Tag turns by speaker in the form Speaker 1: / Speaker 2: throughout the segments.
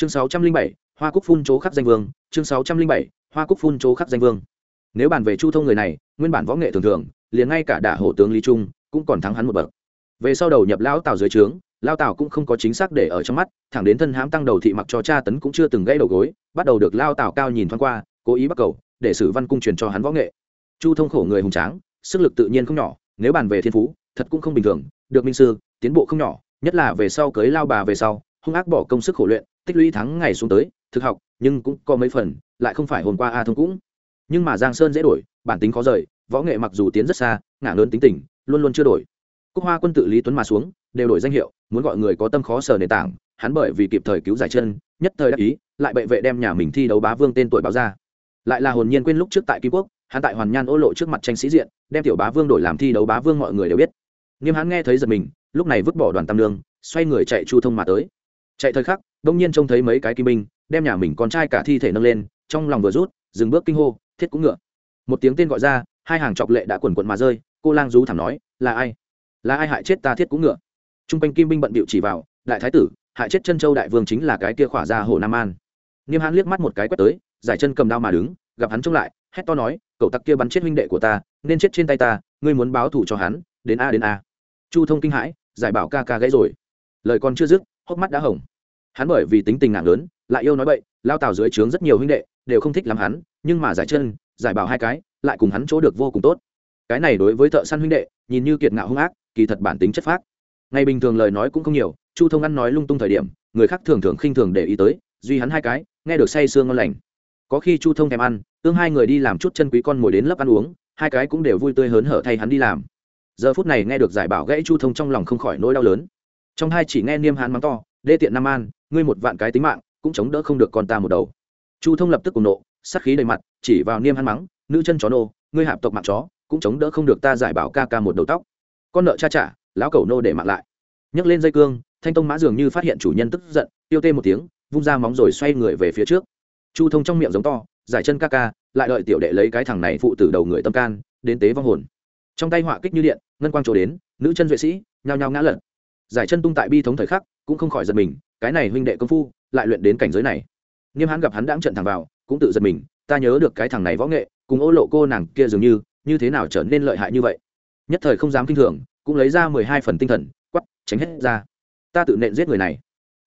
Speaker 1: chương sáu trăm linh bảy, hoa cúc phun chỗ khắc danh vương. Chương sáu trăm linh bảy, hoa cúc phun chỗ khắc danh vương. Nếu bàn về chu thông người này, nguyên bản võ nghệ thường thường, liền ngay cả đả hổ tướng lý trung cũng còn thắng hắn một bậc. Về sau đầu nhập lão tào dưới trướng lao tào cũng không có chính xác để ở trong mắt, thẳng đến thân hãm tăng đầu thị mặc cho cha tấn cũng chưa từng gãy đầu gối, bắt đầu được lao tào cao nhìn thoáng qua, cố ý bắt cầu, để sử văn cung truyền cho hắn võ nghệ. Chu thông khổ người hùng tráng, sức lực tự nhiên không nhỏ, nếu bàn về thiên phú, thật cũng không bình thường. Được minh sư, tiến bộ không nhỏ, nhất là về sau cưới lao bà về sau, hung ác bỏ công sức khổ luyện tích lũy thắng ngày xuống tới, thực học, nhưng cũng có mấy phần, lại không phải hôm qua a thông cũng. Nhưng mà giang sơn dễ đổi, bản tính khó rời, võ nghệ mặc dù tiến rất xa, ngả lớn tính tình, luôn luôn chưa đổi. Cúc hoa quân tự lý tuấn mà xuống, đều đổi danh hiệu, muốn gọi người có tâm khó sờ nền tảng, hắn bởi vì kịp thời cứu giải chân, nhất thời đắc ý, lại bệ vệ đem nhà mình thi đấu bá vương tên tuổi báo ra. Lại là hồn nhiên quên lúc trước tại kim quốc, hắn tại hoàn nhan ô lộ trước mặt tranh sĩ diện, đem tiểu bá vương đổi làm thi đấu bá vương mọi người đều biết. Nghiêm hắn nghe thấy giật mình, lúc này vứt bỏ đoàn tam lương, xoay người chạy chu thông mà tới. Chạy thời khắc đông nhiên trông thấy mấy cái kim binh, đem nhà mình con trai cả thi thể nâng lên, trong lòng vừa rút, dừng bước kinh hô, thiết cũng ngựa. Một tiếng tên gọi ra, hai hàng chọc lệ đã quần quận mà rơi, cô lang rú thảm nói, là ai? Là ai hại chết ta thiết cũng ngựa? T r u n g quanh kim binh bận bịu chỉ vào, đại thái tử, hại chết chân châu đại vương chính là cái kia khỏa ra hồ nam an. Nghiêm hãn liếc mắt một cái quét tới, giải chân cầm đao mà đứng, gặp hắn trông lại, hét to nói, cậu tặc kia bắn chết huynh đệ của ta, nên chết trên tay ta, ngươi muốn báo thù cho hắn, đến a đến a. Chu thông kinh hãi, giải bảo ca ca gãy rồi. Lời còn chưa dứt, hốc mắt đã hồng hắn bởi vì tính tình nặng lớn, lại yêu nói bậy, lao tào dưới trướng rất nhiều huynh đệ, đều không thích làm hắn, nhưng mà giải chân, giải bảo hai cái, lại cùng hắn chỗ được vô cùng tốt. Cái này đối với thợ săn huynh đệ, nhìn như kiệt ngạo hung ác, kỳ thật bản tính chất phác. Ngày bình thường lời nói cũng không nhiều, chu thông ăn nói lung tung thời điểm, người khác thường thường khinh thường để ý tới, duy hắn hai cái, nghe được say sương ngon lành. Có khi chu thông thèm ăn, tương hai người đi làm chút chân quý con mồi đến lớp ăn uống, hai cái cũng đều vui tươi hớn hở thay hắn đi làm. Giờ phút này nghe được giải bảo gãy chu thông trong lòng không khỏi nỗi đau lớn. Trong hai chỉ nghe niêm hắn mắng to, đê tiện nam an ngươi một vạn cái tính mạng, cũng chống đỡ không được con ta một đầu. Chu thông lập tức cùng nộ, sát khí đầy mặt, chỉ vào niêm hán mắng, nữ chân chó nô, ngươi hạp tộc mạng chó, cũng chống đỡ không được ta giải bảo ca ca một đầu tóc. Con nợ cha trả, lão cầu nô để mạng lại. Nhấc lên dây cương, thanh tông mã dường như phát hiện chủ nhân tức giận, tiêu tê một tiếng, vung ra móng rồi xoay người về phía trước. Chu thông trong miệng giống to, giải chân ca ca, lại đợi tiểu đệ lấy cái thằng này phụ tử đầu người tâm can, đến tế vong hồn. Trong tay họa kích như điện, ngân quang trổ đến, nữ chân vệ sĩ, nhao nhao ngã lật giải chân tung tại bi thống thời khắc, cũng không khỏi giật mình, cái này huynh đệ công phu, lại luyện đến cảnh giới này. Nghiêm hắn gặp hắn đang trận thẳng vào, cũng tự giật mình, ta nhớ được cái thằng này võ nghệ, cùng ô lộ cô nàng kia dường như như thế nào trở nên lợi hại như vậy. Nhất thời không dám kinh thường, cũng lấy ra mười hai phần tinh thần quắp tránh hết ra. Ta tự nện giết người này.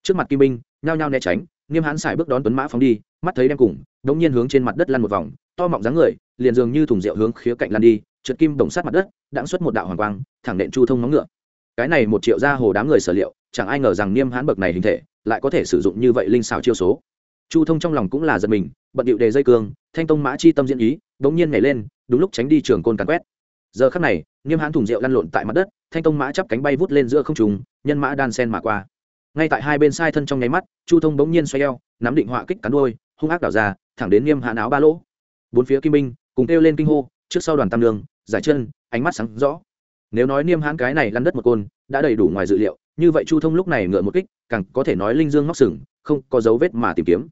Speaker 1: Trước mặt kim binh nhao nhao né tránh, nghiêm hãn xài bước đón tuấn mã phóng đi, mắt thấy đem cùng, đống nhiên hướng trên mặt đất lăn một vòng, to mọng dáng người, liền dường như thùng rượu hướng khía cạnh lăn đi trượt kim đồng sát mặt đất, đãng xuất một đạo hoàng quang, thẳng nện chu thông móng ngựa cái này một triệu ra hồ đám người sở liệu, chẳng ai ngờ rằng niêm hãn bậc này hình thể, lại có thể sử dụng như vậy linh xảo chiêu số. Chu thông trong lòng cũng là giật mình, bận điệu đề dây cương, thanh tông mã chi tâm diễn ý bỗng nhiên nhảy lên, đúng lúc tránh đi trường côn càn quét. Giờ khắc này, niêm hãn thùng rượu lăn lộn tại mặt đất, thanh tông mã chắp cánh bay vút lên giữa không trùng nhân mã đan sen mà qua. Ngay tại hai bên sai thân trong nháy mắt, chu thông bỗng nhiên xoay eo, nắm định họa kích cắn đôi, hung ác đảo ra, thẳng đến niêm hãn áo ba lỗ. Bốn phía kim binh, cùng kêu lên kinh hô, trước sau đoàn tam lương giải chân, ánh mắt sáng rõ nếu nói niêm hãn cái này lăn đất một côn, đã đầy đủ ngoài dự liệu, như vậy chu thông lúc này ngựa một kích, càng có thể nói linh dương móc sừng, không có dấu vết mà tìm kiếm.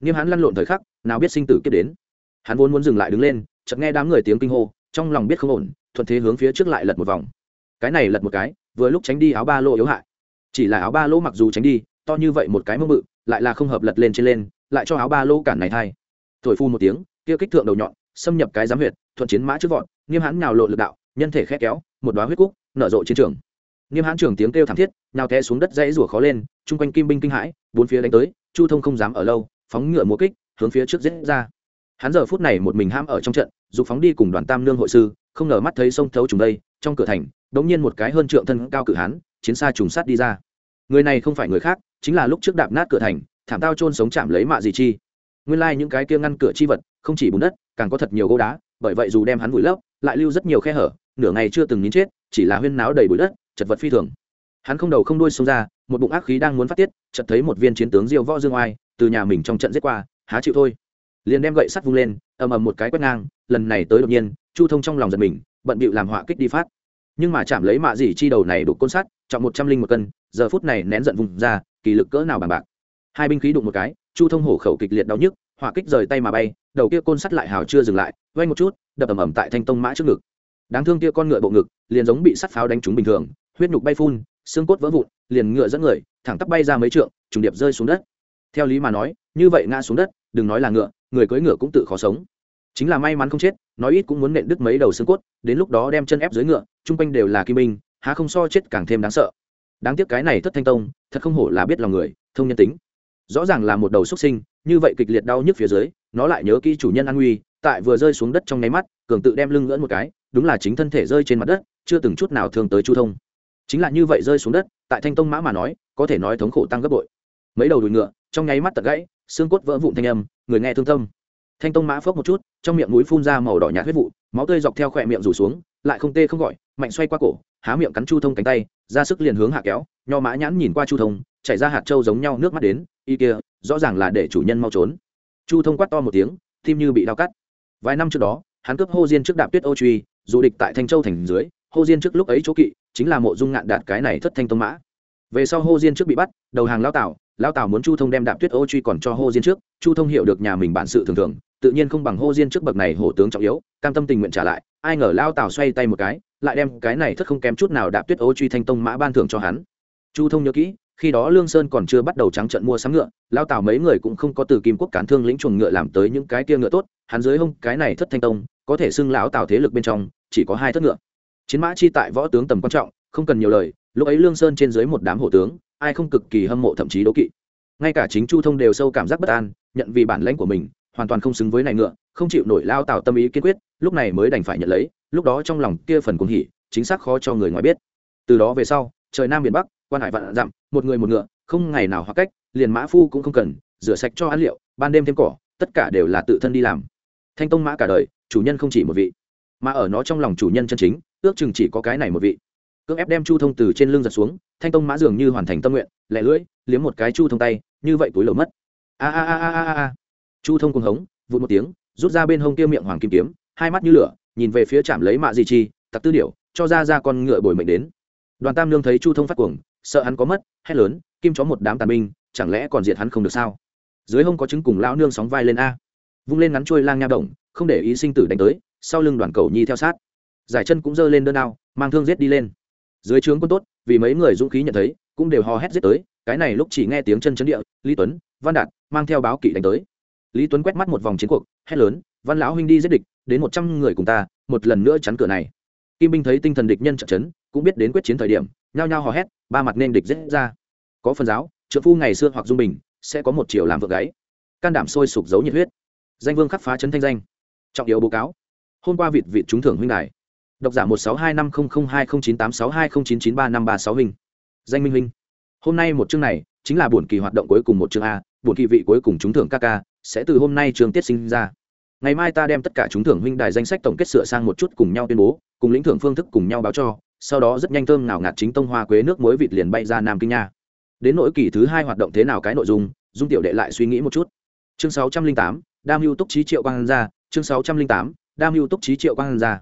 Speaker 1: Niêm hãn lăn lộn thời khắc, nào biết sinh tử kiếp đến. Hắn vốn muốn dừng lại đứng lên, chợt nghe đám người tiếng kinh hô, trong lòng biết không ổn, thuận thế hướng phía trước lại lật một vòng. Cái này lật một cái, vừa lúc tránh đi áo ba lô yếu hại. Chỉ là áo ba lô mặc dù tránh đi, to như vậy một cái mơ mự lại là không hợp lật lên trên lên, lại cho áo ba lô cản này thay. Thổi phu một tiếng, kia kích thượng đầu nhọn, xâm nhập cái giám huyệt, thuận chiến mã trước vọt nghiêm hãn nhào lộ lực đạo, nhân thể khét kéo một đoá huyết cúc, nở rộ chiến trường. Nghiêm hãn trường tiếng kêu thảm thiết nào té xuống đất dãy rủa khó lên, chung quanh kim binh kinh hãi, bốn phía đánh tới, chu thông không dám ở lâu, phóng ngựa múa kích, hướng phía trước giết ra. Hắn giờ phút này một mình ham ở trong trận, dục phóng đi cùng đoàn tam nương hội sư, không ngờ mắt thấy sông thấu trùng đây, trong cửa thành, đống nhiên một cái hơn trượng thân cao cử hán, chiến xa trùng sát đi ra. Người này không phải người khác, chính là lúc trước đạp nát cửa thành, thảm tao trôn sống chạm lấy mạ gì chi. Nguyên lai những cái kia ngăn cửa chi vật, không chỉ bùn đất, càng có thật nhiều gỗ đá, bởi vậy dù đem hắn vùi lấp, lại lưu rất nhiều khe hở nửa ngày chưa từng nín chết, chỉ là huyên náo đầy bụi đất, chật vật phi thường. Hắn không đầu không đuôi xông ra, một bụng ác khí đang muốn phát tiết, chợt thấy một viên chiến tướng diêu võ dương oai từ nhà mình trong trận giết qua, há chịu thôi. Liền đem gậy sắt vung lên, ầm ầm một cái quét ngang, lần này tới đột nhiên, chu thông trong lòng giật mình, bận bịu làm họa kích đi phát. Nhưng mà chạm lấy mạ gì chi đầu này đục côn sắt, trọng một trăm linh một cân, giờ phút này nén giận vùng ra, kỳ lực cỡ nào bằng bạc. Hai binh khí đụng một cái, chu thông hổ khẩu kịch liệt đau nhức, họa kích rời tay mà bay, đầu kia côn sắt lại hào chưa dừng lại vay một chút, đập ầm ầm tại thanh tông mã trước ngực đáng thương kia con ngựa bộ ngực, liền giống bị sắt pháo đánh trúng bình thường, huyết nhục bay phun, xương cốt vỡ vụn, liền ngựa dẫn người, thẳng tắp bay ra mấy trượng, trùng điệp rơi xuống đất. Theo lý mà nói, như vậy ngã xuống đất, đừng nói là ngựa, người cưỡi ngựa cũng tự khó sống. Chính là may mắn không chết, nói ít cũng muốn nện đứt mấy đầu xương cốt, đến lúc đó đem chân ép dưới ngựa, chung quanh đều là kim minh há không so chết càng thêm đáng sợ. Đáng tiếc cái này thất thanh tông, thật không hổ là biết lòng người, thông nhân tính. Rõ ràng là một đầu xuất sinh, như vậy kịch liệt đau nhức phía dưới, nó lại nhớ kỹ chủ nhân an nguy, tại vừa rơi xuống đất trong nháy mắt cường tự đem lưng ngỡn một cái, đúng là chính thân thể rơi trên mặt đất, chưa từng chút nào thương tới chu thông. Chính là như vậy rơi xuống đất, tại thanh tông mã mà nói, có thể nói thống khổ tăng gấp bội. Mấy đầu đùi ngựa, trong nháy mắt tật gãy, xương cốt vỡ vụn thanh âm, người nghe thương tâm. Thanh tông mã phốc một chút, trong miệng núi phun ra màu đỏ nhạt huyết vụ, máu tươi dọc theo khỏe miệng rủ xuống, lại không tê không gọi, mạnh xoay qua cổ, há miệng cắn chu thông cánh tay, ra sức liền hướng hạ kéo, nho mã nhãn nhìn qua chu thông, chảy ra hạt trâu giống nhau nước mắt đến, y kia, rõ ràng là để chủ nhân mau trốn. Chu thông quát to một tiếng, tim như bị đau cắt. Vài năm trước đó hắn cướp hô diên trước đạp tuyết ô truy, dù địch tại thanh châu thành dưới hô diên trước lúc ấy chỗ kỵ chính là mộ dung ngạn đạt cái này thất thanh tông mã. Về sau hô diên trước bị bắt, đầu hàng lao tảo lao tảo muốn chu thông đem đạp tuyết ô truy còn cho hô diên trước, chu thông hiểu được nhà mình bản sự thường thường, tự nhiên không bằng hô diên trước bậc này hổ tướng trọng yếu, cam tâm tình nguyện trả lại, ai ngờ lao tảo xoay tay một cái, lại đem cái này thất không kém chút nào đạp tuyết ô truy thanh tông mã ban thưởng cho hắn. Chu thông nhớ kỹ, khi đó lương sơn còn chưa bắt đầu trắng trận mua sắm ngựa, lao tảo mấy người cũng không có từ kim quốc cản thương lĩnh chuồng ngựa làm tới những cái kia ngựa tốt, hắn dưới hông cái này thất thanh tông có thể xưng lão tạo thế lực bên trong, chỉ có hai thất ngựa. Chiến mã chi tại võ tướng tầm quan trọng, không cần nhiều lời, lúc ấy lương sơn trên dưới một đám hổ tướng, ai không cực kỳ hâm mộ thậm chí đố kỵ. Ngay cả chính chu thông đều sâu cảm giác bất an, nhận vì bản lãnh của mình, hoàn toàn không xứng với này ngựa, không chịu nổi lao tạo tâm ý kiên quyết, lúc này mới đành phải nhận lấy, lúc đó trong lòng kia phần cuồng hỉ, chính xác khó cho người ngoài biết. Từ đó về sau, trời nam biển bắc, quan hải vạn dặm, một người một ngựa, không ngày nào hoặc cách, liền mã phu cũng không cần, rửa sạch cho ăn liệu, ban đêm thêm cỏ, tất cả đều là tự thân đi làm. Thanh tông mã cả đời chủ nhân không chỉ một vị, mà ở nó trong lòng chủ nhân chân chính, ước chừng chỉ có cái này một vị. Cưỡng ép đem chu thông từ trên lưng giật xuống, thanh tông mã dường như hoàn thành tâm nguyện lẹ lưỡi, liếm một cái chu thông tay, như vậy túi lầu mất. A a a a a a chu thông cùng hống, vụt một tiếng, rút ra bên hông kia miệng hoàng kim kiếm, hai mắt như lửa, nhìn về phía chạm lấy mạ di chi, tặc tư điểu, cho ra ra con ngựa bồi mệnh đến. Đoàn tam lương thấy chu thông phát cuồng, sợ hắn có mất, hét lớn, kim chó một đám tàn binh, chẳng lẽ còn diệt hắn không được sao? Dưới hông có chứng cùng lão nương sóng vai lên a. Vung lên ngắn trôi lang nha động không để ý sinh tử đánh tới, sau lưng đoàn cầu nhi theo sát. Giải chân cũng giơ lên đơn ao, mang thương giết đi lên. Dưới trướng quân tốt, vì mấy người dũng khí nhận thấy, cũng đều hò hét giết tới, cái này lúc chỉ nghe tiếng chân chấn địa, lý tuấn, văn đạt mang theo báo kỵ đánh tới. Lý tuấn quét mắt một vòng chiến cuộc, hét lớn, văn lão huynh đi giết địch, đến một trăm người cùng ta, một lần nữa chắn cửa này. Kim binh thấy tinh thần địch nhân trận chấn, cũng biết đến quyết chiến thời điểm, nhao nhao hò hét, ba mặt nên địch giết ra. Có phần giáo trợ phu ngày xưa hoặc dung bình, sẽ có một chiều làm vợ gáy. Can đảm sôi sục giấu nhiệt huyết. Danh vương khắc phá chấn thanh danh trọng yếu báo cáo. Hôm qua vịt vịt trúng thưởng huynh đài. Độc giả một sáu hai năm không không hai không chín tám sáu hai không chín chín ba năm ba sáu hình. Danh minh huynh. Hôm nay một chương này chính là buổi kỳ hoạt động cuối cùng một chương a buổi kỳ vị cuối cùng trúng thưởng kk sẽ từ hôm nay trường tiết sinh ra. Ngày mai ta đem tất cả trúng thưởng huynh đài danh sách tổng kết sửa sang một chút cùng nhau tuyên bố, cùng lĩnh thưởng phương thức cùng nhau báo cho, sau đó rất nhanh thơm nào ngạt chính tông hoa quế nước muối vịt liền bay ra nam kinh nha. Đến nỗi kỳ thứ hai hoạt động thế nào cái nội dung dung tiểu đệ lại suy nghĩ một chút. Chương sáu trăm linh tám, đam mưu túc trí triệu quang ra chương sáu trăm linh tám, đam mưu túc trí triệu quang ra.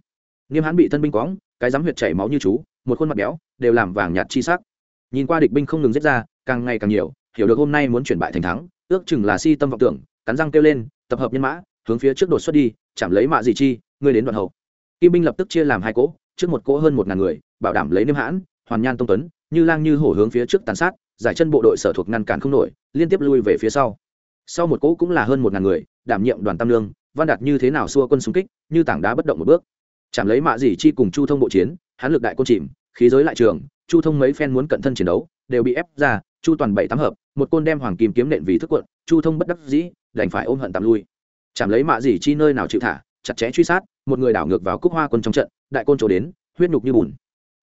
Speaker 1: Nghiêm hãn bị thân binh quõng cái dám huyệt chảy máu như chú, một khuôn mặt béo, đều làm vàng nhạt chi sắc. Nhìn qua địch binh không ngừng giết ra, càng ngày càng nhiều, hiểu được hôm nay muốn chuyển bại thành thắng, ước chừng là si tâm vọng tưởng, cắn răng kêu lên, tập hợp nhân mã, hướng phía trước đột xuất đi, chạm lấy mạ dị chi, ngươi đến đoạn hậu. Kim binh lập tức chia làm hai cỗ, trước một cỗ hơn một ngàn người, bảo đảm lấy niêm hãn, hoàn nhan tông tuấn, như lang như hổ hướng phía trước tàn sát, giải chân bộ đội sở thuộc ngăn cản không nổi, liên tiếp lui về phía sau. Sau một cỗ cũng là hơn một ngàn người, đảm nhiệm đoàn tam lương văn đạt như thế nào xua quân xung kích, như tảng đá bất động một bước. Chạm lấy mạ dỉ chi cùng chu thông bộ chiến hán lực đại côn chìm, khí giới lại trường, chu thông mấy phen muốn cận thân chiến đấu, đều bị ép ra, chu toàn bảy tám hợp, một côn đem hoàng kim kiếm nện vì thức quận, chu thông bất đắc dĩ, đành phải ôm hận tạm lui. Chạm lấy mạ dỉ chi nơi nào chịu thả, chặt chẽ truy sát, một người đảo ngược vào cúc hoa quân trong trận, đại côn trổ đến, huyết nhục như bùn.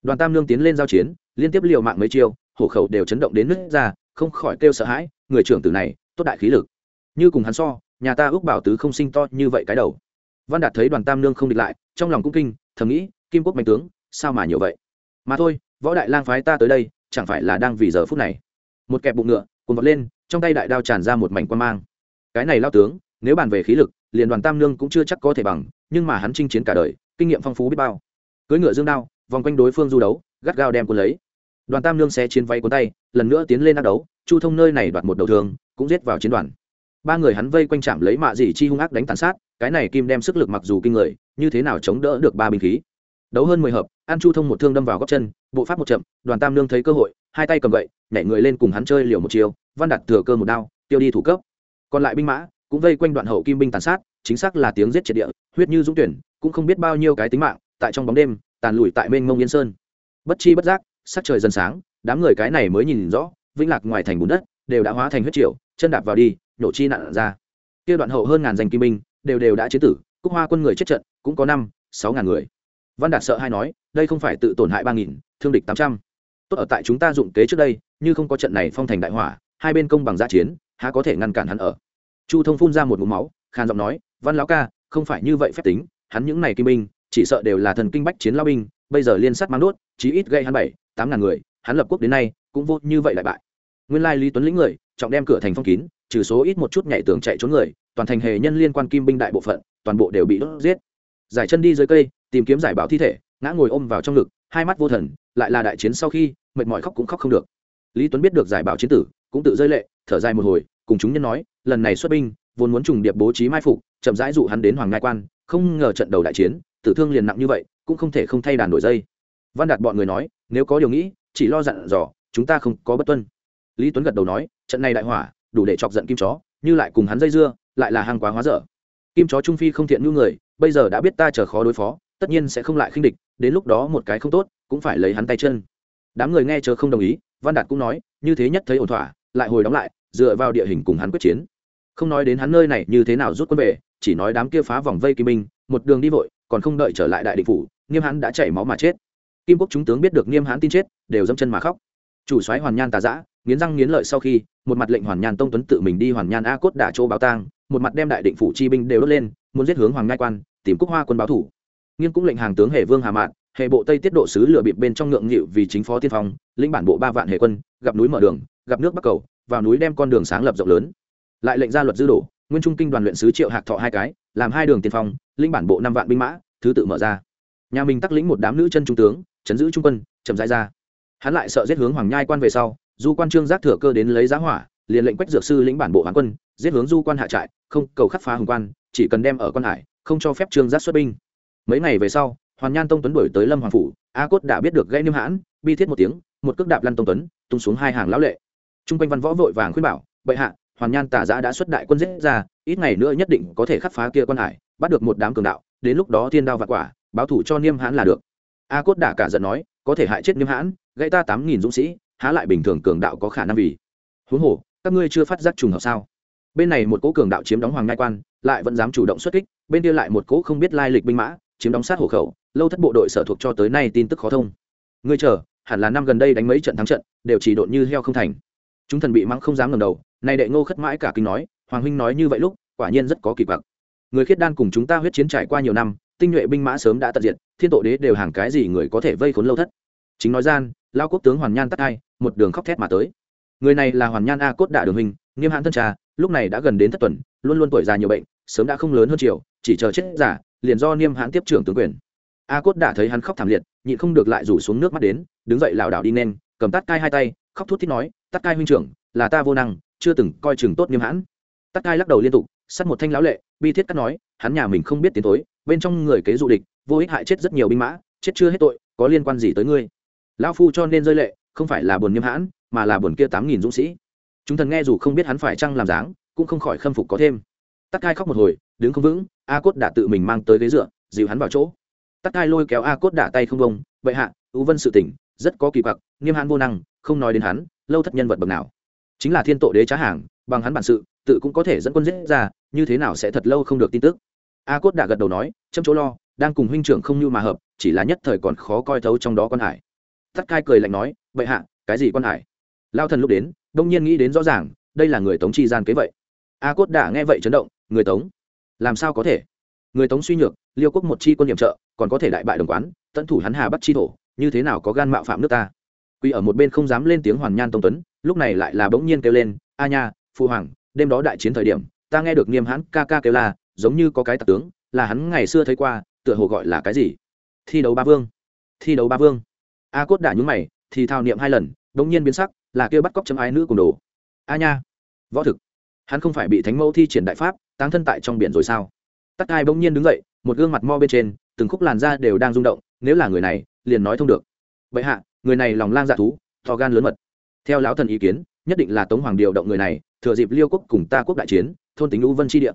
Speaker 1: Đoàn tam lương tiến lên giao chiến, liên tiếp liều mạng mấy chiêu, hổ khẩu đều chấn động đến nứt ra, không khỏi kêu sợ hãi, người trưởng tử này, tốt đại khí lực. Như cùng hắn so nhà ta ước bảo tứ không sinh to như vậy cái đầu. Văn đạt thấy đoàn tam nương không địch lại, trong lòng cũng kinh, thầm nghĩ, kim quốc mạnh tướng, sao mà nhiều vậy? Mà thôi, võ đại lang phái ta tới đây, chẳng phải là đang vì giờ phút này. Một kẹp bụng ngựa cùng vọt lên, trong tay đại đao tràn ra một mảnh quan mang. Cái này lao tướng, nếu bàn về khí lực, liền đoàn tam nương cũng chưa chắc có thể bằng, nhưng mà hắn chinh chiến cả đời, kinh nghiệm phong phú biết bao. Cưỡi ngựa dương đao, vòng quanh đối phương du đấu, gắt gao đem quân lấy. Đoàn tam nương xé chiến vay cuốn tay, lần nữa tiến lên đắc đấu, chu thông nơi này đoạt một đầu thường cũng giết vào chiến đoàn ba người hắn vây quanh chạm lấy mạ dỉ chi hung ác đánh tàn sát, cái này kim đem sức lực mặc dù kinh người, như thế nào chống đỡ được ba binh khí? Đấu hơn mười hợp, an chu thông một thương đâm vào góc chân, bộ pháp một chậm, đoàn tam nương thấy cơ hội, hai tay cầm gậy, nhảy người lên cùng hắn chơi liều một chiều văn đặt thừa cơ một đao, tiêu đi thủ cấp. Còn lại binh mã, cũng vây quanh đoạn hậu kim binh tàn sát, chính xác là tiếng giết triệt địa, huyết như dũng tuyển, cũng không biết bao nhiêu cái tính mạng, tại trong bóng đêm, tàn lùi tại mênh mông yên sơn. Bất chi bất giác, sắc trời dần sáng, đám người cái này mới nhìn rõ, vĩnh lạc ngoài thành bùn đất đều đã hóa thành huyết triều, chân đạp vào đi, nhổ chi nạn ra. Kia đoạn hậu hơn ngàn danh kim binh, đều đều đã chế tử, cúc hoa quân người chết trận, cũng có năm, sáu ngàn người. Văn đạt sợ hay nói, đây không phải tự tổn hại ba nghìn, thương địch tám trăm. Tốt ở tại chúng ta dụng kế trước đây, như không có trận này phong thành đại hỏa, hai bên công bằng giã chiến, há có thể ngăn cản hắn ở. Chu thông phun ra một mũ máu, khàn giọng nói, văn lão ca, không phải như vậy phép tính, hắn những này kim binh, chỉ sợ đều là thần kinh bách chiến lao binh, bây giờ liên sát mang đốt, chí ít gây hắn bảy, tám ngàn người, hắn lập quốc đến nay, cũng vô như vậy lại bại nguyên lai lý tuấn lĩnh người, trọng đem cửa thành phong kín, trừ số ít một chút nhảy tường chạy trốn người, toàn thành hề nhân liên quan kim binh đại bộ phận, toàn bộ đều bị đốt giết. Giải chân đi dưới cây, tìm kiếm giải bảo thi thể, ngã ngồi ôm vào trong ngực, hai mắt vô thần, lại là đại chiến sau khi, mệt mỏi khóc cũng khóc không được. Lý tuấn biết được giải bảo chiến tử, cũng tự rơi lệ, thở dài một hồi, cùng chúng nhân nói, lần này xuất binh, vốn muốn trùng điệp bố trí mai phục, chậm rãi dụ hắn đến hoàng ngai quan, không ngờ trận đầu đại chiến, tử thương liền nặng như vậy, cũng không thể không thay đàn đổi dây. Văn đạt bọn người nói, nếu có điều nghĩ, chỉ lo dặn dò, chúng ta không có bất tuân lý tuấn gật đầu nói, trận này đại hỏa, đủ để chọc giận kim chó, như lại cùng hắn dây dưa, lại là hàng quá hóa dở. Kim chó trung phi không thiện như người, bây giờ đã biết ta chờ khó đối phó, tất nhiên sẽ không lại khinh địch, đến lúc đó một cái không tốt, cũng phải lấy hắn tay chân. Đám người nghe chờ không đồng ý, văn đạt cũng nói, như thế nhất thấy ổn thỏa, lại hồi đóng lại, dựa vào địa hình cùng hắn quyết chiến. Không nói đến hắn nơi này như thế nào rút quân về, chỉ nói đám kia phá vòng vây kim minh một đường đi vội, còn không đợi trở lại đại định phủ, nghiêm hắn đã chảy máu mà chết. Kim quốc chúng tướng biết được nghiêm hãn tin chết, đều dâm chân mà khóc. Chủ soái hoàn nhan tà giã nghiến răng nghiến lợi sau khi, một mặt lệnh hoàn nhàn tông tuấn tự mình đi hoàn nhàn a cốt đả chỗ báo tang, một mặt đem đại định phủ chi binh đều đốt lên, muốn giết hướng hoàng ngai quan, tìm cúc hoa quân báo thủ. Nghiên cũng lệnh hàng tướng hệ vương hà mạn, hệ bộ tây tiết độ sứ lựa bịp bên trong ngượng nghịu vì chính phó tiên phong, lĩnh bản bộ ba vạn hệ quân, gặp núi mở đường, gặp nước bắc cầu, vào núi đem con đường sáng lập rộng lớn. Lại lệnh ra luật dư đổ, nguyên trung kinh đoàn luyện sứ triệu hạc thọ hai cái, làm hai đường tiên phong, lĩnh bản bộ năm vạn binh mã, thứ tự mở ra. Nhà mình tắc lĩnh một đám nữ chân trung tướng, chấn giữ trung quân, chậm rãi ra. Hắn lại sợ giết hướng hoàng nhai quan về sau du quan trương giác thừa cơ đến lấy giá hỏa, liền lệnh quách dược sư lĩnh bản bộ hoàng quân, giết hướng du quan hạ trại, không cầu khắc phá hùng quan, chỉ cần đem ở quan hải, không cho phép trương giác xuất binh. Mấy ngày về sau, hoàn nhan tông tuấn đổi tới lâm hoàng phủ, a cốt đã biết được gây niêm hãn, bi thiết một tiếng, một cước đạp lăn tông tuấn, tung xuống hai hàng lão lệ. Trung quanh văn võ vội vàng khuyên bảo, bệ hạ, hoàn nhan tả giã đã xuất đại quân giết ra, ít ngày nữa nhất định có thể khắc phá kia quan hải, bắt được một đám cường đạo, đến lúc đó thiên đao vạn quả, báo thủ cho niêm hãn là được. A cốt đả cả giận nói, có thể hại chết niêm hãn, gãy ta tám nghìn dũng sĩ há lại bình thường cường đạo có khả năng vì? Huống hồ, các ngươi chưa phát giác trùng hợp sao? Bên này một cỗ cường đạo chiếm đóng hoàng ngai quan, lại vẫn dám chủ động xuất kích, bên kia lại một cỗ không biết lai lịch binh mã, chiếm đóng sát hộ khẩu, lâu thất bộ đội sở thuộc cho tới nay tin tức khó thông. Ngươi chờ, hẳn là năm gần đây đánh mấy trận thắng trận, đều chỉ độn như heo không thành. Chúng thần bị mắng không dám ngầm đầu, nay đệ ngô khất mãi cả kinh nói, hoàng huynh nói như vậy lúc, quả nhiên rất có kỳ quặc. Người khiết đan cùng chúng ta huyết chiến trải qua nhiều năm, tinh nhuệ binh mã sớm đã tận diệt, thiên tổ đế đều hàng cái gì người có thể vây khốn lâu thất? Chính nói gian lao quốc tướng hoàn nhan tắt hai, một đường khóc thét mà tới. Người này là hoàn nhan a cốt đạ đường hình, nghiêm hãn thân trà, lúc này đã gần đến thất tuần, luôn luôn tuổi già nhiều bệnh, sớm đã không lớn hơn chiều chỉ chờ chết giả liền do niêm hãn tiếp trưởng tướng quyền. A cốt đã thấy hắn khóc thảm liệt, nhịn không được lại rủ xuống nước mắt đến, đứng dậy lảo đảo đi nên, cầm tắt cai hai tay, khóc thút thít nói, tắt cai huynh trưởng, là ta vô năng, chưa từng coi chừng tốt niêm hãn. Tắt cai lắc đầu liên tục, sắt một thanh lão lệ, bi thiết cắt nói, hắn nhà mình không biết tiến tối bên trong người kế dụ địch, vô ích hại chết rất nhiều binh mã, chết chưa hết tội, có liên quan gì tới ngươi? Lão phu cho nên rơi lệ, không phải là buồn niêm hãn, mà là buồn kia tám nghìn dũng sĩ. Chúng thần nghe dù không biết hắn phải chăng làm dáng, cũng không khỏi khâm phục có thêm. Tắc cai khóc một hồi, đứng không vững, a cốt đã tự mình mang tới ghế dựa dịu hắn vào chỗ. Tắc cai lôi kéo a cốt đả tay không bông vậy hạ ưu vân sự tỉnh, rất có kỳ quặc, nghiêm hãn vô năng, không nói đến hắn, lâu thất nhân vật bậc nào. Chính là thiên tổ đế trá hàng, bằng hắn bản sự, tự cũng có thể dẫn quân giết ra, như thế nào sẽ thật lâu không được tin tức? A cốt đã gật đầu nói châm chỗ lo, đang cùng huynh trưởng không như mà hợp, chỉ là nhất thời còn khó coi thấu trong đó con hải tắt cai cười lạnh nói vậy hạ, cái gì quan hải? Lao thần lúc đến, đông nhiên nghĩ đến rõ ràng, đây là người tống chi gian kế vậy. A cốt đã nghe vậy chấn động, người tống? Làm sao có thể? Người tống suy nhược, liêu quốc một chi quân nhiệm trợ, còn có thể đại bại đồng quán, tận thủ hắn hà bắt chi thổ, như thế nào có gan mạo phạm nước ta? Quy ở một bên không dám lên tiếng hoàn nhan tông tuấn, lúc này lại là bỗng nhiên kêu lên, a nha phụ hoàng, đêm đó đại chiến thời điểm, ta nghe được niêm hãn ca ca kêu là giống như có cái tạc tướng, là hắn ngày xưa thấy qua, tựa hồ gọi là cái gì? Thi đấu ba vương, thi đấu ba vương a cốt đã nhúng mày, thì thao niệm hai lần đống nhiên biến sắc, là kêu bắt cóc chấm ái nữ cùng đồ. A nha, võ thực. Hắn không phải bị thánh mẫu thi triển đại pháp, táng thân tại trong biển rồi sao? Tắc ai bỗng nhiên đứng dậy, một gương mặt mo bên trên, từng khúc làn da đều đang rung động, nếu là người này, liền nói thông được. Vậy hạ, người này lòng lang dạ thú thò gan lớn mật. Theo lão thần ý kiến, nhất định là tống hoàng điều động người này, thừa dịp liêu quốc cùng ta quốc đại chiến, thôn tính lũ vân chi địa.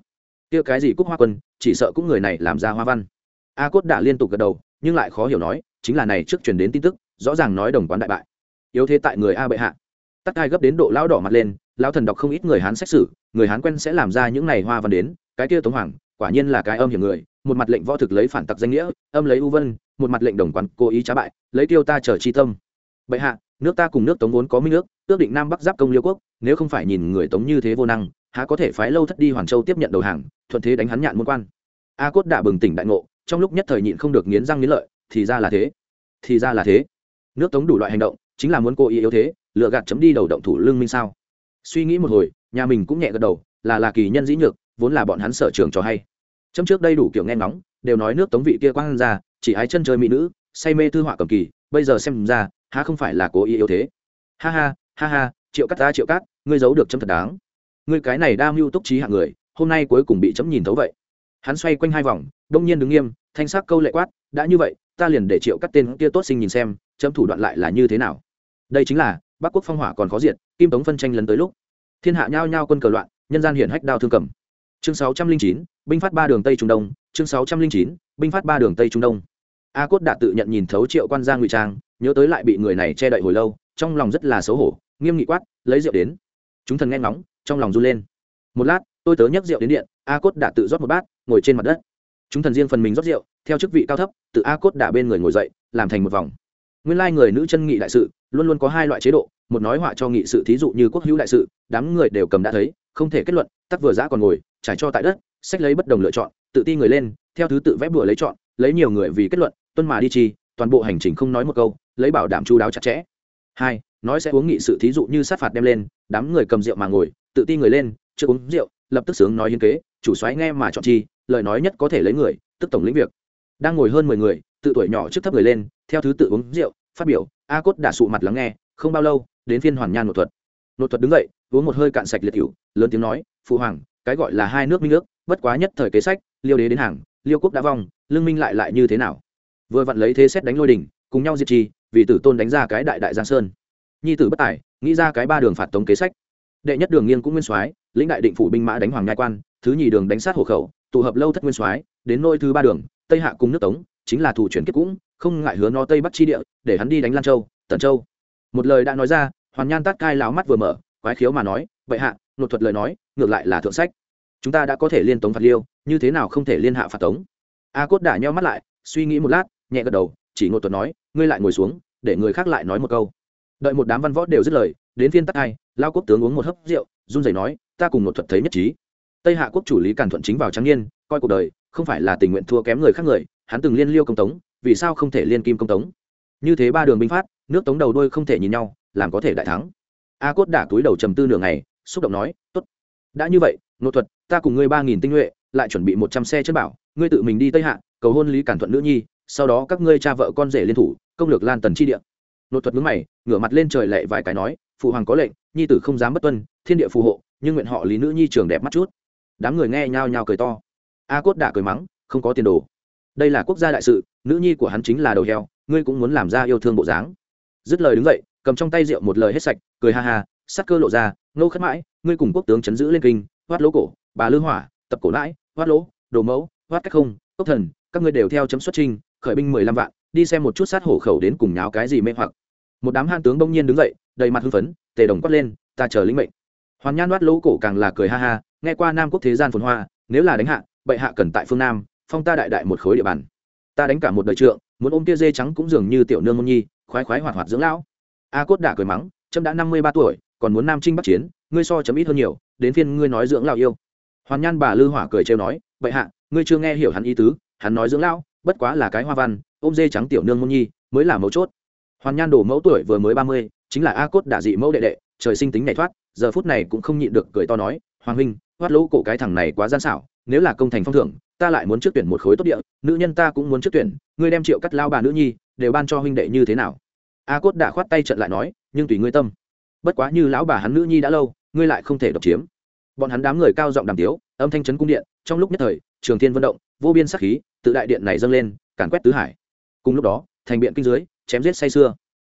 Speaker 1: Kia cái gì cúc hoa quân, chỉ sợ cũng người này làm ra hoa văn. A cốt đã liên tục gật đầu nhưng lại khó hiểu nói, chính là này trước truyền đến tin tức, rõ ràng nói đồng quán đại bại. Yếu thế tại người a bệ hạ. Tắc ai gấp đến độ lão đỏ mặt lên, lão thần đọc không ít người hán xét xử người hán quen sẽ làm ra những này hoa văn đến, cái kia tống hoàng, quả nhiên là cái âm hiểm người, một mặt lệnh võ thực lấy phản tặc danh nghĩa, âm lấy u vân, một mặt lệnh đồng quán cố ý trá bại, lấy tiêu ta chờ chi tâm. Bệ hạ, nước ta cùng nước tống vốn có minh nước, ước định nam bắc giáp công liêu quốc, nếu không phải nhìn người tống như thế vô năng, há có thể phái lâu thất đi hoàn châu tiếp nhận đầu hàng, thuận thế đánh hắn nhạn môn quan. A cốt đã bừng tỉnh đại ngộ trong lúc nhất thời nhịn không được nghiến răng nghiến lợi, thì ra là thế. Thì ra là thế. Nước tống đủ loại hành động, chính là muốn cố ý yếu thế lựa gạt chấm đi đầu động thủ lương minh sao? Suy nghĩ một hồi, nhà mình cũng nhẹ gật đầu, là là kỳ nhân dĩ nhược, vốn là bọn hắn sở trường cho hay. Chấm trước đây đủ kiểu nghe ngóng, đều nói nước tống vị kia quang ra, chỉ ái chân chơi mỹ nữ, say mê thư họa cầm kỳ, bây giờ xem ra, há không phải là cố ý yếu thế. Ha ha ha ha, triệu cắt ta triệu cát ngươi giấu được chấm thật đáng. Ngươi cái này đa mưu túc trí hạng người, hôm nay cuối cùng bị chấm nhìn thấu vậy hắn xoay quanh hai vòng, đông nhiên đứng nghiêm, thanh sắc câu lệ quát, đã như vậy, ta liền để triệu các tên kia tốt sinh nhìn xem, chấm thủ đoạn lại là như thế nào? Đây chính là, bắc quốc phong hỏa còn khó diệt, kim tống phân tranh lần tới lúc. Thiên hạ nhao nhao quân cờ loạn, nhân gian hiển hách đao thương cầm. Chương sáu trăm linh chín, binh phát ba đường tây trung đông, chương sáu trăm linh chín, binh phát ba đường tây trung đông. A cốt đã tự nhận nhìn thấu triệu quan gia ngụy trang, nhớ tới lại bị người này che đậy hồi lâu, trong lòng rất là xấu hổ, nghiêm nghị quát, lấy rượu đến. Chúng thần nghe ngóng, trong lòng run lên. Một lát, tôi tớ nhấc rượu đến điện a cốt đã tự rót một bát, ngồi trên mặt đất. Chúng thần riêng phần mình rót rượu, theo chức vị cao thấp, tự a cốt đã bên người ngồi dậy, làm thành một vòng. Nguyên lai người nữ chân nghị đại sự, luôn luôn có hai loại chế độ, một nói họa cho nghị sự thí dụ như quốc hữu đại sự, đám người đều cầm đã thấy, không thể kết luận, tắc vừa giã còn ngồi, trải cho tại đất, sách lấy bất đồng lựa chọn, tự ti người lên, theo thứ tự vẽ bừa lấy chọn, lấy nhiều người vì kết luận, tuân mà đi chi, toàn bộ hành trình không nói một câu, lấy bảo đảm chú đáo chặt chẽ. Hai, nói sẽ uống nghị sự thí dụ như sát phạt đem lên, đám người cầm rượu mà ngồi, tự ti người lên, chưa uống rượu, lập tức sướng nói hiên kế chủ soái nghe mà chọn chi, lời nói nhất có thể lấy người, tức tổng lĩnh việc. Đang ngồi hơn mười người, tự tuổi nhỏ trước thấp người lên, theo thứ tự uống rượu, phát biểu, a cốt đã sụ mặt lắng nghe, không bao lâu, đến phiên hoàn nhan nội thuật. Nội thuật đứng dậy, uống một hơi cạn sạch liệt cựu lớn tiếng nói, phụ hoàng, cái gọi là hai nước minh nước bất quá nhất thời kế sách, liêu đế đến hàng, liêu quốc đã vong, lương minh lại lại như thế nào? Vừa vặn lấy thế xét đánh lôi đỉnh, cùng nhau diệt chi vì tử tôn đánh ra cái đại đại giang sơn. Nhi tử bất tài, nghĩ ra cái ba đường phạt tống kế sách. Đệ nhất đường nghiêng cũng nguyên soái, lĩnh đại định phủ binh mã đánh hoàng nhai quan thứ nhì đường đánh sát hộ khẩu, tụ hợp lâu thất nguyên soái, đến nôi thứ ba đường, tây hạ cùng nước tống, chính là thủ chuyển kiếp cũng, không ngại hứa nó tây bắc chi địa, để hắn đi đánh lan châu, tần châu. Một lời đã nói ra, hoàn nhan tát cai láo mắt vừa mở, quái khiếu mà nói vậy hạ nội thuật lời nói, ngược lại là thượng sách. Chúng ta đã có thể liên tống phạt liêu, như thế nào không thể liên hạ phạt tống? A cốt đã nheo mắt lại, suy nghĩ một lát, nhẹ gật đầu, chỉ ngột thuật nói, ngươi lại ngồi xuống, để người khác lại nói một câu. Đợi một đám văn võ đều dứt lời, đến phiên tắc hai lao quốc tướng uống một hớp rượu, run rẩy nói, ta cùng một thuật thấy nhất trí tây hạ quốc chủ lý càn thuận chính vào trắng niên, coi cuộc đời, không phải là tình nguyện thua kém người khác người, hắn từng liên liêu công tống, vì sao không thể liên kim công tống? Như thế ba đường binh phát, nước tống đầu đôi không thể nhìn nhau, làm có thể đại thắng. A cốt đả túi đầu trầm tư nửa ngày, xúc động nói, tốt, đã như vậy nộ thuật, ta cùng ngươi ba nghìn tinh nhuệ, lại chuẩn bị một trăm xe chất bảo, ngươi tự mình đi tây hạ, cầu hôn lý cản thuận nữ nhi, sau đó các ngươi cha vợ con rể liên thủ, công lược lan tần chi địa. Nộ thuật ngứng mày, ngửa mặt lên trời lệ vài cái nói, phụ hoàng có lệnh, nhi tử không dám bất tuân, thiên địa phù hộ, nhưng nguyện họ lý nữ nhi trường đẹp mắt chút đám người nghe nhao nhao cười to. A cốt đã cười mắng không có tiền đồ. Đây là quốc gia đại sự nữ nhi của hắn chính là đầu heo ngươi cũng muốn làm ra yêu thương bộ dáng. Dứt lời đứng dậy cầm trong tay rượu một lời hết sạch cười ha ha sắc cơ lộ ra nô khất mãi ngươi cùng quốc tướng chấn giữ lên kinh hoát lỗ cổ bà lư hỏa tập cổ lãi hoát lỗ đồ mẫu hoát cách không cốc thần các ngươi đều theo chấm xuất trình, khởi binh mười lăm vạn đi xem một chút sát hổ khẩu đến cùng nháo cái gì mê hoặc. Một đám han tướng bỗng nhiên đứng dậy đầy mặt hưng phấn tề đồng quát lên ta chờ lĩnh mệnh. Hoàn nhan đoát lỗ cổ càng là cười ha ha nghe qua nam quốc thế gian phồn hoa, nếu là đánh hạ, bệ hạ cần tại phương nam, phong ta đại đại một khối địa bàn. Ta đánh cả một đời trượng, muốn ôm tia dê trắng cũng dường như tiểu nương môn nhi, khoái khoái hoạt hoạt dưỡng lão. A cốt đã cười mắng trâm đã năm mươi ba tuổi, còn muốn nam trinh bắc chiến, ngươi so chấm ít hơn nhiều, đến phiên ngươi nói dưỡng lão yêu. Hoàn nhan bà lư hỏa cười trêu nói, bệ hạ, ngươi chưa nghe hiểu hắn ý tứ, hắn nói dưỡng lão, bất quá là cái hoa văn, ôm dê trắng tiểu nương môn nhi, mới là mấu chốt. Hoàn nhan đổ mẫu tuổi vừa mới ba mươi, chính là a cốt đả dị mẫu đệ đệ, trời sinh tính nhảy thoát, giờ phút này cũng không nhịn được cười to nói, hoàng huynh hoát lỗ cổ cái thằng này quá gian xảo, nếu là công thành phong thưởng, ta lại muốn trước tuyển một khối tốt địa, nữ nhân ta cũng muốn trước tuyển, ngươi đem triệu cắt lao bà nữ nhi, đều ban cho huynh đệ như thế nào? A cốt đã khoát tay trận lại nói, nhưng tùy ngươi tâm. Bất quá như lão bà hắn nữ nhi đã lâu, ngươi lại không thể độc chiếm. Bọn hắn đám người cao giọng đàm tiếu, âm thanh trấn cung điện, trong lúc nhất thời, trường thiên vận động, vô biên sắc khí, tự đại điện này dâng lên, càn quét tứ hải. Cùng lúc đó, thành biện kinh dưới, chém giết say xưa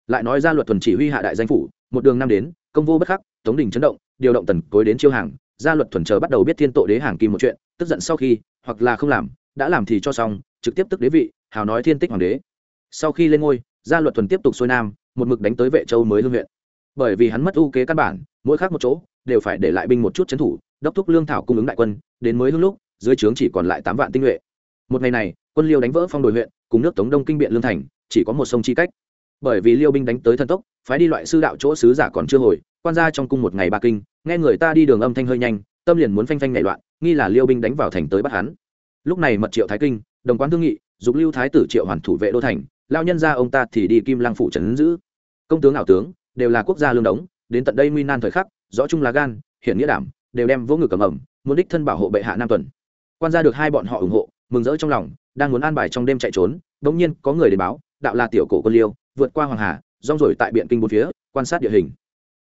Speaker 1: lại nói ra luật thuần chỉ huy hạ đại danh phủ, một đường năm đến, công vô bất khắc, tống đình chấn động, điều động tần cối đến chiêu hàng gia luật thuần chờ bắt đầu biết thiên tội đế hàng kim một chuyện, tức giận sau khi, hoặc là không làm, đã làm thì cho xong, trực tiếp tức đế vị, hào nói thiên tích hoàng đế. Sau khi lên ngôi, gia luật thuần tiếp tục xuôi nam, một mực đánh tới vệ châu mới hương huyện. Bởi vì hắn mất ưu kế căn bản, mỗi khác một chỗ, đều phải để lại binh một chút trấn thủ, đốc thúc lương thảo cung ứng đại quân, đến mới hương lúc, dưới trướng chỉ còn lại tám vạn tinh nhuệ. Một ngày này, quân liêu đánh vỡ phong đồi huyện, cùng nước tống đông kinh biện lương thành, chỉ có một sông chi cách. Bởi vì liêu binh đánh tới thần tốc, phái đi loại sư đạo chỗ sứ giả còn chưa hồi quan gia trong cung một ngày ba kinh, nghe người ta đi đường âm thanh hơi nhanh, tâm liền muốn phanh phanh nảy loạn, nghi là liêu binh đánh vào thành tới bắt hắn. Lúc này mật triệu thái kinh, đồng quán thương nghị, dục lưu thái tử triệu hoàn thủ vệ đô thành, lao nhân ra ông ta thì đi kim Lang phủ trấn giữ. Công tướng ảo tướng, đều là quốc gia lương đống, đến tận đây nguy nan thời khắc, rõ chung là gan, hiển nghĩa đảm, đều đem vỗ ngực cầm ẩm, muốn đích thân bảo hộ bệ hạ nam tuần. Quan gia được hai bọn họ ủng hộ, mừng rỡ trong lòng, đang muốn an bài trong đêm chạy trốn, bỗng nhiên có người đến báo, đạo là tiểu cổ quân liêu, vượt qua hoàng hà, rong rổi tại biện kinh bốn phía, quan sát địa hình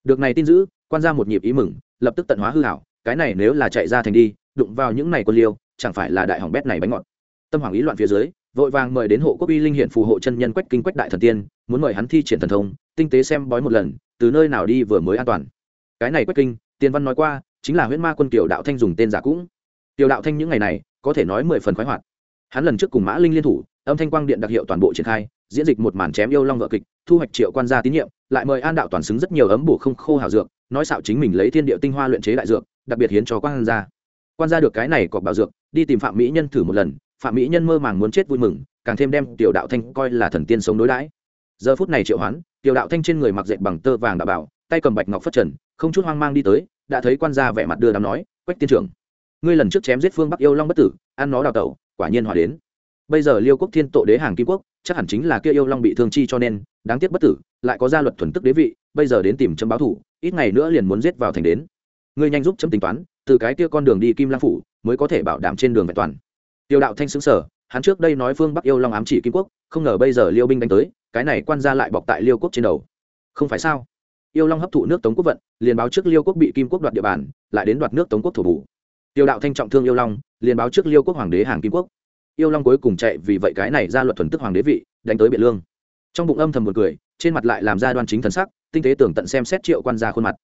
Speaker 1: được này tin giữ, quan ra một nhịp ý mừng, lập tức tận hóa hư hảo cái này nếu là chạy ra thành đi, đụng vào những này quân liêu, chẳng phải là đại hỏng bét này bánh ngọt. Tâm hoàng ý loạn phía dưới, vội vàng mời đến hộ quốc uy linh hiện phù hộ chân nhân quách kinh quách đại thần tiên, muốn mời hắn thi triển thần thông, tinh tế xem bói một lần, từ nơi nào đi vừa mới an toàn. Cái này quách kinh tiên văn nói qua, chính là huyễn ma quân tiểu đạo thanh dùng tên giả cũng. Tiểu đạo thanh những ngày này, có thể nói mười phần khoái hoạt. Hắn lần trước cùng mã linh liên thủ, âm thanh quang điện đặc hiệu toàn bộ triển khai diễn dịch một màn chém yêu long vợ kịch, thu hoạch triệu quan gia tín nhiệm, lại mời an đạo toàn xứng rất nhiều ấm bổ không khô hảo dược, nói xạo chính mình lấy thiên địa tinh hoa luyện chế đại dược, đặc biệt hiến cho quan gia. Quan gia được cái này cọc bảo dược, đi tìm phạm mỹ nhân thử một lần, phạm mỹ nhân mơ màng muốn chết vui mừng, càng thêm đem tiểu đạo thanh coi là thần tiên sống đối đãi. Giờ phút này triệu hoán, tiểu đạo thanh trên người mặc dệt bằng tơ vàng đạo bảo, tay cầm bạch ngọc phất trần, không chút hoang mang đi tới, đã thấy quan gia vẻ mặt đưa đám nói, quách tiên trưởng, ngươi lần trước chém giết phương bắc yêu long bất tử, ăn nó đào tẩu, quả nhiên hòa đến. Bây giờ liêu quốc thiên tổ đế hàng kim quốc chắc hẳn chính là kia yêu long bị thương chi cho nên, đáng tiếc bất tử, lại có gia luật thuần tức đế vị, bây giờ đến tìm chấm báo thủ, ít ngày nữa liền muốn giết vào thành đến. Ngươi nhanh giúp chấm tính toán, từ cái kia con đường đi kim lang phủ mới có thể bảo đảm trên đường vẹn toàn. Tiêu đạo thanh xứng sở hắn trước đây nói phương bắc yêu long ám chỉ kim quốc, không ngờ bây giờ liêu binh đánh tới, cái này quan gia lại bọc tại liêu quốc trên đầu. Không phải sao? Yêu long hấp thụ nước tống quốc vận, liền báo trước liêu quốc bị kim quốc đoạt địa bàn, lại đến đoạt nước tống quốc thổ bù. Tiêu đạo thanh trọng thương yêu long, liền báo trước liêu quốc hoàng đế hàng kim quốc yêu long cuối cùng chạy vì vậy cái này ra luật thuần tức hoàng đế vị, đánh tới biện lương. Trong bụng âm thầm một cười, trên mặt lại làm ra đoan chính thần sắc, tinh tế tưởng tận xem xét triệu quan gia khuôn mặt.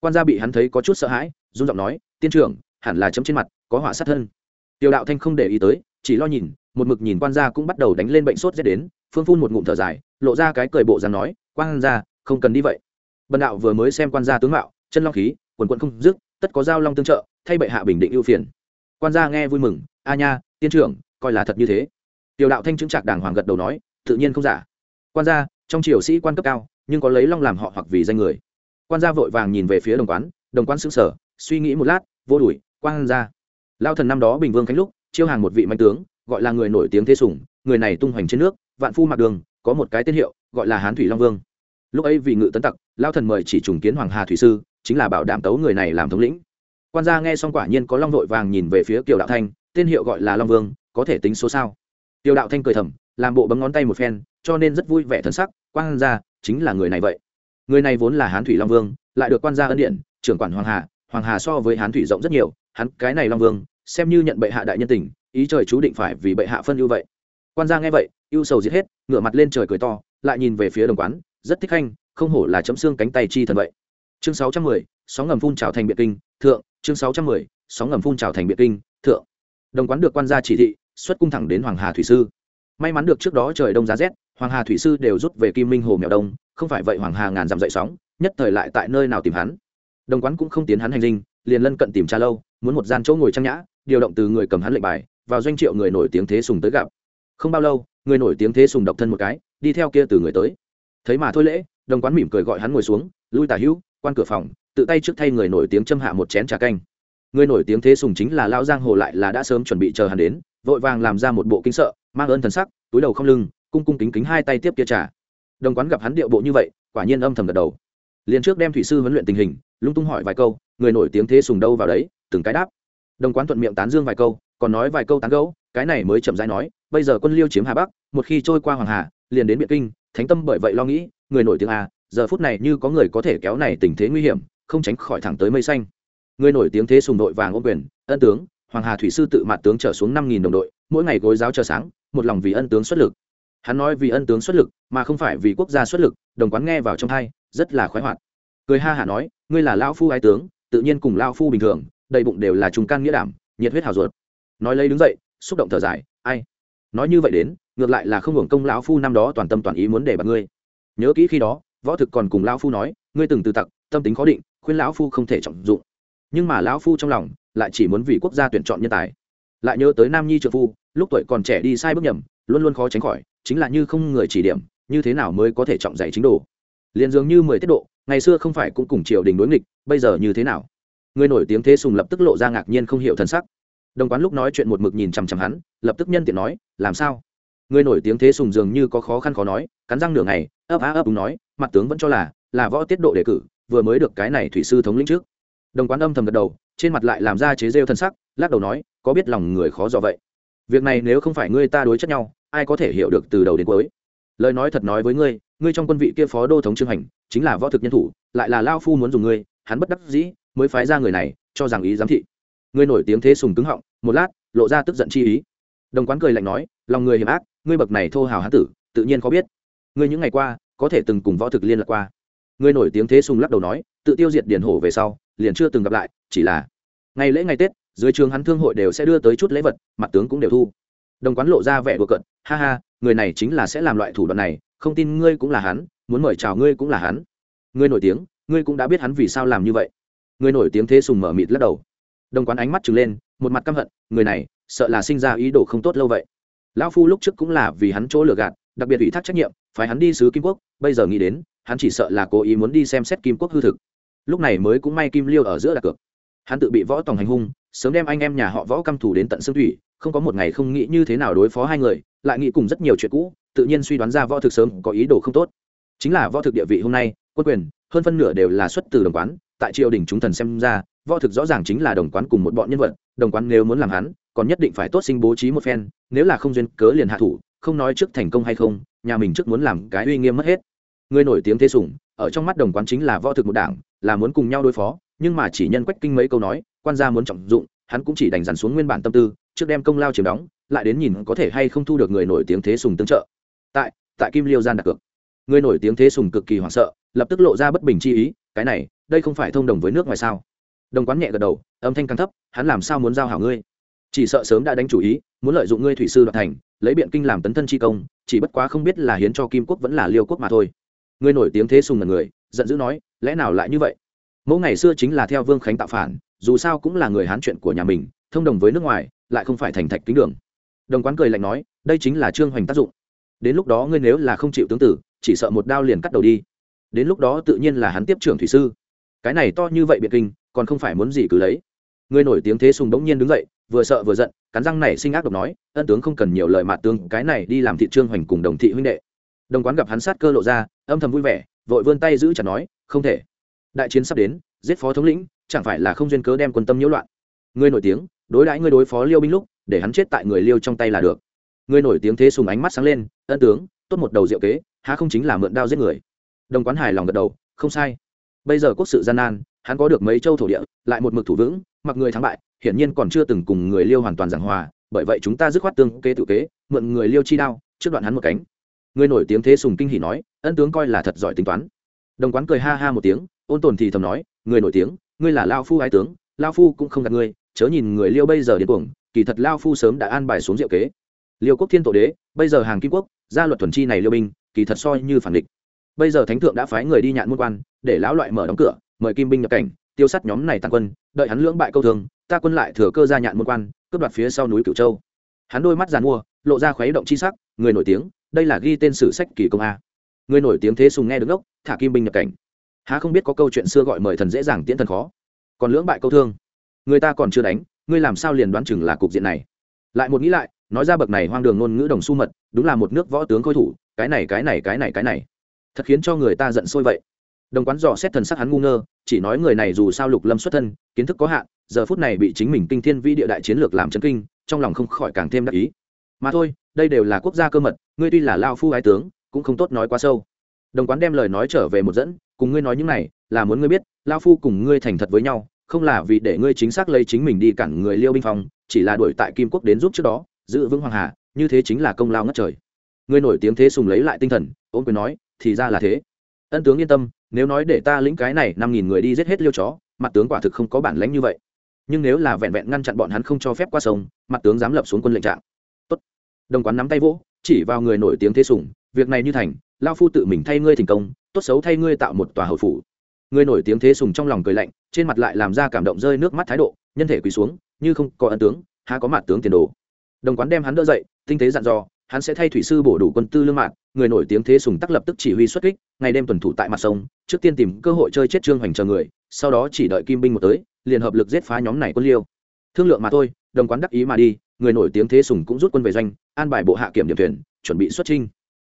Speaker 1: Quan gia bị hắn thấy có chút sợ hãi, run giọng nói, tiên trưởng, hẳn là chấm trên mặt, có họa sát thân. Tiêu đạo thanh không để ý tới, chỉ lo nhìn, một mực nhìn quan gia cũng bắt đầu đánh lên bệnh sốt rét đến, phương phun một ngụm thở dài, lộ ra cái cười bộ dáng nói, quan gia, không cần đi vậy. Bần đạo vừa mới xem quan gia tướng mạo, chân long khí, quần quận không dứt, tất có giao long tương trợ, thay bệ hạ bình định ưu phiền. Quan gia nghe vui mừng, a nha, tiên trưởng coi là thật như thế. Tiểu đạo thanh chứng trạc đàng hoàng gật đầu nói, tự nhiên không giả. Quan gia, trong triều sĩ quan cấp cao, nhưng có lấy long làm họ hoặc vì danh người. Quan gia vội vàng nhìn về phía đồng quán đồng quán xứng sở suy nghĩ một lát, vô đuổi, quan gia. Lao thần năm đó bình vương khánh lúc, chiêu hàng một vị mạnh tướng, gọi là người nổi tiếng thế sủng, người này tung hoành trên nước, vạn phu mặc đường, có một cái tên hiệu, gọi là hán thủy long vương. Lúc ấy vì ngự tấn tặc lao thần mời chỉ trùng kiến hoàng hà thủy sư, chính là bảo đảm tấu người này làm thống lĩnh. Quan gia nghe xong quả nhiên có long vội vàng nhìn về phía kiều đạo thanh, tên hiệu gọi là long vương có thể tính số sao? Tiêu đạo thanh cười thầm, làm bộ bấm ngón tay một phen, cho nên rất vui vẻ thân sắc quan gia chính là người này vậy. Người này vốn là hán thủy long vương, lại được quan gia ân điện, trưởng quản hoàng hà hoàng hà so với hán thủy rộng rất nhiều, hắn cái này long vương, xem như nhận bệ hạ đại nhân tình, ý trời chú định phải vì bệ hạ phân ưu vậy. Quan gia nghe vậy, ưu sầu giết hết, ngửa mặt lên trời cười to, lại nhìn về phía đồng quán, rất thích khanh không hổ là chấm xương cánh tay chi thần vậy. Chương sáu trăm mười, sóng ngầm phun trào thành biệt kinh, thượng, chương sáu trăm mười, sóng ngầm phun trào thành biệt kinh, thượng. Đồng quán được quan gia chỉ thị xuất cung thẳng đến hoàng hà thủy sư. May mắn được trước đó trời đông giá rét, hoàng hà thủy sư đều rút về kim minh hồ mèo đông, không phải vậy hoàng hà ngàn dặm dậy sóng, nhất thời lại tại nơi nào tìm hắn. Đồng quán cũng không tiến hắn hành linh liền lân cận tìm cha lâu, muốn một gian chỗ ngồi trang nhã, điều động từ người cầm hắn lệnh bài, vào doanh triệu người nổi tiếng thế sùng tới gặp. Không bao lâu, người nổi tiếng thế sùng độc thân một cái, đi theo kia từ người tới. Thấy mà thôi lễ, đồng quán mỉm cười gọi hắn ngồi xuống, lui tả hữu, quan cửa phòng, tự tay trước thay người nổi tiếng châm hạ một chén trà canh người nổi tiếng thế sùng chính là lão giang hồ lại là đã sớm chuẩn bị chờ hắn đến vội vàng làm ra một bộ kinh sợ mang ơn thần sắc túi đầu không lưng cung cung kính kính hai tay tiếp kia trà. Đồng quán gặp hắn điệu bộ như vậy quả nhiên âm thầm gật đầu. Liền trước đem thủy sư huấn luyện tình hình lung tung hỏi vài câu người nổi tiếng thế sùng đâu vào đấy từng cái đáp. Đồng quán thuận miệng tán dương vài câu còn nói vài câu tán gẫu cái này mới chậm rãi nói bây giờ quân liêu chiếm hà bắc một khi trôi qua hoàng hà liền đến biện kinh thánh tâm bởi vậy lo nghĩ người nổi tiếng à, giờ phút này như có người có thể kéo này tình thế nguy hiểm không tránh khỏi thẳng tới mây xanh người nổi tiếng thế sùng đội vàng ôm quyền, ân tướng, hoàng hà thủy sư tự mạn tướng trở xuống năm nghìn đồng đội, mỗi ngày gối giáo chờ sáng, một lòng vì ân tướng xuất lực. Hắn nói vì ân tướng xuất lực, mà không phải vì quốc gia xuất lực, đồng quán nghe vào trong thai rất là khoái hoạt. Cười ha hả nói, ngươi là lão phu ái tướng, tự nhiên cùng lao phu bình thường, đầy bụng đều là trùng can nghĩa đảm, nhiệt huyết hào ruột. Nói lấy đứng dậy, xúc động thở dài, ai? Nói như vậy đến, ngược lại là không hưởng công lão phu năm đó toàn tâm toàn ý muốn để bạt ngươi. Nhớ kỹ khi đó, võ thực còn cùng lão phu nói, ngươi từng từ tặc, tâm tính khó định, khuyên lão phu không thể trọng dụng nhưng mà lão phu trong lòng lại chỉ muốn vì quốc gia tuyển chọn nhân tài. Lại nhớ tới nam nhi trợ phu, lúc tuổi còn trẻ đi sai bước nhầm, luôn luôn khó tránh khỏi, chính là như không người chỉ điểm, như thế nào mới có thể trọng dạy chính đồ. Liền dường như mười tiết độ, ngày xưa không phải cũng cùng triều đình đối nghịch, bây giờ như thế nào? Người nổi tiếng thế sùng lập tức lộ ra ngạc nhiên không hiểu thân sắc. Đồng quán lúc nói chuyện một mực nhìn chằm chằm hắn, lập tức nhân tiện nói, làm sao? Người nổi tiếng thế sùng dường như có khó khăn khó nói, cắn răng nửa ngày, ấp á ấp đúng nói, mặt tướng vẫn cho là là võ tiết độ đề cử, vừa mới được cái này thủy sư thống lĩnh trước đồng quán âm thầm gật đầu, trên mặt lại làm ra chế rêu thân sắc, lắc đầu nói, có biết lòng người khó do vậy? Việc này nếu không phải ngươi ta đối chất nhau, ai có thể hiểu được từ đầu đến cuối? Lời nói thật nói với ngươi ngươi trong quân vị kia phó đô thống trương hành, chính là võ thực nhân thủ, lại là lao phu muốn dùng ngươi, hắn bất đắc dĩ mới phái ra người này, cho rằng ý giám thị. Ngươi nổi tiếng thế sùng cứng họng, một lát, lộ ra tức giận chi ý. Đồng quán cười lạnh nói, lòng người hiểm ác, ngươi bậc này thô hào hán tử, tự nhiên có biết. Ngươi những ngày qua, có thể từng cùng võ thực liên lạc qua. Ngươi nổi tiếng thế sùng lắc đầu nói, tự tiêu diệt điền hổ về sau liền chưa từng gặp lại, chỉ là ngày lễ ngày tết, dưới trường hắn thương hội đều sẽ đưa tới chút lễ vật, mặt tướng cũng đều thu. Đồng quán lộ ra vẻ đùa cận ha ha, người này chính là sẽ làm loại thủ đoạn này, không tin ngươi cũng là hắn, muốn mời chào ngươi cũng là hắn. Ngươi nổi tiếng, ngươi cũng đã biết hắn vì sao làm như vậy. Ngươi nổi tiếng thế sùng mở mịt lắc đầu. Đồng quán ánh mắt trừng lên, một mặt căm hận, người này, sợ là sinh ra ý đồ không tốt lâu vậy. Lão phu lúc trước cũng là vì hắn chỗ lừa gạt, đặc biệt ủy thác trách nhiệm phải hắn đi sứ kim quốc, bây giờ nghĩ đến, hắn chỉ sợ là cố ý muốn đi xem xét kim quốc hư thực lúc này mới cũng may kim liêu ở giữa đặt cược. Hắn tự bị võ tòng hành hung, sớm đem anh em nhà họ võ căm thủ đến tận xương thủy, không có một ngày không nghĩ như thế nào đối phó hai người, lại nghĩ cùng rất nhiều chuyện cũ, tự nhiên suy đoán ra võ thực sớm có ý đồ không tốt. Chính là võ thực địa vị hôm nay, quân quyền, hơn phân nửa đều là xuất từ đồng quán, tại triều đình chúng thần xem ra, võ thực rõ ràng chính là đồng quán cùng một bọn nhân vật, đồng quán nếu muốn làm hắn, còn nhất định phải tốt sinh bố trí một phen, nếu là không duyên cớ liền hạ thủ, không nói trước thành công hay không, nhà mình trước muốn làm cái uy nghiêm mất hết. Người nổi tiếng thế sủng ở trong mắt đồng quán chính là võ thực một đảng, là muốn cùng nhau đối phó, nhưng mà chỉ nhân quách kinh mấy câu nói, quan gia muốn trọng dụng, hắn cũng chỉ đành dằn xuống nguyên bản tâm tư, trước đem công lao chiếm đóng, lại đến nhìn có thể hay không thu được người nổi tiếng thế sùng tương trợ. Tại tại kim liêu gian đặt cược. Người nổi tiếng thế sùng cực kỳ hoảng sợ, lập tức lộ ra bất bình chi ý, cái này, đây không phải thông đồng với nước ngoài sao? Đồng quán nhẹ gật đầu, âm thanh càng thấp, hắn làm sao muốn giao hảo ngươi? Chỉ sợ sớm đã đánh chủ ý, muốn lợi dụng ngươi thủy sư đoạt thành, lấy biện kinh làm tấn thân chi công, chỉ bất quá không biết là hiến cho kim quốc vẫn là liêu quốc mà thôi ngươi nổi tiếng thế sùng là người, giận dữ nói, lẽ nào lại như vậy? Mẫu ngày xưa chính là theo vương khánh tạo phản, dù sao cũng là người hán chuyện của nhà mình, thông đồng với nước ngoài, lại không phải thành thạch kính đường. Đồng quán cười lạnh nói, đây chính là trương hoành tác dụng. Đến lúc đó ngươi nếu là không chịu tướng tử, chỉ sợ một đao liền cắt đầu đi. Đến lúc đó tự nhiên là hắn tiếp trưởng thủy sư. Cái này to như vậy biệt kinh, còn không phải muốn gì cứ lấy. Ngươi nổi tiếng thế sùng bỗng nhiên đứng dậy, vừa sợ vừa giận, cắn răng này sinh ác độc nói, ân tướng không cần nhiều lời mạt tướng, cái này đi làm thị trương hoành cùng đồng thị huynh đệ đồng quán gặp hắn sát cơ lộ ra, âm thầm vui vẻ, vội vươn tay giữ chặt nói, không thể. Đại chiến sắp đến, giết phó thống lĩnh, chẳng phải là không duyên cớ đem quân tâm nhiễu loạn. Ngươi nổi tiếng, đối đãi ngươi đối phó liêu binh lúc, để hắn chết tại người liêu trong tay là được. Ngươi nổi tiếng thế sùng ánh mắt sáng lên, ân tướng, tốt một đầu diệu kế, há không chính là mượn đao giết người? Đồng quán hài lòng gật đầu, không sai. Bây giờ quốc sự gian nan, hắn có được mấy châu thổ địa, lại một mực thủ vững, mặc người thắng bại, hiển nhiên còn chưa từng cùng người liêu hoàn toàn giảng hòa, bởi vậy chúng ta dứt khoát tương kế tự kế, mượn người liêu chi đao, trước đoạn hắn một cánh người nổi tiếng thế sùng kinh hỉ nói, ân tướng coi là thật giỏi tính toán. Đồng quán cười ha ha một tiếng, ôn tồn thì thầm nói, người nổi tiếng, ngươi là lao phu ái tướng, lao phu cũng không gạt ngươi, chớ nhìn người liêu bây giờ điên cuồng, kỳ thật lao phu sớm đã an bài xuống diệu kế. Liêu quốc thiên tổ đế, bây giờ hàng kim quốc, gia luật thuần chi này liêu binh, kỳ thật soi như phản địch. Bây giờ thánh thượng đã phái người đi nhạn môn quan, để lão loại mở đóng cửa, mời kim binh nhập cảnh, tiêu sát nhóm này tàn quân, đợi hắn lưỡng bại câu thường, ta quân lại thừa cơ ra nhạn môn quan, cướp đoạt phía sau núi cửu châu. Hắn đôi mắt giàn mua, lộ ra khuấy động chi sắc người nổi tiếng, đây là ghi tên sử sách kỳ công a. Người nổi tiếng thế sùng nghe được đốc thả kim binh nhập cảnh. Há không biết có câu chuyện xưa gọi mời thần dễ dàng tiễn thần khó. Còn lưỡng bại câu thương. Người ta còn chưa đánh, ngươi làm sao liền đoán chừng là cục diện này? Lại một nghĩ lại, nói ra bậc này hoang đường ngôn ngữ đồng su mật, đúng là một nước võ tướng khôi thủ, cái này cái này cái này cái này. Thật khiến cho người ta giận sôi vậy. Đồng quán dò xét thần sắc hắn ngu ngơ, chỉ nói người này dù sao lục lâm xuất thân, kiến thức có hạn, giờ phút này bị chính mình kinh thiên vĩ địa đại chiến lược làm chấn kinh, trong lòng không khỏi càng thêm đắc ý. Mà thôi đây đều là quốc gia cơ mật ngươi tuy là lao phu ái tướng cũng không tốt nói quá sâu. Đồng quán đem lời nói trở về một dẫn cùng ngươi nói những này là muốn ngươi biết lao phu cùng ngươi thành thật với nhau không là vì để ngươi chính xác lấy chính mình đi cản người liêu binh phòng, chỉ là đuổi tại kim quốc đến giúp trước đó giữ vững hoàng hà như thế chính là công lao ngất trời. Ngươi nổi tiếng thế sùng lấy lại tinh thần ôm quyền nói thì ra là thế. Ân tướng yên tâm nếu nói để ta lĩnh cái này năm nghìn người đi giết hết liêu chó mặt tướng quả thực không có bản lãnh như vậy. Nhưng nếu là vẹn vẹn ngăn chặn bọn hắn không cho phép qua sông mặt tướng dám lập xuống quân lệnh trạng đồng quán nắm tay vỗ, chỉ vào người nổi tiếng thế sủng việc này như thành lao phu tự mình thay ngươi thành công, tốt xấu thay ngươi tạo một tòa hậu phủ. Người nổi tiếng thế sùng trong lòng cười lạnh, trên mặt lại làm ra cảm động rơi nước mắt thái độ, nhân thể quỳ xuống, như không có ấn tướng, há có mặt tướng tiền đồ. Đồng quán đem hắn đỡ dậy, tinh tế dặn dò, hắn sẽ thay thủy sư bổ đủ quân tư lương mạng, người nổi tiếng thế sùng tắc lập tức chỉ huy xuất kích, ngày đêm tuần thủ tại mặt sông, trước tiên tìm cơ hội chơi chết trương hoành chờ người, sau đó chỉ đợi kim binh một tới, liền hợp lực giết phá nhóm này quân liêu. Thương lượng mà thôi, đồng quán đắc ý mà đi, người nổi tiếng thế sùng cũng rút quân về doanh an bài bộ hạ kiểm điểm thuyền, chuẩn bị xuất trinh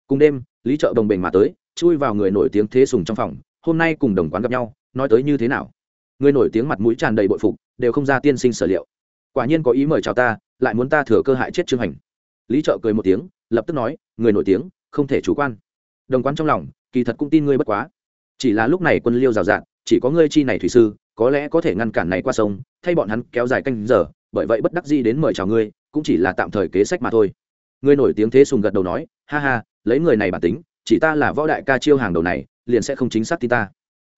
Speaker 1: cùng đêm, lý trợ đồng bình mà tới, chui vào người nổi tiếng thế sùng trong phòng, hôm nay cùng đồng quán gặp nhau, nói tới như thế nào? Người nổi tiếng mặt mũi tràn đầy bội phục, đều không ra tiên sinh sở liệu. Quả nhiên có ý mời chào ta, lại muốn ta thừa cơ hại chết trương hành. Lý trợ cười một tiếng, lập tức nói, người nổi tiếng, không thể chủ quan. Đồng quán trong lòng, kỳ thật cũng tin ngươi bất quá. Chỉ là lúc này quân liêu rào rạt, chỉ có ngươi chi này thủy sư, có lẽ có thể ngăn cản này qua sông, thay bọn hắn kéo dài canh giờ, bởi vậy bất đắc dĩ đến mời chào ngươi, cũng chỉ là tạm thời kế sách mà thôi ngươi nổi tiếng thế sùng gật đầu nói, ha ha, lấy người này bản tính, chỉ ta là võ đại ca chiêu hàng đầu này, liền sẽ không chính xác tin ta.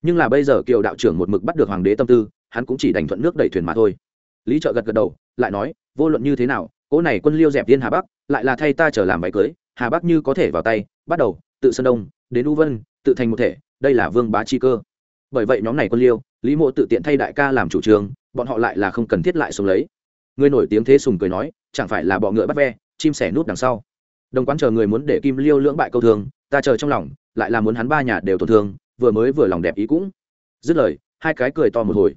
Speaker 1: Nhưng là bây giờ kiều đạo trưởng một mực bắt được hoàng đế tâm tư, hắn cũng chỉ đành thuận nước đẩy thuyền mà thôi. Lý trợ gật gật đầu, lại nói, vô luận như thế nào, cỗ này quân liêu dẹp tiên hà bắc, lại là thay ta trở làm váy cưới, hà bắc như có thể vào tay, bắt đầu, tự sơn đông, đến u vân, tự thành một thể, đây là vương bá chi cơ. Bởi vậy nhóm này quân liêu, lý mộ tự tiện thay đại ca làm chủ trương bọn họ lại là không cần thiết lại sống lấy. Người nổi tiếng thế sùng cười nói, chẳng phải là bọ ngựa bắt ve chim sẻ nút đằng sau. Đồng quán chờ người muốn để kim liêu lưỡng bại câu thường ta chờ trong lòng, lại là muốn hắn ba nhà đều tổn thương, vừa mới vừa lòng đẹp ý cũng. Dứt lời, hai cái cười to một hồi.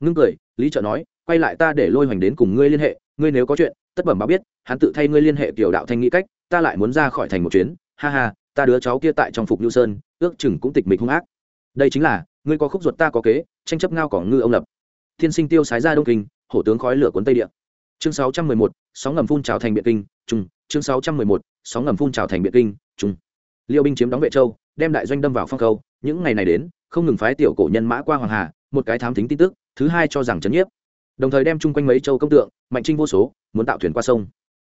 Speaker 1: Ngưng cười, lý trợ nói, quay lại ta để lôi hoành đến cùng ngươi liên hệ, ngươi nếu có chuyện, tất bẩm báo biết, hắn tự thay ngươi liên hệ tiểu đạo thanh nghĩ cách, ta lại muốn ra khỏi thành một chuyến. Ha ha, ta đứa cháu kia tại trong phục nhu sơn, ước chừng cũng tịch mịch hung ác. Đây chính là, ngươi có khúc ruột ta có kế, tranh chấp ngao cỏ ngư ông lập. Thiên sinh tiêu sái ra đông kinh, hổ tướng khói lửa cuốn tây địa. Chương sáu trăm mười một, sóng ngầm phun trào thành biện kinh trung, chương sáu trăm mười một, sóng ngầm phun trào thành biện kinh, trung. Liêu binh chiếm đóng vệ châu, đem đại doanh đâm vào phong khâu. Những ngày này đến, không ngừng phái tiểu cổ nhân mã qua hoàng hà, một cái thám tính tin tức, thứ hai cho rằng trấn nhiếp. Đồng thời đem chung quanh mấy châu công tượng, mạnh trinh vô số, muốn tạo thuyền qua sông.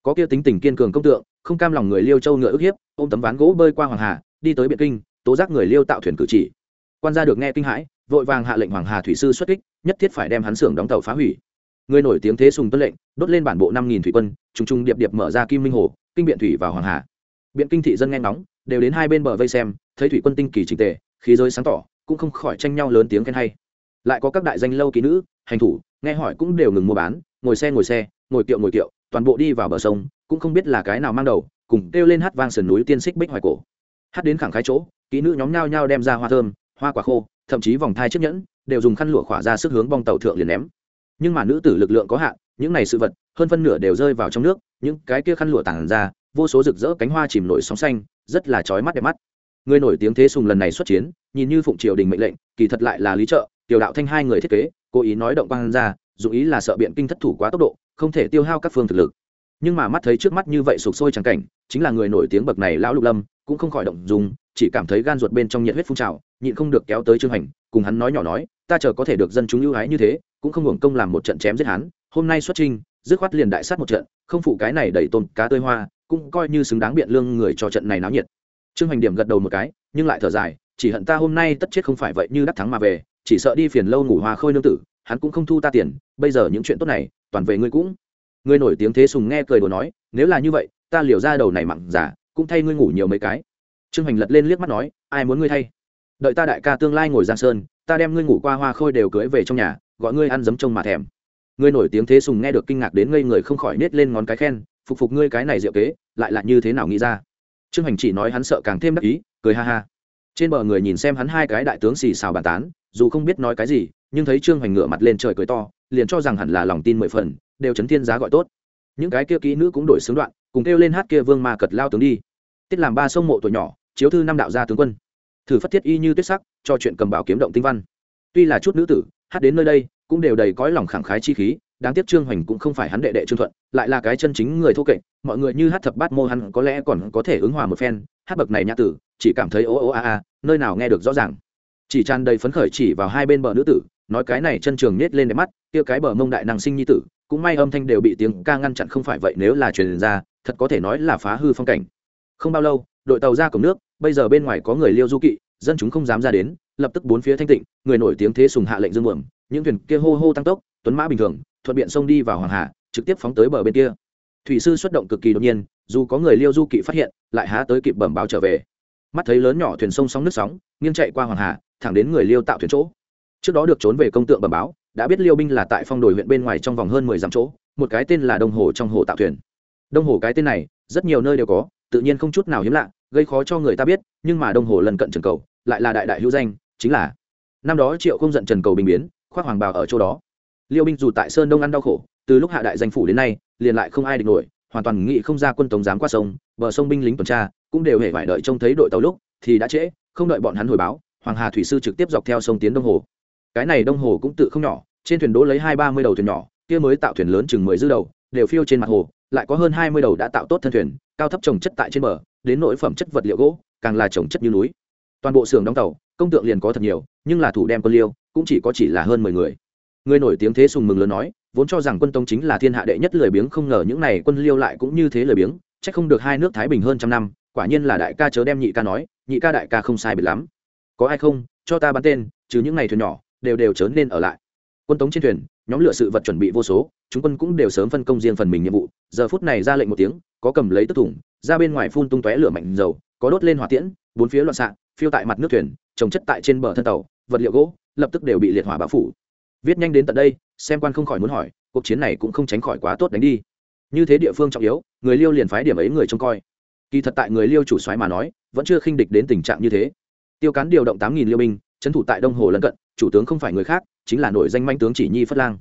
Speaker 1: Có kia tính tình kiên cường công tượng, không cam lòng người liêu châu ngựa ức hiếp, ôm tấm ván gỗ bơi qua hoàng hà, đi tới biện kinh, tố giác người liêu tạo thuyền cử chỉ. Quan gia được nghe kinh hãi, vội vàng hạ lệnh hoàng hà thủy sư xuất kích, nhất thiết phải đem hắn xưởng đóng tàu phá hủy người nổi tiếng thế sùng tuân lệnh, đốt lên bản bộ năm nghìn thủy quân, trùng trùng điệp điệp mở ra kim minh hồ, kinh biện thủy vào hoàng hà. Biện kinh thị dân nghe ngóng, đều đến hai bên bờ vây xem, thấy thủy quân tinh kỳ trình tề, khí giới sáng tỏ, cũng không khỏi tranh nhau lớn tiếng khen hay. Lại có các đại danh lâu ký nữ, hành thủ, nghe hỏi cũng đều ngừng mua bán, ngồi xe ngồi xe, ngồi kiệu ngồi kiệu, toàn bộ đi vào bờ sông, cũng không biết là cái nào mang đầu, cùng kêu lên hát vang sườn núi tiên xích bích hoài cổ. Hát đến khẳng khái chỗ kỹ nữ nhóm nhao nhao đem ra hoa thơm, hoa quả khô, thậm chí vòng thai chiếc nhẫn, đều dùng khăn lụa khỏa ra sức hướng bong tàu thượng liền ném nhưng mà nữ tử lực lượng có hạn, những này sự vật, hơn phân nửa đều rơi vào trong nước, những cái kia khăn lụa tản ra, vô số rực rỡ cánh hoa chìm nổi sóng xanh, rất là trói mắt đẹp mắt. Người nổi tiếng thế sùng lần này xuất chiến, nhìn như phụng triều đình mệnh lệnh, kỳ thật lại là lý trợ, tiểu đạo thanh hai người thiết kế, cố ý nói động quan ra dụng ý là sợ biện kinh thất thủ quá tốc độ, không thể tiêu hao các phương thực lực. Nhưng mà mắt thấy trước mắt như vậy sụp sôi trắng cảnh, chính là người nổi tiếng bậc này lão lục lâm, cũng không khỏi động dùng chỉ cảm thấy gan ruột bên trong nhiệt huyết phun trào, nhịn không được kéo tới trương hành, cùng hắn nói nhỏ nói ta chờ có thể được dân chúng ưu ái như thế, cũng không hưởng công làm một trận chém giết hắn. Hôm nay xuất trinh dứt khoát liền đại sát một trận, không phụ cái này đẩy tôm cá tươi hoa, cũng coi như xứng đáng biện lương người cho trận này náo nhiệt. Trương Hoành điểm gật đầu một cái, nhưng lại thở dài, chỉ hận ta hôm nay tất chết không phải vậy như đắc thắng mà về, chỉ sợ đi phiền lâu ngủ hoa khôi nương tử, hắn cũng không thu ta tiền, bây giờ những chuyện tốt này, toàn về ngươi cũng. Ngươi nổi tiếng thế sùng nghe cười đồ nói, nếu là như vậy, ta liều ra đầu này mặn giả, cũng thay ngươi ngủ nhiều mấy cái. Trương Hoành lật lên liếc mắt nói, ai muốn ngươi thay? Đợi ta đại ca tương lai ngồi giang sơn ta đem ngươi ngủ qua hoa khôi đều cưới về trong nhà, gọi ngươi ăn giấm trông mà thèm. Ngươi nổi tiếng thế sùng nghe được kinh ngạc đến ngây người không khỏi nết lên ngón cái khen, phục phục ngươi cái này diệu kế, lại là như thế nào nghĩ ra? Trương hành chỉ nói hắn sợ càng thêm đắc ý, cười ha ha. Trên bờ người nhìn xem hắn hai cái đại tướng xì xào bàn tán, dù không biết nói cái gì, nhưng thấy trương hoành ngửa mặt lên trời cười to, liền cho rằng hẳn là lòng tin mười phần, đều chấn thiên giá gọi tốt. Những cái kia kỹ nữ cũng đổi xướng đoạn, cùng kêu lên hát kia vương ma cật lao tướng đi. Tiết làm ba sông mộ tuổi nhỏ, chiếu thư năm đạo gia tướng quân thử phát thiết y như tuyết sắc, cho chuyện cầm bảo kiếm động tinh văn. Tuy là chút nữ tử, hát đến nơi đây, cũng đều đầy cõi lòng khẳng khái chi khí, đáng tiếc trương hoành cũng không phải hắn đệ đệ trương thuận, lại là cái chân chính người thô kệch, mọi người như hát thập bát mô hắn có lẽ còn có thể ứng hòa một phen, hát bậc này nhã tử, chỉ cảm thấy ô ô a a, nơi nào nghe được rõ ràng. Chỉ tràn đầy phấn khởi chỉ vào hai bên bờ nữ tử, nói cái này chân trường nết lên đẹp mắt, kia cái bờ mông đại năng sinh nhi tử, cũng may âm thanh đều bị tiếng ca ngăn chặn không phải vậy, nếu là truyền ra, thật có thể nói là phá hư phong cảnh. Không bao lâu, đội tàu ra cổng nước bây giờ bên ngoài có người liêu du kỵ, dân chúng không dám ra đến, lập tức bốn phía thanh tịnh, người nổi tiếng thế sùng hạ lệnh dương buồm những thuyền kia hô hô tăng tốc, tuấn mã bình thường, thuận biện sông đi vào hoàng hà trực tiếp phóng tới bờ bên kia. Thủy sư xuất động cực kỳ đột nhiên, dù có người liêu du kỵ phát hiện, lại há tới kịp bẩm báo trở về. Mắt thấy lớn nhỏ thuyền sông sóng nước sóng, nghiêng chạy qua hoàng hà thẳng đến người liêu tạo thuyền chỗ. Trước đó được trốn về công tượng bẩm báo, đã biết liêu binh là tại phong đồi huyện bên ngoài trong vòng hơn mười dặm chỗ, một cái tên là đông hồ trong hồ tạo thuyền. Đông hồ cái tên này, rất nhiều nơi đều có, tự nhiên không chút nào hiếm lạ gây khó cho người ta biết, nhưng mà đông hồ lần cận trần cầu, lại là đại đại hữu danh, chính là năm đó triệu không giận trần cầu bình biến, khoác hoàng bào ở chỗ đó. Liêu binh dù tại sơn đông ăn đau khổ, từ lúc hạ đại danh phủ đến nay, liền lại không ai địch nổi, hoàn toàn nghĩ không ra quân tống dám qua sông, bờ sông binh lính tuần tra, cũng đều hề phải đợi trông thấy đội tàu lúc, thì đã trễ, không đợi bọn hắn hồi báo, hoàng hà thủy sư trực tiếp dọc theo sông tiến đông hồ. Cái này đông hồ cũng tự không nhỏ, trên thuyền đỗ lấy hai ba mươi đầu thuyền nhỏ, kia mới tạo thuyền lớn chừng mười dư đầu, đều phiêu trên mặt hồ, lại có hơn hai mươi đầu đã tạo tốt thân thuyền, cao thấp trồng chất tại trên bờ đến nỗi phẩm chất vật liệu gỗ, càng là trồng chất như núi. Toàn bộ xưởng đóng tàu, công tượng liền có thật nhiều, nhưng là thủ đem quân liêu, cũng chỉ có chỉ là hơn mười người. Người nổi tiếng thế sùng mừng lớn nói, vốn cho rằng quân tông chính là thiên hạ đệ nhất lười biếng, không ngờ những này quân liêu lại cũng như thế lười biếng, chắc không được hai nước thái bình hơn trăm năm, quả nhiên là đại ca chớ đem nhị ca nói, nhị ca đại ca không sai biệt lắm. Có ai không, cho ta bắn tên chứ những ngày thuyền nhỏ, đều đều chớ nên ở lại. Quân tống trên thuyền, nhóm lựa sự vật chuẩn bị vô số, chúng quân cũng đều sớm phân công riêng phần mình nhiệm vụ, giờ phút này ra lệnh một tiếng, có cầm lấy tức thủng ra bên ngoài phun tung tóe lửa mạnh dầu, có đốt lên hỏa tiễn, bốn phía loạn xạ, phiêu tại mặt nước thuyền, trồng chất tại trên bờ thân tàu, vật liệu gỗ, lập tức đều bị liệt hỏa bão phủ. Viết nhanh đến tận đây, xem quan không khỏi muốn hỏi, cuộc chiến này cũng không tránh khỏi quá tốt đánh đi. Như thế địa phương trọng yếu, người liêu liền phái điểm ấy người trông coi. Kỳ thật tại người liêu chủ soái mà nói, vẫn chưa khinh địch đến tình trạng như thế. Tiêu cán điều động tám nghìn liêu binh, trấn thủ tại đông hồ lân cận, chủ tướng không phải người khác, chính là nội danh manh tướng chỉ nhi phất lang.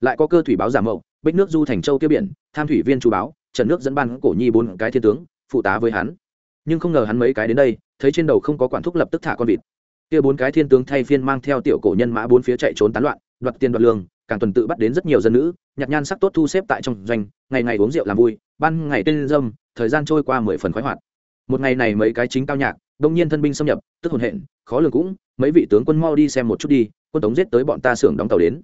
Speaker 1: Lại có cơ thủy báo giả mậu, bích nước du thành châu kia biển, tham thủy viên chú báo trần nước dẫn ban cổ nhi bốn cái thiên tướng, phụ tá với hắn. Nhưng không ngờ hắn mấy cái đến đây, thấy trên đầu không có quản thúc lập tức thả con vịt. Kia bốn cái thiên tướng thay phiên mang theo tiểu cổ nhân mã bốn phía chạy trốn tán loạn, đoạt tiền đoạt lương, càng tuần tự bắt đến rất nhiều dân nữ, nhặt nhan sắc tốt thu xếp tại trong doanh, ngày ngày uống rượu làm vui, ban ngày tên dâm, thời gian trôi qua mười phần khoái hoạt. Một ngày này mấy cái chính cao nhạc, đông nhiên thân binh xâm nhập, tức hồn hện, khó lường cũng, mấy vị tướng quân mau đi xem một chút đi, quân tống giết tới bọn ta xưởng đóng tàu đến.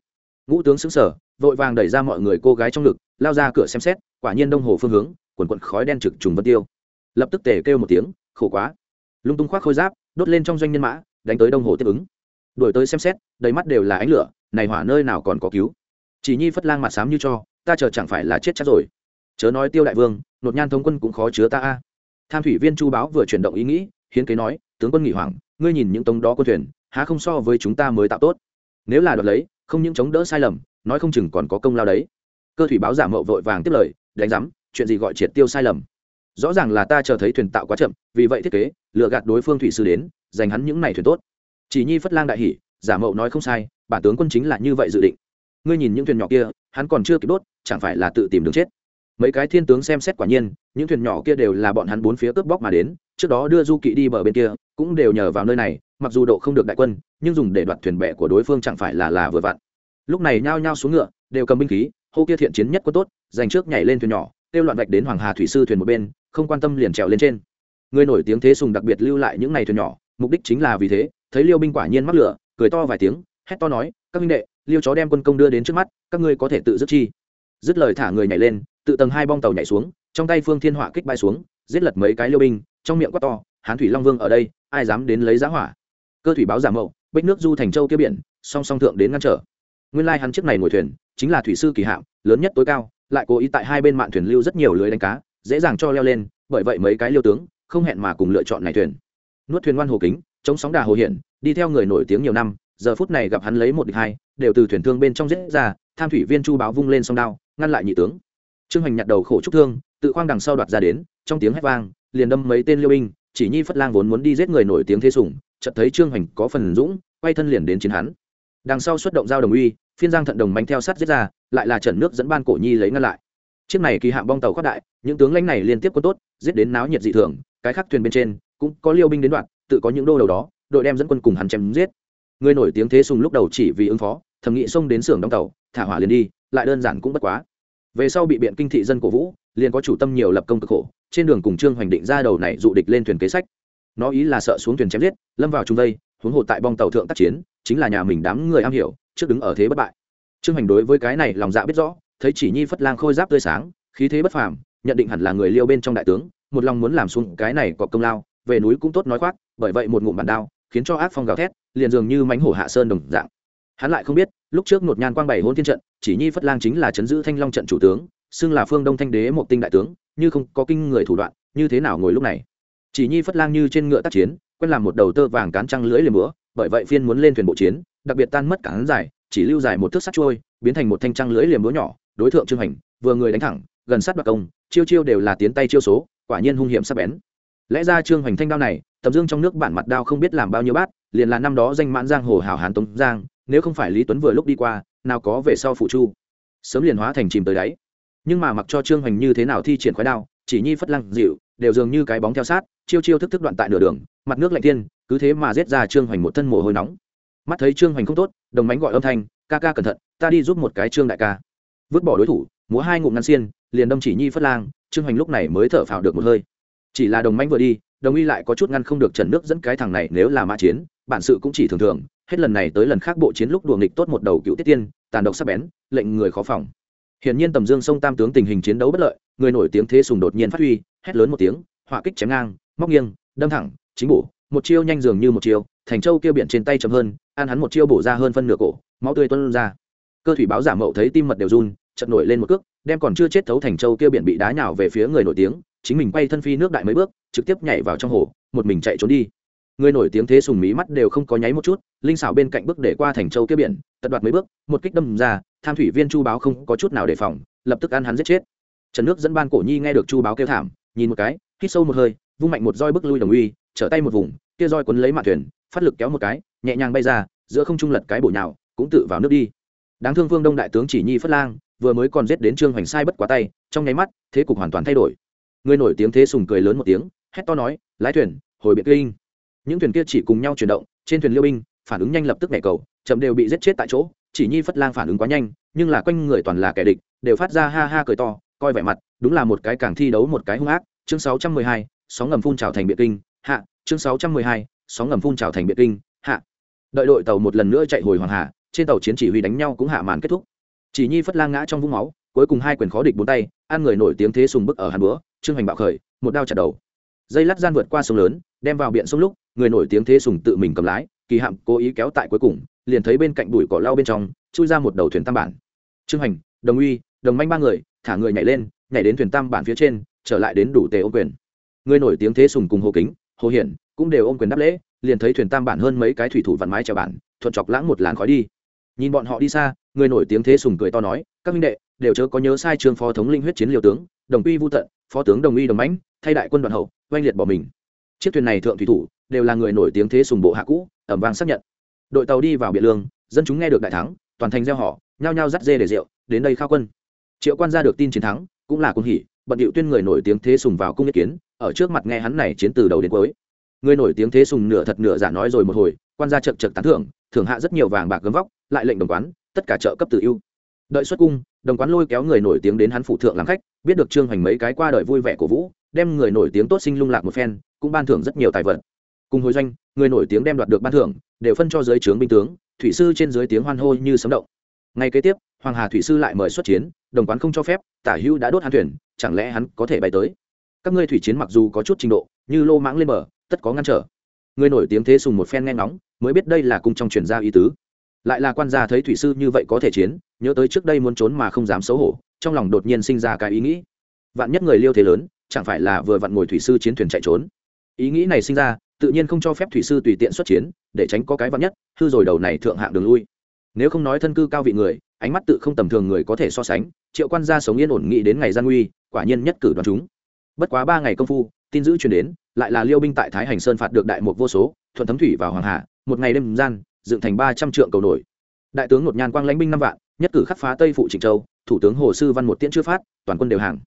Speaker 1: Ngũ tướng xứng sở vội vàng đẩy ra mọi người cô gái trong ngực, lao ra cửa xem xét quả nhiên đông hồ phương hướng quần quận khói đen trực trùng vân tiêu. Lập tức tề kêu một tiếng khổ quá. Lung tung khoác khôi giáp đốt lên trong doanh nhân mã đánh tới đông hồ tiếp ứng. Đổi tới xem xét đầy mắt đều là ánh lửa này hỏa nơi nào còn có cứu. Chỉ nhi phất lang mặt xám như cho ta chờ chẳng phải là chết chắc rồi. Chớ nói tiêu đại vương nột nhan thống quân cũng khó chứa ta a. Tham thủy viên chu báo vừa chuyển động ý nghĩ hiến kế nói tướng quân nghỉ hoàng, ngươi nhìn những tông đó quân thuyền há không so với chúng ta mới tạo tốt. Nếu là đoạt lấy không những chống đỡ sai lầm nói không chừng còn có công lao đấy. Cơ thủy báo giả mậu vội vàng tiếp lời đánh giám, chuyện gì gọi triệt tiêu sai lầm. Rõ ràng là ta chờ thấy thuyền tạo quá chậm, vì vậy thiết kế lựa gạt đối phương thủy sư đến dành hắn những này thuyền tốt. Chỉ nhi phất lang đại hỉ, giả mậu nói không sai, bản tướng quân chính là như vậy dự định. Ngươi nhìn những thuyền nhỏ kia, hắn còn chưa kịp đốt, chẳng phải là tự tìm đường chết. Mấy cái thiên tướng xem xét quả nhiên, những thuyền nhỏ kia đều là bọn hắn bốn phía cướp bóc mà đến, trước đó đưa du kỵ đi bờ bên kia, cũng đều nhờ vào nơi này, mặc dù độ không được đại quân, nhưng dùng để đoạt thuyền bè của đối phương chẳng phải là là vừa vặn. Lúc này nhao nhao xuống ngựa, đều cầm binh khí, hô kia thiện chiến nhất quân tốt dành trước nhảy lên thuyền nhỏ, kêu loạn vạch đến hoàng hà thủy sư thuyền một bên, không quan tâm liền trèo lên trên. Người nổi tiếng thế sùng đặc biệt lưu lại những ngày thuyền nhỏ, mục đích chính là vì thế, thấy liêu binh quả nhiên mắc lửa, cười to vài tiếng, hét to nói, các minh đệ, liêu chó đem quân công đưa đến trước mắt, các ngươi có thể tự dứt chi. Dứt lời thả người nhảy lên, tự tầng hai bong tàu nhảy xuống, trong tay phương thiên họa kích bay xuống, giết lật mấy cái liêu binh, trong miệng quát to, hán thủy long vương ở đây, ai dám đến lấy giá hỏa? Cơ thủy báo giả mậu, bích nước du thành châu kia biển, song song thượng đến ngăn trở. Nguyên lai hắn chiếc này ngồi thuyền, chính là thủy sư kỳ hạm, lớn nhất tối cao lại cố ý tại hai bên mạn thuyền lưu rất nhiều lưới đánh cá, dễ dàng cho leo lên, bởi vậy mấy cái liêu tướng không hẹn mà cùng lựa chọn này thuyền. Nuốt thuyền ngoan hồ kính, chống sóng đà hồ hiển, đi theo người nổi tiếng nhiều năm, giờ phút này gặp hắn lấy một địch hai, đều từ thuyền thương bên trong giết ra, tham thủy viên chu báo vung lên song đao, ngăn lại nhị tướng. Trương hoành nhặt đầu khổ trúc thương, tự khoang đằng sau đoạt ra đến, trong tiếng hét vang, liền đâm mấy tên liêu binh, chỉ nhi phất lang vốn muốn đi giết người nổi tiếng thế sủng, chợt thấy trương hoành có phần dũng, quay thân liền đến chiến hắn. Đằng sau xuất động giao đồng uy phiên giang thận đồng mánh theo sát giết ra, lại là trần nước dẫn ban cổ nhi lấy ngăn lại. Chiếc này kỳ hạm bong tàu khoác đại, những tướng lãnh này liên tiếp quân tốt, giết đến náo nhiệt dị thường, cái khác thuyền bên trên cũng có liêu binh đến đoạn, tự có những đô đầu đó, đội đem dẫn quân cùng hắn chém giết. Người nổi tiếng thế sùng lúc đầu chỉ vì ứng phó, thẩm nghị xông đến xưởng đóng tàu, thả hỏa liền đi, lại đơn giản cũng bất quá. Về sau bị biện kinh thị dân cổ vũ, liền có chủ tâm nhiều lập công cực khổ, trên đường cùng trương hoành định ra đầu này dụ địch lên thuyền kế sách. Nó ý là sợ xuống thuyền chém giết, lâm vào trung đây huống hồ tại bong tàu thượng tác chiến, chính là nhà mình đám người am hiểu, trước đứng ở thế bất bại. Trương hành đối với cái này lòng dạ biết rõ, thấy chỉ nhi phất lang khôi giáp tươi sáng, khí thế bất phàm, nhận định hẳn là người liêu bên trong đại tướng, một lòng muốn làm xuống cái này có công lao, về núi cũng tốt nói khoác, bởi vậy một ngụm bàn đao, khiến cho ác phong gào thét, liền dường như mánh hổ hạ sơn đồng dạng. Hắn lại không biết, lúc trước nột nhan quang bảy hôn thiên trận, chỉ nhi phất lang chính là chấn giữ thanh long trận chủ tướng, xưng là phương đông thanh đế một tinh đại tướng, như không có kinh người thủ đoạn, như thế nào ngồi lúc này? Chỉ nhi phất lang như trên ngựa tác chiến quen làm một đầu tơ vàng cán trăng lưỡi liềm búa, bởi vậy phiên muốn lên thuyền bộ chiến, đặc biệt tan mất cán dài, chỉ lưu dài một thước sắt trôi, biến thành một thanh trăng lưỡi liềm búa nhỏ, đối tượng trương hành, vừa người đánh thẳng, gần sát đoạt công, chiêu chiêu đều là tiến tay chiêu số, quả nhiên hung hiểm sắc bén. Lẽ ra trương hoành thanh đao này, tầm dương trong nước bản mặt đao không biết làm bao nhiêu bát, liền là năm đó danh mãn giang hồ hảo hán tống giang, nếu không phải lý tuấn vừa lúc đi qua, nào có về sau phụ chu. Sớm liền hóa thành chìm tới đáy. Nhưng mà mặc cho trương hoành như thế nào thi triển khói đao, chỉ nhi phất lăng dịu đều dường như cái bóng theo sát, chiêu chiêu thức thức đoạn tại nửa đường, mặt nước lạnh thiên, cứ thế mà giết ra trương hoành một thân mồ hôi nóng. Mắt thấy trương hoành không tốt, đồng mánh gọi âm thanh, ca ca cẩn thận, ta đi giúp một cái trương đại ca. Vứt bỏ đối thủ, múa hai ngụm ngăn xiên, liền đâm chỉ nhi phất lang, trương hoành lúc này mới thở phào được một hơi. Chỉ là đồng mánh vừa đi, đồng y lại có chút ngăn không được trần nước dẫn cái thằng này nếu là mã chiến, bản sự cũng chỉ thường thường, hết lần này tới lần khác bộ chiến lúc đùa nghịch tốt một đầu cựu tiết tiên, tàn độc sắc bén, lệnh người khó phòng. Hiển nhiên tầm dương sông tam tướng tình hình chiến đấu bất lợi, người nổi tiếng thế sùng đột nhiên phát huy hét lớn một tiếng, hỏa kích chém ngang, móc nghiêng, đâm thẳng, chính bổ, một chiêu nhanh dường như một chiêu, thành châu kia biển trên tay chậm hơn, ăn hắn một chiêu bổ ra hơn phân nửa cổ, máu tươi tuôn ra. Cơ thủy báo giả mậu thấy tim mật đều run chật nổi lên một cước, đem còn chưa chết thấu thành châu kia biển bị đá nhào về phía người nổi tiếng, chính mình quay thân phi nước đại mấy bước, trực tiếp nhảy vào trong hồ, một mình chạy trốn đi. Người nổi tiếng thế sùng mí mắt đều không có nháy một chút, linh xảo bên cạnh bước để qua thành châu kia biển, tật đoạt mấy bước, một kích đâm ra, tham thủy viên chu báo không có chút nào đề phòng, lập tức ăn hắn giết chết. Trần nước dẫn ban cổ nhi nghe được chu báo kêu thảm nhìn một cái, hít sâu một hơi, vung mạnh một roi bước lui đồng uy, trở tay một vùng, kia roi quấn lấy mạn thuyền, phát lực kéo một cái, nhẹ nhàng bay ra, giữa không trung lật cái bổ nhào, cũng tự vào nước đi. Đáng thương vương đông đại tướng chỉ nhi phất lang, vừa mới còn giết đến trương hoành sai bất quá tay, trong nháy mắt, thế cục hoàn toàn thay đổi. Người nổi tiếng thế sùng cười lớn một tiếng, hét to nói, lái thuyền, hồi biệt kinh. Những thuyền kia chỉ cùng nhau chuyển động, trên thuyền liêu binh, phản ứng nhanh lập tức nhảy cầu, chậm đều bị giết chết tại chỗ, chỉ nhi phất lang phản ứng quá nhanh, nhưng là quanh người toàn là kẻ địch, đều phát ra ha ha cười to, coi vẻ mặt đúng là một cái càng thi đấu một cái hung ác. Chương 612, sóng ngầm phun trào thành biệt kinh hạ. Chương 612, sóng ngầm phun trào thành biệt kinh hạ. Đợi đội tàu một lần nữa chạy hồi hoàng hà trên tàu chiến chỉ huy đánh nhau cũng hạ màn kết thúc. Chỉ nhi phất lang ngã trong vũng máu cuối cùng hai quyền khó địch bốn tay ăn người nổi tiếng thế sùng bức ở hàn bữa trương hành bạo khởi một đao chặt đầu. Dây lát gian vượt qua sông lớn đem vào biển sông lúc người nổi tiếng thế sùng tự mình cầm lái kỳ hạm cố ý kéo tại cuối cùng liền thấy bên cạnh bụi cỏ lao bên trong chui ra một đầu thuyền tam bản. Trương hành đồng uy đồng manh ba người thả người nhảy lên nhảy đến thuyền tam bản phía trên, trở lại đến đủ tề ô quyền. Người nổi tiếng thế sùng cùng hồ kính, hồ hiển cũng đều ôm quyền đáp lễ, liền thấy thuyền tam bản hơn mấy cái thủy thủ vặn mái chèo bản, thuận chọc lãng một làn khói đi. Nhìn bọn họ đi xa, người nổi tiếng thế sùng cười to nói, các minh đệ, đều chớ có nhớ sai trường phó thống linh huyết chiến liều tướng, đồng uy vu tận, phó tướng đồng uy đồng mãnh, thay đại quân đoàn hậu, oanh liệt bỏ mình. Chiếc thuyền này thượng thủy thủ đều là người nổi tiếng thế sùng bộ hạ cũ, ẩm vang xác nhận. Đội tàu đi vào biển lương, dân chúng nghe được đại thắng, toàn thành gieo họ, nhao nhao dắt dê để rượu, đến đây khao quân. Triệu quan ra được tin chiến thắng cũng là cung hỉ, bận điệu tuyên người nổi tiếng thế sùng vào cung ý kiến, ở trước mặt nghe hắn này chiến từ đầu đến cuối. Người nổi tiếng thế sùng nửa thật nửa giả nói rồi một hồi, quan gia chật chật tán thưởng thưởng hạ rất nhiều vàng bạc gấm vóc, lại lệnh đồng quán, tất cả trợ cấp tự ưu. Đợi xuất cung, đồng quán lôi kéo người nổi tiếng đến hắn phụ thượng làm khách, biết được trương hoành mấy cái qua đời vui vẻ của vũ, đem người nổi tiếng tốt sinh lung lạc một phen, cũng ban thưởng rất nhiều tài vật. Cùng hồi doanh, người nổi tiếng đem đoạt được ban thưởng, đều phân cho giới trướng binh tướng, thủy sư trên dưới tiếng hoan hô như sấm động. Ngay kế tiếp hoàng hà thủy sư lại mời xuất chiến, đồng quán không cho phép, tả hữu đã đốt hàn thuyền, chẳng lẽ hắn có thể bay tới? Các ngươi thủy chiến mặc dù có chút trình độ, như lô mãng lên bờ, tất có ngăn trở. Người nổi tiếng thế sùng một phen nghe ngóng, mới biết đây là cung trong truyền gia ý tứ. Lại là quan gia thấy thủy sư như vậy có thể chiến, nhớ tới trước đây muốn trốn mà không dám xấu hổ, trong lòng đột nhiên sinh ra cái ý nghĩ. Vạn nhất người liêu thế lớn, chẳng phải là vừa vặn ngồi thủy sư chiến thuyền chạy trốn? Ý nghĩ này sinh ra, tự nhiên không cho phép thủy sư tùy tiện xuất chiến, để tránh có cái vạn nhất, hư rồi đầu này thượng hạng đường lui. Nếu không nói thân cư cao vị người ánh mắt tự không tầm thường người có thể so sánh, triệu quan gia sống yên ổn nghĩ đến ngày gian nguy, quả nhiên nhất cử đoán chúng. Bất quá ba ngày công phu, tin dữ truyền đến, lại là liêu binh tại thái hành sơn phạt được đại một vô số, thuận thấm thủy vào hoàng hà một ngày đêm gian, dựng thành ba trăm trượng cầu nổi. Đại tướng một nhàn quang lãnh binh năm vạn, nhất cử khắc phá tây phụ trịnh châu, thủ tướng hồ sư văn một tiễn chưa phát, toàn quân đều hàng.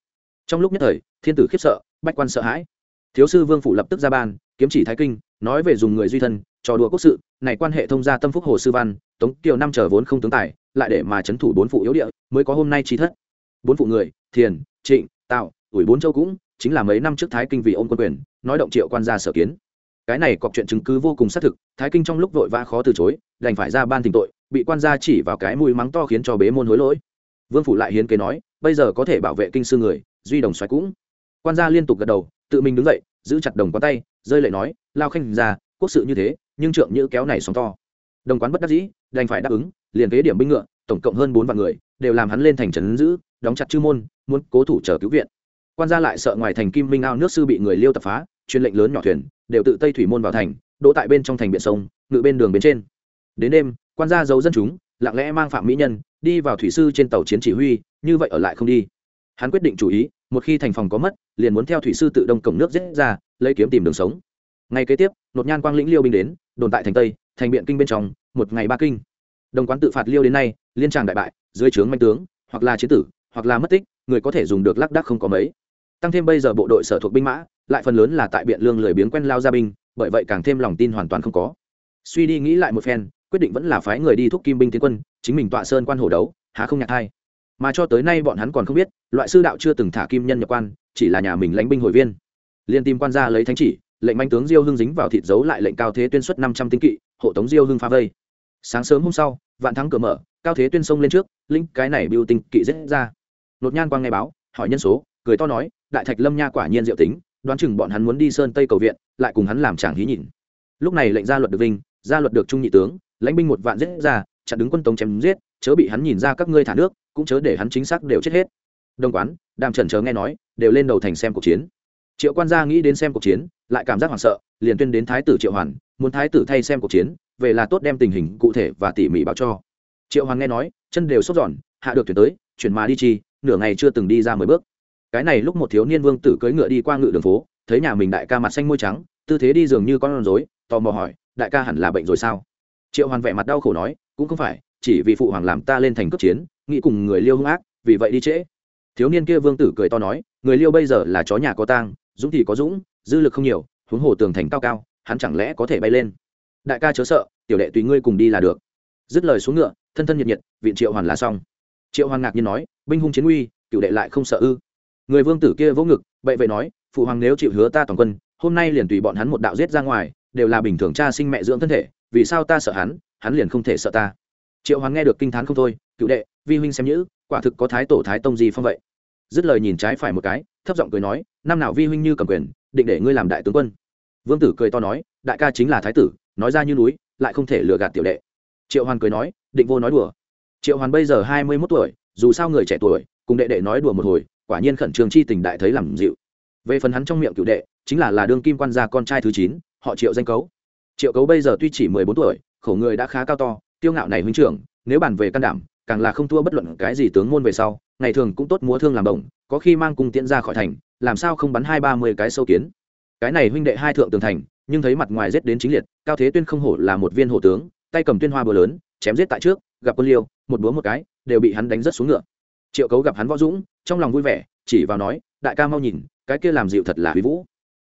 Speaker 1: Trong lúc nhất thời, thiên tử khiếp sợ, bách quan sợ hãi. Thiếu sư vương phủ lập tức ra ban, kiếm chỉ thái kinh, nói về dùng người duy thân trò đùa quốc sự, này quan hệ thông gia tâm phúc hồ sư văn, tống kiều năm chờ vốn không tướng tài, lại để mà chấn thủ bốn phụ yếu địa, mới có hôm nay trí thất. Bốn phụ người, thiền, trịnh, tạo, ủi bốn châu cũng, chính là mấy năm trước thái kinh vì ôm quân quyền, nói động triệu quan gia sở kiến. Cái này cọc chuyện chứng cứ vô cùng xác thực, thái kinh trong lúc vội vã khó từ chối, đành phải ra ban tình tội, bị quan gia chỉ vào cái mũi mắng to khiến cho bế môn hối lỗi. Vương phủ lại hiến kế nói, bây giờ có thể bảo vệ kinh sư người, duy đồng xoáy cũng. Quan gia liên tục gật đầu, tự mình đứng dậy, giữ chặt đồng quán tay, rơi lệ nói, lao khanh ra quốc sự như thế nhưng trượng nhữ kéo này sóng to. Đồng quán bất đắc dĩ, đành phải đáp ứng, liền kế điểm binh ngựa, tổng cộng hơn bốn vạn người, đều làm hắn lên thành trấn giữ, đóng chặt chư môn, muốn cố thủ chờ cứu viện. Quan gia lại sợ ngoài thành kim minh ao nước sư bị người liêu tập phá, chuyên lệnh lớn nhỏ thuyền, đều tự tây thủy môn vào thành, đỗ tại bên trong thành biển sông, ngự bên đường bên trên. Đến đêm, quan gia giấu dân chúng, lặng lẽ mang phạm mỹ nhân, đi vào thủy sư trên tàu chiến chỉ huy, như vậy ở lại không đi. Hắn quyết định chủ ý, một khi thành phòng có mất, liền muốn theo thủy sư tự đông cổng nước giết ra, lấy kiếm tìm đường sống. Ngày kế tiếp, nột nhan quang lĩnh liêu binh đến đồn tại thành tây, thành biện kinh bên trong, một ngày ba kinh. Đồng quán tự phạt liêu đến nay, liên tràng đại bại, dưới trướng manh tướng, hoặc là chiến tử, hoặc là mất tích, người có thể dùng được lác đác không có mấy. Tăng thêm bây giờ bộ đội sở thuộc binh mã, lại phần lớn là tại biện lương lười biếng quen lao ra binh, bởi vậy càng thêm lòng tin hoàn toàn không có. Suy đi nghĩ lại một phen, quyết định vẫn là phái người đi thúc kim binh tiến quân, chính mình tọa sơn quan hổ đấu, há không nhạc hai. Mà cho tới nay bọn hắn còn không biết, loại sư đạo chưa từng thả kim nhân nhập quan, chỉ là nhà mình lãnh binh hồi viên. Liên tìm quan gia lấy thánh chỉ lệnh manh tướng diêu hưng dính vào thịt dấu lại lệnh cao thế tuyên xuất năm trăm tinh kỵ, hộ tống diêu hưng phá vây. Sáng sớm hôm sau, vạn thắng cửa mở, cao thế tuyên sông lên trước linh cái này biêu tinh kỵ dễ ra. Nột nhan quang nghe báo, hỏi nhân số, cười to nói, đại thạch lâm nha quả nhiên diệu tính, đoán chừng bọn hắn muốn đi sơn tây cầu viện, lại cùng hắn làm chàng hí nhìn. Lúc này lệnh ra luật được vinh ra luật được trung nhị tướng, lãnh binh một vạn giết ra, chặn đứng quân tống chém giết, chớ bị hắn nhìn ra các ngươi thả nước, cũng chớ để hắn chính xác đều chết hết. Đồng quán, đàm trần chớ nghe nói, đều lên đầu thành xem cuộc chiến triệu quan gia nghĩ đến xem cuộc chiến, lại cảm giác hoảng sợ, liền tuyên đến thái tử triệu hoàn, muốn thái tử thay xem cuộc chiến, về là tốt đem tình hình cụ thể và tỉ mỉ báo cho. Triệu hoàn nghe nói, chân đều sốt giòn hạ được chuyển tới, chuyển mà đi chi, nửa ngày chưa từng đi ra mười bước. Cái này lúc một thiếu niên vương tử cưỡi ngựa đi qua ngựa đường phố, thấy nhà mình đại ca mặt xanh môi trắng, tư thế đi dường như con rối, tò mò hỏi, đại ca hẳn là bệnh rồi sao? Triệu hoàn vẻ mặt đau khổ nói, cũng không phải, chỉ vì phụ hoàng làm ta lên thành cấp chiến, nghĩ cùng người liêu hung ác, vì vậy đi trễ. Thiếu niên kia vương tử cười to nói, người liêu bây giờ là chó nhà có tang dũng thì có dũng, dư lực không nhiều, huống hồ tường thành cao cao, hắn chẳng lẽ có thể bay lên? Đại ca chớ sợ, tiểu đệ tùy ngươi cùng đi là được. Dứt lời xuống ngựa, thân thân nhiệt nhiệt, viện triệu hoàn là xong. Triệu hoàn ngạc nhiên nói, binh hung chiến uy, cựu đệ lại không sợ ư? Người vương tử kia vỗ ngực bậy vậy nói, phụ hoàng nếu chịu hứa ta toàn quân, hôm nay liền tùy bọn hắn một đạo giết ra ngoài, đều là bình thường cha sinh mẹ dưỡng thân thể, vì sao ta sợ hắn hắn liền không thể sợ ta? Triệu hoàng nghe được kinh t h á n không thôi, cựu đệ, vi huynh xem nhữ, quả thực có thái tổ thái tông gì phong vậy? Dứt lời nhìn trái phải một cái, thấp giọng cười nói, năm nào vi huynh như cầm quyền, định để ngươi làm đại tướng quân. Vương tử cười to nói, đại ca chính là thái tử, nói ra như núi, lại không thể lừa gạt tiểu đệ. Triệu hoàn cười nói, định vô nói đùa. Triệu hoàn bây giờ hai mươi mốt tuổi, dù sao người trẻ tuổi, cùng đệ đệ nói đùa một hồi, quả nhiên khẩn trương chi tình đại thấy làm dịu. Về phần hắn trong miệng cựu đệ, chính là là đương kim quan gia con trai thứ chín, họ triệu danh cấu. Triệu cấu bây giờ tuy chỉ mười bốn tuổi, khổ người đã khá cao to tiêu ngạo này huynh trưởng, nếu bàn về can đảm càng là không thua bất luận cái gì tướng môn về sau, ngày thường cũng tốt múa thương làm đồng, có khi mang cung tiễn ra khỏi thành, làm sao không bắn hai ba mươi cái sâu kiến. Cái này huynh đệ hai thượng tường thành, nhưng thấy mặt ngoài rết đến chính liệt, cao thế tuyên không hổ là một viên hổ tướng, tay cầm tuyên hoa bờ lớn, chém giết tại trước, gặp quân liêu, một búa một cái, đều bị hắn đánh rất xuống ngựa. Triệu cấu gặp hắn võ dũng, trong lòng vui vẻ, chỉ vào nói, đại ca mau nhìn, cái kia làm dịu thật là huy vũ.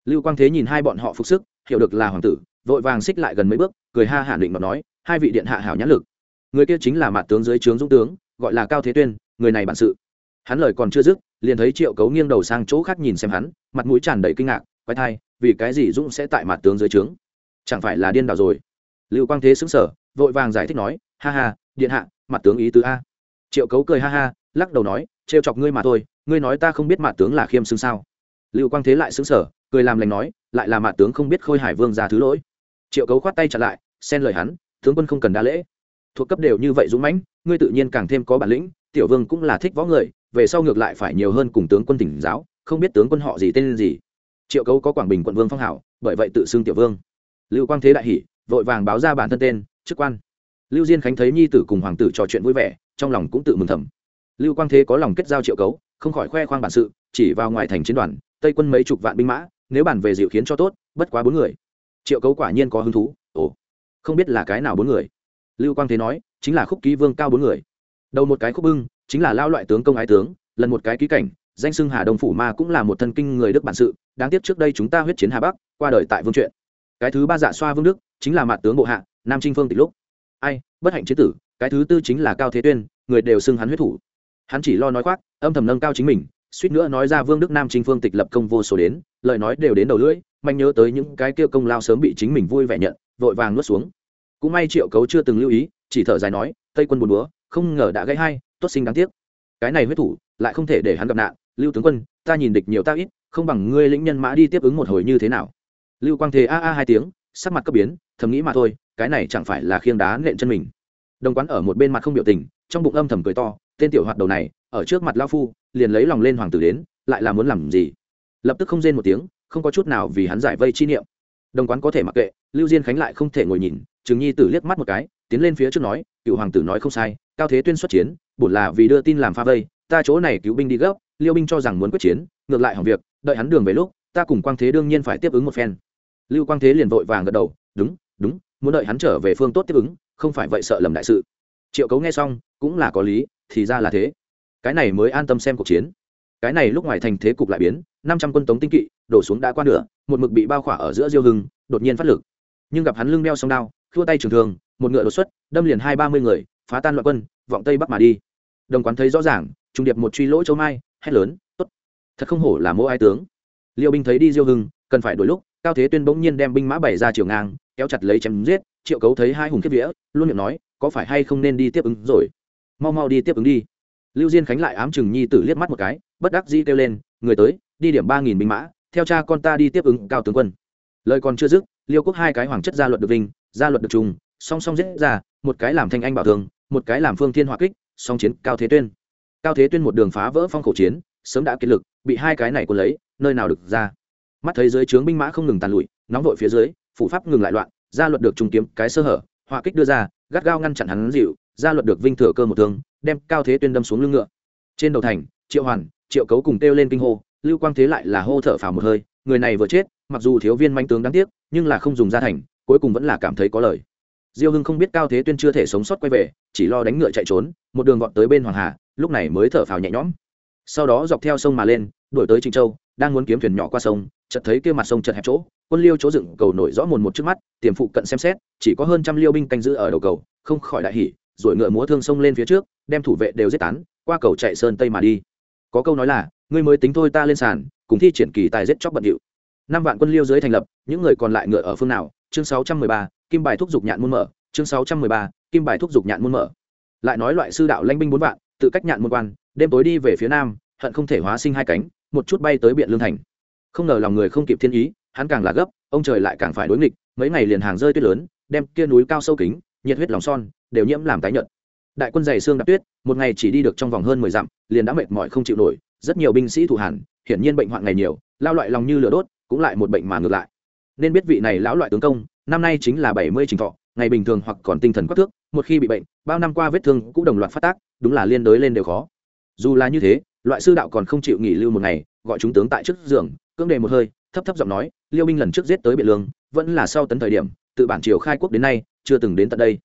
Speaker 1: Lưu quang thế nhìn hai bọn họ phục sức, hiểu được là hoàng tử, vội vàng xích lại gần mấy bước, cười ha hả định mà nói, hai vị điện hạ hảo nhãn lực người kia chính là mặt tướng dưới trướng dũng tướng, gọi là cao thế tuyên, người này bản sự. Hắn lời còn chưa dứt, liền thấy triệu cấu nghiêng đầu sang chỗ khác nhìn xem hắn, mặt mũi tràn đầy kinh ngạc quay thai, vì cái gì dũng sẽ tại mặt tướng dưới trướng? Chẳng phải là điên đảo rồi? Lưu quang thế xứng sở vội vàng giải thích nói, ha ha, điện hạ, mặt tướng ý tứ a. Triệu cấu cười ha ha, lắc đầu nói, trêu chọc ngươi mà thôi, ngươi nói ta không biết mặt tướng là khiêm xưng sao? Lưu quang thế lại xứng sở cười làm lành nói, lại là mặt tướng không biết khôi hải vương ra thứ lỗi. Triệu cấu khoát tay chặn lại, xen lời hắn, tướng quân không cần đa lễ thuộc cấp đều như vậy dũng mãnh, ngươi tự nhiên càng thêm có bản lĩnh, tiểu vương cũng là thích võ người, về sau ngược lại phải nhiều hơn cùng tướng quân tỉnh giáo, không biết tướng quân họ gì tên gì. Triệu cấu có quảng bình quận vương phong hảo, bởi vậy tự xưng tiểu vương. Lưu quang thế đại hỷ vội vàng báo ra bản thân tên, chức quan. Lưu diên khánh thấy nhi tử cùng hoàng tử trò chuyện vui vẻ, trong lòng cũng tự mừng thầm. Lưu quang thế có lòng kết giao triệu cấu, không khỏi khoe khoang bản sự, chỉ vào ngoài thành chiến đoàn, tây quân mấy chục vạn binh mã, nếu bản về dịu khiến cho tốt, bất quá bốn người. Triệu cấu quả nhiên có hứng thú, ồ, không biết là cái nào bốn người lưu quang thế nói, chính là khúc ký vương cao bốn người. Đầu một cái khúc bưng, chính là lao loại tướng công ái tướng, lần một cái ký cảnh, danh xưng hà đông phủ ma cũng là một thân kinh người đức bản sự, đáng tiếc trước đây chúng ta huyết chiến hà bắc, qua đời tại vương truyện cái thứ ba dạ xoa vương đức, chính là mặt tướng bộ hạ, nam trinh phương tịch lúc. Ai, bất hạnh chế tử, cái thứ tư chính là cao thế tuyên, người đều xưng hắn huyết thủ. Hắn chỉ lo nói khoác, âm thầm nâng cao chính mình, suýt nữa nói ra vương đức nam trinh phương tịch lập công vô số đến, lời nói đều đến đầu lưỡi mạnh nhớ tới những cái kia công lao sớm bị chính mình vui vẻ nhận, vội vàng nuốt xuống cũng may triệu cấu chưa từng lưu ý, chỉ thở dài nói, tây quân buồn búa không ngờ đã gãy hai tốt sinh đáng tiếc. Cái này huyết thủ, lại không thể để hắn gặp nạn. Lưu tướng quân, ta nhìn địch nhiều ta ít, không bằng ngươi lĩnh nhân mã đi tiếp ứng một hồi như thế nào? Lưu quang thế a a hai tiếng, sắc mặt cấp biến, thầm nghĩ mà thôi, cái này chẳng phải là khiêng đá nện chân mình. Đồng quán ở một bên mặt không biểu tình, trong bụng âm thầm cười to, tên tiểu hoạt đầu này, ở trước mặt lao phu, liền lấy lòng lên hoàng tử đến, lại là muốn làm gì? Lập tức không rên một tiếng, không có chút nào vì hắn giải vây chi niệm. Đồng quán có thể mặc kệ, lưu diên khánh lại không thể ngồi nhìn Trừng nhi tử liếc mắt một cái, tiến lên phía trước nói, cựu hoàng tử nói không sai, cao thế tuyên xuất chiến, bổn là vì đưa tin làm pha vây, ta chỗ này cứu binh đi gấp, liêu binh cho rằng muốn quyết chiến, ngược lại hỏng việc, đợi hắn đường về lúc, ta cùng quang thế đương nhiên phải tiếp ứng một phen. Lưu quang thế liền vội vàng gật đầu, đúng đúng, muốn đợi hắn trở về phương tốt tiếp ứng, không phải vậy sợ lầm đại sự. Triệu cấu nghe xong, cũng là có lý, thì ra là thế. Cái này mới an tâm xem cuộc chiến. Cái này lúc ngoài thành thế cục lại biến, năm trăm quân tống tinh kỵ, đổ xuống đã qua nửa, một mực bị bao khỏa ở giữa diêu hưng, đột nhiên phát lực. Nhưng gặp hắn lưng đeo song đao khua tay trường thường một ngựa đột xuất, đâm liền hai ba mươi người, phá tan loạn quân, vọng tây bắc mà đi. Đồng quán thấy rõ ràng, trung điệp một truy lỗ châu mai, hét lớn, tốt, thật không hổ là mỗ ai tướng. Liêu binh thấy đi diêu hưng, cần phải đổi lúc, cao thế tuyên bỗng nhiên đem binh mã bảy ra chiều ngang, kéo chặt lấy chém giết, triệu cấu thấy hai hùng kiếp vĩa luôn miệng nói, có phải hay không nên đi tiếp ứng rồi? Mau mau đi tiếp ứng đi. Lưu diên khánh lại ám chừng nhi tử liếc mắt một cái, bất đắc dĩ kêu lên, người tới, đi điểm ba nghìn binh mã, theo cha con ta đi tiếp ứng cao tướng quân. Lời còn chưa dứt, liêu quốc hai cái hoàng chất gia luật được vinh gia luật được trùng, song song giết ra, một cái làm thanh anh bảo thường, một cái làm phương thiên hỏa kích, song chiến cao thế tuyên. Cao thế tuyên một đường phá vỡ phong khẩu chiến, sớm đã kiệt lực, bị hai cái này cuốn lấy, nơi nào được ra. Mắt thấy dưới trướng binh mã không ngừng tàn lụi, nóng vội phía dưới phụ pháp ngừng lại loạn gia luật được trùng kiếm cái sơ hở, hỏa kích đưa ra, gắt gao ngăn chặn hắn dịu gia luật được vinh thừa cơ một thương, đem cao thế tuyên đâm xuống lưng ngựa. Trên đầu thành, triệu hoàn, triệu cấu cùng kêu lên kinh hô, lưu quang thế lại là hô thở phào một hơi, người này vừa chết, mặc dù thiếu viên manh tướng đáng tiếc, nhưng là không dùng ra thành cuối cùng vẫn là cảm thấy có lời. Diêu hưng không biết cao thế tuyên chưa thể sống sót quay về, chỉ lo đánh ngựa chạy trốn, một đường gọn tới bên hoàng hà, lúc này mới thở phào nhẹ nhõm. Sau đó dọc theo sông mà lên, đuổi tới trịnh châu, đang muốn kiếm thuyền nhỏ qua sông, chợt thấy kia mặt sông chật hẹp chỗ, quân liêu chỗ dựng cầu nổi rõ mồn một trước mắt, tiềm phụ cận xem xét, chỉ có hơn trăm liêu binh canh giữ ở đầu cầu, không khỏi đại hỉ, rồi ngựa múa thương sông lên phía trước, đem thủ vệ đều giết tán, qua cầu chạy sơn tây mà đi. Có câu nói là, ngươi mới tính thôi ta lên sàn, cùng thi triển kỳ tài giết chóc bận điệu. Năm vạn quân liêu dưới thành lập, những người còn lại ngựa ở phương nào chương sáu trăm mười ba, kim bài thúc dục nhạn môn mở, chương sáu trăm mười ba, kim bài thúc dục nhạn môn mở. Lại nói loại sư đạo lãnh binh bốn vạn, tự cách nhạn môn quan, đêm tối đi về phía nam, hận không thể hóa sinh hai cánh, một chút bay tới biện lương thành. Không ngờ lòng người không kịp thiên ý, hắn càng là gấp, ông trời lại càng phải đối nghịch, mấy ngày liền hàng rơi tuyết lớn, đem kia núi cao sâu kính, nhiệt huyết lòng son, đều nhiễm làm tái nhợt. Đại quân dày xương đạp tuyết, một ngày chỉ đi được trong vòng hơn mười dặm, liền đã mệt mỏi không chịu nổi, rất nhiều binh sĩ thủ hàn hiển nhiên bệnh hoạn ngày nhiều, lao loại lòng như lửa đốt, cũng lại một bệnh mà ngược lại nên biết vị này lão loại tướng công, năm nay chính là bảy mươi trình thọ, ngày bình thường hoặc còn tinh thần quắc thước, một khi bị bệnh, bao năm qua vết thương cũng đồng loạt phát tác, đúng là liên đối lên đều khó. Dù là như thế, loại sư đạo còn không chịu nghỉ lưu một ngày, gọi chúng tướng tại trước giường, cưỡng đề một hơi, thấp thấp giọng nói, liêu binh lần trước giết tới biện lương, vẫn là sau tấn thời điểm, tự bản triều khai quốc đến nay, chưa từng đến tận đây.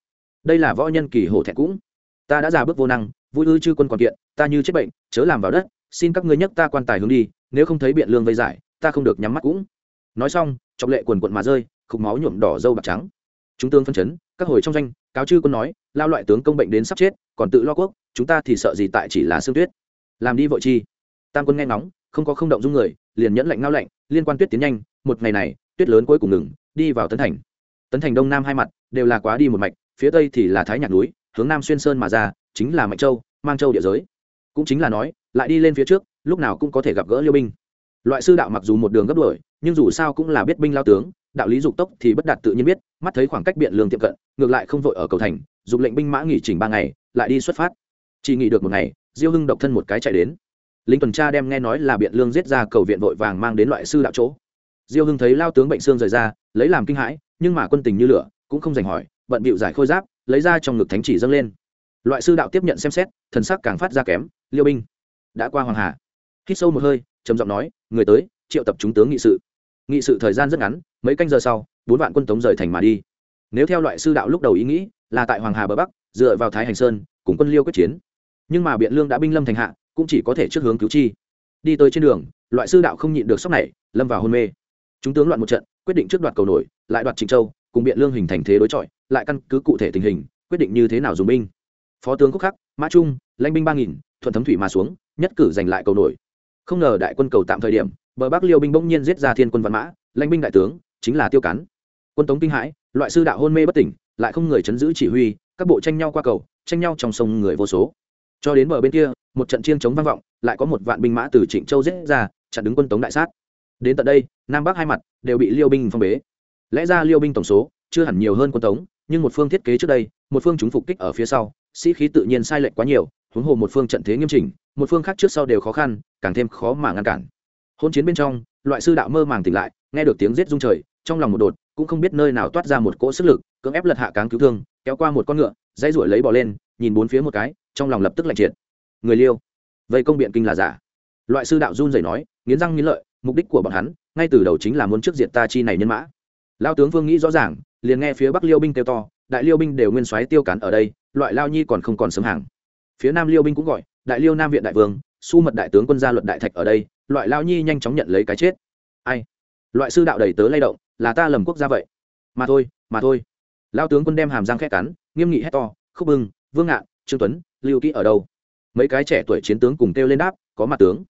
Speaker 1: Đây là võ nhân kỳ hổ thẹn cũng. Ta đã già bước vô năng, vui ư chư quân còn kiện, ta như chết bệnh, chớ làm vào đất, xin các ngươi nhấc ta quan tài hướng đi, nếu không thấy biện lương vây giải, ta không được nhắm mắt cũng nói xong trọng lệ quần quận mà rơi, khục máu nhuộm đỏ dâu bạc trắng. Chúng tướng phân chấn, các hồi trong danh cáo chư quân nói, lao loại tướng công bệnh đến sắp chết, còn tự lo quốc, chúng ta thì sợ gì tại chỉ là sương tuyết. Làm đi vội chi. Tam quân nghe ngóng, không có không động dung người, liền nhẫn lạnh ngao lạnh, liên quan tuyết tiến nhanh, một ngày này, tuyết lớn cuối cùng ngừng, đi vào tấn thành. Tấn thành đông nam hai mặt, đều là quá đi một mạch, phía tây thì là thái nhạc núi, hướng nam xuyên sơn mà ra, chính là mạnh châu, mang châu địa giới. Cũng chính là nói, lại đi lên phía trước, lúc nào cũng có thể gặp gỡ liêu binh. Loại sư đạo mặc dù một đường gấp đuổi nhưng dù sao cũng là biết binh lao tướng, đạo lý dục tốc thì bất đạt tự nhiên biết, mắt thấy khoảng cách biện lương tiệm cận, ngược lại không vội ở cầu thành, dục lệnh binh mã nghỉ chỉnh ba ngày, lại đi xuất phát. Chỉ nghỉ được một ngày, diêu hưng độc thân một cái chạy đến. Lính tuần tra đem nghe nói là biện lương giết ra cầu viện vội vàng mang đến loại sư đạo chỗ. Diêu hưng thấy lao tướng bệnh xương rời ra, lấy làm kinh hãi, nhưng mà quân tình như lửa, cũng không dành hỏi, bận bịu giải khôi giáp, lấy ra trong ngực thánh chỉ dâng lên. Loại sư đạo tiếp nhận xem xét, thần sắc càng phát ra kém, liêu binh, đã qua hoàng hà. Hít sâu một hơi, trầm giọng nói, người tới, triệu tập chúng tướng nghị sự nghị sự thời gian rất ngắn, mấy canh giờ sau, bốn vạn quân tống rời thành mà đi. Nếu theo loại sư đạo lúc đầu ý nghĩ, là tại hoàng hà bờ bắc, dựa vào thái hành sơn, cùng quân liêu quyết chiến. Nhưng mà biện lương đã binh lâm thành hạ, cũng chỉ có thể trước hướng cứu chi. Đi tới trên đường, loại sư đạo không nhịn được sốc này, lâm vào hôn mê. Chúng tướng loạn một trận, quyết định trước đoạt cầu nổi, lại đoạt trịnh châu, cùng biện lương hình thành thế đối chọi, lại căn cứ cụ thể tình hình, quyết định như thế nào dùng binh. Phó tướng quốc khắc, mã trung, lãnh binh ba nghìn, thuận thấm thủy mà xuống, nhất cử giành lại cầu nổi. Không ngờ đại quân cầu tạm thời điểm bờ bắc liêu binh bỗng nhiên giết ra thiên quân văn mã, lãnh binh đại tướng, chính là tiêu cán. Quân tống kinh hãi, loại sư đạo hôn mê bất tỉnh, lại không người chấn giữ chỉ huy, các bộ tranh nhau qua cầu, tranh nhau trong sông người vô số. Cho đến bờ bên kia, một trận chiêng chống vang vọng, lại có một vạn binh mã từ trịnh châu giết ra, chặn đứng quân tống đại sát. Đến tận đây, nam bắc hai mặt đều bị liêu binh phong bế. Lẽ ra liêu binh tổng số chưa hẳn nhiều hơn quân tống, nhưng một phương thiết kế trước đây, một phương chúng phục kích ở phía sau, sĩ khí tự nhiên sai lệch quá nhiều, huống hồ một phương trận thế nghiêm chỉnh, một phương khác trước sau đều khó khăn, càng thêm khó mà ngăn cản hôn chiến bên trong, loại sư đạo mơ màng tỉnh lại, nghe được tiếng rết rung trời, trong lòng một đột, cũng không biết nơi nào toát ra một cỗ sức lực, cưỡng ép lật hạ cáng cứu thương, kéo qua một con ngựa, dãy ruổi lấy bỏ lên, nhìn bốn phía một cái, trong lòng lập tức lạnh triệt. Người liêu, vây công biện kinh là giả. Loại sư đạo run rẩy nói, nghiến răng nghiến lợi, mục đích của bọn hắn, ngay từ đầu chính là muốn trước diệt ta chi này nhân mã. Lao tướng vương nghĩ rõ ràng, liền nghe phía bắc liêu binh kêu to, đại liêu binh đều nguyên soái tiêu cản ở đây, loại lao nhi còn không còn sớm hàng. Phía nam liêu binh cũng gọi, đại liêu nam viện đại vương, su mật đại tướng quân gia luật đại thạch ở đây loại lao nhi nhanh chóng nhận lấy cái chết. Ai? Loại sư đạo đầy tớ lay động, là ta lầm quốc gia vậy. Mà thôi mà thôi. Lao tướng quân đem hàm răng khét cắn, nghiêm nghị hét to, khúc bưng, vương ngạn, trương tuấn, lưu kỹ ở đâu? Mấy cái trẻ tuổi chiến tướng cùng kêu lên đáp, có mặt tướng.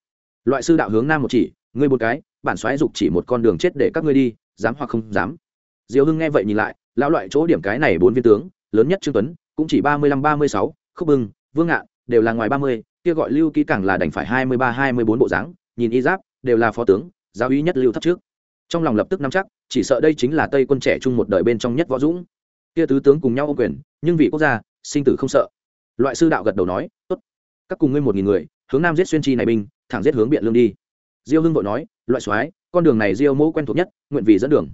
Speaker 1: Loại sư đạo hướng nam một chỉ, ngươi một cái, bản xoáy dục chỉ một con đường chết để các ngươi đi, dám hoặc không dám. Diều hưng nghe vậy nhìn lại, lão loại chỗ điểm cái này bốn viên tướng, lớn nhất trương tuấn, cũng chỉ ba mươi lăm, ba mươi sáu, khúc bưng, vương ngạn, đều là ngoài ba mươi, kia gọi lưu ký càng là đành phải hai mươi ba, hai mươi bốn bộ dáng nhìn y giáp, đều là phó tướng, giáo uy nhất lưu thấp trước. Trong lòng lập tức nắm chắc, chỉ sợ đây chính là tây quân trẻ chung một đời bên trong nhất võ dũng. Kia tứ tướng cùng nhau ô quyền, nhưng vì quốc gia, sinh tử không sợ. Loại sư đạo gật đầu nói, tốt, các cùng ngươi một nghìn người, hướng nam giết xuyên chi này binh, thẳng giết hướng biện lương đi. Diêu hưng vội nói, loại soái, con đường này diêu mẫu quen thuộc nhất, nguyện vì dẫn đường.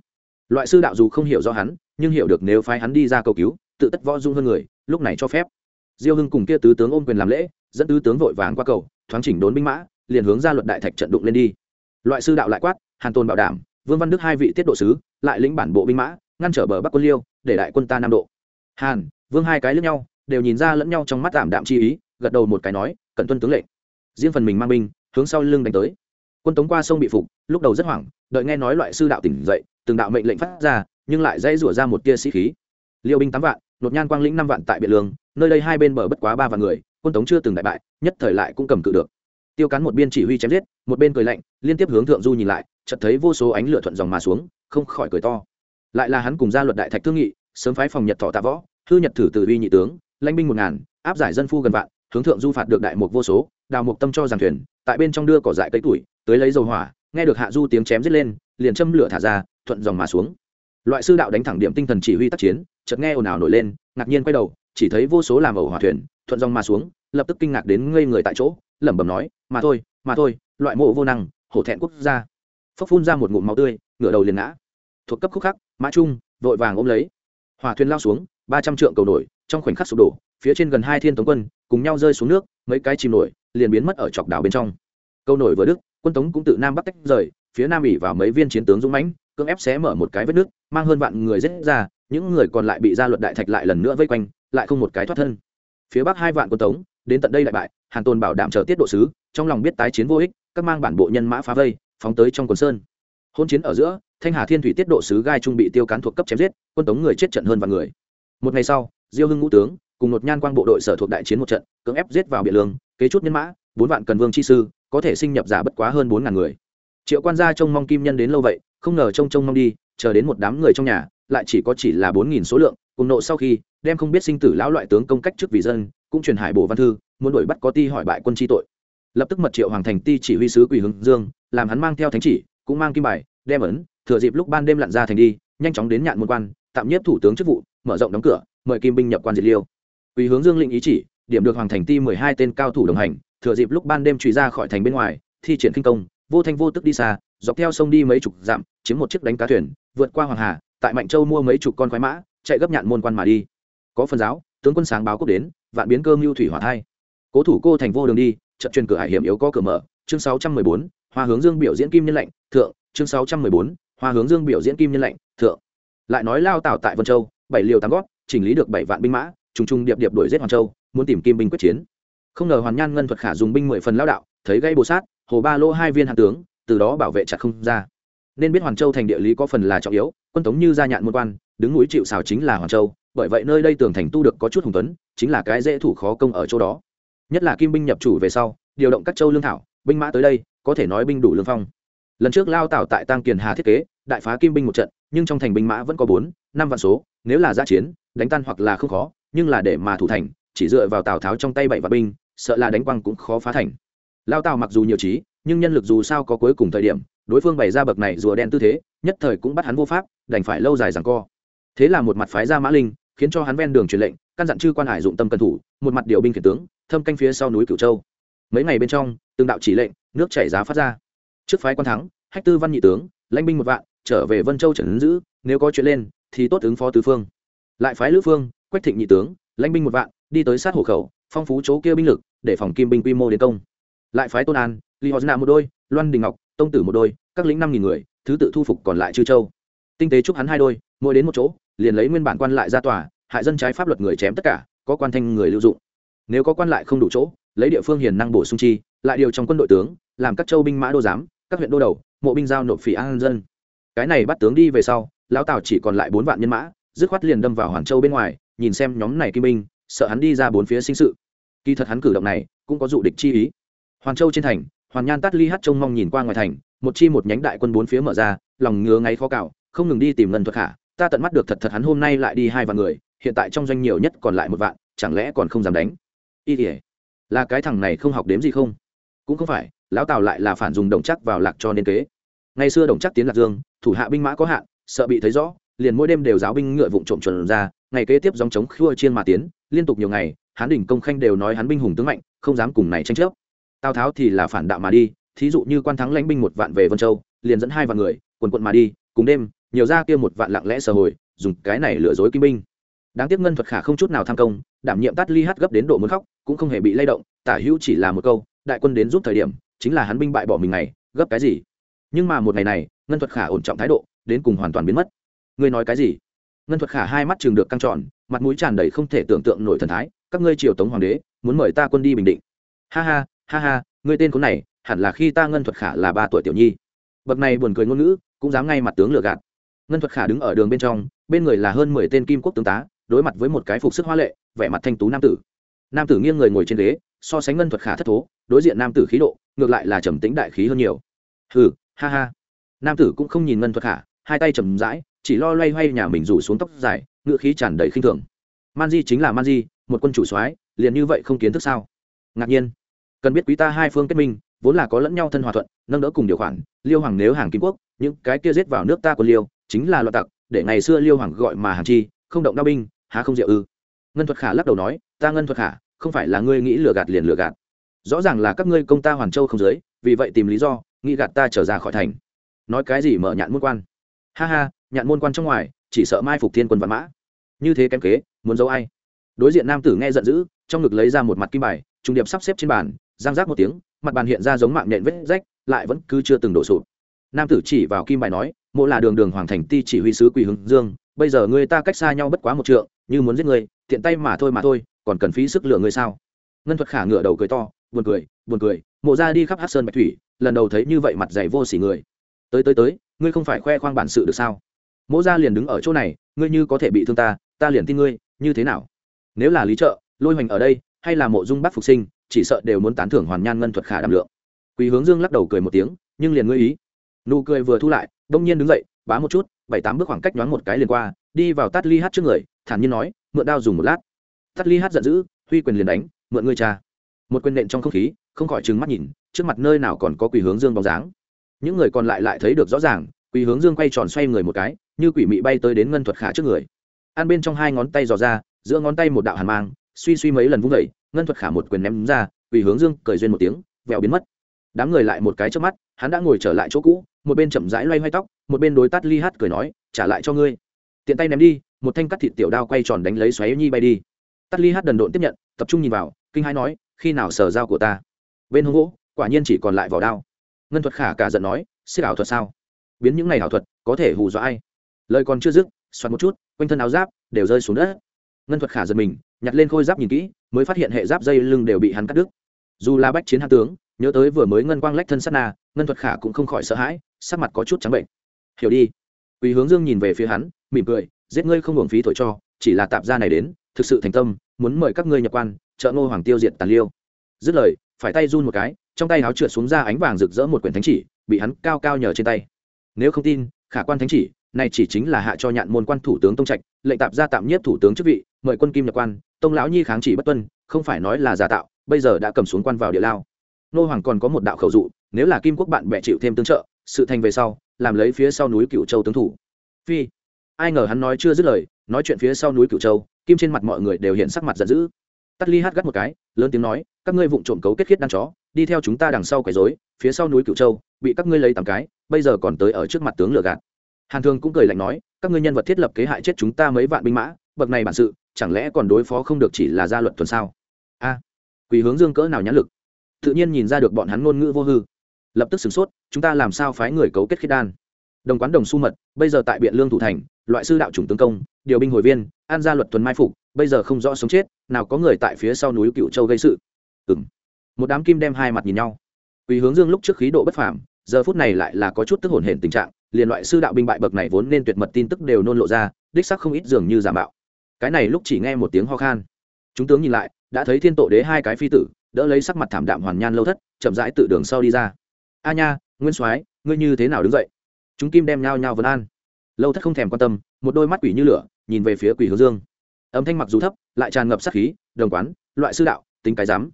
Speaker 1: Loại sư đạo dù không hiểu do hắn, nhưng hiểu được nếu phái hắn đi ra cầu cứu, tự tất võ dung hơn người, lúc này cho phép. Diêu hưng cùng kia tứ tướng ôm quyền làm lễ, dẫn tứ tướng vội vàng qua cầu, thoáng chỉnh đốn binh mã liền hướng ra luật đại thạch trận đụng lên đi. Loại sư đạo lại quát, hàn tôn bảo đảm, vương văn đức hai vị tiết độ sứ, lại lĩnh bản bộ binh mã, ngăn trở bờ bắc quân liêu, để đại quân ta nam độ. Hàn, vương hai cái lẫn nhau, đều nhìn ra lẫn nhau trong mắt tạm đạm chi ý, gật đầu một cái nói cận tuân tướng lệnh. Riêng phần mình mang binh, hướng sau lưng đánh tới. Quân tống qua sông bị phục, lúc đầu rất hoảng, đợi nghe nói loại sư đạo tỉnh dậy, từng đạo mệnh lệnh phát ra, nhưng lại dây rủa ra một tia sĩ khí. Liêu binh tám vạn, nột nhan quang lĩnh năm vạn tại biện lương, nơi đây hai bên bờ bất quá ba vạn người, quân tống chưa từng đại bại, nhất thời lại cũng cầm cự được tiêu cắn một biên chỉ huy chém giết, một bên cười lạnh, liên tiếp hướng thượng du nhìn lại, chợt thấy vô số ánh lửa thuận dòng mà xuống, không khỏi cười to. Lại là hắn cùng gia luật đại thạch thương nghị, sớm phái phòng nhật thọ tạ võ, hư nhật thử tử uy nhị tướng, lãnh binh một ngàn, áp giải dân phu gần vạn, hướng thượng du phạt được đại mục vô số, đào mục tâm cho giàn thuyền, tại bên trong đưa cỏ dại cây tuổi tới lấy dầu hỏa, nghe được hạ du tiếng chém giết lên, liền châm lửa thả ra, thuận dòng mà xuống. Loại sư đạo đánh thẳng điểm tinh thần chỉ huy tác chiến, chợt nghe ồn ào nổi lên, ngạc nhiên quay đầu, chỉ thấy vô số làm ẩu hỏa thuyền, thuận dòng mà xuống, lập tức kinh ngạc đến ngây người tại chỗ lẩm bẩm nói, mà thôi mà thôi, loại mộ vô năng, hổ thẹn quốc gia. Phốc phun ra một ngụm máu tươi, ngửa đầu liền ngã. Thuộc cấp khúc khắc, mã trung, vội vàng ôm lấy. Hòa thuyền lao xuống, ba trăm trượng cầu nổi, trong khoảnh khắc sụp đổ, phía trên gần hai thiên tống quân, cùng nhau rơi xuống nước, mấy cái chìm nổi, liền biến mất ở chọc đảo bên trong. Câu nổi vừa đức quân tống cũng tự nam bắc tách rời, phía nam ỉ vào mấy viên chiến tướng dũng mãnh, cưỡng ép xé mở một cái vết nước, mang hơn vạn người giết ra, những người còn lại bị gia luật đại thạch lại lần nữa vây quanh, lại không một cái thoát thân. Phía bắc hai vạn quân tống đến tận đây đại bại, hàn tôn bảo đảm chờ tiết độ sứ, trong lòng biết tái chiến vô ích, các mang bản bộ nhân mã phá vây, phóng tới trong quần sơn. Hôn chiến ở giữa, thanh hà thiên thủy tiết độ sứ gai trung bị tiêu cán thuộc cấp chém giết, quân tống người chết trận hơn vạn người. Một ngày sau, diêu hưng ngũ tướng cùng một nhan quang bộ đội sở thuộc đại chiến một trận, cưỡng ép giết vào biển lương, kế chút nhân mã, bốn vạn cần vương chi sư, có thể sinh nhập giả bất quá hơn bốn ngàn người. Triệu quan gia trông mong kim nhân đến lâu vậy, không ngờ trông trông mong đi, chờ đến một đám người trong nhà, lại chỉ có chỉ là bốn nghìn số lượng, cùng nộ sau khi, đem không biết sinh tử lão loại tướng công cách trước vì dân cũng truyền hải bổ văn thư, muốn đuổi bắt có ti hỏi bại quân chi tội. Lập tức mật triệu hoàng thành ti chỉ huy sứ quỳ hướng dương, làm hắn mang theo thánh chỉ, cũng mang kim bài, đem ấn, thừa dịp lúc ban đêm lặn ra thành đi, nhanh chóng đến nhạn môn quan, tạm nhiếp thủ tướng chức vụ, mở rộng đóng cửa, mời kim binh nhập quan diệt liêu. Quỳ hướng dương lĩnh ý chỉ, điểm được hoàng thành ti mười hai tên cao thủ đồng hành, thừa dịp lúc ban đêm truy ra khỏi thành bên ngoài, thi triển kinh công, vô thanh vô tức đi xa, dọc theo sông đi mấy chục dặm, chiếm một chiếc đánh cá thuyền, vượt qua hoàng hà, tại mạnh châu mua mấy chục con khoái mã, chạy gấp nhạn môn quan mà đi. Có phần giáo, tướng quân sáng báo quốc đến vạn biến cơ mưu thủy hỏa thai. Cố thủ cô thành vô đường đi, trận truyền cửa hải hiểm yếu có cửa mở, chương sáu trăm mười bốn, hoa hướng dương biểu diễn kim nhân lệnh thượng, chương sáu trăm mười bốn, hoa hướng dương biểu diễn kim nhân lệnh thượng. Lại nói lao tảo tại vân châu, bảy liều tám gót, chỉnh lý được bảy vạn binh mã, trùng trùng điệp điệp đuổi giết hoàng châu, muốn tìm kim binh quyết chiến. Không ngờ hoàn nhan ngân thuật khả dùng binh mười phần lao đạo, thấy gây bồ sát, hồ ba lô hai viên hạ tướng, từ đó bảo vệ chặt không ra. Nên biết hoàn châu thành địa lý có phần là trọng yếu, quân tống như gia nhạn môn quan, đứng núi chịu xào chính là hoàn châu bởi vậy nơi đây tường thành tu được có chút hùng tuấn, chính là cái dễ thủ khó công ở chỗ đó. Nhất là kim binh nhập chủ về sau, điều động các châu lương thảo, binh mã tới đây, có thể nói binh đủ lương phong. Lần trước lao tảo tại tăng kiền hà thiết kế, đại phá kim binh một trận, nhưng trong thành binh mã vẫn có bốn, năm vạn số, nếu là giã chiến, đánh tan hoặc là không khó, nhưng là để mà thủ thành, chỉ dựa vào tào tháo trong tay bảy vạn binh, sợ là đánh quăng cũng khó phá thành. Lao tào mặc dù nhiều trí, nhưng nhân lực dù sao có cuối cùng thời điểm, đối phương bày ra bậc này rùa đen tư thế, nhất thời cũng bắt hắn vô pháp, đành phải lâu dài rằng co. Thế là một mặt phái ra mã linh khiến cho hắn ven đường truyền lệnh, căn dặn chư quan hải dụng tâm cân thủ, một mặt điều binh khiển tướng, thâm canh phía sau núi cửu châu. Mấy ngày bên trong, từng đạo chỉ lệnh, nước chảy giá phát ra. Trước phái quan thắng, hách tư văn nhị tướng, lãnh binh một vạn, trở về vân châu trần giữ, nếu có chuyện lên, thì tốt ứng phó tứ phương. Lại phái lữ phương, quách thịnh nhị tướng, lãnh binh một vạn, đi tới sát hộ khẩu, phong phú chỗ kia binh lực, để phòng kim binh quy mô đến công. Lại phái tôn an li họ một đôi, loan đình ngọc, tông tử một đôi, các lĩnh năm nghìn người, thứ tự thu phục còn lại chư châu. Tinh tế chúc hắn hai đôi, mỗi đến một chỗ liền lấy nguyên bản quan lại ra tòa, hại dân trái pháp luật người chém tất cả, có quan thanh người lưu dụng. Nếu có quan lại không đủ chỗ, lấy địa phương hiền năng bổ sung chi, lại điều trong quân đội tướng, làm các châu binh mã đô giám, các huyện đô đầu, mộ binh giao nộp phỉ an dân. Cái này bắt tướng đi về sau, lão tào chỉ còn lại bốn vạn nhân mã, dứt khoát liền đâm vào hoàn châu bên ngoài, nhìn xem nhóm này kim binh, sợ hắn đi ra bốn phía sinh sự. Kỳ thật hắn cử động này, cũng có dụ địch chi ý. Hoàn châu trên thành, hoàn nhan tát ly hát trông mong nhìn qua ngoài thành, một chi một nhánh đại quân bốn phía mở ra, lòng ngứa ngáy khó cào không ngừng đi tìm ngân thuật khả ta tận mắt được thật thật hắn hôm nay lại đi hai vạn người, hiện tại trong doanh nhiều nhất còn lại một vạn, chẳng lẽ còn không dám đánh? Y tỉa là cái thằng này không học đếm gì không? Cũng không phải, lão tào lại là phản dùng đồng chắc vào lạc cho nên kế. Ngày xưa đồng chắc tiến lạc dương, thủ hạ binh mã có hạn, sợ bị thấy rõ, liền mỗi đêm đều giáo binh ngựa vụng trộm chuẩn ra, ngày kế tiếp dòng chống khua chiên mà tiến, liên tục nhiều ngày, hán đỉnh công khanh đều nói hắn binh hùng tướng mạnh, không dám cùng này tranh chấp. Tào tháo thì là phản đạo mà đi, thí dụ như quan thắng lãnh binh một vạn về vân châu, liền dẫn hai vạn người, quần quận mà đi, cùng đêm nhiều ra kia một vạn lặng lẽ sờ hồi, dùng cái này lừa dối kim binh. Đáng tiếc ngân thuật khả không chút nào tham công, đảm nhiệm tát ly hát gấp đến độ muốn khóc, cũng không hề bị lay động, tả hữu chỉ là một câu, đại quân đến giúp thời điểm, chính là hắn binh bại bỏ mình này, gấp cái gì? Nhưng mà một ngày này, ngân thuật khả ổn trọng thái độ, đến cùng hoàn toàn biến mất. Ngươi nói cái gì? Ngân thuật khả hai mắt trường được căng tròn, mặt mũi tràn đầy không thể tưởng tượng nổi thần thái, các ngươi triều tống hoàng đế, muốn mời ta quân đi bình định. Ha ha ha ha, ngươi tên khốn này, hẳn là khi ta ngân thuật khả là ba tuổi tiểu nhi. Bậc này buồn cười ngôn ngữ, cũng dám ngay mặt tướng lừa gạt ngân thuật khả đứng ở đường bên trong, bên người là hơn mười tên kim quốc tướng tá, đối mặt với một cái phục sức hoa lệ, vẻ mặt thanh tú nam tử. Nam tử nghiêng người ngồi trên ghế, so sánh ngân thuật khả thất thố, đối diện nam tử khí độ, ngược lại là trầm tĩnh đại khí hơn nhiều. Hừ, ha ha. Nam tử cũng không nhìn ngân thuật khả, hai tay trầm rãi, chỉ lo loay hoay nhà mình rủ xuống tóc dài, ngựa khí tràn đầy khinh thường. Man di chính là man di, một quân chủ soái, liền như vậy không kiến thức sao? Ngạc nhiên. Cần biết quý ta hai phương kết minh, vốn là có lẫn nhau thân hòa thuận, nâng đỡ cùng điều khoản, liêu hoàng nếu hàng kim quốc, những cái kia giết vào nước ta của liêu chính là loạn tặc để ngày xưa liêu hoàng gọi mà hàng chi không động đao binh há không diệu ư? Ngân thuật khả lắc đầu nói ta ngân thuật khả không phải là ngươi nghĩ lừa gạt liền lừa gạt. Rõ ràng là các ngươi công ta hoàn châu không dưới, vì vậy tìm lý do nghĩ gạt ta trở ra khỏi thành. Nói cái gì mở nhạn môn quan? Ha ha nhạn môn quan trong ngoài chỉ sợ mai phục thiên quân văn mã. Như thế kém kế muốn giấu ai? Đối diện nam tử nghe giận dữ trong ngực lấy ra một mặt kim bài trung điệp sắp xếp trên bàn giang rác một tiếng mặt bàn hiện ra giống mạng nhện vết rách lại vẫn cứ chưa từng đổ sụp. Nam tử chỉ vào kim bài nói mộ là đường đường hoàng thành ti chỉ huy sứ quỳ hưng dương, bây giờ người ta cách xa nhau bất quá một trượng, như muốn giết người tiện tay mà thôi mà thôi, còn cần phí sức lựa người sao? Ngân thuật khả ngựa đầu cười to, buồn cười buồn cười, mộ ra đi khắp hát sơn bạch thủy, lần đầu thấy như vậy mặt dày vô s ỉ người. Tới tới tới, ngươi không phải khoe khoang bản sự được sao? Mộ ra liền đứng ở chỗ này, ngươi như có thể bị thương ta ta liền tin ngươi, như thế nào? Nếu là lý trợ, lôi hoành ở đây, hay là mộ dung bắc phục sinh, chỉ sợ đều muốn tán thưởng hoàn nhan ngân thuật khả đảm lượng. Quý hướng dương lắc đầu cười một tiếng, nhưng liền ngươi ý nụ cười vừa thu lại, đông nhiên đứng dậy, bá một chút, bảy tám bước khoảng cách nhoáng một cái liền qua, đi vào tắt ly hát trước người, thản nhiên nói, mượn đao dùng một lát. Tắt ly hát giận dữ, huy quyền liền đánh, mượn ngươi cha. Một quyền nện trong không khí, không khỏi trừng mắt nhìn, trước mặt nơi nào còn có quỷ hướng dương bóng dáng. Những người còn lại lại thấy được rõ ràng, Quỷ hướng dương quay tròn xoay người một cái, như quỷ mị bay tới đến ngân thuật khả trước người. An bên trong hai ngón tay dò ra, giữa ngón tay một đạo hàn mang, suy suy mấy lần vung vẩy ngân thuật khả một quyền ném ra, Quỷ hướng dương cười duyên một tiếng, vẹo biến mất đám người lại một cái trước mắt, hắn đã ngồi trở lại chỗ cũ, một bên chậm rãi loay hoay tóc, một bên đối tắt ly hát cười nói, trả lại cho ngươi. Tiện tay ném đi, một thanh cắt thịt tiểu đao quay tròn đánh lấy xoáy nhi bay đi. Tắt ly hát đần độn tiếp nhận, tập trung nhìn vào, kinh hai nói, khi nào sờ dao của ta? Bên hông gỗ, quả nhiên chỉ còn lại vỏ đao. Ngân thuật khả cả giận nói, xích ảo thuật sao? Biến những này ảo thuật, có thể hù dọa ai? Lời còn chưa dứt, xoắn một chút, quanh thân áo giáp đều rơi xuống đất. Ngân thuật khả giật mình, nhặt lên khôi giáp nhìn kỹ, mới phát hiện hệ giáp dây lưng đều bị hắn cắt đứt dù là bách chiến hạ tướng, nhớ tới vừa mới ngân quang lách thân sát na, ngân thuật khả cũng không khỏi sợ hãi, sắc mặt có chút trắng bệnh. Hiểu đi. Quỳ hướng dương nhìn về phía hắn, mỉm cười, giết ngươi không hưởng phí thổi cho, chỉ là tạp gia này đến, thực sự thành tâm, muốn mời các ngươi nhập quan, trợ ngô hoàng tiêu diệt tàn liêu. Dứt lời, phải tay run một cái, trong tay áo trượt xuống ra ánh vàng rực rỡ một quyển thánh chỉ, bị hắn cao cao nhờ trên tay. Nếu không tin, khả quan thánh chỉ, này chỉ chính là hạ cho nhạn môn quan thủ tướng tông trạch, lệnh tạp gia tạm nhiếp thủ tướng chức vị, mời quân kim nhập quan, tông lão nhi kháng chỉ bất tuân, không phải nói là giả tạo bây giờ đã cầm xuống quan vào địa lao. Nô hoàng còn có một đạo khẩu dụ, nếu là kim quốc bạn bè chịu thêm tương trợ, sự thành về sau, làm lấy phía sau núi cựu châu tướng thủ. Phi. Ai ngờ hắn nói chưa dứt lời, nói chuyện phía sau núi cửu châu, kim trên mặt mọi người đều hiện sắc mặt giận dữ. Tắt ly hát gắt một cái, lớn tiếng nói, các ngươi vụng trộm cấu kết khiết đan chó, đi theo chúng ta đằng sau quấy rối, phía sau núi cửu châu, bị các ngươi lấy tám cái, bây giờ còn tới ở trước mặt tướng lừa gạt. Hàn thương cũng cười lạnh nói, các ngươi nhân vật thiết lập kế hại chết chúng ta mấy vạn binh mã, bậc này bản sự, chẳng lẽ còn đối phó không được chỉ là gia luật tuần sao? Quỳ hướng dương cỡ nào nhãn lực. Tự nhiên nhìn ra được bọn hắn ngôn ngữ vô hư. Lập tức sửng sốt, chúng ta làm sao phái người cấu kết khiết đan? Đồng quán đồng su mật, bây giờ tại biện lương thủ thành, loại sư đạo chủng tướng công, điều binh hồi viên, an gia luật tuần mai phục, bây giờ không rõ sống chết, nào có người tại phía sau núi cựu châu gây sự. Ừng một đám kim đem hai mặt nhìn nhau. Quỳ hướng dương lúc trước khí độ bất phàm, giờ phút này lại là có chút tức hồn hển tình trạng, liền loại sư đạo binh bại bậc này vốn nên tuyệt mật tin tức đều nôn lộ ra, đích sắc không ít dường như giả mạo. Cái này lúc chỉ nghe một tiếng ho khan. Chúng tướng nhìn lại đã thấy thiên tổ đế hai cái phi tử, đỡ lấy sắc mặt thảm đạm hoàn nhan lâu thất, chậm rãi tự đường sau đi ra. A nha, nguyên soái, ngươi như thế nào đứng dậy? Chúng kim đem nhau nhau vấn an. Lâu thất không thèm quan tâm, một đôi mắt quỷ như lửa, nhìn về phía quỷ hướng dương. Âm thanh mặc dù thấp, lại tràn ngập sát khí, đồng quán, loại sư đạo, tính cái dám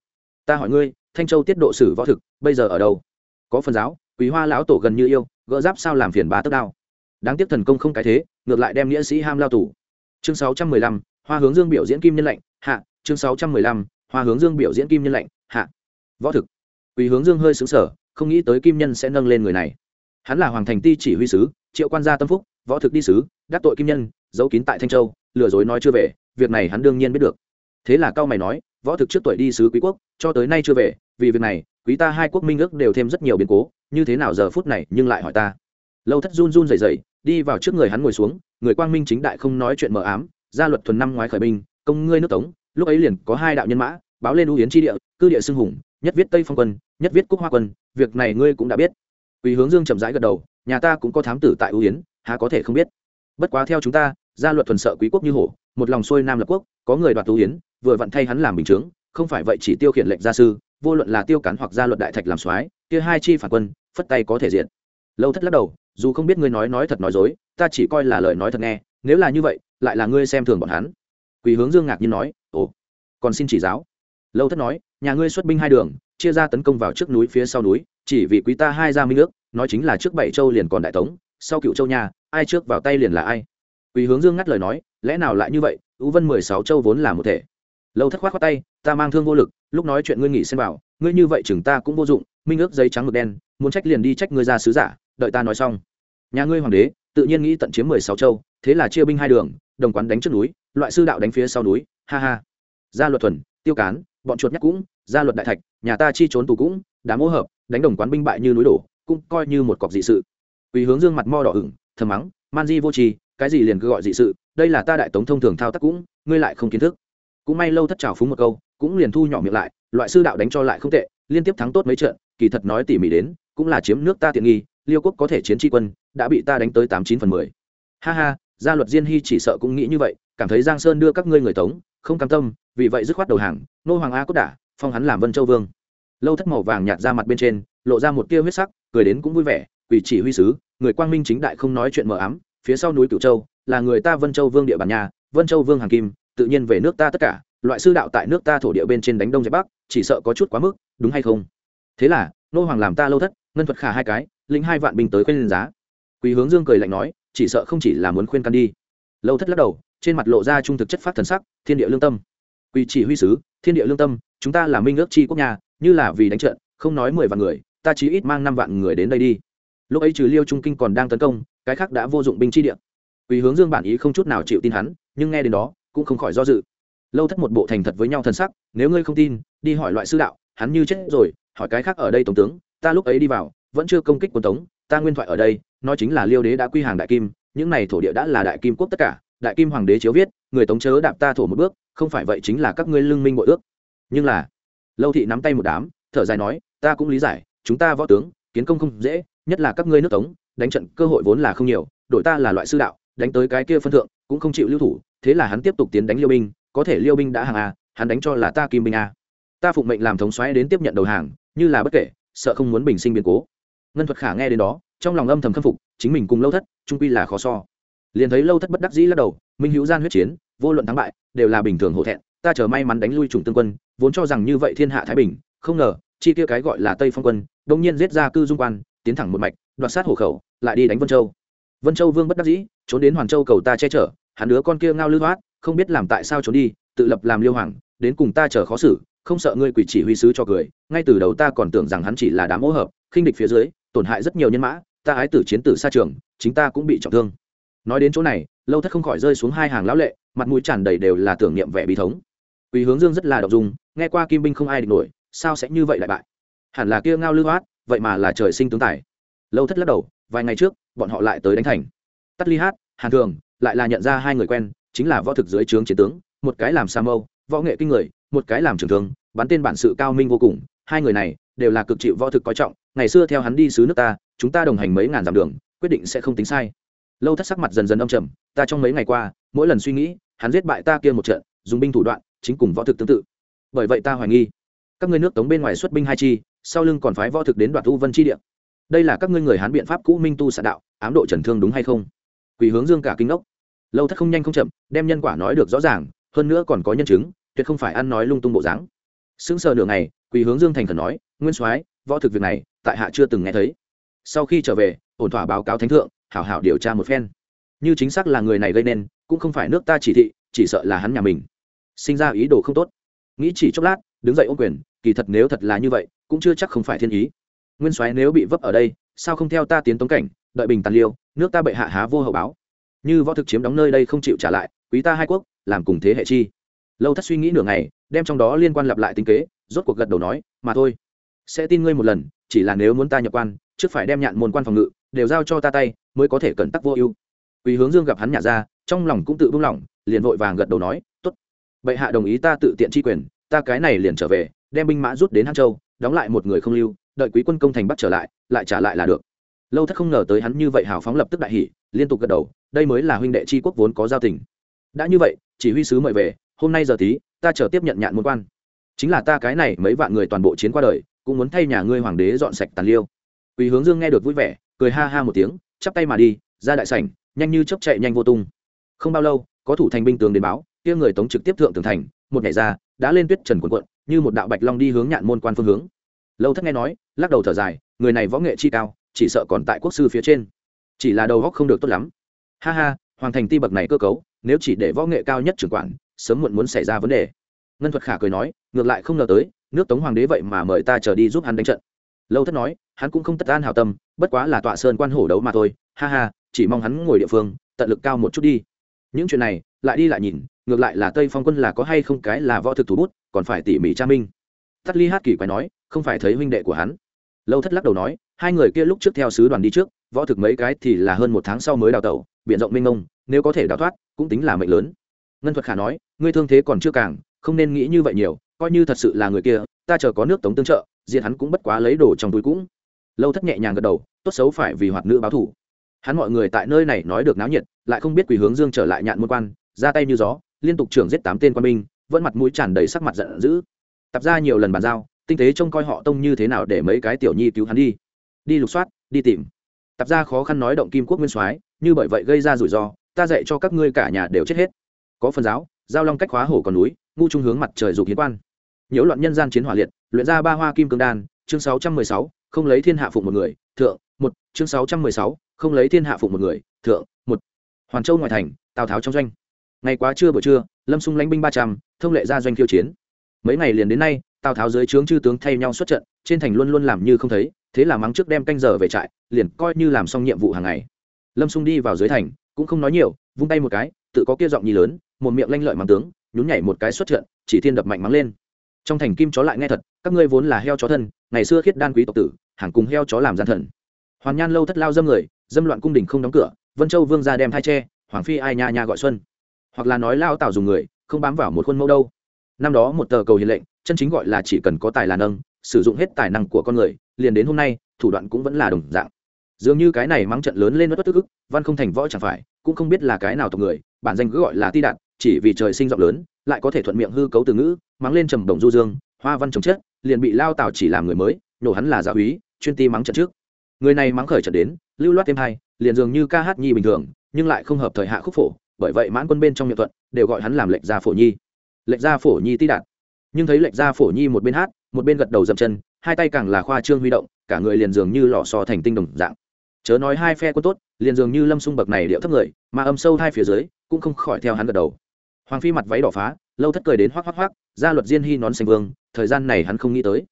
Speaker 1: ta hỏi ngươi, thanh châu tiết độ sử võ thực, bây giờ ở đâu? Có phần giáo quý hoa lão tổ gần như yêu, gỡ giáp sao làm phiền bà tức đao. Đáng tiếc thần công không cái thế, ngược lại đem nghĩa sĩ ham lao tù. Chương sáu trăm mười lăm, hoa hướng dương biểu diễn kim nhân lệnh, hạ chương sáu trăm mười lăm, hoa hướng dương biểu diễn kim nhân lệnh hạ. Võ thực. Quỳ hướng dương hơi xứng sở không nghĩ tới kim nhân sẽ nâng lên người này. Hắn là hoàng thành ti chỉ huy sứ, triệu quan gia tâm phúc, võ thực đi sứ, đắc tội kim nhân, giấu kín tại thanh châu, lừa dối nói chưa về, việc này hắn đương nhiên biết được. Thế là cao mày nói, võ thực trước tuổi đi sứ quý quốc, cho tới nay chưa về, vì việc này, quý ta hai quốc minh ước đều thêm rất nhiều biến cố, như thế nào giờ phút này, nhưng lại hỏi ta. Lâu thất run run rẩy rẩy, đi vào trước người hắn ngồi xuống, người quang minh chính đại không nói chuyện mờ ám, gia luật thuần năm ngoái khởi binh, công ngươi nước tống lúc ấy liền có hai đạo nhân mã, báo lên ưu yến tri địa, cư địa xưng hùng, nhất viết tây phong quân, nhất viết cúc hoa quân, việc này ngươi cũng đã biết. Quỳ hướng dương chậm rãi gật đầu, nhà ta cũng có thám tử tại ưu yến, há có thể không biết. Bất quá theo chúng ta, gia luật thuần sợ quý quốc như hổ, một lòng xuôi nam lập quốc, có người đoạt ưu yến, vừa vặn thay hắn làm bình chướng, không phải vậy chỉ tiêu khiển lệnh gia sư, vô luận là tiêu cán hoặc gia luật đại thạch làm soái, kia hai chi phản quân, phất tay có thể diện lâu thất lắc đầu, dù không biết ngươi nói nói thật nói dối, ta chỉ coi là lời nói thật nghe, nếu là như vậy, lại là ngươi xem thường bọn hắn quỳ hướng dương ngạc nhiên nói, ồ, còn xin chỉ giáo. Lâu thất nói, nhà ngươi xuất binh hai đường, chia ra tấn công vào trước núi phía sau núi, chỉ vì quý ta hai gia minh ước, nói chính là trước bảy châu liền còn đại tống, sau cựu châu nhà, ai trước vào tay liền là ai. Quỳ hướng dương ngắt lời nói, lẽ nào lại như vậy? Ưu vân mười sáu châu vốn là một thể. Lâu thất khoát khoát tay, ta mang thương vô lực, lúc nói chuyện ngươi nghỉ xem bảo, ngươi như vậy chừng ta cũng vô dụng, minh ước giấy trắng mực đen, muốn trách liền đi trách ngươi ra sứ giả, đợi ta nói xong. Nhà ngươi hoàng đế, tự nhiên nghĩ tận chiếm mười sáu châu, thế là chia binh hai đường, đồng quán đánh trước núi loại sư đạo đánh phía sau núi, ha ha. Gia luật thuần, tiêu cán, bọn chuột nhắc cũng, gia luật đại thạch, nhà ta chi trốn tù cũng đám mỗ hợp, đánh đồng quán binh bại như núi đổ, cũng coi như một cọc dị sự. Quỳ hướng dương mặt mo đỏ ửng, thầm mắng, man di vô tri, cái gì liền cứ gọi dị sự, đây là ta đại tống thông thường thao tác cũng, ngươi lại không kiến thức. Cũng may lâu thất trào phúng một câu, cũng liền thu nhỏ miệng lại, loại sư đạo đánh cho lại không tệ, liên tiếp thắng tốt mấy trận, kỳ thật nói tỉ mỉ đến, cũng là chiếm nước ta tiện nghi, liêu quốc có thể chiến tri quân, đã bị ta đánh tới tám chín phần mười. Ha ha, gia luật diên hy chỉ sợ cũng nghĩ như vậy cảm thấy giang sơn đưa các ngươi người tống, không cam tâm, vì vậy dứt khoát đầu hàng, nô hoàng a cốt đả, phong hắn làm vân châu vương. Lâu thất màu vàng nhạt ra mặt bên trên, lộ ra một tia huyết sắc, cười đến cũng vui vẻ, quỷ chỉ huy sứ, người quang minh chính đại không nói chuyện mờ ám, phía sau núi cửu châu, là người ta vân châu vương địa bàn nhà, vân châu vương hàng kim, tự nhiên về nước ta tất cả, loại sư đạo tại nước ta thổ địa bên trên đánh đông giải bắc, chỉ sợ có chút quá mức, đúng hay không? Thế là, nô hoàng làm ta lâu thất, ngân thuật khả hai cái, lĩnh hai vạn binh tới khuyên giá. Quý hướng dương cười lạnh nói, chỉ sợ không chỉ là muốn khuyên can đi. Lâu thất lắc đầu trên mặt lộ ra trung thực chất phát thần sắc, thiên địa lương tâm. Quỳ chỉ huy sứ, thiên địa lương tâm, chúng ta là minh ước chi quốc nhà, như là vì đánh trận, không nói mười vạn người, ta chỉ ít mang năm vạn người đến đây đi. Lúc ấy trừ liêu trung kinh còn đang tấn công, cái khác đã vô dụng binh chi địa. Quỳ hướng dương bản ý không chút nào chịu tin hắn, nhưng nghe đến đó, cũng không khỏi do dự. Lâu thất một bộ thành thật với nhau thần sắc, nếu ngươi không tin, đi hỏi loại sư đạo, hắn như chết rồi, hỏi cái khác ở đây tổng tướng, ta lúc ấy đi vào, vẫn chưa công kích quân tống, ta nguyên thoại ở đây, nói chính là liêu đế đã quy hàng đại kim, những này thổ địa đã là đại kim quốc tất cả đại kim hoàng đế chiếu viết, người tống chớ đạp ta thổ một bước, không phải vậy chính là các ngươi lương minh bội ước. Nhưng là, lâu thị nắm tay một đám, thở dài nói, ta cũng lý giải, chúng ta võ tướng, kiến công không dễ, nhất là các ngươi nước tống, đánh trận cơ hội vốn là không nhiều, đội ta là loại sư đạo, đánh tới cái kia phân thượng, cũng không chịu lưu thủ, thế là hắn tiếp tục tiến đánh liêu binh, có thể liêu binh đã hàng a, hắn đánh cho là ta kim binh a. Ta phụng mệnh làm thống xoáy đến tiếp nhận đầu hàng, như là bất kể, sợ không muốn bình sinh biến cố. Ngân thuật khả nghe đến đó, trong lòng âm thầm khâm phục, chính mình cùng lâu thất, trung quy là khó so liền thấy lâu thất bất đắc dĩ lắc đầu, minh hữu gian huyết chiến, vô luận thắng bại, đều là bình thường hổ thẹn, ta chờ may mắn đánh lui chủng tương quân, vốn cho rằng như vậy thiên hạ thái bình, không ngờ, chi kia cái gọi là tây phong quân đông nhiên giết ra cư dung quan, tiến thẳng một mạch, đoạt sát hộ khẩu, lại đi đánh vân châu. Vân châu vương bất đắc dĩ, trốn đến hoàn châu cầu ta che chở, hắn đứa con kia ngao lưu thoát, không biết làm tại sao trốn đi, tự lập làm liêu hoàng, đến cùng ta chờ khó xử, không sợ ngươi quỷ chỉ huy sứ cho cười, ngay từ đầu ta còn tưởng rằng hắn chỉ là đám hỗ hợp, khinh địch phía dưới, tổn hại rất nhiều nhân mã, ta ái tử chiến tử xa trường, chính ta cũng bị trọng thương nói đến chỗ này, lâu thất không khỏi rơi xuống hai hàng lão lệ, mặt mũi tràn đầy đều là tưởng niệm vẻ bí thống. Quý hướng dương rất là đọc dung, nghe qua kim binh không ai địch nổi, sao sẽ như vậy lại bại? Hẳn là kia ngao lưu hát vậy mà là trời sinh tướng tài. Lâu thất lắc đầu, vài ngày trước, bọn họ lại tới đánh thành. Tắt ly hát, hàn thường, lại là nhận ra hai người quen, chính là võ thực dưới trướng chiến tướng, một cái làm sa mâu, võ nghệ kinh người, một cái làm trưởng thương, bắn tên bản sự cao minh vô cùng. Hai người này đều là cực chịu võ thực coi trọng, ngày xưa theo hắn đi xứ nước ta, chúng ta đồng hành mấy ngàn dặm đường, quyết định sẽ không tính sai lâu thất sắc mặt dần dần âm trầm, ta trong mấy ngày qua, mỗi lần suy nghĩ, hắn giết bại ta kia một trận, dùng binh thủ đoạn, chính cùng võ thực tương tự. Bởi vậy ta hoài nghi, các ngươi nước tống bên ngoài xuất binh hai chi, sau lưng còn phái võ thực đến đoạt u vân chi địa. Đây là các ngươi người hán biện pháp cũ minh tu xạ đạo, ám độ trần thương đúng hay không? Quỳ hướng dương cả kinh ốc lâu thất không nhanh không chậm, đem nhân quả nói được rõ ràng, hơn nữa còn có nhân chứng, tuyệt không phải ăn nói lung tung bộ dáng. Sững sờ nửa ngày, quỳ hướng dương thành khẩn nói, nguyên soái, võ thực việc này, tại hạ chưa từng nghe thấy. Sau khi trở về, ổn thỏa báo cáo thánh thượng hảo hảo điều tra một phen. Như chính xác là người này gây nên, cũng không phải nước ta chỉ thị, chỉ sợ là hắn nhà mình. Sinh ra ý đồ không tốt. Nghĩ chỉ chốc lát, đứng dậy ô quyền, kỳ thật nếu thật là như vậy, cũng chưa chắc không phải thiên ý. Nguyên soái nếu bị vấp ở đây, sao không theo ta tiến tống cảnh, đợi bình tàn liêu, nước ta bệ hạ há vô hậu báo. Như võ thực chiếm đóng nơi đây không chịu trả lại, quý ta hai quốc, làm cùng thế hệ chi. Lâu thất suy nghĩ nửa ngày, đem trong đó liên quan lặp lại tính kế, rốt cuộc gật đầu nói, mà thôi, sẽ tin ngươi một lần, chỉ là nếu muốn ta nhập quan, trước phải đem nhạn môn quan phòng ngự đều giao cho ta tay, mới có thể cẩn tắc vô ưu. Quý hướng dương gặp hắn nhả ra, trong lòng cũng tự buông lỏng, liền vội vàng gật đầu nói, tốt. Bệ hạ đồng ý ta tự tiện chi quyền, ta cái này liền trở về, đem binh mã rút đến hang châu, đóng lại một người không lưu, đợi quý quân công thành bắt trở lại lại trả lại là được. Lâu thất không ngờ tới hắn như vậy hào phóng lập tức đại hỉ, liên tục gật đầu, đây mới là huynh đệ tri quốc vốn có giao tình. Đã như vậy, chỉ huy sứ mời về, hôm nay giờ tí, ta chờ tiếp nhận nhạn môn quan. Chính là ta cái này mấy vạn người toàn bộ chiến qua đời, cũng muốn thay nhà ngươi hoàng đế dọn sạch tàn liêu. Quỳ hướng dương nghe được vui vẻ cười ha ha một tiếng, chắp tay mà đi, ra đại sảnh, nhanh như chấp chạy nhanh vô tung. Không bao lâu, có thủ thành binh tướng đến báo, kia người tống trực tiếp thượng tường thành, một ngày ra, đã lên tuyết trần quần quận như một đạo bạch long đi hướng nhạn môn quan phương hướng. Lâu thất nghe nói, lắc đầu thở dài, người này võ nghệ chi cao, chỉ sợ còn tại quốc sư phía trên. Chỉ là đầu góc không được tốt lắm. Ha ha, hoàng thành ti bậc này cơ cấu, nếu chỉ để võ nghệ cao nhất trưởng quản, sớm muộn muốn xảy ra vấn đề. Ngân thuật khả cười nói, ngược lại không ngờ tới, nước tống hoàng đế vậy mà mời ta trở đi giúp hắn đánh trận. Lâu thất nói, hắn cũng không tất an hào tâm bất quá là tọa sơn quan hổ đấu mà thôi, ha ha, chỉ mong hắn ngồi địa phương, tận lực cao một chút đi. Những chuyện này, lại đi lại nhìn, ngược lại là tây phong quân là có hay không cái là võ thực thủ bút, còn phải tỉ mỉ tra minh. Tắt ly hát kỳ quái nói, không phải thấy huynh đệ của hắn. Lâu thất lắc đầu nói, hai người kia lúc trước theo sứ đoàn đi trước, võ thực mấy cái thì là hơn một tháng sau mới đào tẩu biện rộng mênh mông, nếu có thể đào thoát, cũng tính là mệnh lớn. Ngân thuật khả nói, ngươi thương thế còn chưa càng, không nên nghĩ như vậy nhiều, coi như thật sự là người kia, ta chờ có nước tống tương trợ diện hắn cũng bất quá lấy đồ trong túi cũng lâu thất nhẹ nhàng gật đầu, tốt xấu phải vì hoạt nữ báo thủ hắn mọi người tại nơi này nói được náo nhiệt, lại không biết quỳ hướng dương trở lại nhạn môn quan, ra tay như gió, liên tục trưởng giết tám tên quan binh, vẫn mặt mũi tràn đầy sắc mặt giận dữ. Tập ra nhiều lần bàn giao, tinh tế trông coi họ tông như thế nào để mấy cái tiểu nhi cứu hắn đi. Đi lục soát, đi tìm. Tập ra khó khăn nói động kim quốc nguyên soái, như bởi vậy gây ra rủi ro, ta dạy cho các ngươi cả nhà đều chết hết. Có phần giáo, giao long cách khóa hổ còn núi, ngu trung hướng mặt trời dục hiến quan. Nhiễu loạn nhân gian chiến hỏa liệt, luyện ra ba hoa kim cương đan, chương sáu trăm mười sáu không lấy thiên hạ phụng một người, thượng, một, chương sáu trăm mười sáu, không lấy thiên hạ phụng một người, thượng, một. Hoàn châu ngoại thành, tào tháo trong doanh. Ngày quá trưa buổi trưa, lâm xung lãnh binh ba trăm, thông lệ ra doanh khiêu chiến. Mấy ngày liền đến nay, tào tháo dưới trướng chư tướng thay nhau xuất trận, trên thành luôn luôn làm như không thấy, thế là mắng trước đem canh giờ về trại, liền coi như làm xong nhiệm vụ hàng ngày. Lâm xung đi vào dưới thành, cũng không nói nhiều, vung tay một cái, tự có kia giọng nhì lớn, một miệng lanh lợi mắng tướng, nhún nhảy một cái xuất trận, chỉ thiên đập mạnh mắng lên. Trong thành kim chó lại nghe thật, các ngươi vốn là heo chó thân ngày xưa khiết đan quý tộc tử, hàng cùng heo chó làm gian thần. Hoàn nhan lâu thất lao dâm người, dâm loạn cung đình không đóng cửa, vân châu vương ra đem thai tre hoàng phi ai nha nha gọi xuân. Hoặc là nói lao tào dùng người, không bám vào một khuôn mẫu đâu. Năm đó một tờ cầu hiền lệnh, chân chính gọi là chỉ cần có tài là nâng, sử dụng hết tài năng của con người, liền đến hôm nay, thủ đoạn cũng vẫn là đồng dạng. Dường như cái này mắng trận lớn lên bất tức ức, văn không thành võ chẳng phải, cũng không biết là cái nào tộc người, bản danh cứ gọi là ti đạt, chỉ vì trời sinh rộng lớn, lại có thể thuận miệng hư cấu từ ngữ, mắng lên trầm đồng du dương, hoa văn trồng chết liền bị lao tào chỉ làm người mới, nhổ hắn là giáo úy, chuyên ti mắng trận trước. Người này mắng khởi trận đến, lưu loát thêm hai, liền dường như ca hát nhi bình thường, nhưng lại không hợp thời hạ khúc phổ, bởi vậy mãn quân bên trong miệng thuận, đều gọi hắn làm lệnh gia phổ nhi. Lệnh gia phổ nhi ti đạt nhưng thấy lệnh gia phổ nhi một bên hát, một bên gật đầu dậm chân, hai tay càng là khoa trương huy động, cả người liền dường như lò so thành tinh đồng dạng. Chớ nói hai phe quân tốt, liền dường như lâm xung bậc này điệu thấp người, mà âm sâu hai phía dưới, cũng không khỏi theo hắn gật đầu. Hoàng phi mặt váy đỏ phá, lâu thất cười đến hoác hoác hoác gia luật diên hy nón xanh vương thời gian này hắn không nghĩ tới.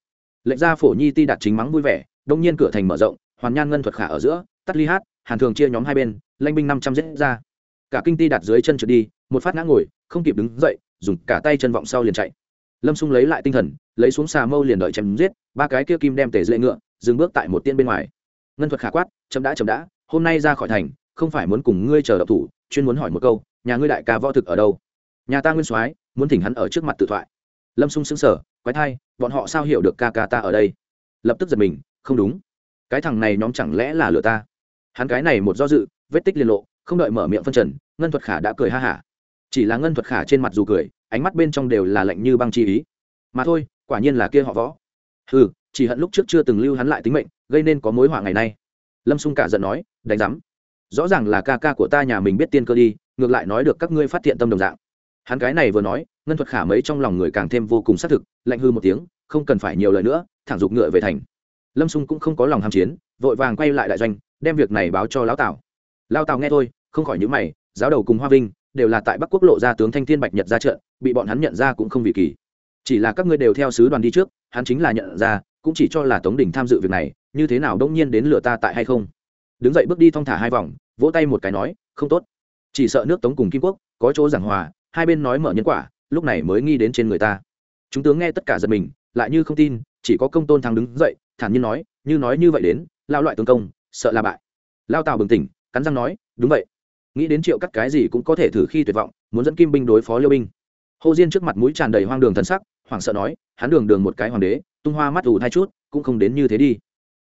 Speaker 1: Lệnh gia phổ nhi ti đạt chính mắng vui vẻ, đông nhiên cửa thành mở rộng, hoàn nhan ngân thuật khả ở giữa, tắt ly hát, hàn thường chia nhóm hai bên, lanh binh năm trăm giết ra. Cả kinh ti đặt dưới chân trượt đi, một phát ngã ngồi, không kịp đứng dậy, dùng cả tay chân vọng sau liền chạy. Lâm xung lấy lại tinh thần, lấy xuống xà mâu liền đợi chém giết, ba cái kia kim đem tề dễ ngựa, dừng bước tại một tiên bên ngoài. Ngân thuật khả quát, chậm đã chậm đã, hôm nay ra khỏi thành, không phải muốn cùng ngươi chờ độc thủ, chuyên muốn hỏi một câu, nhà ngươi đại ca võ thực ở đâu? Nhà ta nguyên soái, muốn thỉnh hắn ở trước mặt tự thoại. Lâm xung xứng sở quái thai, bọn họ sao hiểu được ca ca ta ở đây? Lập tức giật mình, không đúng. Cái thằng này nhóm chẳng lẽ là lừa ta? Hắn cái này một do dự, vết tích liên lộ, không đợi mở miệng phân trần, ngân thuật khả đã cười ha hả. Chỉ là ngân thuật khả trên mặt dù cười, ánh mắt bên trong đều là lạnh như băng chi ý. Mà thôi, quả nhiên là kia họ võ. Ừ chỉ hận lúc trước chưa từng lưu hắn lại tính mệnh, gây nên có mối họa ngày nay. Lâm xung cả giận nói, đánh giám. Rõ ràng là ca ca của ta nhà mình biết tiên cơ đi, ngược lại nói được các ngươi phát hiện tâm đồng dạng hắn cái này vừa nói, ngân thuật khả mấy trong lòng người càng thêm vô cùng xác thực, lạnh hư một tiếng, không cần phải nhiều lời nữa, thẳng giục ngựa về thành. Lâm xung cũng không có lòng ham chiến, vội vàng quay lại đại doanh, đem việc này báo cho lão tào. Lao tào nghe thôi, không khỏi những mày, giáo đầu cùng hoa vinh, đều là tại bắc quốc lộ ra tướng thanh thiên bạch nhật ra trận, bị bọn hắn nhận ra cũng không vì kỳ. Chỉ là các ngươi đều theo sứ đoàn đi trước, hắn chính là nhận ra, cũng chỉ cho là tống đình tham dự việc này, như thế nào đông nhiên đến lửa ta tại hay không? Đứng dậy bước đi thong thả hai vòng, vỗ tay một cái nói, không tốt. Chỉ sợ nước tống cùng kim quốc có chỗ giảng hòa hai bên nói mở nhân quả, lúc này mới nghi đến trên người ta. Chúng tướng nghe tất cả giật mình, lại như không tin, chỉ có công tôn thắng đứng dậy, thản nhiên nói, như nói như vậy đến lao loại tướng công, sợ là bại. Lao tào bừng tỉnh, cắn răng nói, đúng vậy. Nghĩ đến triệu cắt cái gì cũng có thể thử khi tuyệt vọng, muốn dẫn kim binh đối phó liêu binh. Hồ diên trước mặt mũi tràn đầy hoang đường thân sắc, hoảng sợ nói, hắn đường đường một cái hoàng đế, tung hoa mắt ủ hai chút, cũng không đến như thế đi.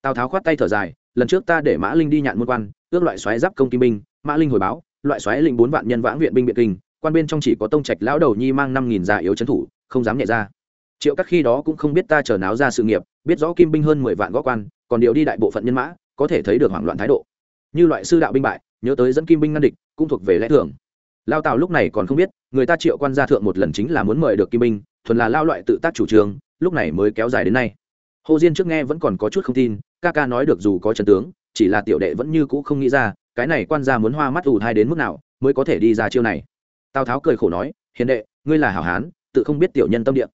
Speaker 1: Tào tháo khoát tay thở dài, lần trước ta để mã linh đi nhạn môn quan, ước loại xoáy giáp công kim binh, mã linh hồi báo, loại xoáy lĩnh bốn vạn nhân vãng viện binh biện kinh quan bên trong chỉ có tông trạch lão đầu nhi mang năm nghìn già yếu trấn thủ, không dám nhẹ ra. Triệu các khi đó cũng không biết ta chờ náo ra sự nghiệp, biết rõ kim binh hơn mười vạn gó quan, còn điều đi đại bộ phận nhân mã, có thể thấy được hoảng loạn thái độ. Như loại sư đạo binh bại, nhớ tới dẫn kim binh ngăn địch, cũng thuộc về lẽ thường. Lao tào lúc này còn không biết, người ta triệu quan gia thượng một lần chính là muốn mời được kim binh, thuần là lao loại tự tác chủ trương, lúc này mới kéo dài đến nay. Hồ diên trước nghe vẫn còn có chút không tin, ca ca nói được dù có trần tướng, chỉ là tiểu đệ vẫn như cũ không nghĩ ra, cái này quan gia muốn hoa mắt ù thai đến mức nào, mới có thể đi ra chiêu này tào tháo cười khổ nói, hiền đệ, ngươi là hảo hán, tự không biết tiểu nhân tâm địa.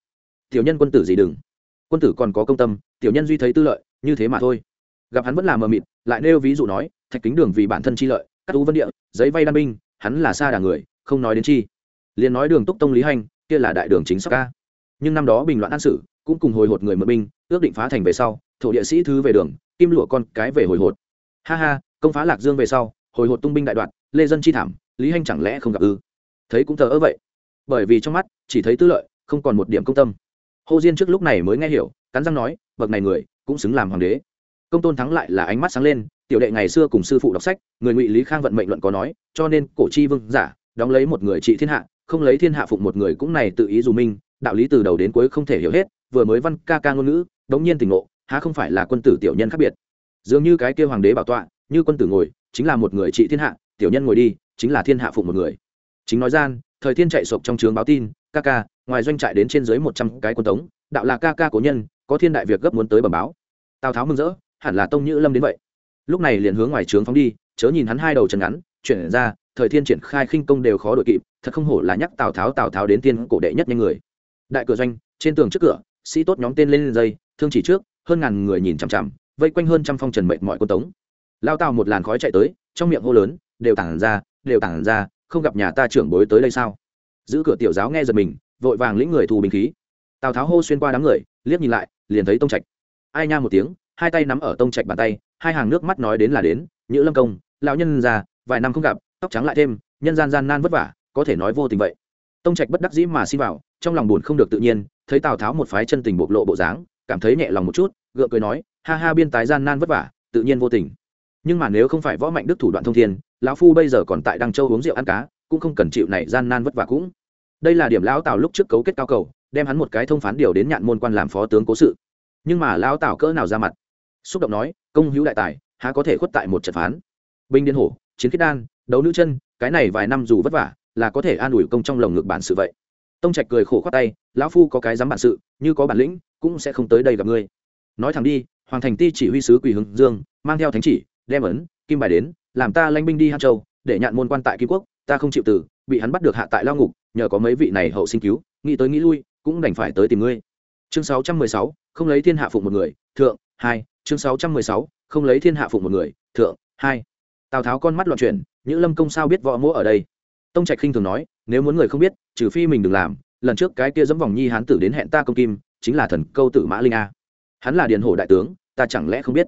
Speaker 1: Tiểu nhân quân tử gì đừng. Quân tử còn có công tâm, tiểu nhân duy thấy tư lợi, như thế mà thôi. Gặp hắn vẫn là mờ mịt, lại nêu ví dụ nói, thạch kính đường vì bản thân chi lợi, cắt tú vân địa, giấy vay đan binh, hắn là xa đà người, không nói đến chi. Liền nói đường túc tông lý hành, kia là đại đường chính sắc ca. Nhưng năm đó bình loạn an sử, cũng cùng hồi hột người mượn binh, ước định phá thành về sau, thổ địa sĩ thứ về đường, kim lụa con cái về hồi hột. Ha ha, công phá lạc dương về sau, hồi hột tung binh đại đoạn, lê dân chi thảm, lý Hành chẳng lẽ không gặp ư? Thấy cũng thờ ơ vậy. Bởi vì trong mắt, chỉ thấy tư lợi, không còn một điểm công tâm. Hồ diên trước lúc này mới nghe hiểu, cắn răng nói, bậc này người, cũng xứng làm hoàng đế. Công tôn thắng lại là ánh mắt sáng lên, tiểu đệ ngày xưa cùng sư phụ đọc sách, người ngụy lý khang vận mệnh luận có nói, cho nên cổ chi vương giả, đóng lấy một người trị thiên hạ, không lấy thiên hạ phụng một người cũng này tự ý dù minh đạo lý từ đầu đến cuối không thể hiểu hết, vừa mới văn ca ca ngôn ngữ, đống nhiên tình ngộ, há không phải là quân tử tiểu nhân khác biệt. Dường như cái kia hoàng đế bảo tọa, như quân tử ngồi, chính là một người trị thiên hạ, tiểu nhân ngồi đi, chính là thiên hạ phụng một người chính nói gian, thời thiên chạy sộp trong trường báo tin, ca ca, ngoài doanh trại đến trên dưới một trăm cái quân tống, đạo là ca ca cố nhân, có thiên đại việc gấp muốn tới bẩm báo. Tào tháo mừng rỡ, hẳn là tông nhữ lâm đến vậy. Lúc này liền hướng ngoài trướng phóng đi, chớ nhìn hắn hai đầu chân ngắn, chuyển ra, thời thiên triển khai khinh công đều khó đội kịp, thật không hổ là nhắc tào tháo tào tháo đến tiên cổ đệ nhất nhanh người. Đại cửa doanh, trên tường trước cửa, sĩ tốt nhóm tên lên lên dây, thương chỉ trước, hơn ngàn người nhìn chằm chằm, vây quanh hơn trăm phong trần mệnh mọi quân tống. Lao tào một làn khói chạy tới, trong miệng hô lớn, đều tản ra, đều tản ra không gặp nhà ta trưởng bối tới đây sao? Giữ cửa tiểu giáo nghe giật mình, vội vàng lĩnh người thù bình khí. Tào tháo hô xuyên qua đám người, liếc nhìn lại, liền thấy tông trạch. Ai nha một tiếng, hai tay nắm ở tông trạch bàn tay, hai hàng nước mắt nói đến là đến, nhữ lâm công, lão nhân già, vài năm không gặp, tóc trắng lại thêm, nhân gian gian nan vất vả, có thể nói vô tình vậy. Tông trạch bất đắc dĩ mà xin vào, trong lòng buồn không được tự nhiên, thấy tào tháo một phái chân tình bộc lộ bộ dáng, cảm thấy nhẹ lòng một chút, gượng cười nói, ha ha, biên tái gian nan vất vả, tự nhiên vô tình. Nhưng mà nếu không phải võ mạnh đức thủ đoạn thông thiên lão phu bây giờ còn tại đăng châu uống rượu ăn cá, cũng không cần chịu này gian nan vất vả cũng. Đây là điểm lão tào lúc trước cấu kết cao cầu, đem hắn một cái thông phán điều đến nhạn môn quan làm phó tướng cố sự. Nhưng mà lão tào cỡ nào ra mặt? Xúc động nói, công hữu đại tài, há có thể khuất tại một trận phán? Binh điên hổ, chiến khiết đan, đấu nữ chân, cái này vài năm dù vất vả, là có thể an ủi công trong lồng ngực bản sự vậy. Tông trạch cười khổ khoát tay, lão phu có cái dám bản sự, như có bản lĩnh, cũng sẽ không tới đây gặp ngươi. Nói thẳng đi, hoàng thành ti chỉ huy sứ quỳ hướng dương, mang theo thánh chỉ, đem ấn, kim bài đến làm ta lãnh binh đi hát châu để nhạn môn quan tại kim quốc ta không chịu tử bị hắn bắt được hạ tại lao ngục nhờ có mấy vị này hậu sinh cứu nghĩ tới nghĩ lui cũng đành phải tới tìm ngươi. Chương 616, không lấy thiên hạ phụng một người thượng hai chương 616, không lấy thiên hạ phụng một người thượng hai. Tào tháo con mắt loạn chuyển những lâm công sao biết võ mỗ ở đây? Tông trạch khinh thường nói nếu muốn người không biết trừ phi mình đừng làm lần trước cái kia dẫm vòng nhi hán tử đến hẹn ta công kim chính là thần câu tử mã linh a. Hắn là điền hổ đại tướng ta chẳng lẽ không biết?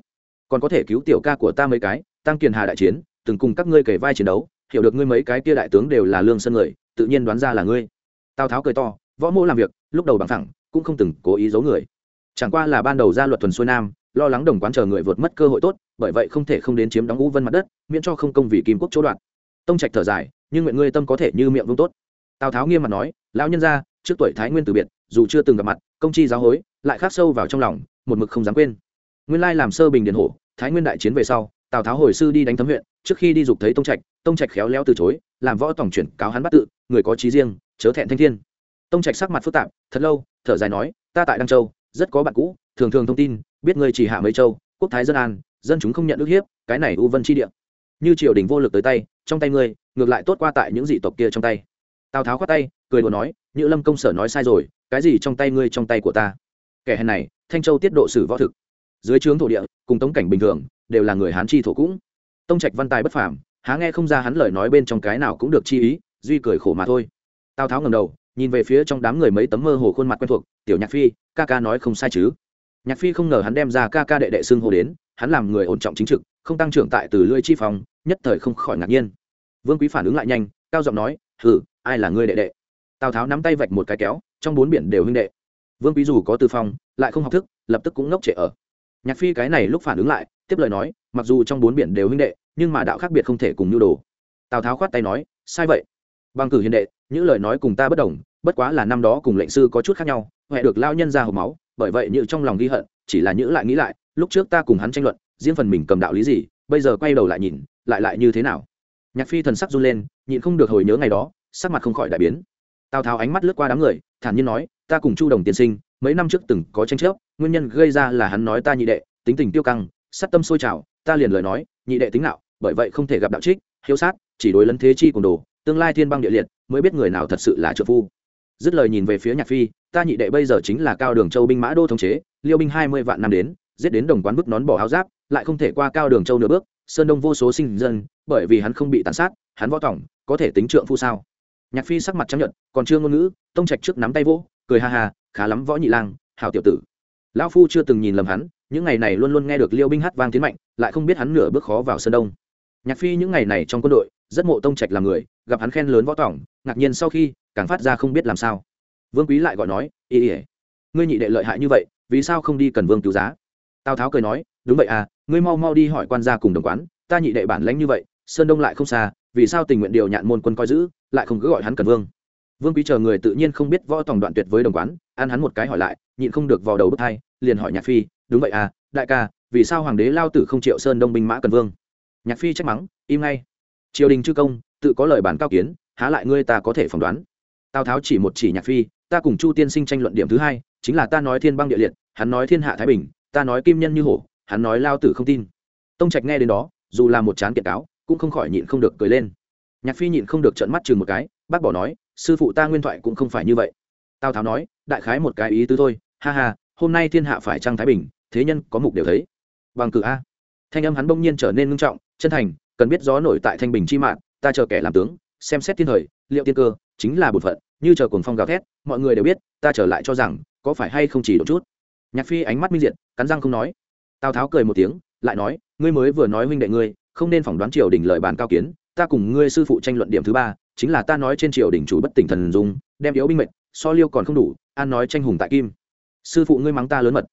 Speaker 1: Còn có thể cứu tiểu ca của ta mấy cái tăng kiền hà đại chiến, từng cùng các ngươi kể vai chiến đấu, hiểu được ngươi mấy cái kia đại tướng đều là lương sơn người, tự nhiên đoán ra là ngươi. Tào tháo cười to, võ mô làm việc, lúc đầu bằng thẳng, cũng không từng cố ý giấu người. Chẳng qua là ban đầu ra luật thuần xuôi nam, lo lắng đồng quán chờ người vượt mất cơ hội tốt, bởi vậy không thể không đến chiếm đóng ngũ vân mặt đất, miễn cho không công vì kim quốc chỗ đoạn. Tông trạch thở dài, nhưng nguyện ngươi tâm có thể như miệng vương tốt. Tào tháo nghiêm mặt nói, lão nhân ra trước tuổi thái nguyên từ biệt, dù chưa từng gặp mặt, công chi giáo hối, lại khắc sâu vào trong lòng, một mực không dám quên. Nguyên lai làm sơ bình điện hổ, thái nguyên đại chiến về sau tào tháo hồi sư đi đánh thấm huyện, trước khi đi dục thấy tông trạch tông trạch khéo léo từ chối, làm võ tổng chuyển cáo hắn bắt tự, người có trí riêng, chớ thẹn thanh thiên. Tông trạch sắc mặt phức tạp, thật lâu, thở dài nói, ta tại đăng châu, rất có bạn cũ, thường thường thông tin, biết ngươi chỉ hạ mấy châu, quốc thái dân an, dân chúng không nhận ức hiếp, cái này u vân chi địa. Như triều đình vô lực tới tay, trong tay ngươi, ngược lại tốt qua tại những dị tộc kia trong tay. Tào tháo khoát tay, cười đùa nói, như lâm công sở nói sai rồi, cái gì trong tay ngươi trong tay của ta? Kẻ hèn này, thanh châu tiết độ sử võ thực. Dưới trướng thổ địa, cùng tống cảnh bình thường đều là người hán chi thổ cũng. Tông trạch văn tài bất phàm há nghe không ra hắn lời nói bên trong cái nào cũng được chi ý duy cười khổ mà thôi. Tào tháo ngầm đầu nhìn về phía trong đám người mấy tấm mơ hồ khuôn mặt quen thuộc tiểu nhạc phi ca ca nói không sai chứ? Nhạc phi không ngờ hắn đem ra ca ca đệ đệ xưng hồ đến hắn làm người ổn trọng chính trực không tăng trưởng tại từ lưỡi chi phòng nhất thời không khỏi ngạc nhiên. Vương quý phản ứng lại nhanh cao giọng nói thử, ai là ngươi đệ đệ? Tào tháo nắm tay vạch một cái kéo trong bốn biển đều huynh đệ. Vương quý dù có tư phong lại không học thức lập tức cũng ngốc trệ ở nhạc phi cái này lúc phản ứng lại, tiếp lời nói, mặc dù trong bốn biển đều huynh đệ, nhưng mà đạo khác biệt không thể cùng nhu đồ. Tào tháo khoát tay nói, sai vậy. Bằng cử hiền đệ, những lời nói cùng ta bất đồng, bất quá là năm đó cùng lệnh sư có chút khác nhau, huệ được lao nhân ra hộp máu, bởi vậy như trong lòng ghi hận, chỉ là nhữ lại nghĩ lại, lúc trước ta cùng hắn tranh luận, riêng phần mình cầm đạo lý gì, bây giờ quay đầu lại nhìn, lại lại như thế nào? Nhạc phi thần sắc run lên, nhịn không được hồi nhớ ngày đó, sắc mặt không khỏi đại biến. Tào tháo ánh mắt lướt qua đám người, thản nhiên nói, ta cùng chu đồng tiên sinh, mấy năm trước từng có tranh chấp nguyên nhân gây ra là hắn nói ta nhị đệ, tính tình tiêu căng, sát tâm sôi trào, ta liền lời nói, nhị đệ tính nào bởi vậy không thể gặp đạo trích, hiếu sát, chỉ đối lấn thế chi cùng đồ, tương lai thiên băng địa liệt, mới biết người nào thật sự là trợ phu. Dứt lời nhìn về phía nhạc phi, ta nhị đệ bây giờ chính là cao đường châu binh mã đô thống chế, liêu binh hai mươi vạn năm đến, giết đến đồng quán bức nón bỏ áo giáp, lại không thể qua cao đường châu nửa bước, sơn đông vô số sinh dân, bởi vì hắn không bị tàn sát, hắn võ tổng, có thể tính trượng phu sao? Nhạc phi sắc mặt chấp nhận còn chưa ngôn ngữ, tông trạch trước nắm tay vỗ, cười ha ha, khá lắm võ nhị lang hào tiểu tử lão phu chưa từng nhìn lầm hắn, những ngày này luôn luôn nghe được liêu binh hát vang tiến mạnh, lại không biết hắn nửa bước khó vào sơn đông. Nhạc phi những ngày này trong quân đội, rất mộ tông trạch làm người, gặp hắn khen lớn võ tỏng, ngạc nhiên sau khi, càng phát ra không biết làm sao. Vương quý lại gọi nói, ý ỉa ngươi nhị đệ lợi hại như vậy, vì sao không đi cần vương cứu giá? Tào tháo cười nói, đúng vậy à ngươi mau mau đi hỏi quan gia cùng đồng quán, ta nhị đệ bản lãnh như vậy sơn đông lại không xa, vì sao tình nguyện điều nhạn môn quân coi giữ, lại không cứ gọi hắn cần vương? Vương quý chờ người tự nhiên không biết võ tòng đoạn tuyệt với đồng quán ăn hắn một cái hỏi lại, nhịn không được vào đầu bước hai, liền hỏi nhạc phi, đúng vậy à đại ca, vì sao hoàng đế lao tử không triệu sơn đông binh mã cần vương? Nhạc phi trách mắng, im ngay. Triều đình chư công, tự có lời bản cao kiến, há lại ngươi ta có thể phỏng đoán. Tào tháo chỉ một chỉ nhạc phi, ta cùng chu tiên sinh tranh luận điểm thứ hai, chính là ta nói thiên băng địa liệt, hắn nói thiên hạ thái bình, ta nói kim nhân như hổ, hắn nói lao tử không tin. Tông trạch nghe đến đó, dù là một chán kiện cáo, cũng không khỏi nhịn không được cười lên. Nhạc phi nhịn không được trợn mắt chừng một cái, bác bỏ nói sư phụ ta nguyên thoại cũng không phải như vậy. Tào tháo nói, đại khái một cái ý tứ thôi, ha ha, hôm nay thiên hạ phải trăng thái bình, thế nhân có mục đều thấy. Bằng cử a. Thanh âm hắn bỗng nhiên trở nên ngưng trọng, chân thành, cần biết gió nổi tại thanh bình chi mạng ta chờ kẻ làm tướng, xem xét thiên thời, liệu tiên cơ, chính là bổn phận, như chờ cuồng phong gào thét, mọi người đều biết, ta trở lại cho rằng, có phải hay không chỉ một chút. Nhạc phi ánh mắt minh diện cắn răng không nói. Tào tháo cười một tiếng, lại nói, ngươi mới vừa nói huynh đệ ngươi, không nên phỏng đoán triều đình lời bàn cao kiến, ta cùng ngươi sư phụ tranh luận điểm thứ ba chính là ta nói trên triều đình chủ bất tỉnh thần dung, đem yếu binh mệnh, so liêu còn không đủ, an nói tranh hùng tại kim. Sư phụ ngươi mắng ta lớn mật.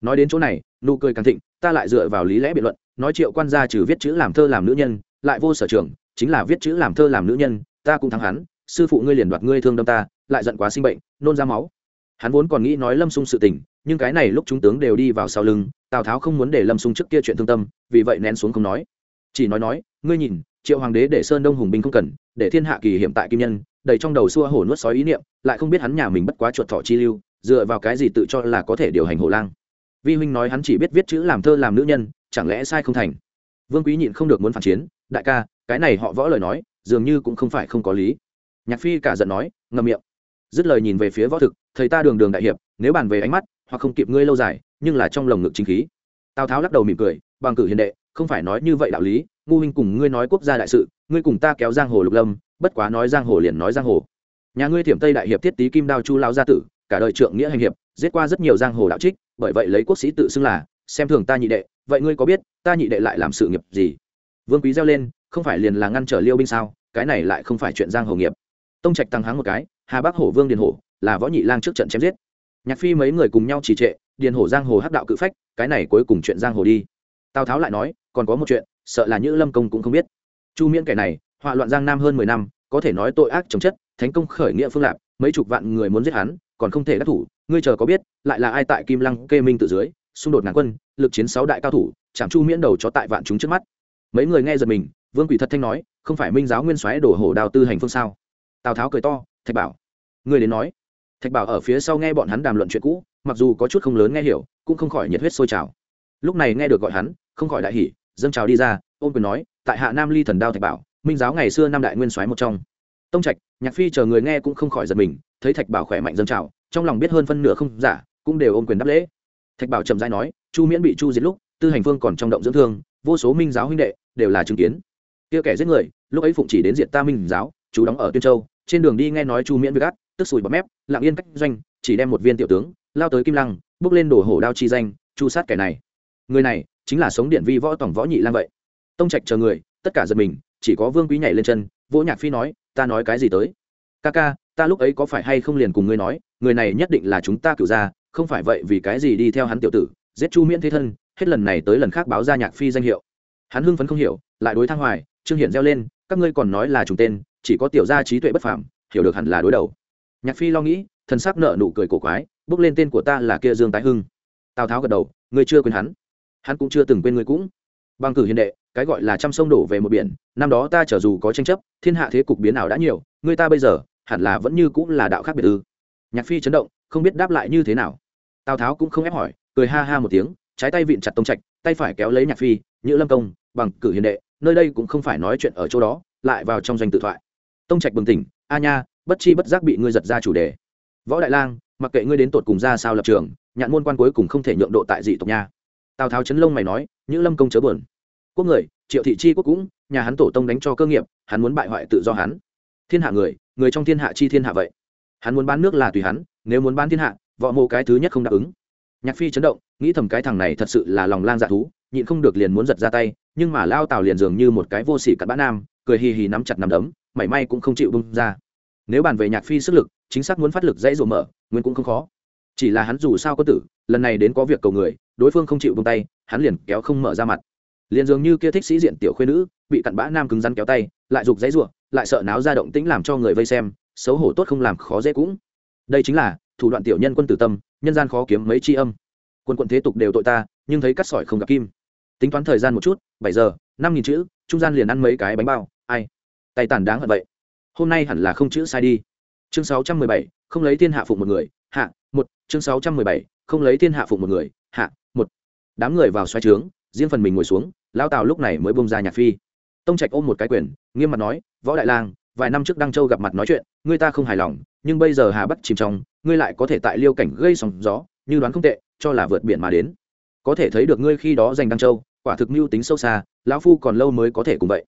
Speaker 1: Nói đến chỗ này, nụ cười càng thịnh, ta lại dựa vào lý lẽ biện luận, nói triệu quan gia trừ viết chữ làm thơ làm nữ nhân, lại vô sở trường, chính là viết chữ làm thơ làm nữ nhân, ta cũng thắng hắn, sư phụ ngươi liền đoạt ngươi thương đâm ta, lại giận quá sinh bệnh, nôn ra máu. Hắn vốn còn nghĩ nói lâm sung sự tình, nhưng cái này lúc chúng tướng đều đi vào sau lưng, tào tháo không muốn để lâm sung trước kia chuyện thương tâm, vì vậy nén xuống không nói. Chỉ nói nói, ngươi nhìn triệu hoàng đế để sơn đông hùng binh không cần, để thiên hạ kỳ hiểm tại kim nhân, đầy trong đầu xua hổ nuốt sói ý niệm, lại không biết hắn nhà mình bất quá chuột thọ chi lưu, dựa vào cái gì tự cho là có thể điều hành hổ lang. Vi huynh nói hắn chỉ biết viết chữ làm thơ làm nữ nhân, chẳng lẽ sai không thành? Vương quý nhịn không được muốn phản chiến, đại ca, cái này họ võ lời nói, dường như cũng không phải không có lý. Nhạc phi cả giận nói, ngậm miệng. Dứt lời nhìn về phía võ thực, thầy ta đường đường đại hiệp, nếu bàn về ánh mắt, hoặc không kịp ngươi lâu dài, nhưng là trong lồng ngực chính khí. Tào tháo lắc đầu mỉm cười, bằng cử hiền đệ, không phải nói như vậy đạo lý ngu huynh cùng ngươi nói quốc gia đại sự, ngươi cùng ta kéo giang hồ lục lâm, bất quá nói giang hồ liền nói giang hồ. Nhà ngươi thiểm tây đại hiệp thiết tý kim đao chu lao gia tử, cả đời trượng nghĩa hành hiệp, giết qua rất nhiều giang hồ đạo trích, bởi vậy lấy quốc sĩ tự xưng là, xem thường ta nhị đệ, vậy ngươi có biết, ta nhị đệ lại làm sự nghiệp gì? Vương quý reo lên, không phải liền là ngăn trở liêu binh sao, cái này lại không phải chuyện giang hồ nghiệp. Tông trạch tăng háng một cái, hà bắc hổ vương điền hổ, là võ nhị lang trước trận chém giết. Nhạc phi mấy người cùng nhau trì trệ, điền hổ giang hồ hắc đạo cự phách, cái này cuối cùng chuyện giang hồ đi. Tào tháo lại nói, còn có một chuyện sợ là nhữ lâm công cũng không biết. Chu miễn kẻ này, họa loạn giang nam hơn mười năm, có thể nói tội ác chồng chất, thánh công khởi nghĩa phương lạp mấy chục vạn người muốn giết hắn, còn không thể đắc thủ. Ngươi chờ có biết, lại là ai tại kim lăng, kê minh tự dưới, xung đột ngàn quân, lực chiến sáu đại cao thủ, chạm chu miễn đầu cho tại vạn chúng trước mắt. Mấy người nghe giật mình, vương quỷ thật thanh nói, không phải minh giáo nguyên soái đổ hổ đào tư hành phương sao? Tào tháo cười to, thạch bảo. Ngươi đến nói. Thạch bảo ở phía sau nghe bọn hắn đàm luận chuyện cũ, mặc dù có chút không lớn nghe hiểu, cũng không khỏi nhiệt huyết sôi trào. Lúc này nghe được gọi hắn, không khỏi đại hỉ dâng trào đi ra ôm quyền nói, tại hạ nam ly thần đao thạch bảo, minh giáo ngày xưa năm đại nguyên soái một trong. Tông trạch, nhạc phi chờ người nghe cũng không khỏi giật mình, thấy thạch bảo khỏe mạnh dâng trào, trong lòng biết hơn phân nửa không giả, cũng đều ôm quyền đáp lễ. Thạch bảo trầm dai nói, chu miễn bị chu diệt lúc, tư hành phương còn trong động dưỡng thương, vô số minh giáo huynh đệ đều là chứng kiến. Kia kẻ giết người, lúc ấy phụng chỉ đến diệt ta minh giáo, chú đóng ở tuyên châu, trên đường đi nghe nói chu miễn bị gắt, tức sùi bọt mép, lặng yên cách doanh, chỉ đem một viên tiểu tướng, lao tới kim lăng, bước lên đổ hổ đao chi danh, chu sát kẻ này. Người này chính là sống điện vi võ tổng võ nhị lang vậy. Tông trạch chờ người, tất cả giật mình, chỉ có vương quý nhảy lên chân, vỗ nhạc phi nói, ta nói cái gì tới? Ca ca, ta lúc ấy có phải hay không liền cùng ngươi nói, người này nhất định là chúng ta cửu ra không phải vậy vì cái gì đi theo hắn tiểu tử, giết chu miễn thế thân, hết lần này tới lần khác báo ra nhạc phi danh hiệu. Hắn hưng phấn không hiểu, lại đối thang hoài, trương hiển reo lên, các ngươi còn nói là trùng tên, chỉ có tiểu gia trí tuệ bất phàm, hiểu được hẳn là đối đầu. Nhạc phi lo nghĩ, thần sắc nợ nụ cười cổ quái, bước lên tên của ta là kia dương tái hưng. Tào tháo gật đầu, ngươi chưa quên hắn hắn cũng chưa từng quên ngươi cũng. Bằng cử hiền đệ, cái gọi là trăm sông đổ về một biển, năm đó ta trở dù có tranh chấp, thiên hạ thế cục biến nào đã nhiều người ta bây giờ, hẳn là vẫn như cũng là đạo khác biệt ư. Nhạc phi chấn động, không biết đáp lại như thế nào. Tào tháo cũng không ép hỏi, cười ha ha một tiếng, trái tay vịn chặt tông trạch, tay phải kéo lấy nhạc phi như lâm công, bằng cử hiền đệ, nơi đây cũng không phải nói chuyện ở chỗ đó, lại vào trong doanh tự thoại. Tông trạch bừng tỉnh, a nha, bất chi bất giác bị ngươi giật ra chủ đề. Võ đại lang, mặc kệ ngươi đến tột cùng ra sao lập trường, nhạn môn quan cuối cùng không thể nhượng độ tại dị tộc nha tào tháo chấn lông mày nói, nhữ lâm công chớ buồn. Quốc người, triệu thị chi quốc cũng, nhà hắn tổ tông đánh cho cơ nghiệp, hắn muốn bại hoại tự do hắn. Thiên hạ người người trong thiên hạ chi thiên hạ vậy. Hắn muốn bán nước là tùy hắn, nếu muốn bán thiên hạ, võ mộ cái thứ nhất không đáp ứng. Nhạc phi chấn động, nghĩ thầm cái thằng này thật sự là lòng lang dạ thú, nhịn không được liền muốn giật ra tay, nhưng mà lao tào liền dường như một cái vô sỉ cặn bã nam, cười hì hì nắm chặt nắm đấm, mảy may cũng không chịu bung ra. Nếu bàn về nhạc phi sức lực, chính xác muốn phát lực dãy rộ mở, nguyên cũng không khó. Chỉ là hắn dù sao có tử, lần này đến có việc cầu người đối phương không chịu buông tay, hắn liền kéo không mở ra mặt. Liền dường như kia thích sĩ diện tiểu khuyên nữ, bị cặn bã nam cứng rắn kéo tay, lại giục dãy ruộng lại sợ náo ra động tĩnh làm cho người vây xem, xấu hổ tốt không làm khó dễ cũng. Đây chính là thủ đoạn tiểu nhân quân tử tâm, nhân gian khó kiếm mấy tri âm. Quân quận thế tục đều tội ta, nhưng thấy cắt sỏi không gặp kim. Tính toán thời gian một chút, bảy giờ, năm nghìn chữ, trung gian liền ăn mấy cái bánh bao, ai? Tay tàn đáng hận vậy. Hôm nay hẳn là không chữ sai đi. Chương sáu trăm mười bảy, không lấy thiên hạ phụng một người. Hạ, một, chương sáu trăm mười bảy, không lấy thiên hạ phụng một người đám người vào xoay trướng, riêng phần mình ngồi xuống lao tào lúc này mới bông ra nhạc phi. Tông trạch ôm một cái quyền, nghiêm mặt nói, võ đại lang, vài năm trước đăng châu gặp mặt nói chuyện, ngươi ta không hài lòng, nhưng bây giờ hà bắc chìm trong, ngươi lại có thể tại liêu cảnh gây sóng gió, như đoán không tệ, cho là vượt biển mà đến. Có thể thấy được ngươi khi đó giành đăng châu, quả thực mưu tính sâu xa, lão phu còn lâu mới có thể cùng vậy.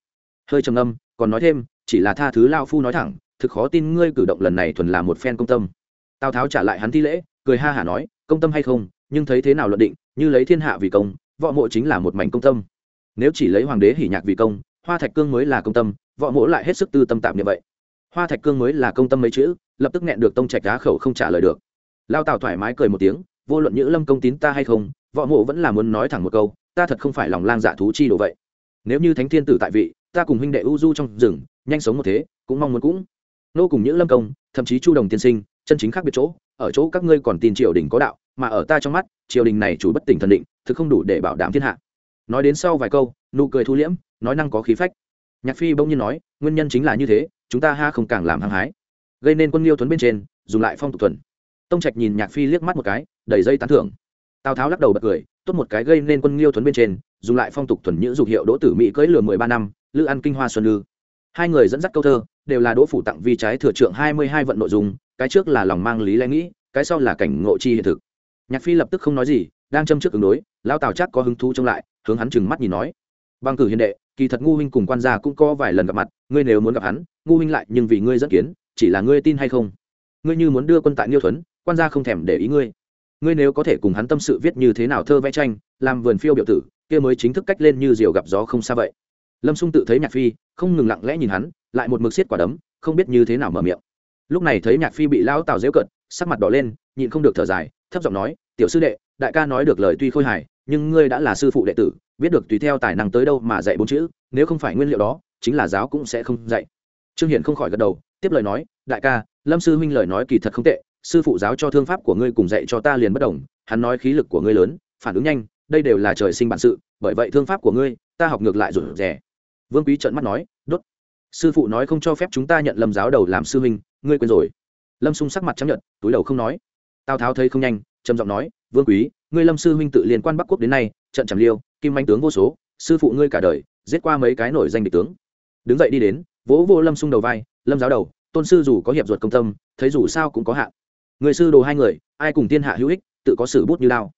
Speaker 1: Hơi trầm âm còn nói thêm, chỉ là tha thứ lao phu nói thẳng, thực khó tin ngươi cử động lần này thuần là một phen công tâm. Tào tháo trả lại hắn thi lễ, cười ha hả nói, công tâm hay không, nhưng thấy thế nào luận định như lấy thiên hạ vì công, võ mộ chính là một mảnh công tâm. Nếu chỉ lấy hoàng đế hỉ nhạc vì công, hoa thạch cương mới là công tâm, võ mộ lại hết sức tư tâm tạm như vậy. Hoa thạch cương mới là công tâm mấy chữ, lập tức nghẹn được tông trạch á khẩu không trả lời được. Lao tào thoải mái cười một tiếng, vô luận nhữ lâm công tín ta hay không, võ mộ vẫn là muốn nói thẳng một câu, ta thật không phải lòng lang dạ thú chi đồ vậy. Nếu như thánh thiên tử tại vị, ta cùng huynh đệ u du trong rừng, nhanh sống một thế, cũng mong muốn cũng. Nô cùng nhữ lâm công, thậm chí chu đồng tiên sinh, chân chính khác biệt chỗ, ở chỗ các ngươi còn tin triều đình có đạo mà ở ta trong mắt, triều đình này chủ bất tỉnh thần định, thực không đủ để bảo đảm thiên hạ. Nói đến sau vài câu, nụ cười thu liễm, nói năng có khí phách. Nhạc phi bỗng nhiên nói, nguyên nhân chính là như thế, chúng ta ha không càng làm hăng hái. Gây nên quân liêu thuấn bên trên, dùng lại phong tục thuần. Tông trạch nhìn nhạc phi liếc mắt một cái, đầy dây tán thưởng. Tào tháo lắc đầu bật cười, tốt một cái gây nên quân liêu thuấn bên trên, dùng lại phong tục thuần nhữ dục hiệu đỗ tử mỹ cưỡi lừa mười ba năm, lữ ăn kinh hoa xuân lư. Hai người dẫn dắt câu thơ, đều là đỗ phủ tặng vi trái thừa trượng hai mươi hai vận nội dung, cái trước là lòng mang lý lẽ nghĩ, cái sau là cảnh ngộ chi hiện thực nhạc phi lập tức không nói gì, đang châm trước ứng đối lao tào chắc có hứng thú trông lại, hướng hắn chừng mắt nhìn nói. Bằng cử hiền đệ, kỳ thật ngu huynh cùng quan gia cũng có vài lần gặp mặt, ngươi nếu muốn gặp hắn, ngu huynh lại nhưng vì ngươi dẫn kiến, chỉ là ngươi tin hay không? Ngươi như muốn đưa quân tại nghiêu thuấn, quan gia không thèm để ý ngươi. Ngươi nếu có thể cùng hắn tâm sự viết như thế nào thơ vẽ tranh, làm vườn phiêu biểu tử, kia mới chính thức cách lên như diều gặp gió không xa vậy. Lâm xung tự thấy nhạc phi, không ngừng lặng lẽ nhìn hắn, lại một mực xiết quả đấm, không biết như thế nào mở miệng. Lúc này thấy nhạc phi bị lão tào dễu cận, sắc mặt đỏ lên, nhịn không được thở dài thấp giọng nói, tiểu sư đệ, đại ca nói được lời tuy khôi hài, nhưng ngươi đã là sư phụ đệ tử, biết được tùy theo tài năng tới đâu mà dạy bốn chữ, nếu không phải nguyên liệu đó, chính là giáo cũng sẽ không dạy. Trương hiển không khỏi gật đầu, tiếp lời nói, đại ca, lâm sư huynh lời nói kỳ thật không tệ, sư phụ giáo cho thương pháp của ngươi cùng dạy cho ta liền bất đồng, hắn nói khí lực của ngươi lớn, phản ứng nhanh, đây đều là trời sinh bản sự, bởi vậy thương pháp của ngươi, ta học ngược lại rủ rẻ vương quý trợn mắt nói, đốt. Sư phụ nói không cho phép chúng ta nhận lâm giáo đầu làm sư huynh, ngươi quên rồi. Lâm sung sắc mặt chấp nhận, túi đầu không nói tào tháo thấy không nhanh, trầm giọng nói, vương quý, ngươi lâm sư huynh tự liên quan bắc quốc đến nay, trận trầm liêu, kim manh tướng vô số, sư phụ ngươi cả đời, giết qua mấy cái nổi danh địch tướng. Đứng dậy đi đến, vỗ vô lâm sung đầu vai, lâm giáo đầu, tôn sư dù có hiệp ruột công tâm, thấy dù sao cũng có hạn. Người sư đồ hai người, ai cùng tiên hạ hữu ích, tự có sử bút như lao.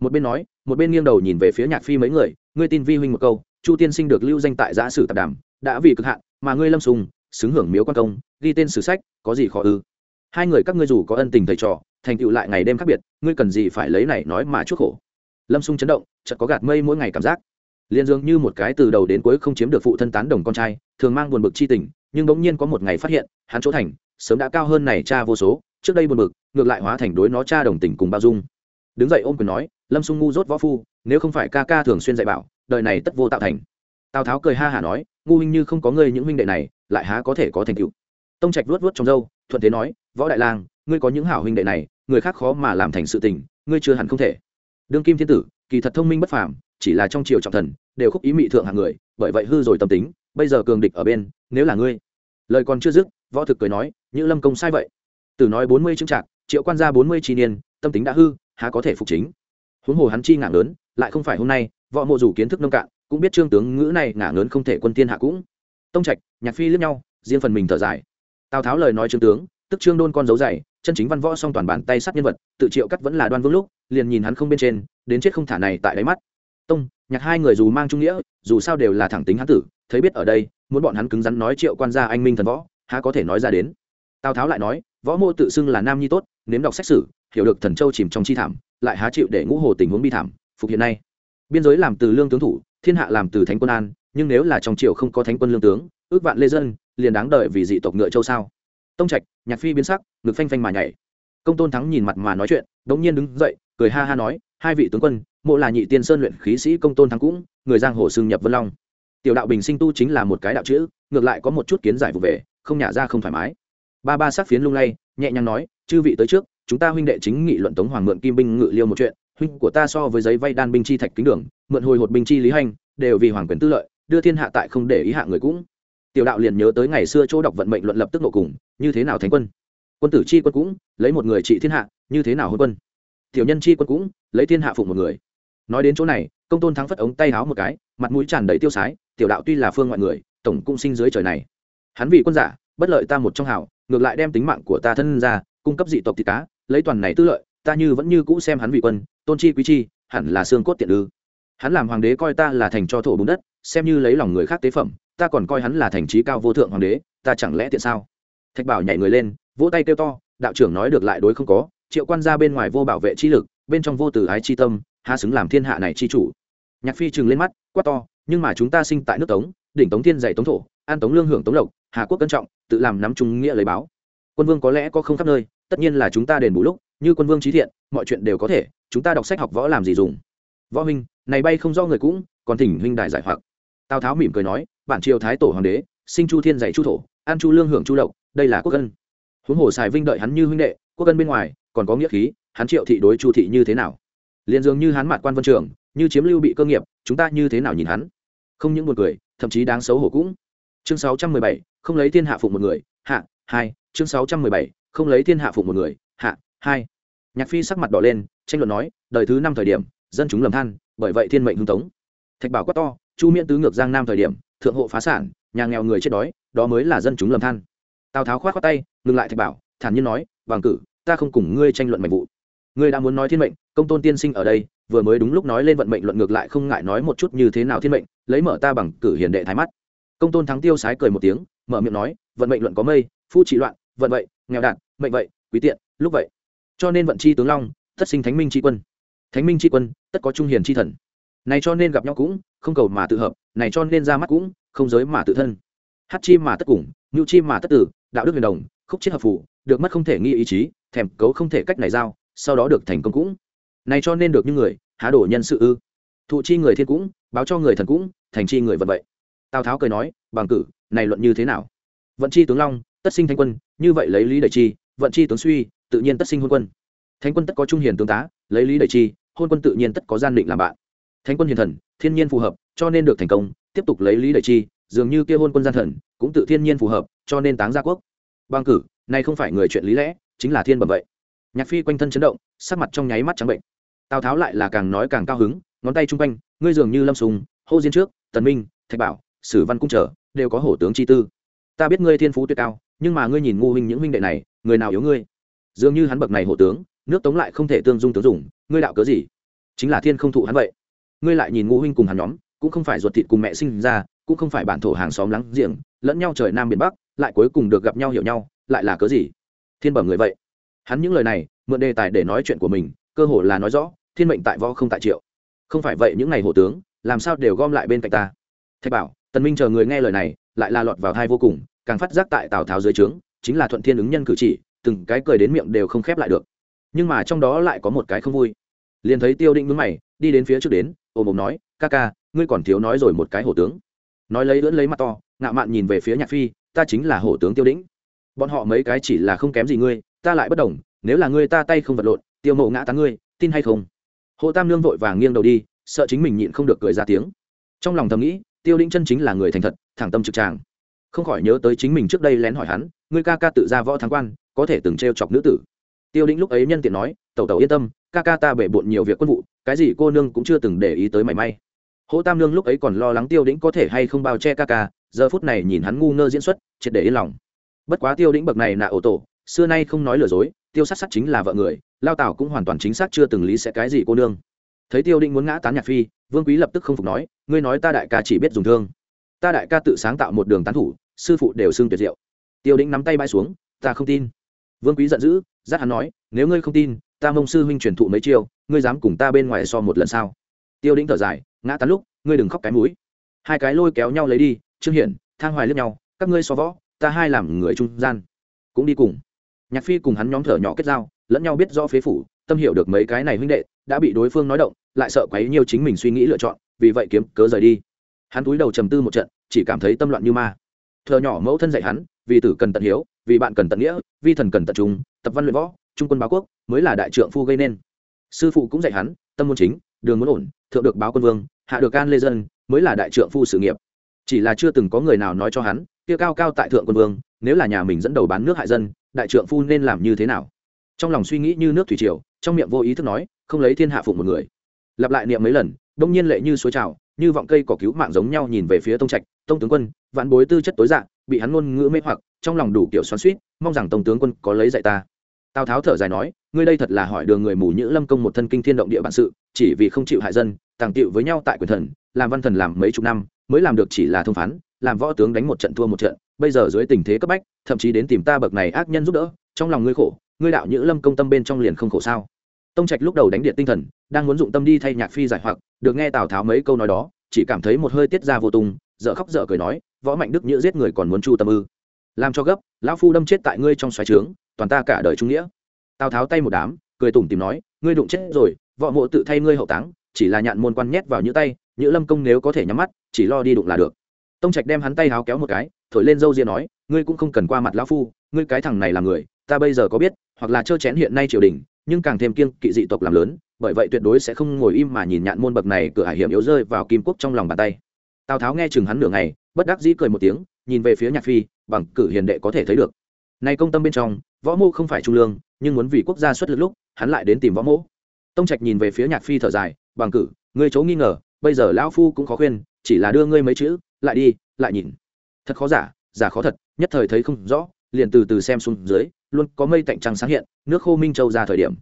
Speaker 1: Một bên nói, một bên nghiêng đầu nhìn về phía nhạc phi mấy người, ngươi tin vi huynh một câu, chu tiên sinh được lưu danh tại giã sử tạp đàm, đã vì cực hạn, mà ngươi lâm sùng xứng hưởng miếu quan công, ghi tên sử sách, có gì khó ư? Hai người các ngươi dù có ân tình thầy trò thành tựu lại ngày đêm khác biệt, ngươi cần gì phải lấy này nói mà chuốc khổ. Lâm sung chấn động, chợt có gạt mây mỗi ngày cảm giác. Liền dường như một cái từ đầu đến cuối không chiếm được phụ thân tán đồng con trai, thường mang buồn bực chi tình, nhưng bỗng nhiên có một ngày phát hiện, hắn chỗ thành, sớm đã cao hơn này cha vô số, trước đây buồn bực, ngược lại hóa thành đối nó cha đồng tình cùng bao dung. Đứng dậy ôm quyền nói, lâm sung ngu dốt võ phu, nếu không phải ca ca thường xuyên dạy bảo, đời này tất vô tạo thành. Tào tháo cười ha hả nói, ngu huynh như không có ngươi những huynh đệ này, lại há có thể có thành tựu? Tông trạch vuốt vuốt trong râu, thuận thế nói, võ đại lang, ngươi có những hảo huynh đệ này người khác khó mà làm thành sự tình, ngươi chưa hẳn không thể. Đương kim thiên tử, kỳ thật thông minh bất phàm, chỉ là trong triều trọng thần, đều khúc ý mị thượng hạng người, bởi vậy hư rồi tâm tính, bây giờ cường địch ở bên, nếu là ngươi. Lời còn chưa dứt, võ thực cười nói, như lâm công sai vậy. Tử nói bốn mươi chứng trạc triệu quan gia bốn mươi chi niên, tâm tính đã hư, há có thể phục chính. Huống hồ hắn chi ngạc lớn, lại không phải hôm nay, võ mộ dù kiến thức nông cạn, cũng biết trương tướng ngữ này ngả lớn không thể quân thiên hạ cũng. Tông trạch, nhạc phi lướt nhau, riêng phần mình thở dài. Tào tháo lời nói trương tướng, tức trương đôn con dấu dày chân chính văn võ song toàn bàn tay sát nhân vật, tự triệu cắt vẫn là đoan vương lúc, liền nhìn hắn không bên trên, đến chết không thả này tại đáy mắt. Tông, nhạc hai người dù mang trung nghĩa, dù sao đều là thẳng tính hắn tử, thấy biết ở đây, muốn bọn hắn cứng rắn nói triệu quan gia anh minh thần võ, há có thể nói ra đến. Tào tháo lại nói, võ mô tự xưng là nam nhi tốt, nếm đọc xét xử hiểu được thần châu chìm trong chi thảm, lại há chịu để ngũ hồ tình huống bi thảm, phục hiện nay. Biên giới làm từ lương tướng thủ, thiên hạ làm từ thánh quân an, nhưng nếu là trong triều không có thánh quân lương tướng, ước vạn lê dân, liền đáng đợi vì dị tộc ngựa châu sao? Tông trạch, nhạc phi biến sắc, ngực phanh phanh mà nhảy. Công tôn thắng nhìn mặt mà nói chuyện, đống nhiên đứng dậy, cười ha ha nói, hai vị tướng quân, mộ là nhị tiên sơn luyện khí sĩ công tôn thắng cũng, người giang hồ xưng nhập vân long. Tiểu đạo bình sinh tu chính là một cái đạo chữ, ngược lại có một chút kiến giải vụ về, không nhả ra không thoải mái. Ba ba sắc phiến lung lay, nhẹ nhàng nói, chư vị tới trước, chúng ta huynh đệ chính nghị luận tống hoàng mượn kim binh ngự liêu một chuyện, huynh của ta so với giấy vay đan binh chi thạch kính đường, mượn hồi hột binh chi lý hành, đều vì hoàng quyền tư lợi, đưa thiên hạ tại không để ý hạ người cũng tiểu đạo liền nhớ tới ngày xưa chỗ đọc vận mệnh luận lập tức nộ cùng, như thế nào thánh quân? Quân tử chi quân cũng, lấy một người trị thiên hạ, như thế nào hôn quân? Tiểu nhân chi quân cũng, lấy thiên hạ phụng một người. Nói đến chỗ này, công tôn thắng phất ống tay háo một cái, mặt mũi tràn đầy tiêu sái, tiểu đạo tuy là phương ngoại người, tổng cung sinh dưới trời này. Hắn vì quân giả, bất lợi ta một trong hảo ngược lại đem tính mạng của ta thân ra, cung cấp dị tộc thịt cá, lấy toàn này tư lợi, ta như vẫn như cũ xem hắn vị quân, tôn chi quý chi, hẳn là xương cốt tiện ư. Hắn làm hoàng đế coi ta là thành cho thổ bùn đất, xem như lấy lòng người khác tế phẩm ta còn coi hắn là thành trí cao vô thượng hoàng đế, ta chẳng lẽ tiện sao? Thạch bảo nhảy người lên, vỗ tay kêu to, đạo trưởng nói được lại đối không có, triệu quan ra bên ngoài vô bảo vệ chi lực, bên trong vô tử ái chi tâm, há xứng làm thiên hạ này chi chủ. Nhạc phi trừng lên mắt, quát to, nhưng mà chúng ta sinh tại nước tống, đỉnh tống thiên dạy tống thổ, an tống lương hưởng tống lộc, hà quốc cân trọng, tự làm nắm trung nghĩa lấy báo. Quân vương có lẽ có không khắp nơi, tất nhiên là chúng ta đền bù lúc, như quân vương trí thiện, mọi chuyện đều có thể, chúng ta đọc sách học võ làm gì dùng? Võ huynh, này bay không do người cũng, còn thỉnh huynh đại giải hoặc tào tháo mỉm cười nói, bản triều thái tổ hoàng đế, sinh chu thiên dạy chu thổ an chu lương hưởng chu lộc đây là quốc ân. Huống hồ xài vinh đợi hắn như huynh đệ, quốc ân bên ngoài, còn có nghĩa khí, hắn triệu thị đối chu thị như thế nào? Liền dường như hắn mạt quan vân trường, như chiếm lưu bị cơ nghiệp, chúng ta như thế nào nhìn hắn? Không những một người thậm chí đáng xấu hổ cũng. Chương sáu trăm mười bảy, không lấy thiên hạ phụ một người, hạ, hai. Chương sáu trăm mười bảy, không lấy thiên hạ phụ một người, hạ, hai. Nhạc phi sắc mặt đỏ lên, tranh luận nói, đời thứ năm thời điểm, dân chúng lầm than, bởi vậy thiên mệnh hưng tống. Thạch bảo quát to chu miễn tứ ngược giang nam thời điểm, thượng hộ phá sản, nhà nghèo người chết đói, đó mới là dân chúng lầm than. Tào tháo khoát khoát tay, ngừng lại thạch bảo, thản nhiên nói, vàng cử, ta không cùng ngươi tranh luận mệnh vụ. Ngươi đã muốn nói thiên mệnh, công tôn tiên sinh ở đây, vừa mới đúng lúc nói lên vận mệnh luận ngược lại không ngại nói một chút như thế nào thiên mệnh, lấy mở ta bằng cử hiền đệ thái mắt. Công tôn thắng tiêu sái cười một tiếng, mở miệng nói, vận mệnh luận có mây, phu trị loạn, vận vậy, nghèo đạt mệnh vậy, quý tiện, lúc vậy. Cho nên vận chi tướng long tất sinh thánh minh tri quân. Thánh minh tri quân, tất có trung hiền tri thần. Này cho nên gặp nhau cũng không cầu mà tự hợp, này cho nên ra mắt cũng không giới mà tự thân. Hát chi mà tất cùng, nhu chi mà tất tử, đạo đức huyền đồng, khúc chết hợp phủ được mất không thể nghi ý chí, thèm cấu không thể cách này giao, sau đó được thành công cũng. Này cho nên được những người, há đổ nhân sự ư. Thụ chi người thiên cũng, báo cho người thần cũng, thành chi người vận vậy. Tào tháo cười nói, bằng cử, này luận như thế nào? Vận chi tướng long, tất sinh thanh quân, như vậy lấy lý đầy chi, vận chi tướng suy, tự nhiên tất sinh hôn quân. Thánh quân tất có trung hiền tướng tá, lấy lý đầy chi, hôn quân tự nhiên tất có gian định làm bạn thánh quân hiền thần, thiên nhiên phù hợp, cho nên được thành công, tiếp tục lấy lý đẩy chi, dường như kia hôn quân gian thần, cũng tự thiên nhiên phù hợp, cho nên táng gia quốc. Bang cử, này không phải người chuyện lý lẽ, chính là thiên bẩm vậy. Nhạc phi quanh thân chấn động, sắc mặt trong nháy mắt trắng bệnh. Tào tháo lại là càng nói càng cao hứng, ngón tay chung quanh, ngươi dường như lâm sùng, hô diên trước, tần minh, thạch bảo, sử văn cung trở, đều có hổ tướng chi tư. Ta biết ngươi thiên phú tuyệt cao, nhưng mà ngươi nhìn ngu huynh những huynh đệ này, người nào yếu ngươi? Dường như hắn bậc này hổ tướng, nước tống lại không thể tương dung tướng dùng, ngươi đạo cớ gì? Chính là thiên không thụ hắn vậy ngươi lại nhìn ngu huynh cùng hắn nhóm, cũng không phải ruột thịt cùng mẹ sinh ra, cũng không phải bản thổ hàng xóm láng giềng, lẫn nhau trời nam biển bắc, lại cuối cùng được gặp nhau hiểu nhau, lại là cớ gì? Thiên bẩm người vậy. Hắn những lời này, mượn đề tài để nói chuyện của mình, cơ hồ là nói rõ, thiên mệnh tại võ không tại triệu. Không phải vậy những ngày hổ tướng, làm sao đều gom lại bên cạnh ta? Thạch bảo, tần minh chờ người nghe lời này, lại là lọt vào thai vô cùng, càng phát giác tại tào tháo dưới trướng, chính là thuận thiên ứng nhân cử chỉ, từng cái cười đến miệng đều không khép lại được. Nhưng mà trong đó lại có một cái không vui. Liền thấy tiêu định mướn mày đi đến phía trước đến ôm ôm nói, ca ca, ngươi còn thiếu nói rồi một cái hổ tướng. Nói lấy lưỡn lấy mặt to, ngạo mạn nhìn về phía nhạc phi, ta chính là hổ tướng tiêu đĩnh. Bọn họ mấy cái chỉ là không kém gì ngươi, ta lại bất đồng, nếu là ngươi ta tay không vật lộn, tiêu mộ ngã tán ngươi, tin hay không? Hộ tam nương vội vàng nghiêng đầu đi, sợ chính mình nhịn không được cười ra tiếng. Trong lòng thầm nghĩ, tiêu đĩnh chân chính là người thành thật, thẳng tâm trực tràng. Không khỏi nhớ tới chính mình trước đây lén hỏi hắn, ngươi ca ca tự ra võ thắng quan, có thể từng t chọc nữ tử? Tiêu đĩnh lúc ấy nhân tiện nói, tẩu tẩu yên tâm, ca ca ta bể bộn nhiều việc quân vụ, cái gì cô nương cũng chưa từng để ý tới mảy may. Hỗ tam nương lúc ấy còn lo lắng tiêu đĩnh có thể hay không bao che ca ca, giờ phút này nhìn hắn ngu ngơ diễn xuất, triệt để yên lòng. Bất quá tiêu đĩnh bậc này nạ ổ tổ, xưa nay không nói lừa dối, tiêu sát sát chính là vợ người, lao tảo cũng hoàn toàn chính xác chưa từng lý sẽ cái gì cô nương. Thấy tiêu đĩnh muốn ngã tán nhạc phi, vương quý lập tức không phục nói, ngươi nói ta đại ca chỉ biết dùng thương. Ta đại ca tự sáng tạo một đường tán thủ, sư phụ đều xưng tuyệt diệu. Tiêu đĩnh nắm tay bãi xuống, ta không tin. Vương quý giận dữ giác hắn nói, nếu ngươi không tin, ta mông sư huynh truyền thụ mấy chiêu, ngươi dám cùng ta bên ngoài so một lần sao? Tiêu đĩnh thở dài, ngã tán lúc, ngươi đừng khóc cái mũi. Hai cái lôi kéo nhau lấy đi, trương hiển, thang hoài lướt nhau, các ngươi so võ, ta hai làm người trung gian, cũng đi cùng. Nhạc phi cùng hắn nhóm thở nhỏ kết giao, lẫn nhau biết do phế phủ, tâm hiểu được mấy cái này huynh đệ đã bị đối phương nói động, lại sợ quấy nhiều chính mình suy nghĩ lựa chọn, vì vậy kiếm cớ rời đi. Hắn túi đầu trầm tư một trận, chỉ cảm thấy tâm loạn như ma thờ nhỏ mẫu thân dạy hắn, vì tử cần tận hiếu, vì bạn cần tận nghĩa, vi thần cần tận trung, tập văn luyện võ, trung quân báo quốc, mới là đại trượng phu gây nên. Sư phụ cũng dạy hắn, tâm muốn chính, đường muốn ổn, thượng được báo quân vương, hạ được can lê dân, mới là đại trượng phu sự nghiệp. Chỉ là chưa từng có người nào nói cho hắn, kia cao cao tại thượng quân vương, nếu là nhà mình dẫn đầu bán nước hại dân, đại trượng phu nên làm như thế nào? Trong lòng suy nghĩ như nước thủy triều, trong miệng vô ý thức nói, không lấy thiên hạ phụng một người. Lặp lại niệm mấy lần, đông nhiên lệ như suối trào như vọng cây cỏ cứu mạng giống nhau nhìn về phía tông trạch, tông tướng quân, vạn bối tư chất tối dạng bị hắn ngôn ngữ mê hoặc, trong lòng đủ kiểu xoắn suýt mong rằng tông tướng quân có lấy dạy ta. Tào tháo thở dài nói, ngươi đây thật là hỏi đường người mù nhữ lâm công một thân kinh thiên động địa bản sự, chỉ vì không chịu hại dân, tàng tiệu với nhau tại quyền thần, làm văn thần làm mấy chục năm, mới làm được chỉ là thông phán, làm võ tướng đánh một trận thua một trận, bây giờ dưới tình thế cấp bách, thậm chí đến tìm ta bậc này ác nhân giúp đỡ, trong lòng ngươi khổ, ngươi đạo nhữ lâm công tâm bên trong liền không khổ sao? Tông trạch lúc đầu đánh điện tinh thần, đang muốn dụng tâm đi thay nhạc phi giải hoặc, được nghe tào tháo mấy câu nói đó, chỉ cảm thấy một hơi tiết ra vô tung, dở khóc dở cười nói, võ mạnh đức nhữ giết người còn muốn chu tâm ư. Làm cho gấp, lão phu đâm chết tại ngươi trong xoáy trướng, toàn ta cả đời trung nghĩa. Tào tháo tay một đám, cười tủm tìm nói, ngươi đụng chết rồi, võ mộ tự thay ngươi hậu táng, chỉ là nhạn môn quan nhét vào nhữ tay, nhữ lâm công nếu có thể nhắm mắt, chỉ lo đi đụng là được. Tông trạch đem hắn tay háo kéo một cái, thổi lên râu ria nói, ngươi cũng không cần qua mặt lão phu, ngươi cái thằng này là người, ta bây giờ có biết, hoặc là trơ chén hiện nay triều đình nhưng càng thêm kiêng kỵ dị tộc làm lớn, bởi vậy tuyệt đối sẽ không ngồi im mà nhìn nhạn môn bậc này cửa hải hiểm yếu rơi vào kim quốc trong lòng bàn tay. Tào tháo nghe chừng hắn nửa ngày, bất đắc dĩ cười một tiếng, nhìn về phía nhạc phi, bằng cử hiền đệ có thể thấy được. Nay công tâm bên trong, võ mô không phải trung lương, nhưng muốn vì quốc gia xuất lực lúc, hắn lại đến tìm võ mô tông trạch nhìn về phía nhạc phi thở dài, bằng cử, ngươi chấu nghi ngờ, bây giờ lão phu cũng khó khuyên, chỉ là đưa ngươi mấy chữ, lại đi, lại nhìn. Thật khó giả giả khó thật, nhất thời thấy không rõ liền từ từ xem xuống dưới, luôn có mây tạnh trăng sáng hiện, nước khô minh châu ra thời điểm.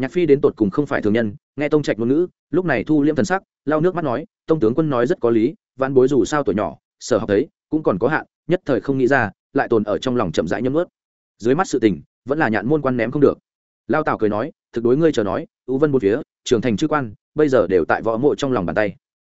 Speaker 1: Nhạc phi đến tột cùng không phải thường nhân, nghe tông trạch ngôn ngữ, lúc này thu liêm thần sắc lao nước mắt nói, tông tướng quân nói rất có lý văn bối dù sao tuổi nhỏ, sở học thấy, cũng còn có hạn, nhất thời không nghĩ ra, lại tồn ở trong lòng chậm rãi nhấm ướt dưới mắt sự tình, vẫn là nhạn môn quan ném không được. Lao tào cười nói, thực đối ngươi chờ nói ưu vân một phía trường thành chư quan, bây giờ đều tại võ mộ trong lòng bàn tay.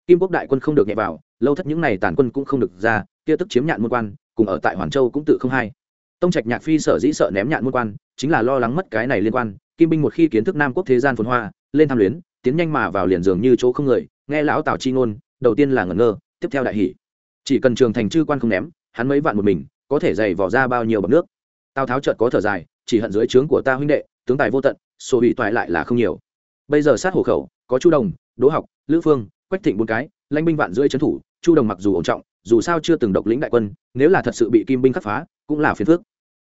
Speaker 1: Kim quốc đại quân không được nhẹ vào, lâu thất những này tàn quân cũng không được ra, kia tức chiếm nhạn môn quan, cùng ở tại hoàn châu cũng tự không hay tông trạch nhạc phi sở dĩ sợ ném nhạn môn quan, chính là lo lắng mất cái này liên quan. Kim binh một khi kiến thức nam quốc thế gian phồn hoa, lên tham luyến, tiến nhanh mà vào liền giường như chỗ không người, nghe lão tào chi ngôn, đầu tiên là ngẩn ngơ, tiếp theo đại hỷ chỉ cần trường thành chư quan không ném, hắn mấy vạn một mình, có thể dày vỏ ra bao nhiêu bọc nước. Tào tháo chợt có thở dài, chỉ hận dưới trướng của ta huynh đệ, tướng tài vô tận số bị toại lại là không nhiều. Bây giờ sát hộ khẩu, có chu đồng, đỗ học, lữ phương, quách thịnh bốn cái, lãnh binh vạn rưỡi trấn thủ, chu đồng mặc dù ổn trọng, dù sao chưa từng độc lĩnh đại quân, nếu là thật sự bị kim binh khắc phá cũng là phiền phước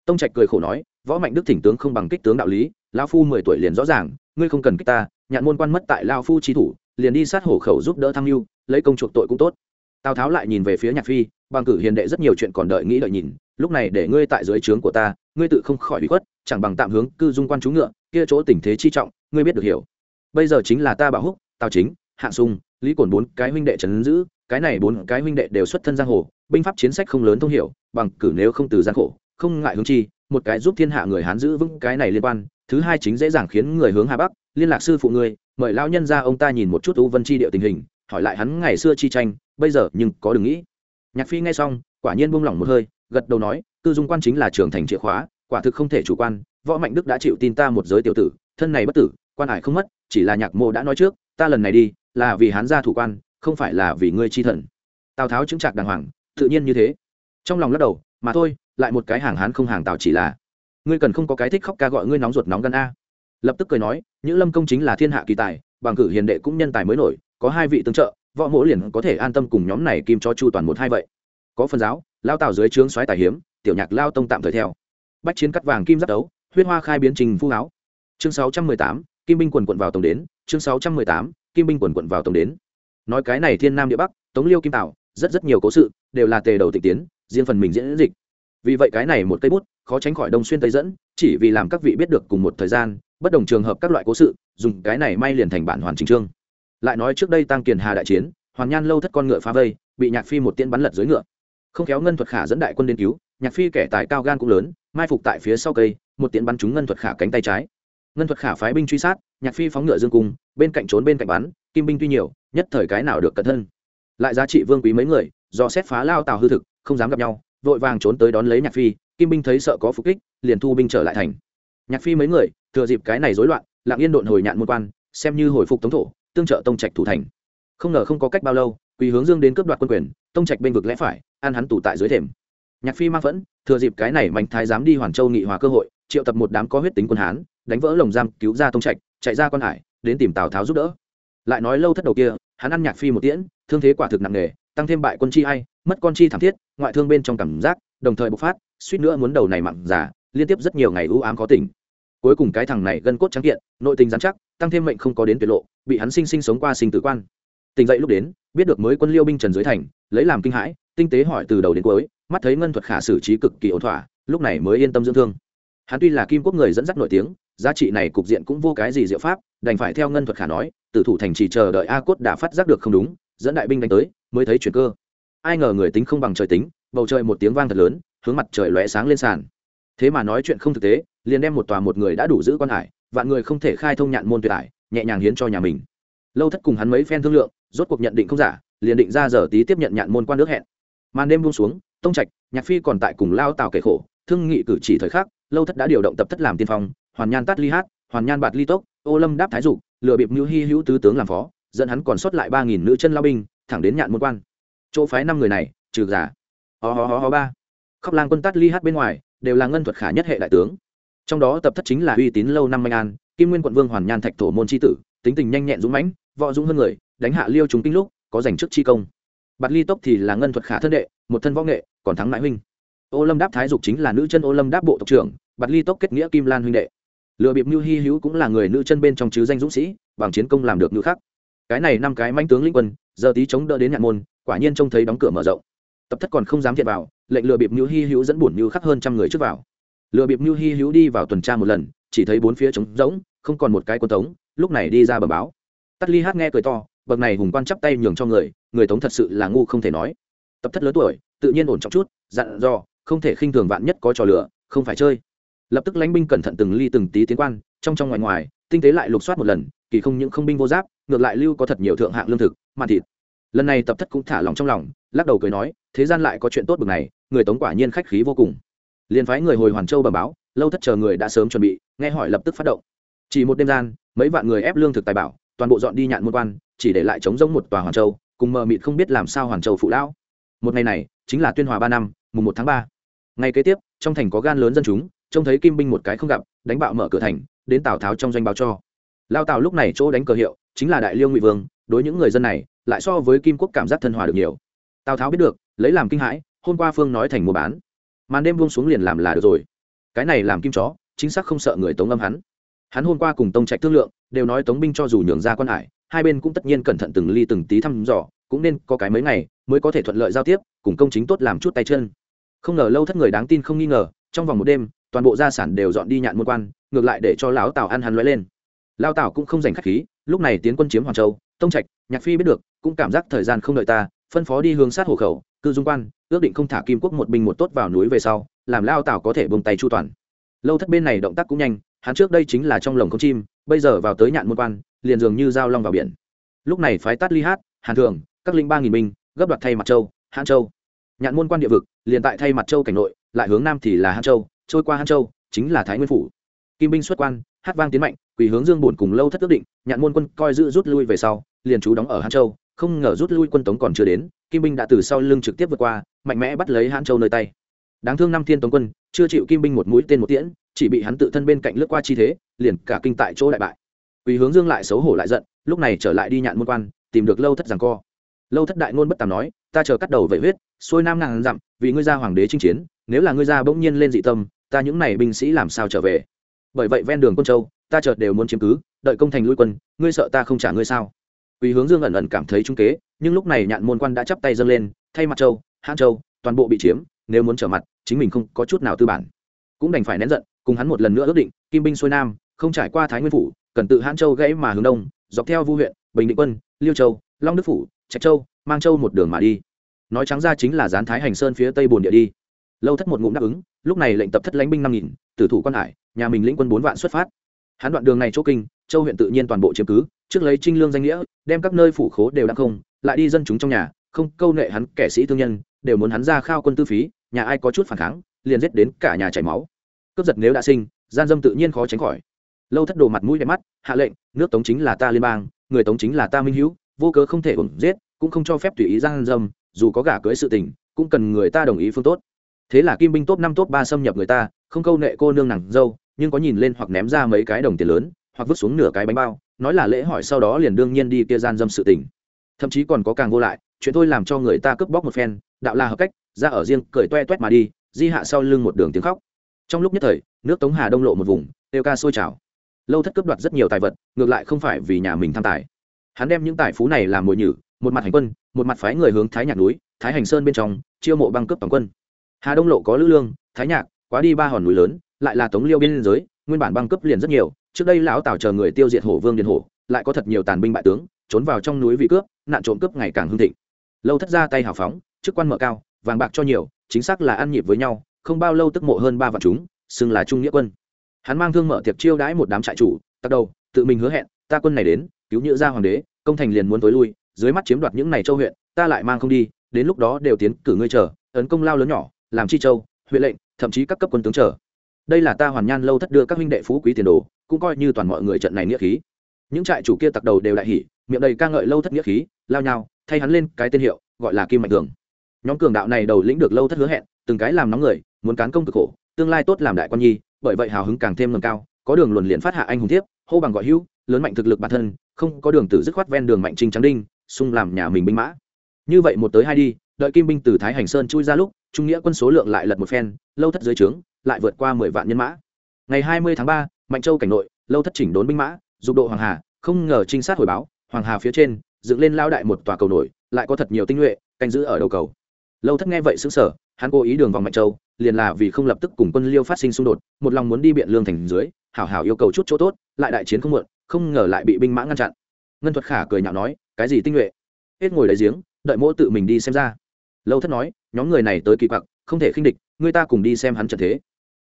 Speaker 1: tông trạch cười khổ nói, võ mạnh đức thỉnh tướng không bằng kích tướng đạo lý lao phu mười tuổi liền rõ ràng, ngươi không cần kích ta, nhạn môn quan mất tại lao phu trí thủ, liền đi sát hổ khẩu giúp đỡ tham mưu, lấy công chuộc tội cũng tốt. Tào tháo lại nhìn về phía nhạc phi, bằng cử hiền đệ rất nhiều chuyện còn đợi nghĩ đợi nhìn, lúc này để ngươi tại dưới trướng của ta, ngươi tự không khỏi bị khuất, chẳng bằng tạm hướng cư dung quan chú ngựa, kia chỗ tình thế chi trọng, ngươi biết được hiểu. Bây giờ chính là ta bảo húc, tào chính, hạ sung, lý cổn bốn cái huynh đệ trấn giữ cái này bốn cái huynh đệ đều xuất thân giang hồ, binh pháp chiến sách không lớn thông hiểu, bằng cử nếu không từ gian khổ, không ngại hướng chi, một cái giúp thiên hạ người hán giữ vững cái này liên quan, thứ hai chính dễ dàng khiến người hướng hà bắc, liên lạc sư phụ ngươi, mời lão nhân ra ông ta nhìn một chút u vân chi điệu tình hình, hỏi lại hắn ngày xưa chi tranh, bây giờ nhưng có đừng nghĩ. Nhạc phi nghe xong, quả nhiên buông lỏng một hơi, gật đầu nói tư dung quan chính là trưởng thành chìa khóa, quả thực không thể chủ quan, võ mạnh đức đã chịu tin ta một giới tiểu tử, thân này bất tử, quan hải không mất, chỉ là nhạc mộ đã nói trước, ta lần này đi, là vì hán gia thủ quan không phải là vì ngươi chi thần. Tào tháo chứng trạc đàng hoàng, tự nhiên như thế. Trong lòng lắc đầu, mà thôi, lại một cái hàng hán không hàng tào chỉ là. Ngươi cần không có cái thích khóc ca gọi ngươi nóng ruột nóng gan a. Lập tức cười nói những lâm công chính là thiên hạ kỳ tài, bằng cử hiền đệ cũng nhân tài mới nổi, có hai vị tương trợ, võ mỗ liền có thể an tâm cùng nhóm này kim cho chu toàn một hai vậy. Có phần giáo, lao tào dưới trướng xoáy tài hiếm, tiểu nhạc lao tông tạm thời theo. Bách chiến cắt vàng kim giáp đấu, huyết hoa khai biến trình phu áo. Chương sáu trăm mười tám, kim binh quần quận vào tổng đến, chương sáu trăm mười tám, kim binh quần quận vào tổng đến nói cái này thiên nam địa bắc, tống liêu kim tảo, rất rất nhiều cố sự, đều là tề đầu tịch tiến, riêng phần mình diễn dịch. Vì vậy cái này một cây bút, khó tránh khỏi đông xuyên tây dẫn, chỉ vì làm các vị biết được cùng một thời gian, bất đồng trường hợp các loại cố sự, dùng cái này may liền thành bản hoàn chỉnh trương lại nói trước đây tăng kiền hà đại chiến, hoàn nhan lâu thất con ngựa phá vây, bị nhạc phi một tiên bắn lật dưới ngựa. Không khéo ngân thuật khả dẫn đại quân đến cứu, nhạc phi kẻ tài cao gan cũng lớn, mai phục tại phía sau cây, một tiện bắn trúng ngân thuật khả cánh tay trái ngân thuật khả phái binh truy sát, nhạc phi phóng ngựa dương cung, bên cạnh trốn bên cạnh bắn, kim binh tuy nhiều, nhất thời cái nào được cẩn thân. Lại giá trị vương quý mấy người, do xét phá lao tàu hư thực, không dám gặp nhau, vội vàng trốn tới đón lấy nhạc phi, kim binh thấy sợ có phục kích, liền thu binh trở lại thành. Nhạc phi mấy người, thừa dịp cái này rối loạn, lặng yên độn hồi nhạn môn quan, xem như hồi phục tống thổ, tương trợ tông trạch thủ thành. Không ngờ không có cách bao lâu quỳ hướng dương đến cướp đoạt quân quyền, tông trạch bên vực lẽ phải ăn hắn tù tại dưới thềm. Nhạc phi mang vẫn thừa dịp cái này mạnh thái dám đi hoàn châu nghị hòa cơ hội triệu tập một đám có huyết tính quân hán, đánh vỡ lồng giam, cứu ra tông trạch, chạy ra quan hải, đến tìm tào tháo giúp đỡ. Lại nói lâu thất đầu kia, hắn ăn nhạc phi một tiễn, thương thế quả thực nặng nề, tăng thêm bại quân chi hay mất con chi thảm thiết, ngoại thương bên trong cảm giác, đồng thời bộc phát, suýt nữa muốn đầu này mặn giả liên tiếp rất nhiều ngày ưu ám có tỉnh. Cuối cùng cái thằng này gân cốt trắng kiện, nội tình dán chắc, tăng thêm mệnh không có đến tuyệt lộ, bị hắn sinh sinh sống qua sinh tử quan. Tỉnh dậy lúc đến, biết được mới quân liêu binh trần dưới thành, lấy làm kinh hãi, tinh tế hỏi từ đầu đến cuối, mắt thấy ngân thuật khả xử trí cực kỳ ổn thỏa, lúc này mới yên tâm dưỡng thương hắn tuy là kim quốc người dẫn dắt nổi tiếng, giá trị này cục diện cũng vô cái gì diệu pháp, đành phải theo ngân thuật khả nói, tử thủ thành chỉ chờ đợi a cốt đã phát giác được không đúng, dẫn đại binh đánh tới, mới thấy chuyện cơ. Ai ngờ người tính không bằng trời tính, bầu trời một tiếng vang thật lớn, hướng mặt trời lóe sáng lên sàn. Thế mà nói chuyện không thực tế, liền đem một tòa một người đã đủ giữ quan hải, vạn người không thể khai thông nhạn môn tuyệt hải, nhẹ nhàng hiến cho nhà mình. Lâu thất cùng hắn mấy phen thương lượng, rốt cuộc nhận định không giả, liền định ra giờ tí tiếp nhận nhạn môn quan nước hẹn. Màn đêm buông xuống, tông trạch, nhạc phi còn tại cùng lao tào kể khổ, thương nghị cử chỉ thời khắc lâu thất đã điều động tập thất làm tiên phong, hoàn nhan tát ly hát, hoàn nhan bạt ly tốc, ô lâm đáp thái dục lựa bịp mưu hy hữu tứ tướng làm phó, dẫn hắn còn sót lại ba nghìn nữ chân lao binh, thẳng đến nhạn môn quan. Chỗ phái năm người này, trừ giả. Ho ho ho ho ba. Khóc lang quân tát ly hát bên ngoài, đều là ngân thuật khả nhất hệ đại tướng. Trong đó tập thất chính là uy tín lâu năm manh an, kim nguyên quận vương hoàn nhan thạch thổ môn tri tử, tính tình nhanh nhẹn dũng mãnh, võ dũng hơn người, đánh hạ liêu chúng kinh lúc, có giành chức chi công. Bạt ly tốc thì là ngân thuật khả thân đệ, một thân võ nghệ, còn thắng mãi huynh ô lâm đáp thái dục chính là nữ chân ô lâm đáp bộ tộc trưởng, bạt ly tốc kết nghĩa kim lan huynh đệ. Lựa bịp mưu hy hữu cũng là người nữ chân bên trong chứ danh dũng sĩ, bằng chiến công làm được nữ khác. Cái này năm cái manh tướng linh quân, giờ tí chống đỡ đến nhạn môn, quả nhiên trông thấy đóng cửa mở rộng. Tập thất còn không dám thiệt vào, lệnh lừa bịp mưu hy hữu dẫn bổn mưu khắc hơn trăm người trước vào. Lừa bịp mưu hy hữu đi vào tuần tra một lần, chỉ thấy bốn phía trống rỗng, không còn một cái quân tống, lúc này đi ra bờ báo. Tắt ly hát nghe cười to, bậc này hùng quan chắp tay nhường cho người người tống thật sự là ngu không thể nói. Tập thất lớn tuổi, tự nhiên ổn trọng chút, dặn dò không thể khinh thường vạn nhất có trò lửa, không phải chơi. Lập tức lãnh binh cẩn thận từng ly từng tí tiến quan, trong trong ngoài ngoài, tinh tế lại lục soát một lần, kỳ không những không binh vô giáp, ngược lại lưu có thật nhiều thượng hạng lương thực màn thịt. Lần này tập thất cũng thả lòng trong lòng, lắc đầu cười nói, thế gian lại có chuyện tốt bực này, người tống quả nhiên khách khí vô cùng. Liền phái người hồi hoàn châu bẩm báo, lâu thất chờ người đã sớm chuẩn bị, nghe hỏi lập tức phát động. Chỉ một đêm gian, mấy vạn người ép lương thực tài bảo, toàn bộ dọn đi nhạn môn quan, chỉ để lại chống giống một tòa hoàn châu, cùng mờ mịt không biết làm sao hoàn châu phụ lão. Một ngày này, chính là tuyên hòa ba năm, mùng một tháng ba ngay kế tiếp, trong thành có gan lớn dân chúng, trông thấy kim binh một cái không gặp, đánh bạo mở cửa thành, đến tào tháo trong doanh báo cho. Lao tào lúc này chỗ đánh cờ hiệu, chính là đại liêu ngụy vương, đối những người dân này, lại so với kim quốc cảm giác thân hòa được nhiều. Tào tháo biết được, lấy làm kinh hãi, hôm qua phương nói thành mua bán. Màn đêm buông xuống liền làm là được rồi. Cái này làm kim chó, chính xác không sợ người tống âm hắn. Hắn hôm qua cùng tông trạch thương lượng, đều nói tống binh cho dù nhường ra quan hải, hai bên cũng tất nhiên cẩn thận từng ly từng tí thăm dò, cũng nên có cái mấy ngày, mới có thể thuận lợi giao tiếp, cùng công chính tốt làm chút tay chân không ngờ lâu thất người đáng tin không nghi ngờ, trong vòng một đêm, toàn bộ gia sản đều dọn đi nhạn môn quan, ngược lại để cho lão tào ăn hắn lóe lên. Lao tào cũng không giành khách khí, lúc này tiến quân chiếm hoàng châu, tông trạch, nhạc phi biết được, cũng cảm giác thời gian không đợi ta, phân phó đi hướng sát hộ khẩu, cư dung quan, ước định không thả kim quốc một binh một tốt vào núi về sau, làm lao tào có thể bông tay chu toàn. Lâu thất bên này động tác cũng nhanh, hắn trước đây chính là trong lồng không chim, bây giờ vào tới nhạn môn quan, liền dường như dao long vào biển. Lúc này phái tát ly hát, hàn thường, các linh ba nghìn binh, gấp đoạt thay mặt châu, hãn châu. Nhạn môn quan địa vực liền tại thay mặt châu cảnh nội, lại hướng nam thì là Hán châu, trôi qua Hán châu, chính là thái nguyên phủ. Kim binh xuất quan, hát vang tiến mạnh, quỳ hướng dương bổn cùng lâu thất ước định, nhạn môn quân coi giữ rút lui về sau, liền trú đóng ở Hán châu, không ngờ rút lui quân tống còn chưa đến, kim binh đã từ sau lưng trực tiếp vượt qua, mạnh mẽ bắt lấy Hán châu nơi tay. Đáng thương năm thiên tống quân, chưa chịu kim binh một mũi tên một tiễn, chỉ bị hắn tự thân bên cạnh lướt qua chi thế, liền cả kinh tại chỗ đại bại. Quỳ hướng dương lại xấu hổ lại giận, lúc này trở lại đi nhạn môn quan, tìm được lâu thất rằng co lâu thất đại ngôn bất tàm nói ta chờ cắt đầu vậy huyết xuôi nam ngàn dặm vì ngươi ra hoàng đế chinh chiến nếu là ngươi ra bỗng nhiên lên dị tâm ta những này binh sĩ làm sao trở về bởi vậy ven đường quân châu ta chợt đều muốn chiếm cứ đợi công thành lui quân ngươi sợ ta không trả ngươi sao Quý hướng Dương ẩn ẩn cảm thấy trung kế, nhưng lúc này nhạn môn quan đã chắp tay dâng lên, thay mặt châu, Hãn Châu, toàn bộ bị chiếm, nếu muốn trở mặt, chính mình không có chút nào tư bản. Cũng đành phải nén giận, cùng hắn một lần nữa ước định, kim binh xuôi nam, không trải qua Thái Nguyên phủ, cần tự Hãn Châu gãy mà hướng đông, dọc theo Vu huyện, Bình Định quân, Liêu Châu, Long Đức phủ, Trạch Châu, Mang Châu một đường mà đi. Nói trắng ra chính là gián Thái Hành Sơn phía tây bồn địa đi. Lâu thất một ngụm đáp ứng, lúc này lệnh tập thất lãnh binh năm nghìn, tử thủ quan hải, nhà mình lĩnh quân bốn vạn xuất phát. Hắn đoạn đường này chỗ kinh, Châu huyện tự nhiên toàn bộ chiếm cứ, trước lấy trinh lương danh nghĩa đem các nơi phủ khố đều đã không lại đi dân chúng trong nhà không câu nệ hắn kẻ sĩ thương nhân đều muốn hắn ra khao quân tư phí nhà ai có chút phản kháng liền giết đến cả nhà chảy máu cướp giật nếu đã sinh gian dâm tự nhiên khó tránh khỏi lâu thất đồ mặt mũi đẹp mắt hạ lệnh nước tống chính là ta liên bang người tống chính là ta minh hữu vô cớ không thể ủng giết, cũng không cho phép tùy ý gian dâm, dù có gả cưới sự tình, cũng cần người ta đồng ý phương tốt. Thế là kim binh top năm, top ba xâm nhập người ta, không câu nệ cô nương nàng dâu, nhưng có nhìn lên hoặc ném ra mấy cái đồng tiền lớn, hoặc vứt xuống nửa cái bánh bao, nói là lễ hỏi sau đó liền đương nhiên đi kia gian dâm sự tình. Thậm chí còn có càng vô lại, chuyện tôi làm cho người ta cướp bóc một phen, đạo là hợp cách, ra ở riêng, cười toe toét mà đi, di hạ sau lưng một đường tiếng khóc. Trong lúc nhất thời, nước tống hà đông lộ một vùng tiêu ca sôi trào. Lâu thất cướp đoạt rất nhiều tài vật, ngược lại không phải vì nhà mình tham tài hắn đem những tài phú này làm mồi nhử, một mặt hành quân, một mặt phái người hướng thái nhạc núi, thái hành sơn bên trong, chiêu mộ băng cướp toàn quân. Hà đông lộ có lữ lương, thái nhạc, quá đi ba hòn núi lớn, lại là tống liêu biên giới, nguyên bản băng cướp liền rất nhiều, trước đây lão tào chờ người tiêu diệt hổ vương điền hổ, lại có thật nhiều tàn binh bại tướng, trốn vào trong núi vị cướp, nạn trộm cướp ngày càng hưng thịnh. Lâu thất ra tay hào phóng, chức quan mở cao, vàng bạc cho nhiều, chính xác là ăn nhịp với nhau, không bao lâu tức mộ hơn ba vạn chúng, xưng là trung nghĩa quân. Hắn mang thương mở tiệp chiêu đãi một đám trại chủ tắc đầu, tự mình hứa hẹn, ta quân này đến, cứu nhữ gia hoàng đế công thành liền muốn tối lui, dưới mắt chiếm đoạt những này châu huyện, ta lại mang không đi, đến lúc đó đều tiến cử ngươi chờ ấn công lao lớn nhỏ, làm chi châu, huyện lệnh, thậm chí các cấp quân tướng chờ. Đây là ta hoàn nhan lâu thất đưa các huynh đệ phú quý tiền đồ, cũng coi như toàn mọi người trận này nghĩa khí. Những trại chủ kia tặc đầu đều đại hỉ, miệng đầy ca ngợi lâu thất nghĩa khí, lao nhau thay hắn lên cái tên hiệu, gọi là kim mạnh cường. Nhóm cường đạo này đầu lĩnh được lâu thất hứa hẹn, từng cái làm nóng người, muốn cán công cực khổ, tương lai tốt làm đại quan nhi, bởi vậy hào hứng càng thêm ngầm cao, có đường luồn liền phát hạ anh hùng thiếp, hô bằng gọi hữu, lớn mạnh thực lực bản thân không có đường tử dứt khoát ven đường mạnh trinh trắng đinh, xung làm nhà mình binh mã. Như vậy một tới hai đi, đợi kim binh từ thái hành sơn chui ra lúc, trung nghĩa quân số lượng lại lật một phen, lâu thất dưới trướng, lại vượt qua mười vạn nhân mã. Ngày hai mươi tháng ba, mạnh châu cảnh nội, lâu thất chỉnh đốn binh mã, dục độ hoàng hà, không ngờ trinh sát hồi báo, hoàng hà phía trên, dựng lên lao đại một tòa cầu nổi, lại có thật nhiều tinh nhuệ, canh giữ ở đầu cầu. Lâu thất nghe vậy xứng sở hắn cố ý đường vòng mạnh châu, liền là vì không lập tức cùng quân liêu phát sinh xung đột, một lòng muốn đi biện lương thành dưới, hảo hảo yêu cầu chút chỗ tốt, lại đại chiến không muộn không ngờ lại bị binh mã ngăn chặn. Ngân thuật khả cười nhạo nói, cái gì tinh nhuệ? Hết ngồi đáy giếng, đợi mỗi tự mình đi xem ra. Lâu thất nói, nhóm người này tới kỳ quặc, không thể khinh địch, người ta cùng đi xem hắn trận thế.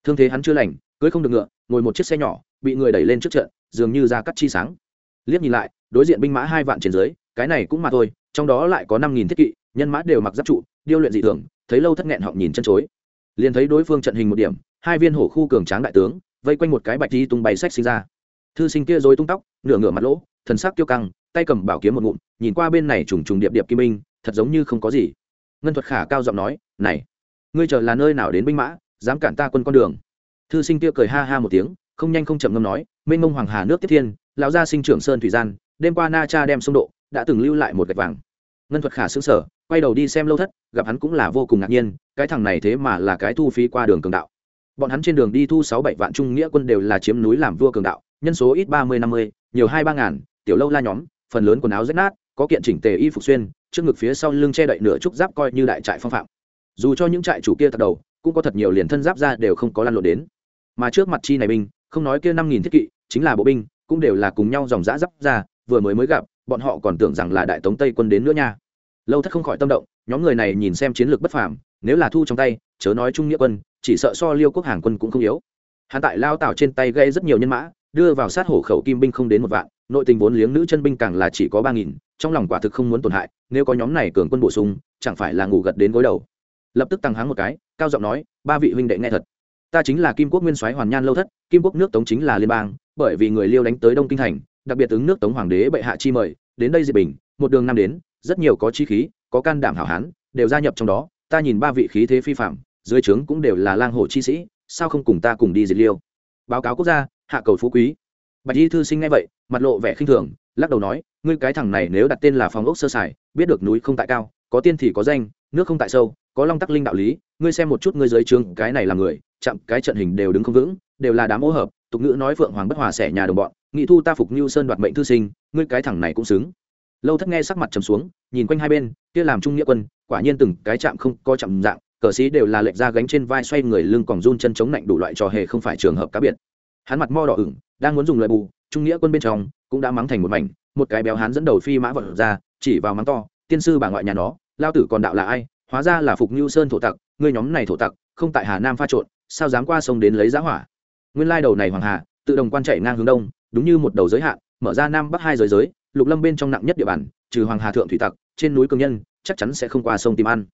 Speaker 1: Thương thế hắn chưa lành, cưới không được ngựa, ngồi một chiếc xe nhỏ, bị người đẩy lên trước trận, dường như ra cắt chi sáng. Liếc nhìn lại, đối diện binh mã hai vạn trên dưới, cái này cũng mà thôi, trong đó lại có năm nghìn thiết kỵ, nhân mã đều mặc giáp trụ, điêu luyện dị thường, thấy lâu thất nghẹn họng nhìn chân chối. Liền thấy đối phương trận hình một điểm, hai viên hổ khu cường tráng đại tướng, vây quanh một cái bạch thi tung bay sách sinh ra thư sinh kia rồi tung tóc, nửa ngửa mặt lỗ, thần sắc tiêu căng, tay cầm bảo kiếm một ngụm, nhìn qua bên này trùng trùng điệp điệp kim minh, thật giống như không có gì. Ngân thuật khả cao giọng nói, này, ngươi chờ là nơi nào đến binh mã, dám cản ta quân con đường? Thư sinh kia cười ha ha một tiếng, không nhanh không chậm ngâm nói, mênh mông hoàng hà nước tiếp thiên, lão gia sinh trưởng sơn thủy gian, đêm qua na cha đem sông độ, đã từng lưu lại một gạch vàng. Ngân thuật khả xứng sở quay đầu đi xem lâu thất, gặp hắn cũng là vô cùng ngạc nhiên, cái thằng này thế mà là cái thu phí qua đường cường đạo. Bọn hắn trên đường đi thu sáu bảy vạn trung nghĩa quân đều là chiếm núi làm vua cường đạo nhân số ít ba mươi, năm mươi, nhiều hai, ba ngàn, tiểu lâu la nhóm, phần lớn quần áo rách nát, có kiện chỉnh tề y phục xuyên, trước ngực phía sau lưng che đậy nửa trúc giáp coi như đại trại phong phạm. Dù cho những trại chủ kia thật đầu, cũng có thật nhiều liền thân giáp ra đều không có lăn lộn đến. Mà trước mặt chi này binh, không nói kia năm nghìn thiết kỵ, chính là bộ binh, cũng đều là cùng nhau dòng dã giáp ra, vừa mới mới gặp, bọn họ còn tưởng rằng là đại tống tây quân đến nữa nha. Lâu thất không khỏi tâm động, nhóm người này nhìn xem chiến lược bất phàm, nếu là thu trong tay, chớ nói trung nghĩa quân, chỉ sợ so liêu quốc hàng quân cũng không yếu. Hắn tại lao tảo trên tay gây rất nhiều nhân mã đưa vào sát hổ khẩu kim binh không đến một vạn, nội tình vốn liếng nữ chân binh càng là chỉ có ba nghìn, trong lòng quả thực không muốn tổn hại, nếu có nhóm này cường quân bổ sung, chẳng phải là ngủ gật đến gối đầu. Lập tức tăng háng một cái, cao giọng nói, ba vị huynh đệ nghe thật. Ta chính là kim quốc nguyên soái hoàn nhan lâu thất, kim quốc nước tống chính là liên bang, bởi vì người liêu đánh tới đông kinh thành, đặc biệt ứng nước tống hoàng đế bệ hạ chi mời, đến đây diệt bình, một đường năm đến, rất nhiều có chi khí, có can đảm hảo hán, đều gia nhập trong đó, ta nhìn ba vị khí thế phi phạm dưới trướng cũng đều là lang hồ chi sĩ, sao không cùng ta cùng đi diệt liêu? Báo cáo quốc gia hạ cầu phú quý. Bạch y thư sinh nghe vậy, mặt lộ vẻ khinh thường, lắc đầu nói, ngươi cái thằng này nếu đặt tên là phòng ốc sơ sài, biết được núi không tại cao, có tiên thì có danh, nước không tại sâu, có long tắc linh đạo lý, ngươi xem một chút ngươi dưới trường cái này là người, chạm cái trận hình đều đứng không vững, đều là đám ô hợp, tục ngữ nói phượng hoàng bất hòa xẻ nhà đồng bọn, nghị thu ta phục như sơn đoạt mệnh thư sinh, ngươi cái thằng này cũng xứng. Lâu thất nghe sắc mặt trầm xuống, nhìn quanh hai bên, kia làm trung nghĩa quân, quả nhiên từng cái chạm không có chạm dạng, cờ sĩ đều là lệch ra gánh trên vai xoay người lưng còn run chân chống lạnh đủ loại trò hề không phải trường hợp cá biệt hắn mặt mo đỏ ửng, đang muốn dùng lời bù, trung nghĩa quân bên trong cũng đã mắng thành một mảnh, một cái béo hắn dẫn đầu phi mã vật ra, chỉ vào mắng to, tiên sư bà ngoại nhà nó, lao tử còn đạo là ai? Hóa ra là phục như sơn thổ tặc, ngươi nhóm này thổ tặc, không tại hà nam pha trộn, sao dám qua sông đến lấy giá hỏa? Nguyên lai đầu này hoàng hà, tự đồng quan chạy ngang hướng đông, đúng như một đầu giới hạn, mở ra nam bắc hai giới giới, lục lâm bên trong nặng nhất địa bàn, trừ hoàng hà thượng thủy tặc, trên núi cường nhân, chắc chắn sẽ không qua sông tìm ăn.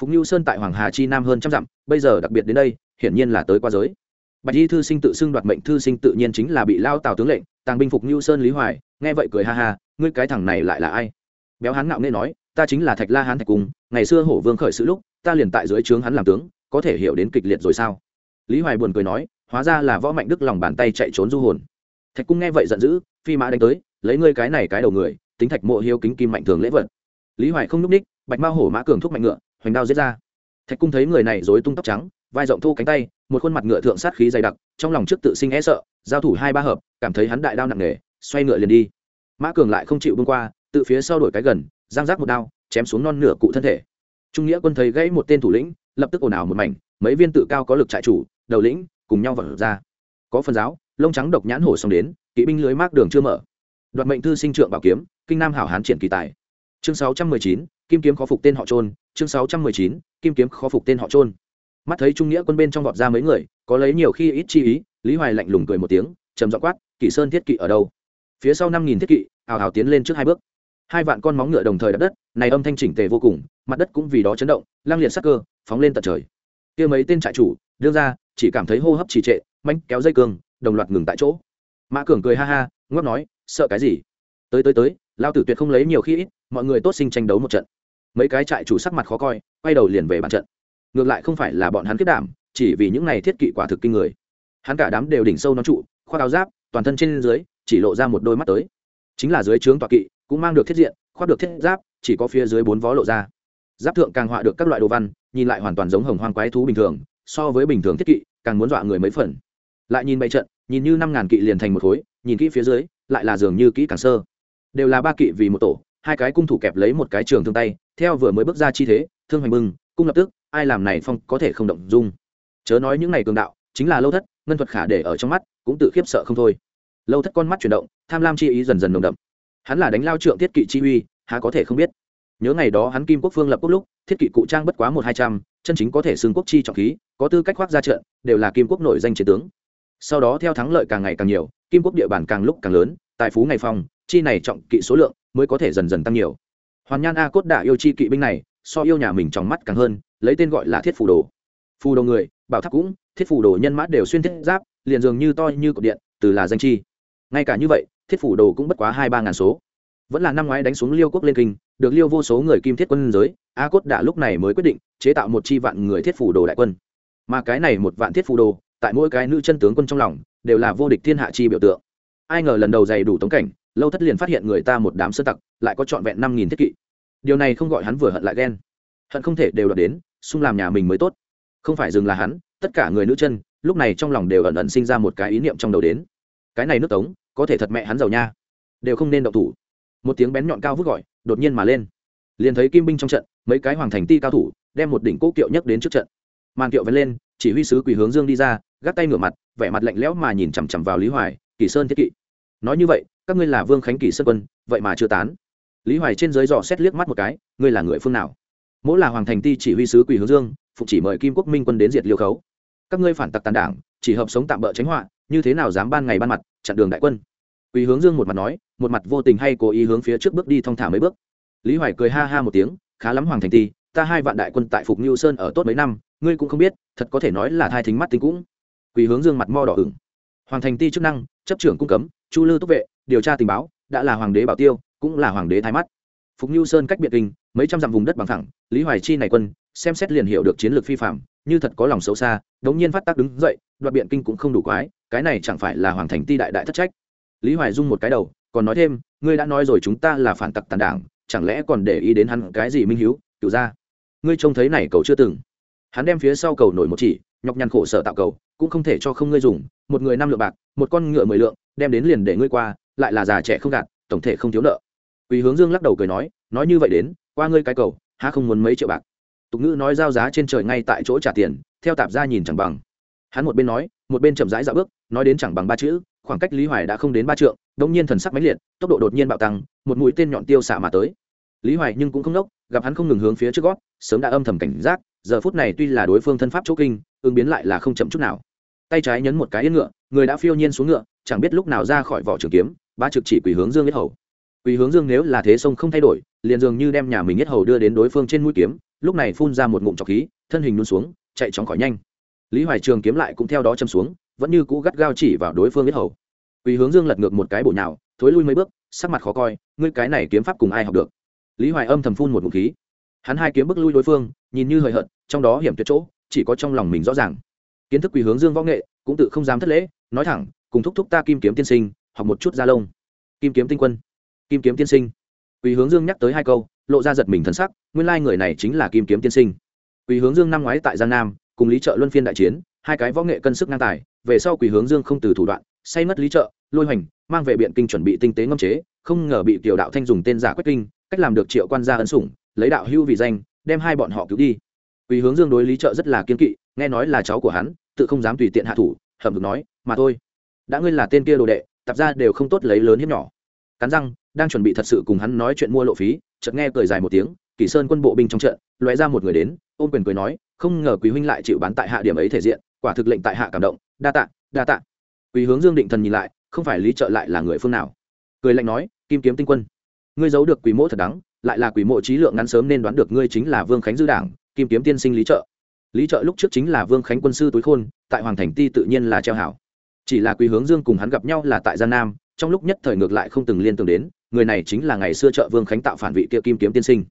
Speaker 1: Phục như sơn tại hoàng hà chi nam hơn trăm dặm, bây giờ đặc biệt đến đây, hiển nhiên là tới qua giới bạch y thư sinh tự xưng đoạt mệnh thư sinh tự nhiên chính là bị lao tào tướng lệnh, tàng binh phục như sơn lý hoài, nghe vậy cười ha ha, ngươi cái thằng này lại là ai? Béo hán ngạo nghe nói, ta chính là thạch la hán thạch cung, ngày xưa hổ vương khởi sự lúc, ta liền tại dưới trướng hắn làm tướng, có thể hiểu đến kịch liệt rồi sao? Lý hoài buồn cười nói, hóa ra là võ mạnh đức lòng bàn tay chạy trốn du hồn. Thạch cung nghe vậy giận dữ, phi mã đánh tới, lấy ngươi cái này cái đầu người, tính thạch mộ hiếu kính kim mạnh thường lễ vật. Lý hoài không n ú c ních, bạch ma hổ mã cường thúc mạnh ngựa, hoành đao giết ra. Thạch cung thấy người này dối tung tóc trắng, vai rộng thu cánh tay một khuôn mặt ngựa thượng sát khí dày đặc, trong lòng trước tự sinh é sợ, giao thủ hai ba hợp, cảm thấy hắn đại đao nặng nề, xoay ngựa liền đi. Mã cường lại không chịu bưng qua, tự phía sau đổi cái gần, giang giác một đao, chém xuống non nửa cụ thân thể. Trung nghĩa quân thấy gãy một tên thủ lĩnh, lập tức ồn ào một mảnh, mấy viên tự cao có lực trại chủ, đầu lĩnh, cùng nhau vật ra. Có phần giáo, lông trắng độc nhãn hổ xong đến, kỵ binh lưới mác đường chưa mở. Đoạt mệnh thư sinh trượng bảo kiếm, kinh nam hảo hán triển kỳ tài. Chương sáu trăm mười chín, kim kiếm khó phục tên họ trôn, chương sáu trăm mười chín, kim kiếm khó phục tên họ trôn mắt thấy trung nghĩa quân bên trong vọt ra mấy người, có lấy nhiều khi ít chi ý, lý hoài lạnh lùng cười một tiếng, trầm dọ quát, kỷ sơn thiết kỵ ở đâu? Phía sau năm nghìn thiết kỵ, ào ào tiến lên trước hai bước. Hai vạn con móng ngựa đồng thời đập đất, này âm thanh chỉnh tề vô cùng, mặt đất cũng vì đó chấn động, lang liệt sắc cơ, phóng lên tận trời. Kia mấy tên trại chủ, đương ra, chỉ cảm thấy hô hấp trì trệ, mánh kéo dây cường đồng loạt ngừng tại chỗ. Mã cường cười ha ha ngóc nói, sợ cái gì? Tới tới tới, lao tử tuyệt không lấy nhiều khi ít, mọi người tốt sinh tranh đấu một trận. Mấy cái trại chủ sắc mặt khó coi, quay đầu liền về bàn trận ngược lại không phải là bọn hắn kết đảm, chỉ vì những này thiết kỵ quả thực kinh người. Hắn cả đám đều đỉnh sâu nó trụ, khoác áo giáp, toàn thân trên dưới, chỉ lộ ra một đôi mắt tới. Chính là dưới trướng tọa kỵ, cũng mang được thiết diện, khoác được thiết giáp, chỉ có phía dưới bốn vó lộ ra. Giáp thượng càng họa được các loại đồ văn, nhìn lại hoàn toàn giống hồng hoang quái thú bình thường, so với bình thường thiết kỵ, càng muốn dọa người mấy phần. Lại nhìn bày trận, nhìn như năm ngàn kỵ liền thành một khối, nhìn kỹ phía dưới, lại là dường như kỹ càng sơ. Đều là ba kỵ vì một tổ, hai cái cung thủ kẹp lấy một cái trường thương tay, theo vừa mới bước ra chi thế, thương hoành bưng cung lập tức ai làm này phong có thể không động dung. Chớ nói những này cường đạo, chính là lâu thất, ngân thuật khả để ở trong mắt, cũng tự khiếp sợ không thôi. Lâu thất con mắt chuyển động, tham lam chi ý dần dần nồng đậm. Hắn là đánh lao trượng thiết kỵ chi uy, há có thể không biết. Nhớ ngày đó hắn kim quốc phương lập quốc lúc, thiết kỵ cụ trang bất quá một hai trăm, chân chính có thể xưng quốc chi trọng khí, có tư cách khoác ra trận, đều là kim quốc nổi danh chiến tướng. Sau đó theo thắng lợi càng ngày càng nhiều, kim quốc địa bàn càng lúc càng lớn tài phú ngày phong, chi này trọng kỵ số lượng mới có thể dần dần tăng nhiều. Hoàn nhan a cốt đạ yêu chi kỵ binh này so yêu nhà mình trong mắt càng hơn, lấy tên gọi là thiết phù đồ. Phù đồ người, bảo tháp cũng, thiết phù đồ nhân mã đều xuyên thiết giáp, liền dường như to như cột điện, từ là danh chi. Ngay cả như vậy, thiết phủ đồ cũng bất quá hai ba ngàn số. Vẫn là năm ngoái đánh xuống liêu quốc lên kinh, được liêu vô số người kim thiết quân giới, a cốt đã lúc này mới quyết định chế tạo một chi vạn người thiết phủ đồ đại quân. Mà cái này một vạn thiết phủ đồ, tại mỗi cái nữ chân tướng quân trong lòng, đều là vô địch thiên hạ chi biểu tượng. Ai ngờ lần đầu dày đủ tống cảnh, lâu thất liền phát hiện người ta một đám sơ tặc, lại có trọn vẹn năm nghìn thiết kỵ điều này không gọi hắn vừa hận lại ghen. Hận không thể đều đọc đến, xung làm nhà mình mới tốt. Không phải dừng là hắn, tất cả người nữ chân, lúc này trong lòng đều ẩn ẩn sinh ra một cái ý niệm trong đầu đến. Cái này nước tống, có thể thật mẹ hắn giàu nha. Đều không nên động thủ. Một tiếng bén nhọn cao vút gọi, đột nhiên mà lên. Liền thấy kim binh trong trận, mấy cái hoàng thành ti cao thủ, đem một đỉnh cố kiệu nhấc đến trước trận. Màn kiệu vén lên, chỉ huy sứ quỳ hướng dương đi ra, gác tay ngửa mặt, vẻ mặt lạnh lẽo mà nhìn chằm chằm vào lý hoài, kỳ sơn thiết kỵ. Nói như vậy, các ngươi là vương khánh kỳ sơn quân, vậy mà chưa tán lý hoài trên giới dò xét liếc mắt một cái ngươi là người phương nào mỗi là hoàng thành ti chỉ huy sứ quỳ hướng dương phục chỉ mời kim quốc minh quân đến diệt liêu khấu các ngươi phản tặc tàn đảng chỉ hợp sống tạm bỡ tránh họa như thế nào dám ban ngày ban mặt chặn đường đại quân Quỳ hướng Dương một mặt nói, một mặt vô tình hay cố ý hướng phía trước bước đi thong thả mấy bước. Lý Hoài cười ha ha một tiếng, khá lắm Hoàng Thành Ti, ta hai vạn đại quân tại Phục như Sơn ở tốt mấy năm, ngươi cũng không biết, thật có thể nói là thai thính mắt tính cũng. Quỳ hướng Dương mặt mo đỏ ửng. Hoàng Thành Ti chức năng, chấp trưởng cung cấm, chu lư túc vệ, điều tra tình báo, đã là hoàng đế bảo tiêu, cũng là hoàng đế thái mắt. Phục như Sơn cách biệt kinh, mấy trăm dặm vùng đất bằng thẳng, Lý Hoài chi này quân, xem xét liền hiểu được chiến lược phi phạm, như thật có lòng xấu xa, đống nhiên phát tác đứng dậy, đoạt biện kinh cũng không đủ quái, cái này chẳng phải là hoàng thành ti đại đại thất trách. Lý hoài dung một cái đầu còn nói thêm ngươi đã nói rồi chúng ta là phản tặc tàn đảng chẳng lẽ còn để ý đến hắn cái gì minh hiếu cựu ra ngươi trông thấy này cầu chưa từng. Hắn đem phía sau cầu nổi một chỉ nhọc nhằn khổ sở tạo cầu cũng không thể cho không ngươi dùng một người năm lượng bạc một con ngựa mười lượng đem đến liền để ngươi qua lại là già trẻ không gạt tổng thể không thiếu nợ. Quý hướng dương lắc đầu cười nói nói như vậy đến, qua ngươi cái cầu, há không muốn mấy triệu bạc? Tục ngữ nói giao giá trên trời ngay tại chỗ trả tiền, theo tạp gia nhìn chẳng bằng. Hắn một bên nói, một bên chậm rãi dạo bước, nói đến chẳng bằng ba chữ, khoảng cách lý hoài đã không đến ba trượng đống nhiên thần sắc mãnh liệt, tốc độ đột nhiên bạo tăng, một mũi tên nhọn tiêu xạ mà tới. Lý hoài nhưng cũng không nốc, gặp hắn không ngừng hướng phía trước gót, sớm đã âm thầm cảnh giác, giờ phút này tuy là đối phương thân pháp chỗ kinh, ứng biến lại là không chậm chút nào. Tay trái nhấn một cái yên ngựa, người đã phiêu nhiên xuống ngựa, chẳng biết lúc nào ra khỏi vỏ trường kiếm ba trực chỉ quỳ hướng dương nhất hầu quỳ hướng dương nếu là thế sông không thay đổi, liền dường như đem nhà mình nhất hầu đưa đến đối phương trên mũi kiếm, lúc này phun ra một ngụm trọc khí, thân hình luôn xuống, chạy chóng khỏi nhanh. Lý hoài trường kiếm lại cũng theo đó châm xuống, vẫn như cũ gắt gao chỉ vào đối phương nhất hầu. Quỳ hướng dương lật ngược một cái bổ nhào, thối lui mấy bước, sắc mặt khó coi, ngươi cái này kiếm pháp cùng ai học được? Lý hoài âm thầm phun một ngụm khí. Hắn hai kiếm bước lui đối phương, nhìn như hời hợt, trong đó hiểm tuyệt chỗ, chỉ có trong lòng mình rõ ràng. Kiến thức quỳ hướng dương võ nghệ, cũng tự không dám thất lễ, nói thẳng, cùng thúc thúc ta kim kiếm tiên sinh, học một chút gia lông. Kim kiếm tinh quân kim kiếm tiên sinh. Quỳ hướng dương nhắc tới hai câu, lộ ra giật mình thân sắc, nguyên lai người này chính là kim kiếm tiên sinh. Quỳ hướng dương năm ngoái tại giang nam, cùng lý trợ luân phiên đại chiến, hai cái võ nghệ cân sức ngang tài, về sau quỳ hướng dương không từ thủ đoạn, say mất lý trợ, lôi hoành, mang về biện kinh chuẩn bị tinh tế ngâm chế, không ngờ bị tiểu đạo thanh dùng tên giả quách kinh, cách làm được triệu quan gia ấn sủng, lấy đạo hưu vì danh, đem hai bọn họ cứu đi. Quỳ hướng dương đối lý trợ rất là kiên kỵ, nghe nói là cháu của hắn, tự không dám tùy tiện hạ thủ hầm được nói, mà thôi, đã ngươi là tên kia đồ đệ, tập ra đều không tốt lấy lớn hiếp nhỏ. Cắn răng đang chuẩn bị thật sự cùng hắn nói chuyện mua lộ phí, chợt nghe cười dài một tiếng, kỳ sơn quân bộ binh trong trận, lóe ra một người đến, ôm quyền cười nói, không ngờ quý huynh lại chịu bán tại hạ điểm ấy thể diện, quả thực lệnh tại hạ cảm động, đa tạ đa tạ. Quý hướng dương định thần nhìn lại, không phải lý trợ lại là người phương nào. Cười lạnh nói, kim kiếm tinh quân, ngươi giấu được quý mộ thật đắng, lại là quý mộ trí lượng ngắn sớm nên đoán được ngươi chính là vương khánh dư đảng, kim kiếm tiên sinh lý trợ. Lý trợ lúc trước chính là vương khánh quân sư túi khôn, tại hoàng thành ti tự nhiên là treo hảo. Chỉ là quý hướng dương cùng hắn gặp nhau là tại gian nam, trong lúc nhất thời ngược lại không từng liên tưởng đến người này chính là ngày xưa trợ vương khánh tạo phản vị kia kim kiếm tiên sinh.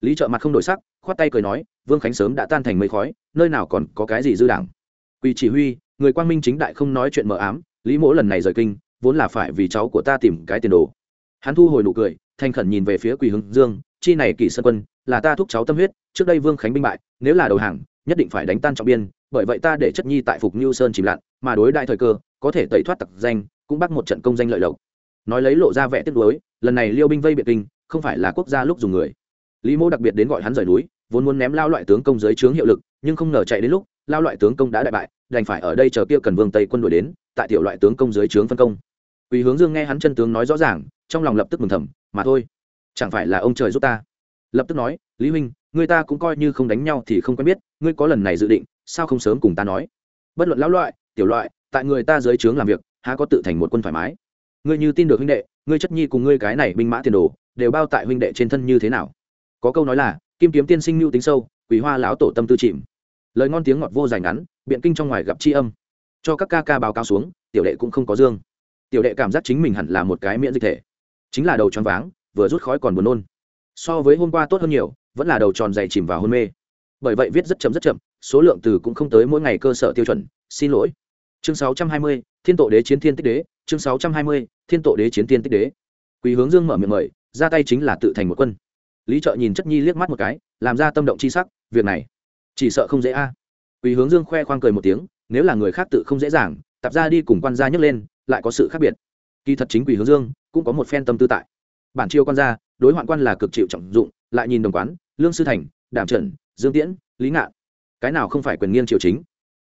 Speaker 1: Lý trợ mặt không đổi sắc, khoát tay cười nói, vương khánh sớm đã tan thành mây khói, nơi nào còn có cái gì dư đảng. Quỳ chỉ huy, người quang minh chính đại không nói chuyện mờ ám, lý mỗ lần này rời kinh, vốn là phải vì cháu của ta tìm cái tiền đồ. Hắn thu hồi nụ cười thanh khẩn nhìn về phía quỳ hưng dương, chi này kỷ sơn quân, là ta thúc cháu tâm huyết, trước đây vương khánh binh bại, nếu là đầu hàng, nhất định phải đánh tan trọng biên, bởi vậy ta để chất nhi tại phục như sơn chìm lặn, mà đối đại thời cơ, có thể tẩy thoát tặc danh, cũng bắt một trận công danh lợi lộc nói lấy lộ ra vẻ tiếc nuối, lần này liêu binh vây biệt kinh, không phải là quốc gia lúc dùng người. Lý mô đặc biệt đến gọi hắn rời núi, vốn muốn ném lao loại tướng công dưới trướng hiệu lực, nhưng không ngờ chạy đến lúc, lao loại tướng công đã đại bại, đành phải ở đây chờ kia cần vương tây quân đội đến, tại tiểu loại tướng công dưới trướng phân công. Quỳ hướng dương nghe hắn chân tướng nói rõ ràng, trong lòng lập tức mừng thầm, mà thôi, chẳng phải là ông trời giúp ta? Lập tức nói, lý huynh, người ta cũng coi như không đánh nhau thì không quen biết, ngươi có lần này dự định, sao không sớm cùng ta nói? Bất luận lão loại, tiểu loại, tại người ta dưới trướng làm việc, há có tự thành một quân thoải mái ngươi như tin được huynh đệ ngươi chất nhi cùng ngươi cái này binh mã tiền đồ đều bao tại huynh đệ trên thân như thế nào? Có câu nói là kim kiếm tiên sinh mưu tính sâu quý hoa lão tổ tâm tư chìm. Lời ngon tiếng ngọt vô dài ngắn biện kinh trong ngoài gặp tri âm. Cho các ca ca báo cáo xuống tiểu đệ cũng không có dương. Tiểu đệ cảm giác chính mình hẳn là một cái miễn dịch thể. Chính là đầu tròn váng vừa rút khói còn buồn nôn. So với hôm qua tốt hơn nhiều vẫn là đầu tròn dày chìm vào hôn mê. Bởi vậy viết rất chậm rất chậm số lượng từ cũng không tới mỗi ngày cơ sở tiêu chuẩn xin lỗi. Chương 620, thiên tổ đế chiến thiên tích đế chương 620, thiên tổ đế chiến thiên tích đế. Quý hướng dương mở miệng mời ra tay chính là tự thành một quân. Lý trợ nhìn chất nhi liếc mắt một cái làm ra tâm động chi sắc việc này chỉ sợ không dễ a. À. quý hướng dương khoe khoang cười một tiếng nếu là người khác tự không dễ dàng tập ra đi cùng quan gia nhấc lên lại có sự khác biệt. Kỳ thật chính quỷ hướng dương cũng có một phen tâm tư tại. Bản chiêu quan gia đối hoạn quan là cực chịu trọng dụng lại nhìn đồng quán lương sư thành đảm trận dương tiễn lý ngạn. Cái nào không phải quyền nghiêng triều chính?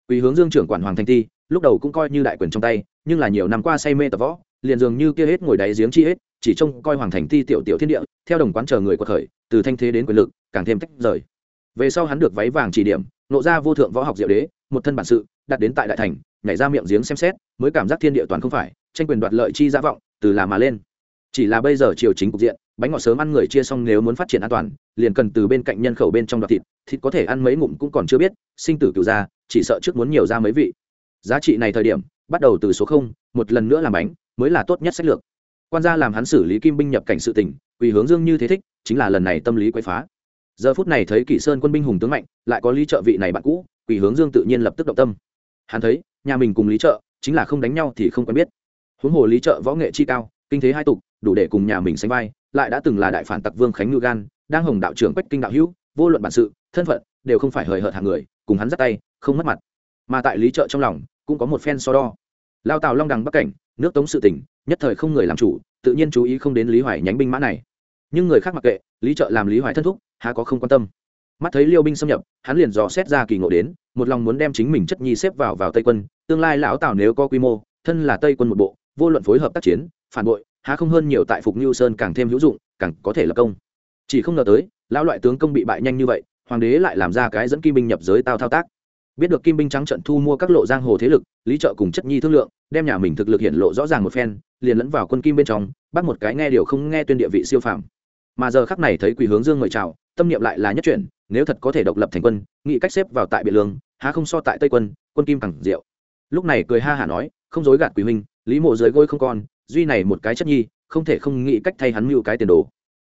Speaker 1: Quỷ hướng dương trưởng quản hoàng Thanh ti lúc đầu cũng coi như đại quyền trong tay, nhưng là nhiều năm qua say mê tập võ, liền dường như kia hết ngồi đáy giếng chi hết, chỉ trông coi hoàng thành ti tiểu tiểu thiên địa, theo đồng quán chờ người của khởi, từ thanh thế đến quyền lực, càng thêm tách rời. Về sau hắn được váy vàng chỉ điểm, nộ ra vô thượng võ học diệu đế, một thân bản sự, đặt đến tại đại thành, nhảy ra miệng giếng xem xét, mới cảm giác thiên địa toàn không phải, tranh quyền đoạt lợi chi giả vọng, từ là mà lên. Chỉ là bây giờ triều chính cục diện, bánh ngọt sớm ăn người chia xong nếu muốn phát triển an toàn, liền cần từ bên cạnh nhân khẩu bên trong đoạt thịt thịt có thể ăn mấy ngụm cũng còn chưa biết, sinh tử cửu ra chỉ sợ trước muốn nhiều ra mấy vị giá trị này thời điểm, bắt đầu từ số không, một lần nữa làm bánh, mới là tốt nhất sách lược. Quan gia làm hắn xử lý kim binh nhập cảnh sự tỉnh vì hướng dương như thế thích, chính là lần này tâm lý quấy phá. Giờ phút này thấy kỷ sơn quân binh hùng tướng mạnh, lại có lý trợ vị này bạn cũ quỷ hướng dương tự nhiên lập tức động tâm. Hắn thấy, nhà mình cùng lý trợ, chính là không đánh nhau thì không quen biết. Huống hồ lý trợ võ nghệ chi cao, kinh thế hai tục, đủ để cùng nhà mình sánh vai, lại đã từng là đại phản tặc vương khánh ngư gan, đang hồng đạo trưởng quách kinh đạo hữu, vô luận bản sự, thân phận, đều không phải hời hợt hàng người, cùng hắn dắt tay, không mất mặt mà tại lý trợ trong lòng, cũng có một phen so đo. Lao tàu long đằng bắc cảnh, nước tống sự tỉnh, nhất thời không người làm chủ, tự nhiên chú ý không đến lý hoài nhánh binh mã này. Nhưng người khác mặc kệ, lý trợ làm lý hoài thân thúc, há có không quan tâm. Mắt thấy liêu binh xâm nhập, hắn liền dò xét ra kỳ ngộ đến, một lòng muốn đem chính mình chất nhi xếp vào vào tây quân, tương lai lão tào nếu có quy mô, thân là tây quân một bộ, vô luận phối hợp tác chiến, phản bội, há không hơn nhiều tại phục như sơn càng thêm hữu dụng, càng có thể lập công. Chỉ không ngờ tới, lão loại tướng công bị bại nhanh như vậy, hoàng đế lại làm ra cái dẫn kim binh nhập giới tao thao tác biết được kim binh trắng trận thu mua các lộ giang hồ thế lực, lý trợ cùng chất nhi thương lượng, đem nhà mình thực lực hiện lộ rõ ràng một phen, liền lẫn vào quân kim bên trong, bắt một cái nghe điều không nghe tuyên địa vị siêu phàm. Mà giờ khắc này thấy quỳ hướng dương mời chào, tâm niệm lại là nhất chuyển, nếu thật có thể độc lập thành quân nghĩ cách xếp vào tại biện lương, há không so tại tây quân quân kim càng diệu lúc này cười ha hả nói, không dối gạt quý huynh, lý mộ dưới gôi không còn duy này một cái chất nhi, không thể không nghĩ cách thay hắn mưu cái tiền đồ.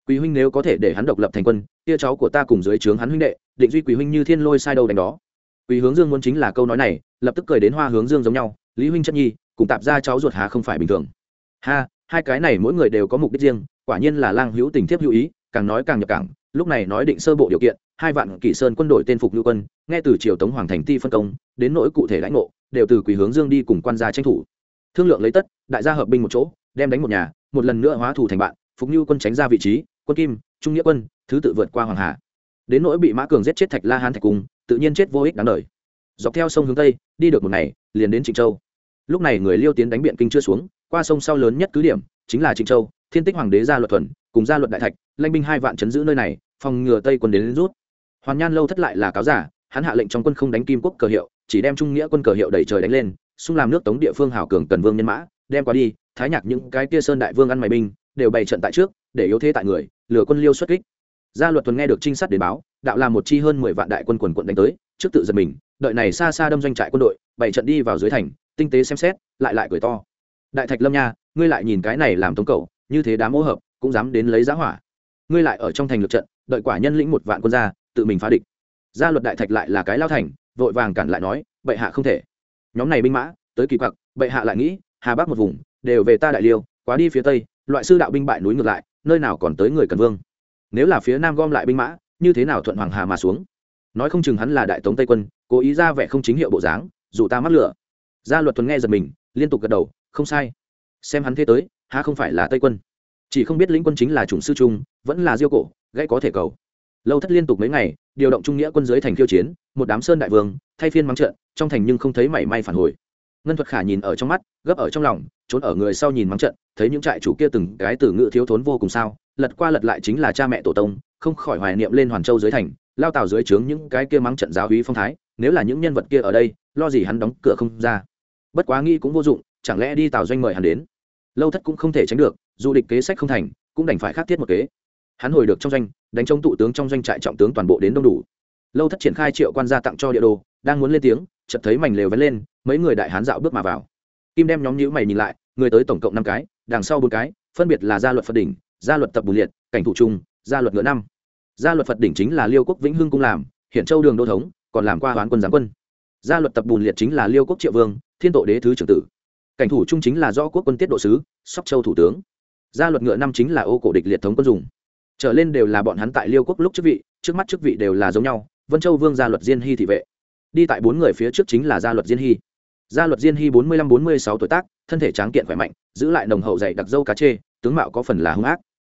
Speaker 1: Quý huynh nếu có thể để hắn độc lập thành quân, tia cháu của ta cùng dưới trướng hắn huynh đệ, định duy quý huynh như thiên lôi sai đâu đánh đó. Quý hướng dương muốn chính là câu nói này, lập tức cười đến hoa hướng dương giống nhau, lý huynh chất nhi, cùng tạp gia cháu ruột há không phải bình thường? Ha, hai cái này mỗi người đều có mục đích riêng, quả nhiên là lang hữu tình thiếp hữu ý, càng nói càng nhập cảng, lúc này nói định sơ bộ điều kiện, hai vạn Kỵ sơn quân đội tên phục lưu quân, nghe từ triều tống hoàng thành ti phân công, đến nỗi cụ thể lãnh ngộ, đều từ Quý hướng dương đi cùng quan gia tranh thủ. Thương lượng lấy tất, đại gia hợp binh một chỗ, đem đánh một nhà, một lần nữa hóa thủ thành bạn, phục Lưu quân tránh ra vị trí, quân kim, trung nghĩa quân, thứ tự vượt qua hoàng hà đến nỗi bị mã cường giết chết thạch la hán thạch cung tự nhiên chết vô ích đáng đời. Dọc theo sông hướng tây đi được một ngày liền đến trịnh châu. Lúc này người liêu tiến đánh biện kinh chưa xuống qua sông sau lớn nhất cứ điểm chính là trịnh châu thiên tích hoàng đế gia luật thuần cùng gia luật đại thạch lanh binh hai vạn chấn giữ nơi này phòng ngừa tây quân đến, đến rút. Hoàn nhan lâu thất lại là cáo giả hắn hạ lệnh trong quân không đánh kim quốc cờ hiệu chỉ đem trung nghĩa quân cờ hiệu đẩy trời đánh lên xung làm nước tống địa phương hảo cường cần vương nhân mã đem qua đi thái nhạc những cái kia sơn đại vương ăn mày binh đều bày trận tại trước để yếu thế tại người lừa quân liêu xuất kích gia luật tuần nghe được trinh sát đến báo, đạo làm một chi hơn mười vạn đại quân quần quận đánh tới, trước tự giật mình, đợi này xa xa đâm doanh trại quân đội bảy trận đi vào dưới thành, tinh tế xem xét, lại lại cười to. Đại thạch lâm nha, ngươi lại nhìn cái này làm tống cầu như thế đám ô hợp, cũng dám đến lấy giá hỏa. Ngươi lại ở trong thành lượt trận, đợi quả nhân lĩnh một vạn quân ra, tự mình phá địch. Gia luật đại thạch lại là cái lao thành, vội vàng cản lại nói, bệ hạ không thể. Nhóm này binh mã, tới kỳ quặc, bệ hạ lại nghĩ, hà bắc một vùng, đều về ta đại liêu, quá đi phía tây, loại sư đạo binh bại núi ngược lại, nơi nào còn tới người cần vương? Nếu là phía nam gom lại binh mã, như thế nào thuận hoàng hà mà xuống? Nói không chừng hắn là đại tống tây quân, cố ý ra vẻ không chính hiệu bộ dáng, dù ta mắc lửa. Gia luật tuấn nghe giật mình, liên tục gật đầu, không sai. Xem hắn thế tới, há không phải là tây quân? Chỉ không biết lĩnh quân chính là chủng sư trung, vẫn là diêu cổ, gãy có thể cầu. Lâu thất liên tục mấy ngày, điều động trung nghĩa quân dưới thành khiêu chiến, một đám sơn đại vương, thay phiên mắng trận, trong thành nhưng không thấy mảy may phản hồi. Ngân thuật khả nhìn ở trong mắt, gấp ở trong lòng, trốn ở người sau nhìn mắng trận, thấy những trại chủ kia từng cái từ ngự thiếu thốn vô cùng sao lật qua lật lại chính là cha mẹ tổ tông, không khỏi hoài niệm lên hoàn châu dưới thành, lao tàu dưới trướng những cái kia mắng trận giáo hí phong thái, nếu là những nhân vật kia ở đây, lo gì hắn đóng cửa không ra. Bất quá nghĩ cũng vô dụng, chẳng lẽ đi tàu doanh mời hắn đến? Lâu thất cũng không thể tránh được, dù địch kế sách không thành, cũng đành phải khắc thiết một kế. Hắn hồi được trong doanh, đánh chống tụ tướng trong doanh trại trọng tướng toàn bộ đến đông đủ. Lâu thất triển khai triệu quan gia tặng cho địa đồ, đang muốn lên tiếng, chợt thấy mảnh lều vén lên, mấy người đại hán dạo bước mà vào. Kim đem nhóm nhữ mày nhìn lại, người tới tổng cộng năm cái, đằng sau bốn cái, phân biệt là gia luật phật đỉnh gia luật tập bù liệt, cảnh thủ trung, gia luật ngựa năm. Gia luật phật đỉnh chính là liêu quốc vĩnh hưng cung làm hiện châu đường đô thống, còn làm qua hoán quân giáng quân. Gia luật tập bùn liệt chính là liêu quốc triệu vương, thiên tổ đế thứ trưởng tử. Cảnh thủ trung chính là do quốc quân tiết độ sứ, sóc châu thủ tướng. Gia luật ngựa năm chính là ô cổ địch liệt thống quân dùng. Trở lên đều là bọn hắn tại liêu quốc lúc chức vị, trước mắt chức vị đều là giống nhau, vân châu vương gia luật diên hy thị vệ. Đi tại bốn người phía trước chính là gia luật diên hy. Gia luật diên hy bốn mươi lăm bốn mươi sáu tuổi tác, thân thể tráng kiện khỏe mạnh, giữ lại nồng hậu dày đặc dâu cá chê, tướng mạo có phần là hung ác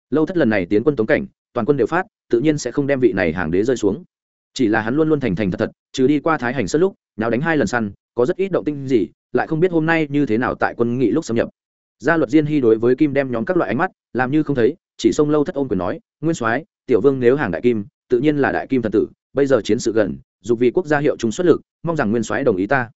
Speaker 1: lâu thất lần này tiến quân tống cảnh, toàn quân đều phát, tự nhiên sẽ không đem vị này hàng đế rơi xuống. Chỉ là hắn luôn luôn thành thành thật thật, trừ đi qua thái hành sân lúc, nào đánh hai lần săn, có rất ít động tinh gì, lại không biết hôm nay như thế nào tại quân nghị lúc xâm nhập. Gia luật diên hy đối với kim đem nhóm các loại ánh mắt, làm như không thấy, chỉ sông lâu thất ôm quyền nói, nguyên soái, tiểu vương nếu hàng đại kim, tự nhiên là đại kim thần tử, bây giờ chiến sự gần, dục vì quốc gia hiệu chúng xuất lực, mong rằng nguyên soái đồng ý ta.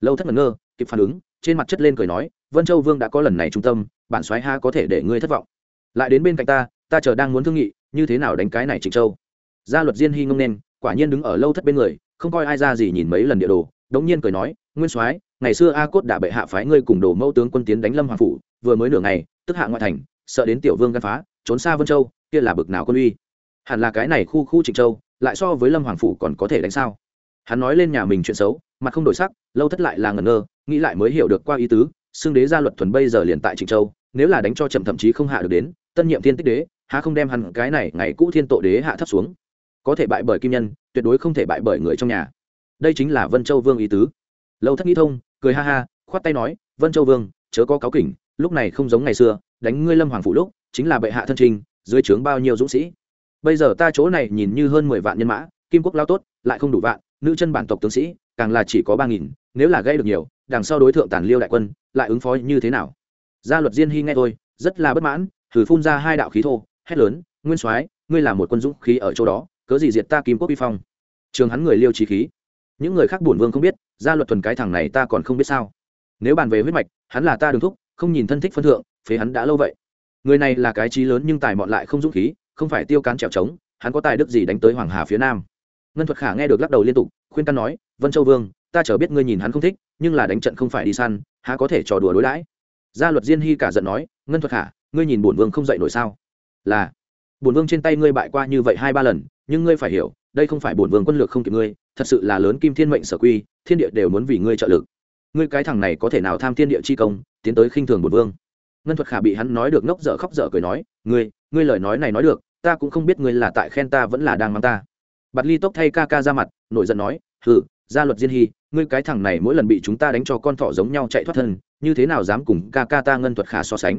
Speaker 1: Lâu thất ngẩn ngơ, kịp phản ứng, trên mặt chất lên cười nói, vân châu vương đã có lần này trung tâm, bản soái ha có thể để ngươi thất vọng lại đến bên cạnh ta ta chờ đang muốn thương nghị, như thế nào đánh cái này trịnh châu? Gia luật diên hy ngông nên, quả nhiên đứng ở lâu thất bên người, không coi ai ra gì nhìn mấy lần địa đồ, đống nhiên cười nói, nguyên soái, ngày xưa a cốt đã bệ hạ phái ngươi cùng đồ mẫu tướng quân tiến đánh lâm hoàng phủ, vừa mới nửa ngày, tức hạ ngoại thành, sợ đến tiểu vương gan phá, trốn xa vân châu, kia là bực nào quân uy? Hẳn là cái này khu khu trịnh châu, lại so với lâm hoàng phủ còn có thể đánh sao? Hắn nói lên nhà mình chuyện xấu, mặt không đổi sắc, lâu thất lại là ngẩn ngơ, nghĩ lại mới hiểu được qua ý tứ, xưng đế gia luật thuần bây giờ liền tại trịnh châu nếu là đánh cho chậm thậm chí không hạ được đến, tân nhiệm thiên tích đế, há không đem hẳn cái này ngày cũ thiên tội đế hạ thấp xuống. Có thể bại bởi kim nhân, tuyệt đối không thể bại bởi người trong nhà. Đây chính là vân châu vương ý tứ. Lâu thất nghĩ thông, cười ha ha, khoát tay nói, vân châu vương, chớ có cáo kỉnh, lúc này không giống ngày xưa, đánh ngươi lâm hoàng phủ lúc, chính là bệ hạ thân trình, dưới trướng bao nhiêu dũng sĩ. Bây giờ ta chỗ này nhìn như hơn mười vạn nhân mã, kim quốc lao tốt, lại không đủ vạn, nữ chân bản tộc tướng sĩ, càng là chỉ có ba nghìn, nếu là gây được nhiều, đằng sau đối tượng tàn liêu đại quân, lại ứng phó như thế nào? Gia luật diên hy nghe thôi, rất là bất mãn thử phun ra hai đạo khí thô hét lớn nguyên soái ngươi là một quân dũng khí ở chỗ đó cớ gì diệt ta kim quốc vi phong? Trường hắn người liêu trí khí. Những người khác bổn vương không biết gia luật thuần cái thằng này ta còn không biết sao. Nếu bàn về huyết mạch hắn là ta đường thúc không nhìn thân thích phân thượng phế hắn đã lâu vậy. Người này là cái trí lớn nhưng tài mọn lại không dũng khí không phải tiêu cán trèo trống hắn có tài đức gì đánh tới hoàng hà phía nam. Ngân thuật khả nghe được lắc đầu liên tục khuyên căn nói vân châu vương ta chờ biết ngươi nhìn hắn không thích nhưng là đánh trận không phải đi săn há có thể trò đùa đối đãi? Gia luật diên hy cả giận nói, ngân thuật khả ngươi nhìn bổn vương không dậy nổi sao? Là. Bổn vương trên tay ngươi bại qua như vậy hai ba lần, nhưng ngươi phải hiểu, đây không phải bổn vương quân lược không kịp ngươi, thật sự là lớn kim thiên mệnh sở quy, thiên địa đều muốn vì ngươi trợ lực. Ngươi cái thằng này có thể nào tham thiên địa chi công, tiến tới khinh thường bổn vương? Ngân thuật khả bị hắn nói được ngốc dở khóc dở cười nói, ngươi ngươi lời nói này nói được, ta cũng không biết ngươi là tại khen ta vẫn là đang mang ta. Bạt ly tốc thay ca ca ra mặt, nổi giận nói, hừ, gia luật diên hy, ngươi cái thằng này mỗi lần bị chúng ta đánh cho con thỏ giống nhau chạy thoát thân như thế nào dám cùng ca ca ta ngân thuật khả so sánh?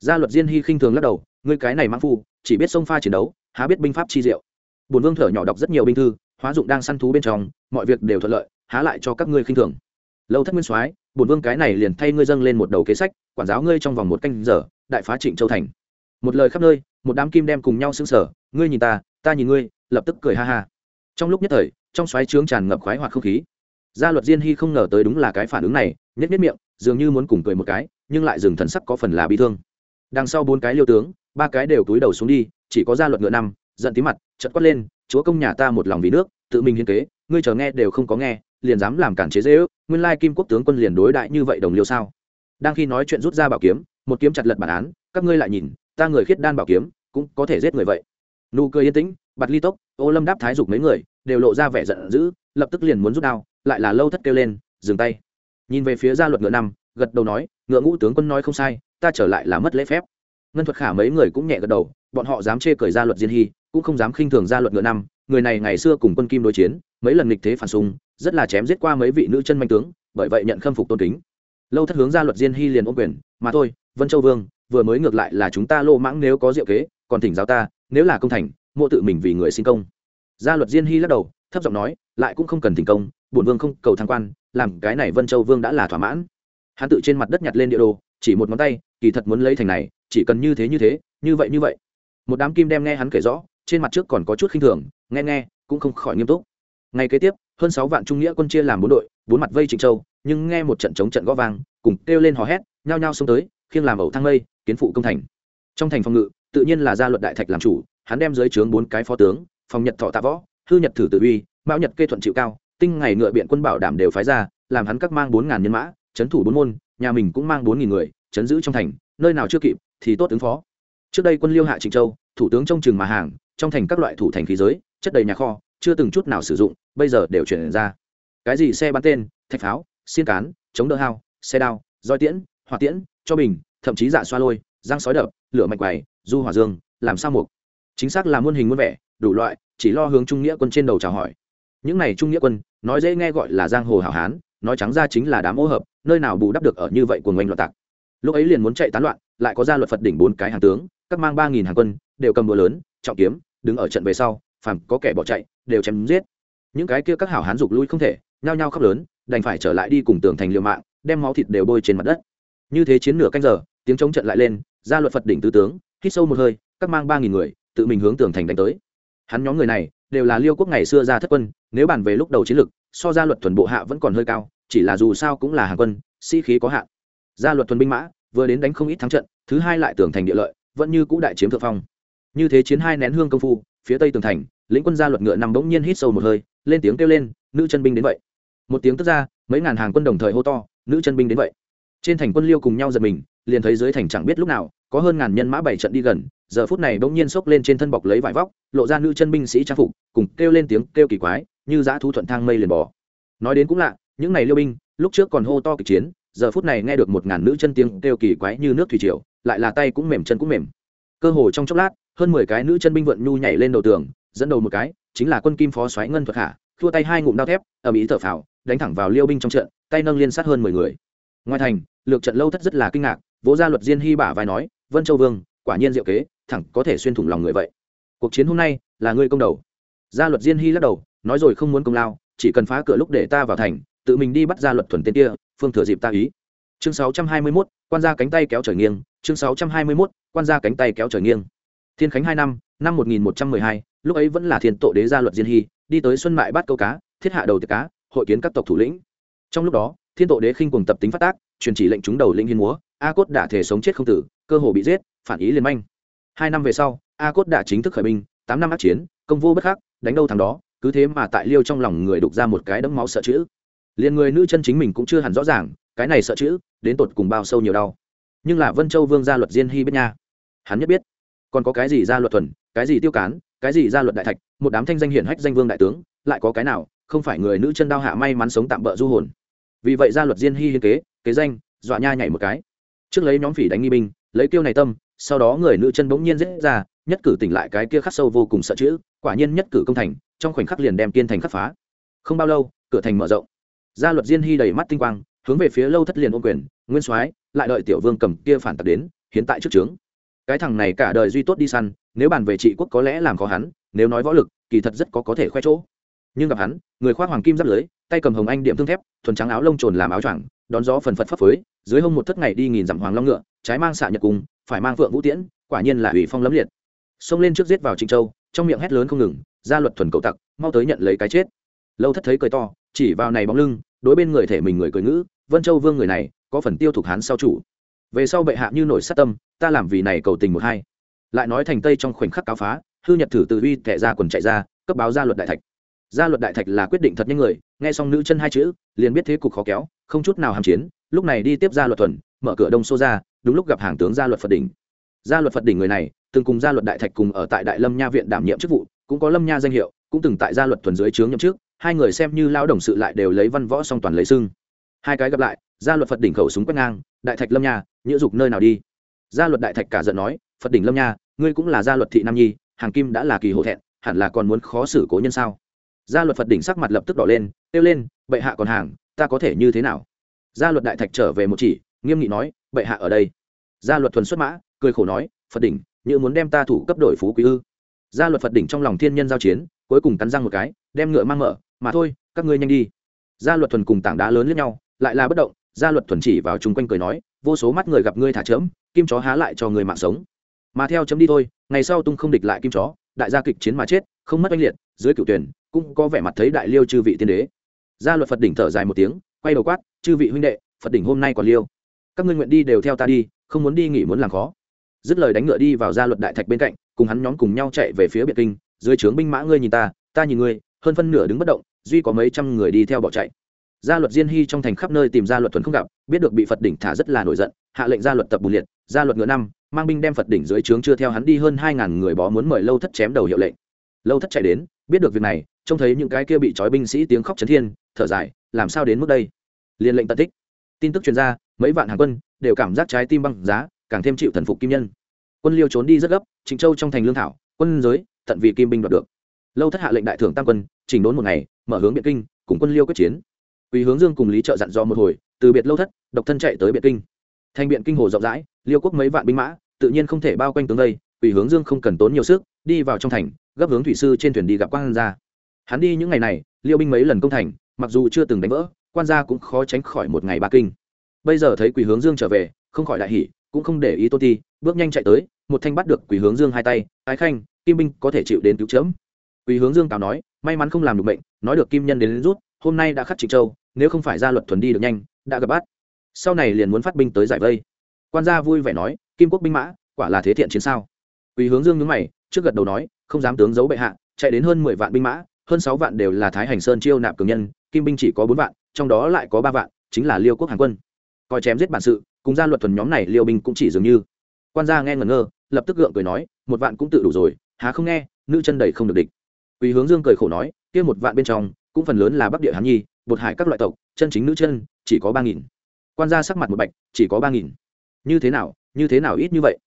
Speaker 1: Gia luật diên hy khinh thường lắc đầu, ngươi cái này mang phu, chỉ biết sông pha chiến đấu, há biết binh pháp chi diệu. Bùn vương thở nhỏ đọc rất nhiều binh thư, hóa dụng đang săn thú bên trong, mọi việc đều thuận lợi, há lại cho các ngươi khinh thường. Lâu thất nguyên soái bùn vương cái này liền thay ngươi dâng lên một đầu kế sách, quản giáo ngươi trong vòng một canh giờ, đại phá trịnh châu thành. Một lời khắp nơi, một đám kim đem cùng nhau xứng sở ngươi nhìn ta ta nhìn ngươi, lập tức cười ha ha. Trong lúc nhất thời, trong xoáy trướng tràn ngập khoái hoặc không khí. Gia luật diên hy không ngờ tới đúng là cái phản ứng này nhất nhất miệng dường như muốn cùng cười một cái, nhưng lại dừng thần sắc có phần là bị thương. Đằng sau bốn cái liêu tướng, ba cái đều túi đầu xuống đi, chỉ có gia luật ngựa năm, giận tí mặt chật quát lên, chúa công nhà ta một lòng vì nước, tự mình hiến kế, ngươi chờ nghe đều không có nghe, liền dám làm cản chế dễ ước, nguyên lai kim quốc tướng quân liền đối đại như vậy đồng liêu sao? Đang khi nói chuyện rút ra bảo kiếm, một kiếm chặt lật bản án, các ngươi lại nhìn, ta người khiết đan bảo kiếm, cũng có thể giết người vậy. Nụ cười yên tĩnh, bạt ly tốc, ô lâm đáp thái dục mấy người, đều lộ ra vẻ giận dữ, lập tức liền muốn rút đao, lại là lâu thất kêu lên, dừng tay nhìn về phía gia luật ngựa năm, gật đầu nói, ngựa ngũ tướng quân nói không sai, ta trở lại là mất lễ phép. Ngân thuật khả mấy người cũng nhẹ gật đầu, bọn họ dám chê cởi gia luật diên hy, cũng không dám khinh thường gia luật ngựa năm, người này ngày xưa cùng quân kim đối chiến, mấy lần nghịch thế phản xung, rất là chém giết qua mấy vị nữ chân manh tướng, bởi vậy nhận khâm phục tôn kính. Lâu thất hướng gia luật diên hy liền ôm quyền, mà thôi, vân châu vương, vừa mới ngược lại là chúng ta lô mãng nếu có diệu kế, còn thỉnh giáo ta, nếu là công thành, mộ tự mình vì người xin công. Gia luật diên hy lắc đầu, thấp giọng nói, lại cũng không cần thành công, bổn vương không cầu thăng quan làm cái này vân châu vương đã là thỏa mãn. Hắn tự trên mặt đất nhặt lên địa đồ, chỉ một ngón tay, kỳ thật muốn lấy thành này, chỉ cần như thế như thế, như vậy như vậy. Một đám kim đem nghe hắn kể rõ, trên mặt trước còn có chút khinh thường, nghe nghe, cũng không khỏi nghiêm túc. Ngày kế tiếp, hơn sáu vạn trung nghĩa quân chia làm bốn đội, bốn mặt vây trịnh châu, nhưng nghe một trận chống trận gõ vang, cùng kêu lên hò hét, nhao nhao xông tới, khiêng làm ẩu thang mây, kiến phụ công thành. Trong thành phòng ngự, tự nhiên là gia luật đại thạch làm chủ, hắn đem dưới trướng bốn cái phó tướng, phòng nhật thọ tạ võ, hư nhật thử tự uy, mão nhật kê thuận chịu cao tinh ngày ngựa biện quân bảo đảm đều phái ra, làm hắn các mang bốn ngàn nhân mã trấn thủ bốn môn, nhà mình cũng mang bốn nghìn người, chấn giữ trong thành, nơi nào chưa kịp thì tốt ứng phó. Trước đây quân liêu hạ trịnh châu, thủ tướng trông chừng mà hàng, trong thành các loại thủ thành khí giới, chất đầy nhà kho, chưa từng chút nào sử dụng, bây giờ đều chuyển ra. Cái gì xe bắn tên, thạch pháo, xiên cán, chống đỡ hao, xe đao, roi tiễn, hỏa tiễn, cho bình, thậm chí dạ xoa lôi, răng sói đập, lửa mạch quầy, du hỏa dương, làm sao mục? Chính xác là muôn hình muôn vẻ, đủ loại, chỉ lo hướng trung nghĩa quân trên đầu chào hỏi những này trung nghĩa quân, nói dễ nghe gọi là giang hồ hảo hán, nói trắng ra chính là đám ô hợp, nơi nào bù đắp được ở như vậy của ngành loạn tạc. Lúc ấy liền muốn chạy tán loạn, lại có ra luật phật đỉnh bốn cái hàng tướng, các mang ba nghìn hàng quân, đều cầm búa lớn, trọng kiếm, đứng ở trận về sau, phàm có kẻ bỏ chạy, đều chém giết. Những cái kia các hảo hán dục lui không thể, nhao nhao khóc lớn, đành phải trở lại đi cùng tường thành liều mạng, đem máu thịt đều bôi trên mặt đất. Như thế chiến nửa canh giờ, tiếng chống trận lại lên, ra luật phật đỉnh tứ tướng, hít sâu một hơi, các mang ba nghìn người, tự mình hướng tường thành đánh tới. Hắn nhóm người này đều là liêu quốc ngày xưa ra thất quân nếu bàn về lúc đầu chiến lược, so ra luật thuần bộ hạ vẫn còn hơi cao chỉ là dù sao cũng là hàng quân sĩ、si、khí có hạn. Gia luật thuần binh mã vừa đến đánh không ít thắng trận thứ hai lại tường thành địa lợi vẫn như cũ đại chiếm thượng phong. Như thế chiến hai nén hương công phu phía tây tường thành lĩnh quân gia luật ngựa nằm bỗng nhiên hít sâu một hơi lên tiếng kêu lên nữ chân binh đến vậy. Một tiếng tức ra mấy ngàn hàng quân đồng thời hô to nữ chân binh đến vậy. Trên thành quân liêu cùng nhau giật mình liền thấy dưới thành chẳng biết lúc nào có hơn ngàn nhân mã bảy trận đi gần giờ phút này bỗng nhiên xốc lên trên thân bọc lấy vải vóc, lộ ra nữ chân binh sĩ trang phục, cùng kêu lên tiếng kêu kỳ quái, như dã thu thuận thang mây liền bò. Nói đến cũng lạ, những này liêu binh, lúc trước còn hô to kịch chiến, giờ phút này nghe được một ngàn nữ chân tiếng kêu kỳ quái như nước thủy triều, lại là tay cũng mềm, chân cũng mềm. Cơ hồ trong chốc lát, hơn mười cái nữ chân binh vận nhu nhảy lên đầu tường, dẫn đầu một cái, chính là quân kim phó xoáy ngân thuật hạ, thua tay hai ngụm đao thép ở mỹ thở phào, đánh thẳng vào liêu binh trong trận, tay nâng liên sát hơn mười người. Ngoài thành, lược trận lâu thất rất là kinh ngạc, vỗ ra luật diên hy bả vai nói, vân châu vương, quả nhiên diệu kế thẳng có thể xuyên thủng lòng người vậy. Cuộc chiến hôm nay là ngươi công đầu. Gia luật diên hy lắc đầu nói rồi không muốn công lao chỉ cần phá cửa lúc để ta vào thành tự mình đi bắt gia luật thuần tên kia phương thừa dịp ta ý. Chương 621, quan gia cánh tay kéo trời nghiêng chương 621, quan gia cánh tay kéo trời nghiêng. Thiên khánh hai năm năm 1112, lúc ấy vẫn là thiên tổ đế gia luật diên hy đi tới xuân mại bắt câu cá thiết hạ đầu tiệc cá hội kiến các tộc thủ lĩnh. Trong lúc đó thiên tổ đế khinh cùng tập tính phát tác truyền chỉ lệnh chúng đầu lĩnh hiên múa a cốt đã thể sống chết không tử cơ hồ bị giết phản ý liền manh hai năm về sau, a cốt đã chính thức khởi binh, tám năm ác chiến, công vô bất khắc, đánh đâu thằng đó, cứ thế mà tại liêu trong lòng người đục ra một cái đấm máu sợ chữ. Liền người nữ chân chính mình cũng chưa hẳn rõ ràng, cái này sợ chữ, đến tột cùng bao sâu nhiều đau. Nhưng là vân châu vương gia luật diên hy biết nha. Hắn nhất biết. Còn có cái gì gia luật thuần, cái gì tiêu cán, cái gì gia luật đại thạch, một đám thanh danh hiển hách danh vương đại tướng, lại có cái nào, không phải người nữ chân đao hạ may mắn sống tạm bỡ du hồn. Vì vậy gia luật diên hy hiên kế kế danh, dọa nha nhảy một cái. Trước lấy nhóm phỉ đánh nghi binh, lấy kiêu này tâm sau đó người nữ chân bỗng nhiên dễ ra, nhất cử tỉnh lại cái kia khắc sâu vô cùng sợ chữ, quả nhiên nhất cử công thành, trong khoảnh khắc liền đem kiên thành khắc phá. Không bao lâu, cửa thành mở rộng. Gia luật diên hy đầy mắt tinh quang, hướng về phía lâu thất liền ôm quyền, nguyên soái, lại đợi tiểu vương cầm kia phản tặc đến, hiến tại trước trướng. Cái thằng này cả đời duy tốt đi săn, nếu bàn về trị quốc có lẽ làm khó hắn, nếu nói võ lực, kỳ thật rất có có thể khoe chỗ. Nhưng gặp hắn, người khoác hoàng kim giáp lưới, tay cầm hồng anh điểm thương thép, thuần trắng áo lông trồn làm áo choàng, đón gió phần phật phấp phới, dưới hông một thất ngày đi nghìn dặm hoàng long ngựa, trái mang xạ nhật cùng phải mang phượng vũ tiễn, quả nhiên là ủy phong lấm liệt. Xông lên trước giết vào trịnh châu, trong miệng hét lớn không ngừng, ra luật thuần cầu tặc, mau tới nhận lấy cái chết. Lâu thất thấy cười to, chỉ vào này bóng lưng, đối bên người thể mình người cười ngữ, vân châu vương người này, có phần tiêu thục hán sau chủ. Về sau bệ hạ như nổi sát tâm, ta làm vì này cầu tình một hai. Lại nói thành tây trong khoảnh khắc cáo phá, hư nhật thử tự uy tệ ra quần chạy ra, cấp báo gia luật đại thạch. Gia luật đại thạch là quyết định thật nhanh người, nghe xong nữ chân hai chữ, liền biết thế cục khó kéo, không chút nào hàm chiến, lúc này đi tiếp gia luật thuần mở cửa đông xô ra, đúng lúc gặp hàng tướng gia luật phật đỉnh. Gia luật phật đỉnh người này, từng cùng gia luật đại thạch cùng ở tại đại lâm nha viện đảm nhiệm chức vụ, cũng có lâm nha danh hiệu, cũng từng tại gia luật thuần dưới trướng nhậm trước hai người xem như lao đồng sự lại đều lấy văn võ song toàn lấy xưng. Hai cái gặp lại, gia luật phật đỉnh khẩu súng quét ngang, đại thạch lâm nha nhữ dục nơi nào đi? Gia luật đại thạch cả giận nói, phật đỉnh lâm nha, ngươi cũng là gia luật thị nam nhi, hàng kim đã là kỳ hổ thẹn, hẳn là còn muốn khó xử cố nhân sao? Gia luật phật đỉnh sắc mặt lập tức đỏ lên, kêu lên, bệ hạ còn hàng, ta có thể như thế nào? Gia luật đại thạch trở về một chỉ nghiêm nghị nói, bệ hạ ở đây. Gia luật thuần xuất mã, cười khổ nói, phật đỉnh, như muốn đem ta thủ cấp đổi phú quý ư? Gia luật phật đỉnh trong lòng thiên nhân giao chiến, cuối cùng cắn răng một cái, đem ngựa mang mở, mà thôi, các ngươi nhanh đi. Gia luật thuần cùng tảng đá lớn lẫn nhau, lại là bất động, gia luật thuần chỉ vào chung quanh cười nói, vô số mắt người gặp ngươi thả chớm kim chó há lại cho người mạng sống. Mà theo chấm đi thôi, ngày sau tung không địch lại kim chó, đại gia kịch chiến mà chết, không mất oanh liệt, dưới cựu tuyển, cũng có vẻ mặt thấy đại liêu chư vị tiên đế. Gia luật phật đỉnh thở dài một tiếng, quay đầu quát, chư vị huynh đệ, phật đỉnh hôm nay còn liêu các ngươi nguyện đi đều theo ta đi, không muốn đi nghỉ muốn làm khó. Dứt lời đánh ngựa đi vào gia luật đại thạch bên cạnh, cùng hắn nhóm cùng nhau chạy về phía biệt kinh, dưới trướng binh mã ngươi nhìn ta ta nhìn ngươi, hơn phân nửa đứng bất động, duy có mấy trăm người đi theo bỏ chạy. Gia luật diên hy trong thành khắp nơi tìm gia luật thuần không gặp, biết được bị phật đỉnh thả rất là nổi giận, hạ lệnh gia luật tập bù liệt, gia luật ngựa năm, mang binh đem phật đỉnh dưới trướng chưa theo hắn đi hơn hai ngàn người bó muốn mời lâu thất chém đầu hiệu lệnh. Lâu thất chạy đến, biết được việc này, trông thấy những cái kia bị trói binh sĩ tiếng khóc chấn thiên, thở dài, làm sao đến mức đây? Liền lệnh tận tích. Tin tức chuyên gia mấy vạn hàng quân đều cảm giác trái tim băng giá càng thêm chịu thần phục kim nhân quân liêu trốn đi rất gấp trịnh châu trong thành lương thảo quân giới tận vì kim binh đoạt được lâu thất hạ lệnh đại thưởng tam quân chỉnh đốn một ngày mở hướng biện kinh cùng quân liêu quyết chiến Quỳ hướng Dương cùng Lý Trợ dặn dò một hồi, từ biệt lâu thất, độc thân chạy tới Biện Kinh. Thành Biện Kinh hồ rộng rãi, Liêu quốc mấy vạn binh mã, tự nhiên không thể bao quanh tướng đây, Quỳ hướng Dương không cần tốn nhiều sức, đi vào trong thành, gấp hướng thủy sư trên thuyền đi gặp quan gia. Hắn đi những ngày này, Liêu binh mấy lần công thành, mặc dù chưa từng đánh vỡ, quan gia cũng khó tránh khỏi một ngày ba kinh. Bây giờ thấy Quỳ hướng Dương trở về, không khỏi đại hỉ, cũng không để ý Tôn Ti, bước nhanh chạy tới, một thanh bắt được Quỳ hướng Dương hai tay, "Ái khanh, Kim binh có thể chịu đến cứu chớm." Quỳ hướng Dương tào nói, may mắn không làm được bệnh, nói được Kim nhân đến, đến rút, hôm nay đã khắc Trịnh Châu, nếu không phải gia luật thuần đi được nhanh đã gặp bắt sau này liền muốn phát binh tới giải vây. Quan gia vui vẻ nói kim quốc binh mã quả là thế thiện chiến sao? Quỳ hướng dương nhướng mày trước gật đầu nói không dám tướng giấu bệ hạ chạy đến hơn mười vạn binh mã hơn sáu vạn đều là thái hành sơn chiêu nạp cường nhân kim binh chỉ có bốn vạn trong đó lại có ba vạn chính là liêu quốc hàng quân coi chém giết bản sự, cùng gia luật thuần nhóm này liêu binh cũng chỉ dường như. Quan gia nghe ngẩn ngơ, lập tức gượng cười nói, một vạn cũng tự đủ rồi, há không nghe, nữ chân đầy không được địch. Quý hướng dương cười khổ nói, kia một vạn bên trong, cũng phần lớn là bắc địa hán nhi, bột hải các loại tộc, chân chính nữ chân, chỉ có ba nghìn. Quan gia sắc mặt một bạch, chỉ có ba nghìn. Như thế nào, như thế nào ít như vậy?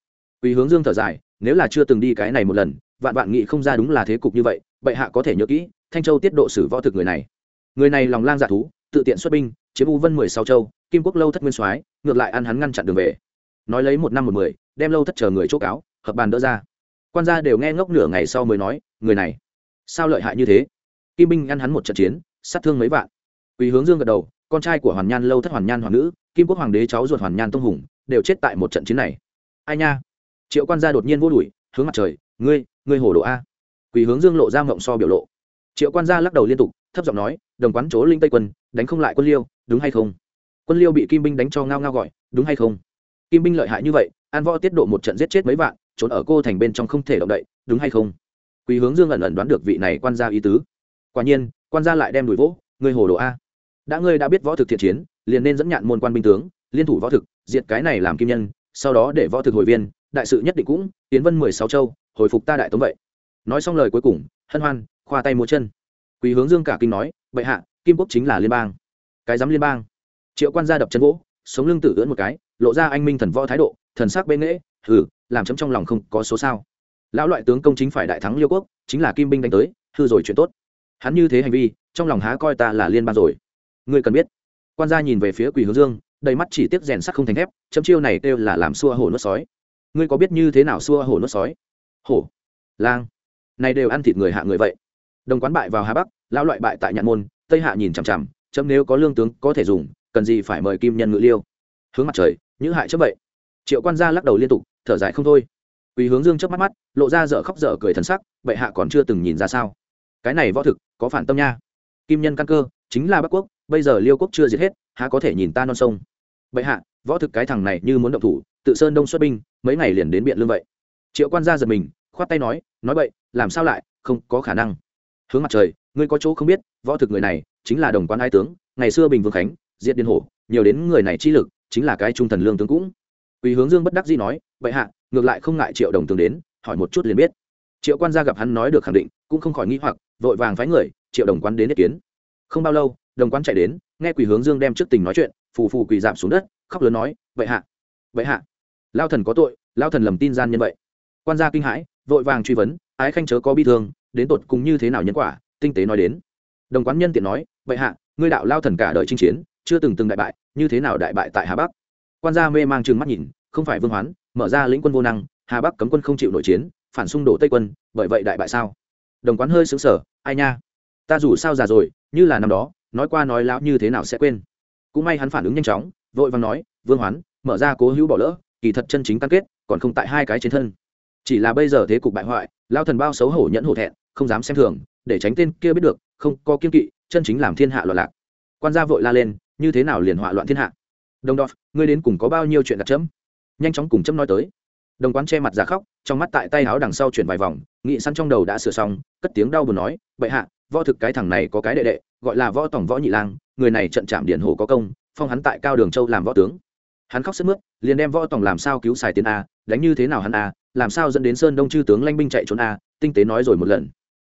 Speaker 1: Quý hướng dương thở dài, nếu là chưa từng đi cái này một lần, vạn vạn nghị không ra đúng là thế cục như vậy, bệ hạ có thể nhớ kỹ, thanh châu tiết độ sử võ thực người này. Người này lòng lang dạ thú, tự tiện xuất binh chiếm u vân mười sáu châu kim quốc lâu thất nguyên soái ngược lại ăn hắn ngăn chặn đường về nói lấy một năm một mười đem lâu thất chờ người chỗ cáo hợp bàn đỡ ra quan gia đều nghe ngốc nửa ngày sau mới nói người này sao lợi hại như thế kim binh ăn hắn một trận chiến sát thương mấy vạn Quỳ Hướng Dương gật đầu, con trai của Hoàn Nhan lâu thất Hoàn Nhan hoàng nữ, Kim Quốc hoàng đế cháu ruột Hoàn Nhan Tông Hùng, đều chết tại một trận chiến này. Ai nha? Triệu Quan gia đột nhiên vô đuổi, hướng mặt trời, ngươi, ngươi hồ đồ a. Quỳ Hướng Dương lộ ra mộng so biểu lộ. Triệu Quan gia lắc đầu liên tục, thấp giọng nói, đồng quán chỗ linh tây quân, đánh không lại quân Liêu, đúng hay không? Quân Liêu bị Kim binh đánh cho ngao ngao gọi, đúng hay không? Kim binh lợi hại như vậy, an võ tiết độ một trận giết chết mấy vạn, trốn ở cô thành bên trong không thể động đậy, đúng hay không? quý Hướng Dương ẩn ẩn đoán được vị này quan gia ý tứ. Quả nhiên, quan gia lại đem đuổi vỗ, ngươi hồ đồ a đã ngươi đã biết võ thực thiện chiến liền nên dẫn nhạn môn quan binh tướng liên thủ võ thực diệt cái này làm kim nhân sau đó để võ thực hồi viên đại sự nhất định cũng tiến vân mười sáu châu hồi phục ta đại tống vậy nói xong lời cuối cùng hân hoan khoa tay múa chân quý hướng dương cả kinh nói, bệ hạ, kim quốc chính là liên bang. Cái dám liên bang? Triệu quan gia đập chân gỗ, sống lưng tử ưỡn một cái, lộ ra anh minh thần võ thái độ, thần sắc bên nghễ, hừ, làm chấm trong lòng không có số sao. Lão loại tướng công chính phải đại thắng liêu quốc, chính là kim binh đánh tới, hư rồi chuyện tốt. Hắn như thế hành vi, trong lòng há coi ta là liên bang rồi. Ngươi cần biết. Quan gia nhìn về phía quỳ hướng dương, đầy mắt chỉ tiếc rèn sắc không thành thép, chấm chiêu này kêu là làm xua hổ nuốt sói. Ngươi có biết như thế nào xua hổ nuốt sói? Hổ, lang, này đều ăn thịt người hạ người vậy đồng quán bại vào hà bắc, lão loại bại tại nhạn môn, tây hạ nhìn chằm chằm, chấm nếu có lương tướng có thể dùng, cần gì phải mời kim nhân ngự liêu. Hướng mặt trời những hại chấp vậy. Triệu quan gia lắc đầu liên tục, thở dài không thôi. Quỳ hướng dương chớp mắt mắt, lộ ra dở khóc dở cười thần sắc, bệ hạ còn chưa từng nhìn ra sao. Cái này võ thực, có phản tâm nha. Kim nhân căn cơ, chính là bắc quốc, bây giờ liêu quốc chưa diệt hết, há có thể nhìn ta non sông. Bệ hạ, võ thực cái thằng này như muốn động thủ, tự sơn đông xuất binh, mấy ngày liền đến biện lương vậy. Triệu quan gia giật mình, khoát tay nói nói vậy, làm sao lại, không có khả năng hướng mặt trời, ngươi có chỗ không biết, võ thực người này chính là đồng quan hai tướng, ngày xưa bình vương khánh, diệt điên hổ, nhiều đến người này chi lực, chính là cái trung thần lương tướng cũng. Quỳ hướng dương bất đắc dĩ nói vậy hạ, ngược lại không ngại triệu đồng tướng đến, hỏi một chút liền biết. Triệu quan gia gặp hắn nói được khẳng định, cũng không khỏi nghĩ hoặc, vội vàng phái người, triệu đồng quan đến ý kiến. Không bao lâu, đồng quan chạy đến, nghe quỳ hướng dương đem trước tình nói chuyện, phù phù quỳ giảm xuống đất, khóc lớn nói vậy hạ vậy hạ, lao thần có tội, lao thần lầm tin gian nhân vậy. Quan gia kinh hãi, vội vàng truy vấn, ái khanh chớ có bi thương đến tột cùng như thế nào nhân quả, tinh tế nói đến. Đồng quán nhân tiện nói, vậy hạ, ngươi đạo lao thần cả đời chinh chiến, chưa từng từng đại bại, như thế nào đại bại tại hà bắc? Quan gia mê mang trừng mắt nhìn, không phải vương hoán, mở ra lĩnh quân vô năng, hà bắc cấm quân không chịu nội chiến, phản xung đổ tây quân, bởi vậy đại bại sao? Đồng quán hơi xứng sở ai nha, ta dù sao già rồi, như là năm đó, nói qua nói lão như thế nào sẽ quên. Cũng may hắn phản ứng nhanh chóng, vội vàng nói, vương hoán, mở ra cố hữu bỏ lỡ, kỳ thật chân chính cam kết, còn không tại hai cái trên thân. Chỉ là bây giờ thế cục bại hoại lao thần bao xấu hổ nhẫn hổ thẹn, không dám xem thường, để tránh tên kia biết được, không có kiên kỵ, chân chính làm thiên hạ loạn lạc. Quan gia vội la lên, như thế nào liền họa loạn thiên hạ? Đồng đọt ngươi đến cùng có bao nhiêu chuyện đặt chấm? Nhanh chóng cùng chấm nói tới. Đồng quán che mặt ra khóc, trong mắt tại tay áo đằng sau chuyển vài vòng, nghị săn trong đầu đã sửa xong, cất tiếng đau buồn nói, bệ hạ, võ thực cái thằng này có cái đệ đệ, gọi là võ tổng võ nhị lang, người này trận chạm điển hồ có công, phong hắn tại cao đường châu làm võ tướng. Hắn khóc sức mướt, liền đem võ tổng làm sao cứu xài tiền a, đánh như thế nào hắn a làm sao dẫn đến sơn đông chư tướng lanh binh chạy trốn a, tinh tế nói rồi một lần.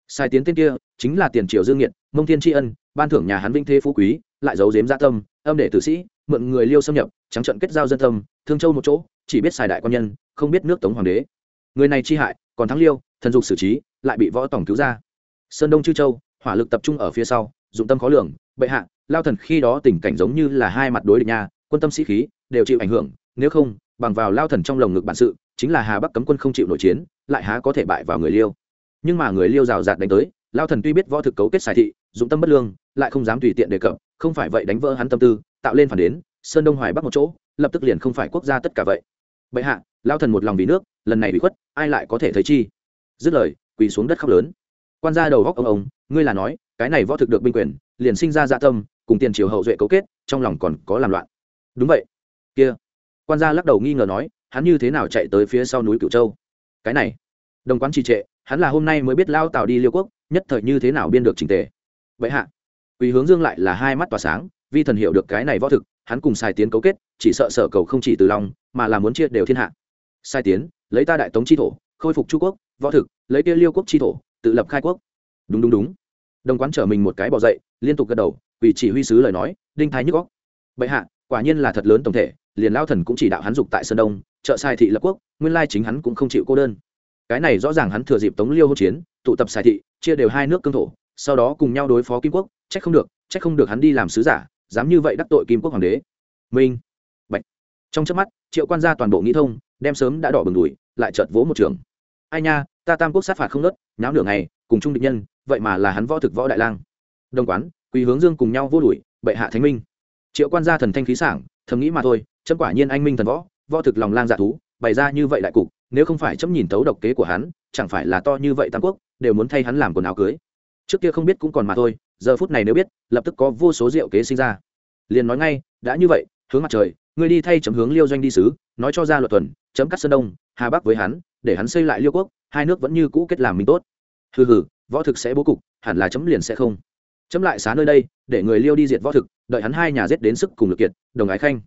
Speaker 1: Sai tiến tên kia, chính là tiền triều dương nghiện mông thiên tri ân, ban thưởng nhà hắn vinh thế phú quý, lại giấu giếm gia tâm, âm để tử sĩ, mượn người liêu xâm nhập, trắng trận kết giao dân tâm, thương châu một chỗ, chỉ biết xài đại quan nhân, không biết nước tống hoàng đế. Người này chi hại, còn thắng liêu, thần dục xử trí, lại bị võ tổng cứu ra. Sơn đông chư châu, hỏa lực tập trung ở phía sau, dụng tâm khó lường, bệ hạ, lao thần khi đó tình cảnh giống như là hai mặt đối địch nha, quân tâm sĩ khí, đều chịu ảnh hưởng, nếu không, bằng vào lao thần trong lồng ngực bản sự chính là hà bắc cấm quân không chịu nội chiến, lại há có thể bại vào người liêu. Nhưng mà người liêu rào rạt đánh tới, lao thần tuy biết võ thực cấu kết xài thị, dụng tâm bất lương, lại không dám tùy tiện đề cập, không phải vậy đánh vỡ hắn tâm tư, tạo lên phản đến, sơn đông hoài bắc một chỗ, lập tức liền không phải quốc gia tất cả vậy. Bệ hạ, lao thần một lòng vì nước, lần này bị khuất, ai lại có thể thấy chi? Dứt lời, quỳ xuống đất khóc lớn. Quan gia đầu góc ông ông, ngươi là nói, cái này võ thực được binh quyền, liền sinh ra dạ tâm, cùng tiền triều hậu duệ cấu kết, trong lòng còn có làm loạn. Đúng vậy. Kia. Quan gia lắc đầu nghi ngờ nói hắn như thế nào chạy tới phía sau núi cửu châu? Cái này, đồng quán trì trệ, hắn là hôm nay mới biết lao tàu đi liêu quốc, nhất thời như thế nào biên được trình tề. Vậy hạ quý hướng dương lại là hai mắt tỏa sáng, vi thần hiểu được cái này võ thực, hắn cùng sai tiến cấu kết, chỉ sợ sở cầu không chỉ từ lòng mà là muốn chia đều thiên hạ. Sai tiến, lấy ta đại tống chi thổ, khôi phục chu quốc, võ thực, lấy kia liêu quốc chi thổ, tự lập khai quốc. Đúng đúng đúng. Đồng quán trở mình một cái bỏ dậy, liên tục gật đầu vì chỉ huy sứ lời nói, đinh thái nhức góc bệ hạ, quả nhiên là thật lớn tổng thể, liền lao thần cũng chỉ đạo hắn dục tại sơn đông trợ sai thị lập quốc, nguyên lai chính hắn cũng không chịu cô đơn. Cái này rõ ràng hắn thừa dịp tống liêu hỗn chiến, tụ tập sai thị, chia đều hai nước cương thổ, sau đó cùng nhau đối phó kim quốc, trách không được, trách không được hắn đi làm sứ giả, dám như vậy đắc tội kim quốc hoàng đế. Minh, bạch. Trong chớp mắt, triệu quan gia toàn bộ nghĩ thông, đem sớm đã đỏ bừng đùi, lại chợt vỗ một trường. Ai nha, ta tam quốc sát phạt không nớt, nháo nửa ngày, cùng chung địch nhân, vậy mà là hắn võ thực võ đại lang. Đồng quán, quý hướng dương cùng nhau vô đuổi bệ hạ thánh minh. Triệu quan gia thần thanh khí sảng, thầm nghĩ mà thôi, chấm quả nhiên anh minh thần võ võ thực lòng lang dạ thú, bày ra như vậy đại cục, nếu không phải chấm nhìn tấu độc kế của hắn, chẳng phải là to như vậy tam quốc, đều muốn thay hắn làm quần áo cưới. Trước kia không biết cũng còn mà thôi, giờ phút này nếu biết, lập tức có vô số diệu kế sinh ra. Liền nói ngay, đã như vậy, hướng mặt trời, ngươi đi thay chấm hướng liêu doanh đi sứ, nói cho ra luật tuần, chấm cắt sơn đông, hà bắc với hắn, để hắn xây lại liêu quốc, hai nước vẫn như cũ kết làm mình tốt. Hừ hừ, võ thực sẽ bố cục, hẳn là chấm liền sẽ không. Chấm lại xá nơi đây, để người liêu đi diệt võ thực, đợi hắn hai nhà giết đến sức cùng lực kiệt, đồng ái khanh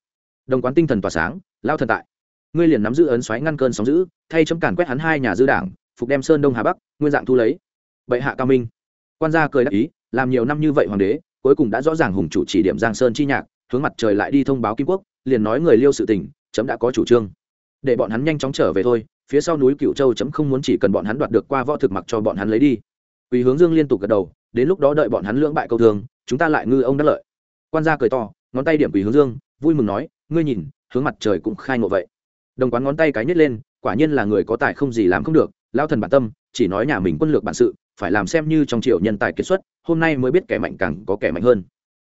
Speaker 1: đồng quán tinh thần tỏa sáng, lao thần tại. Ngươi liền nắm giữ ấn xoáy ngăn cơn sóng giữ thay chấm càn quét hắn hai nhà dư đảng, phục đem sơn đông hà bắc, nguyên dạng thu lấy. Bệ hạ cao minh. Quan gia cười đáp ý, làm nhiều năm như vậy hoàng đế, cuối cùng đã rõ ràng hùng chủ chỉ điểm giang sơn chi nhạc, hướng mặt trời lại đi thông báo kim quốc, liền nói người liêu sự tình, chấm đã có chủ trương. Để bọn hắn nhanh chóng trở về thôi, phía sau núi cựu châu chấm không muốn chỉ cần bọn hắn đoạt được qua võ thực mặc cho bọn hắn lấy đi. Quỳ hướng dương liên tục gật đầu, đến lúc đó đợi bọn hắn lưỡng bại câu thường chúng ta lại ngư ông đắc lợi. Quan gia cười to, ngón tay điểm quỳ hướng dương vui mừng nói, ngươi nhìn, hướng mặt trời cũng khai ngộ vậy. Đồng quán ngón tay cái nhét lên, quả nhiên là người có tài không gì làm không được, lao thần bản tâm, chỉ nói nhà mình quân lược bản sự, phải làm xem như trong triệu nhân tài kiệt xuất, hôm nay mới biết kẻ mạnh càng có kẻ mạnh hơn.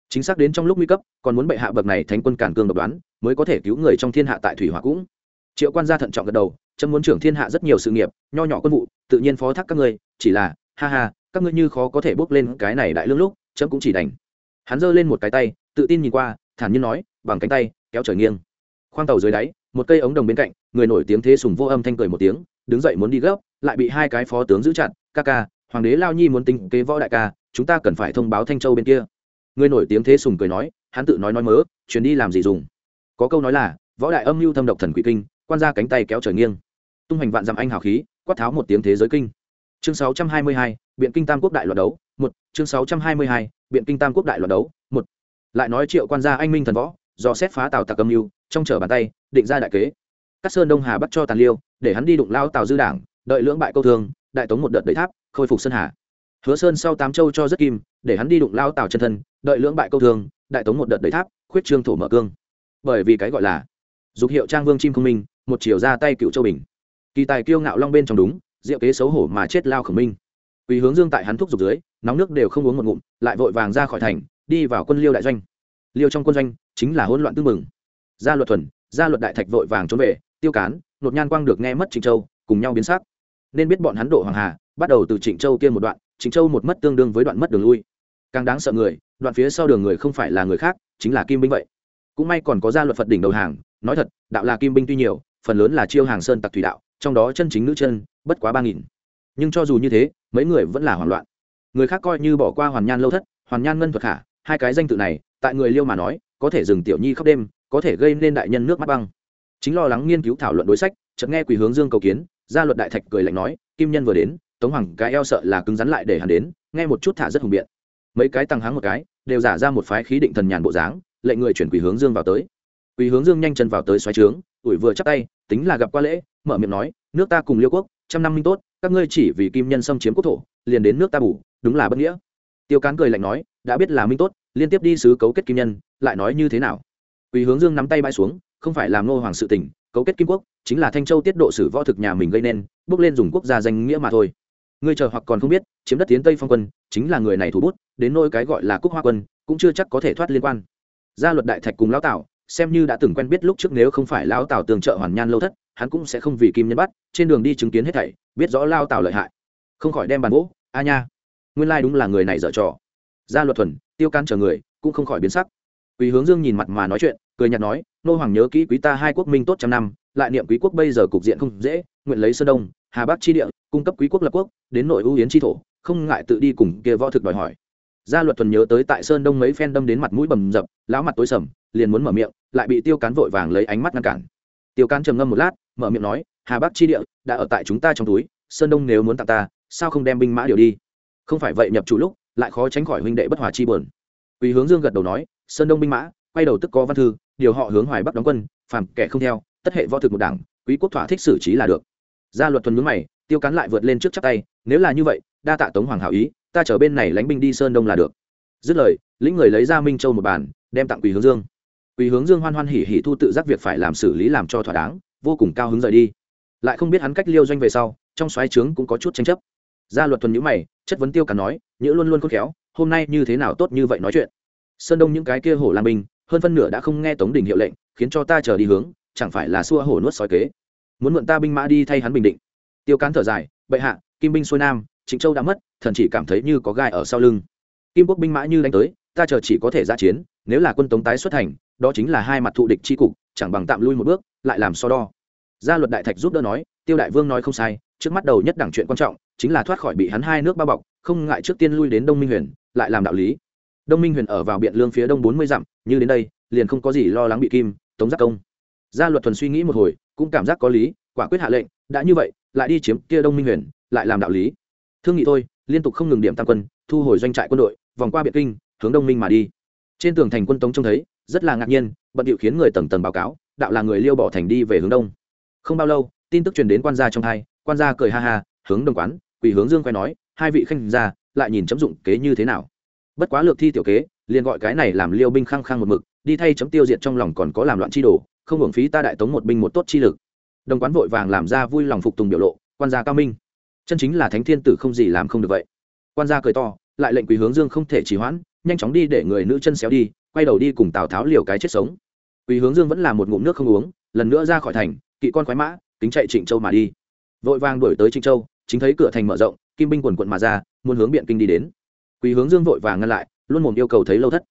Speaker 1: Chính xác đến trong lúc nguy cấp, còn muốn bệ hạ bậc này thành quân cản cương độc đoán, mới có thể cứu người trong thiên hạ tại thủy hỏa cũng. Triệu quan gia thận trọng gật đầu trâm muốn trưởng thiên hạ rất nhiều sự nghiệp, nho nhỏ quân vụ, tự nhiên phó thác các ngươi, chỉ là, ha ha, các ngươi như khó có thể bốc lên cái này đại lương lúc trâm cũng chỉ đành. Hắn giơ lên một cái tay, tự tin nhìn qua thản nhiên nói bằng cánh tay kéo trời nghiêng. Khoang tàu dưới đáy một cây ống đồng bên cạnh người nổi tiếng thế sùng vô âm thanh cười một tiếng đứng dậy muốn đi gấp lại bị hai cái phó tướng giữ chặt ca ca hoàng đế lao nhi muốn tính kế võ đại ca chúng ta cần phải thông báo thanh châu bên kia. Người nổi tiếng thế sùng cười nói hắn tự nói nói mớ chuyến đi làm gì dùng? Có câu nói là võ đại âm mưu thâm độc thần quỷ kinh quan ra cánh tay kéo trời nghiêng. Tung hành vạn dặm anh hào khí quát tháo một tiếng thế giới kinh. Chương 622, biện kinh tam quốc đại loạt đấu một chương 622, biện kinh tam quốc đại loạt đấu lại nói triệu quan gia anh minh thần võ, do xét phá tàu tặc âm mưu, trong trở bàn tay, định ra đại kế. Cắt sơn đông hà bắt cho tàn liêu, để hắn đi đụng lao tàu dư đảng, đợi lưỡng bại câu thương, đại tống một đợt đẩy tháp, khôi phục sơn hà. Hứa sơn sau tám châu cho rất kim, để hắn đi đụng lao tàu chân thân, đợi lưỡng bại câu thương, đại tống một đợt đẩy tháp, khuyết trương thổ mở cương. Bởi vì cái gọi là dục hiệu trang vương chim không minh, một chiều ra tay cựu châu bình. Kỳ tài kiêu ngạo long bên trong đúng, diệu kế xấu hổ mà chết lao khổng minh. Quỳ hướng dương tại hắn thuốc dục dưới, nóng nước đều không uống một ngụm, lại vội vàng ra khỏi thành, đi vào quân liêu đại doanh liêu trong quân doanh chính là hỗn loạn tư mừng gia luật thuần, gia luật đại thạch vội vàng trốn về, tiêu cán, nột nhan quang được nghe mất trịnh châu, cùng nhau biến sắc. Nên biết bọn hắn độ hoàng hà, bắt đầu từ trịnh châu kia một đoạn, trịnh châu một mất tương đương với đoạn mất đường lui. Càng đáng sợ người, đoạn phía sau đường người không phải là người khác, chính là kim binh vậy. Cũng may còn có gia luật phật đỉnh đầu hàng, nói thật, đạo là kim binh tuy nhiều, phần lớn là chiêu hàng sơn tặc thủy đạo, trong đó chân chính nữ chân, bất quá ba nghìn. Nhưng cho dù như thế, mấy người vẫn là hoảng loạn. Người khác coi như bỏ qua hoàn nhan lâu thất, hoàn nhan ngân thuật khả hai cái danh tự này tại người liêu mà nói, có thể dừng tiểu nhi khóc đêm, có thể gây nên đại nhân nước mắt băng. Chính lo lắng nghiên cứu thảo luận đối sách, chợt nghe quỳ hướng dương cầu kiến, gia luật đại thạch cười lạnh nói, kim nhân vừa đến, tống hoàng cái eo sợ là cứng rắn lại để hắn đến, nghe một chút thả rất hùng biện. Mấy cái tăng háng một cái, đều giả ra một phái khí định thần nhàn bộ dáng, lệnh người chuyển quỳ hướng dương vào tới. Quỳ hướng dương nhanh chân vào tới xoáy trướng, ủi vừa chắp tay, tính là gặp qua lễ, mở miệng nói, nước ta cùng liêu quốc, trăm năm minh tốt, các ngươi chỉ vì kim nhân xâm chiếm quốc thổ, liền đến nước ta bù, đúng là bất nghĩa. Tiêu cán cười lạnh nói, đã biết là minh tốt liên tiếp đi sứ cấu kết kim nhân, lại nói như thế nào? Quỳ hướng dương nắm tay bay xuống, không phải làm nô hoàng sự tình, cấu kết kim quốc, chính là thanh châu tiết độ sử võ thực nhà mình gây nên, bước lên dùng quốc gia danh nghĩa mà thôi. Ngươi chờ hoặc còn không biết, chiếm đất tiến tây phong quân, chính là người này thủ bút, đến nôi cái gọi là cúc hoa quân, cũng chưa chắc có thể thoát liên quan. Gia luật đại thạch cùng lão tảo, xem như đã từng quen biết lúc trước nếu không phải lão tảo tường trợ hoàn nhan lâu thất, hắn cũng sẽ không vì kim nhân bắt, trên đường đi chứng kiến hết thảy, biết rõ lao tảo lợi hại. Không khỏi đem bàn gỗ a nha, nguyên lai đúng là người này dở trò. Gia luật thuần tiêu can chờ người, cũng không khỏi biến sắc. Quý hướng dương nhìn mặt mà nói chuyện, cười nhạt nói, nô hoàng nhớ kỹ quý ta hai quốc minh tốt trăm năm, lại niệm quý quốc bây giờ cục diện không dễ, nguyện lấy sơn đông, hà bắc chi địa, cung cấp quý quốc lập quốc, đến nội ưu yến chi thổ, không ngại tự đi cùng kia võ thực đòi hỏi. Gia luật thuần nhớ tới tại sơn đông mấy phen đâm đến mặt mũi bầm dập, lão mặt tối sầm, liền muốn mở miệng, lại bị tiêu cán vội vàng lấy ánh mắt ngăn cản. Tiêu cán trầm ngâm một lát, mở miệng nói, hà bắc chi địa, đã ở tại chúng ta trong túi, sơn đông nếu muốn tặng ta, sao không đem binh mã điều đi? Không phải vậy, nhập chủ lúc lại khó tránh khỏi huynh đệ bất hòa chi buồn. Quỳ hướng dương gật đầu nói, sơn đông binh mã, quay đầu tức có văn thư, điều họ hướng hoài bắc đóng quân, phàm kẻ không theo, tất hệ võ thực một đảng, quý quốc thỏa thích xử trí là được. Gia luật thuần mướn mày, tiêu cán lại vượt lên trước chắc tay, nếu là như vậy, đa tạ tống hoàng hảo ý, ta chở bên này lánh binh đi sơn đông là được. Dứt lời, lĩnh người lấy ra minh châu một bàn, đem tặng quỳ hướng dương. Quỳ hướng dương hoan hoan hỉ hỉ thu tự giác việc phải làm xử lý làm cho thỏa đáng, vô cùng cao hứng rời đi. Lại không biết hắn cách liêu doanh về sau, trong xoáy trướng cũng có chút tranh chấp gia luật thuần nhữ mày, chất vấn tiêu càn nói, nhữ luôn luôn khôn khéo, hôm nay như thế nào tốt như vậy nói chuyện? Sơn đông những cái kia hổ làm binh hơn phân nửa đã không nghe tống đình hiệu lệnh, khiến cho ta chờ đi hướng, chẳng phải là xua hổ nuốt sói kế. Muốn mượn ta binh mã đi thay hắn bình định. Tiêu cán thở dài, bệ hạ, kim binh xuôi nam, trịnh châu đã mất, thần chỉ cảm thấy như có gai ở sau lưng. Kim quốc binh mã như đánh tới, ta chờ chỉ có thể ra chiến, nếu là quân tống tái xuất thành đó chính là hai mặt thụ địch c cục, chẳng bằng tạm lui một bước, lại làm so đo. Gia luật đại thạch giúp đỡ nói, tiêu đại vương nói không sai, trước mắt đầu nhất đẳng chuyện quan trọng chính là thoát khỏi bị hắn hai nước bao bọc, không ngại trước tiên lui đến đông minh huyền, lại làm đạo lý. Đông minh huyền ở vào biện lương phía đông bốn mươi dặm, như đến đây, liền không có gì lo lắng bị kim, tống giác công. Gia luật thuần suy nghĩ một hồi, cũng cảm giác có lý, quả quyết hạ lệnh, đã như vậy, lại đi chiếm kia đông minh huyền, lại làm đạo lý. Thương nghị thôi, liên tục không ngừng điểm tăng quân, thu hồi doanh trại quân đội, vòng qua biện kinh, hướng đông minh mà đi. Trên tường thành quân tống trông thấy, rất là ngạc nhiên, bận điệu khiến người tầng tầng báo cáo, đạo là người liêu bỏ thành đi về hướng đông. Không bao lâu, tin tức truyền đến quan gia trong hai, quan gia cười ha ha, hướng đông quán quỳ hướng dương quay nói, hai vị khanh gia, lại nhìn chấm dụng kế như thế nào? Bất quá lược thi tiểu kế, liền gọi cái này làm liêu binh khăng khăng một mực, đi thay chấm tiêu diệt trong lòng còn có làm loạn chi đồ, không hưởng phí ta đại tống một binh một tốt chi lực. Đồng quán vội vàng làm ra vui lòng phục tùng biểu lộ, quan gia cao minh. Chân chính là thánh thiên tử không gì làm không được vậy. Quan gia cười to, lại lệnh quý hướng dương không thể trì hoãn, nhanh chóng đi để người nữ chân xéo đi, quay đầu đi cùng tào tháo liều cái chết sống. Quý hướng dương vẫn là một ngụm nước không uống, lần nữa ra khỏi thành, kỵ con khoái mã tính chạy trịnh châu mà đi. Vội vàng đuổi tới trịnh châu chính thấy cửa thành mở rộng, kim binh quần quận mà ra muốn hướng biện kinh đi đến. Quý hướng dương vội vàng ngăn lại, luôn mồm yêu cầu thấy lâu thất.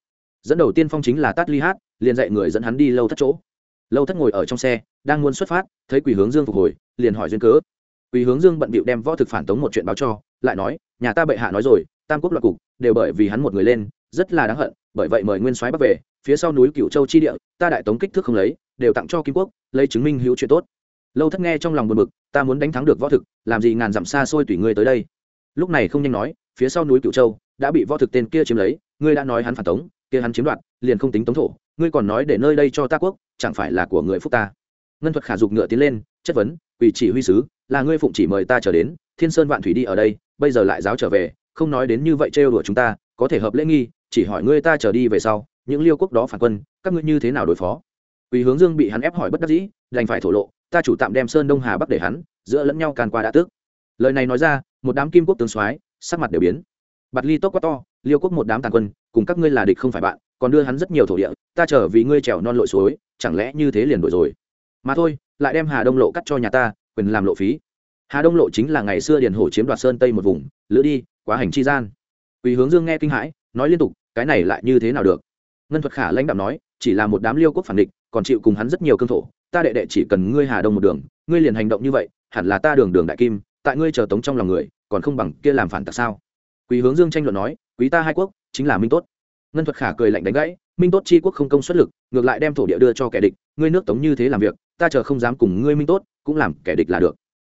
Speaker 1: Dẫn đầu tiên phong chính là tát ly hát, liền dạy người dẫn hắn đi lâu thất chỗ. Lâu thất ngồi ở trong xe, đang muốn xuất phát, thấy quỳ hướng dương phục hồi, liền hỏi duyên cớ. Quỳ hướng dương bận bịu đem võ thực phản tống một chuyện báo cho, lại nói, nhà ta bệ hạ nói rồi, tam quốc loạt cục, đều bởi vì hắn một người lên, rất là đáng hận, bởi vậy mời nguyên soái bắc về, phía sau núi cựu châu chi địa, ta đại tống kích thước không lấy, đều tặng cho kim quốc, lấy chứng minh hữu chuyện tốt lâu thất nghe trong lòng buồn bực, ta muốn đánh thắng được võ thực, làm gì ngàn dặm xa xôi tùy ngươi tới đây. Lúc này không nhanh nói, phía sau núi cựu châu đã bị võ thực tên kia chiếm lấy, ngươi đã nói hắn phản tống, kia hắn chiếm đoạt, liền không tính tống thổ, ngươi còn nói để nơi đây cho ta quốc, chẳng phải là của người phúc ta. Ngân thuật khả dục ngựa tiến lên, chất vấn quỷ chỉ huy sứ, là ngươi phụng chỉ mời ta trở đến, thiên sơn vạn thủy đi ở đây, bây giờ lại giáo trở về, không nói đến như vậy trêu đùa chúng ta, có thể hợp lễ nghi, chỉ hỏi ngươi ta trở đi về sau, những liêu quốc đó phản quân, các ngươi như thế nào đối phó? Quý hướng dương bị hắn ép hỏi bất đắc dĩ, đành phải thổ lộ, ta chủ tạm đem sơn đông hà bắc để hắn, giữa lẫn nhau càn qua đã tức. lời này nói ra, một đám kim quốc tướng soái, sắc mặt đều biến. Bạt ly tốc quá to, liêu quốc một đám tàn quân, cùng các ngươi là địch không phải bạn, còn đưa hắn rất nhiều thổ địa, ta trở vì ngươi trèo non lội suối, chẳng lẽ như thế liền đổi rồi? Mà thôi, lại đem hà đông lộ cắt cho nhà ta, quyền làm lộ phí. Hà đông lộ chính là ngày xưa điền hổ chiếm đoạt sơn tây một vùng, lữ đi, quá hành chi gian. Quý hướng dương nghe kinh hãi, nói liên tục, cái này lại như thế nào được? Ngân thuật khả lãnh đạo nói, chỉ là một đám liêu quốc phản địch còn chịu cùng hắn rất nhiều cương thổ, ta đệ đệ chỉ cần ngươi hà đông một đường, ngươi liền hành động như vậy, hẳn là ta đường đường đại kim, tại ngươi chờ tống trong lòng người, còn không bằng kia làm phản tặc sao? Quý hướng dương tranh luận nói, quý ta hai quốc, chính là minh tốt. Ngân thuật khả cười lạnh đánh gãy, minh tốt chi quốc không công xuất lực, ngược lại đem thổ địa đưa cho kẻ địch, ngươi nước tống như thế làm việc, ta chờ không dám cùng ngươi minh tốt, cũng làm kẻ địch là được.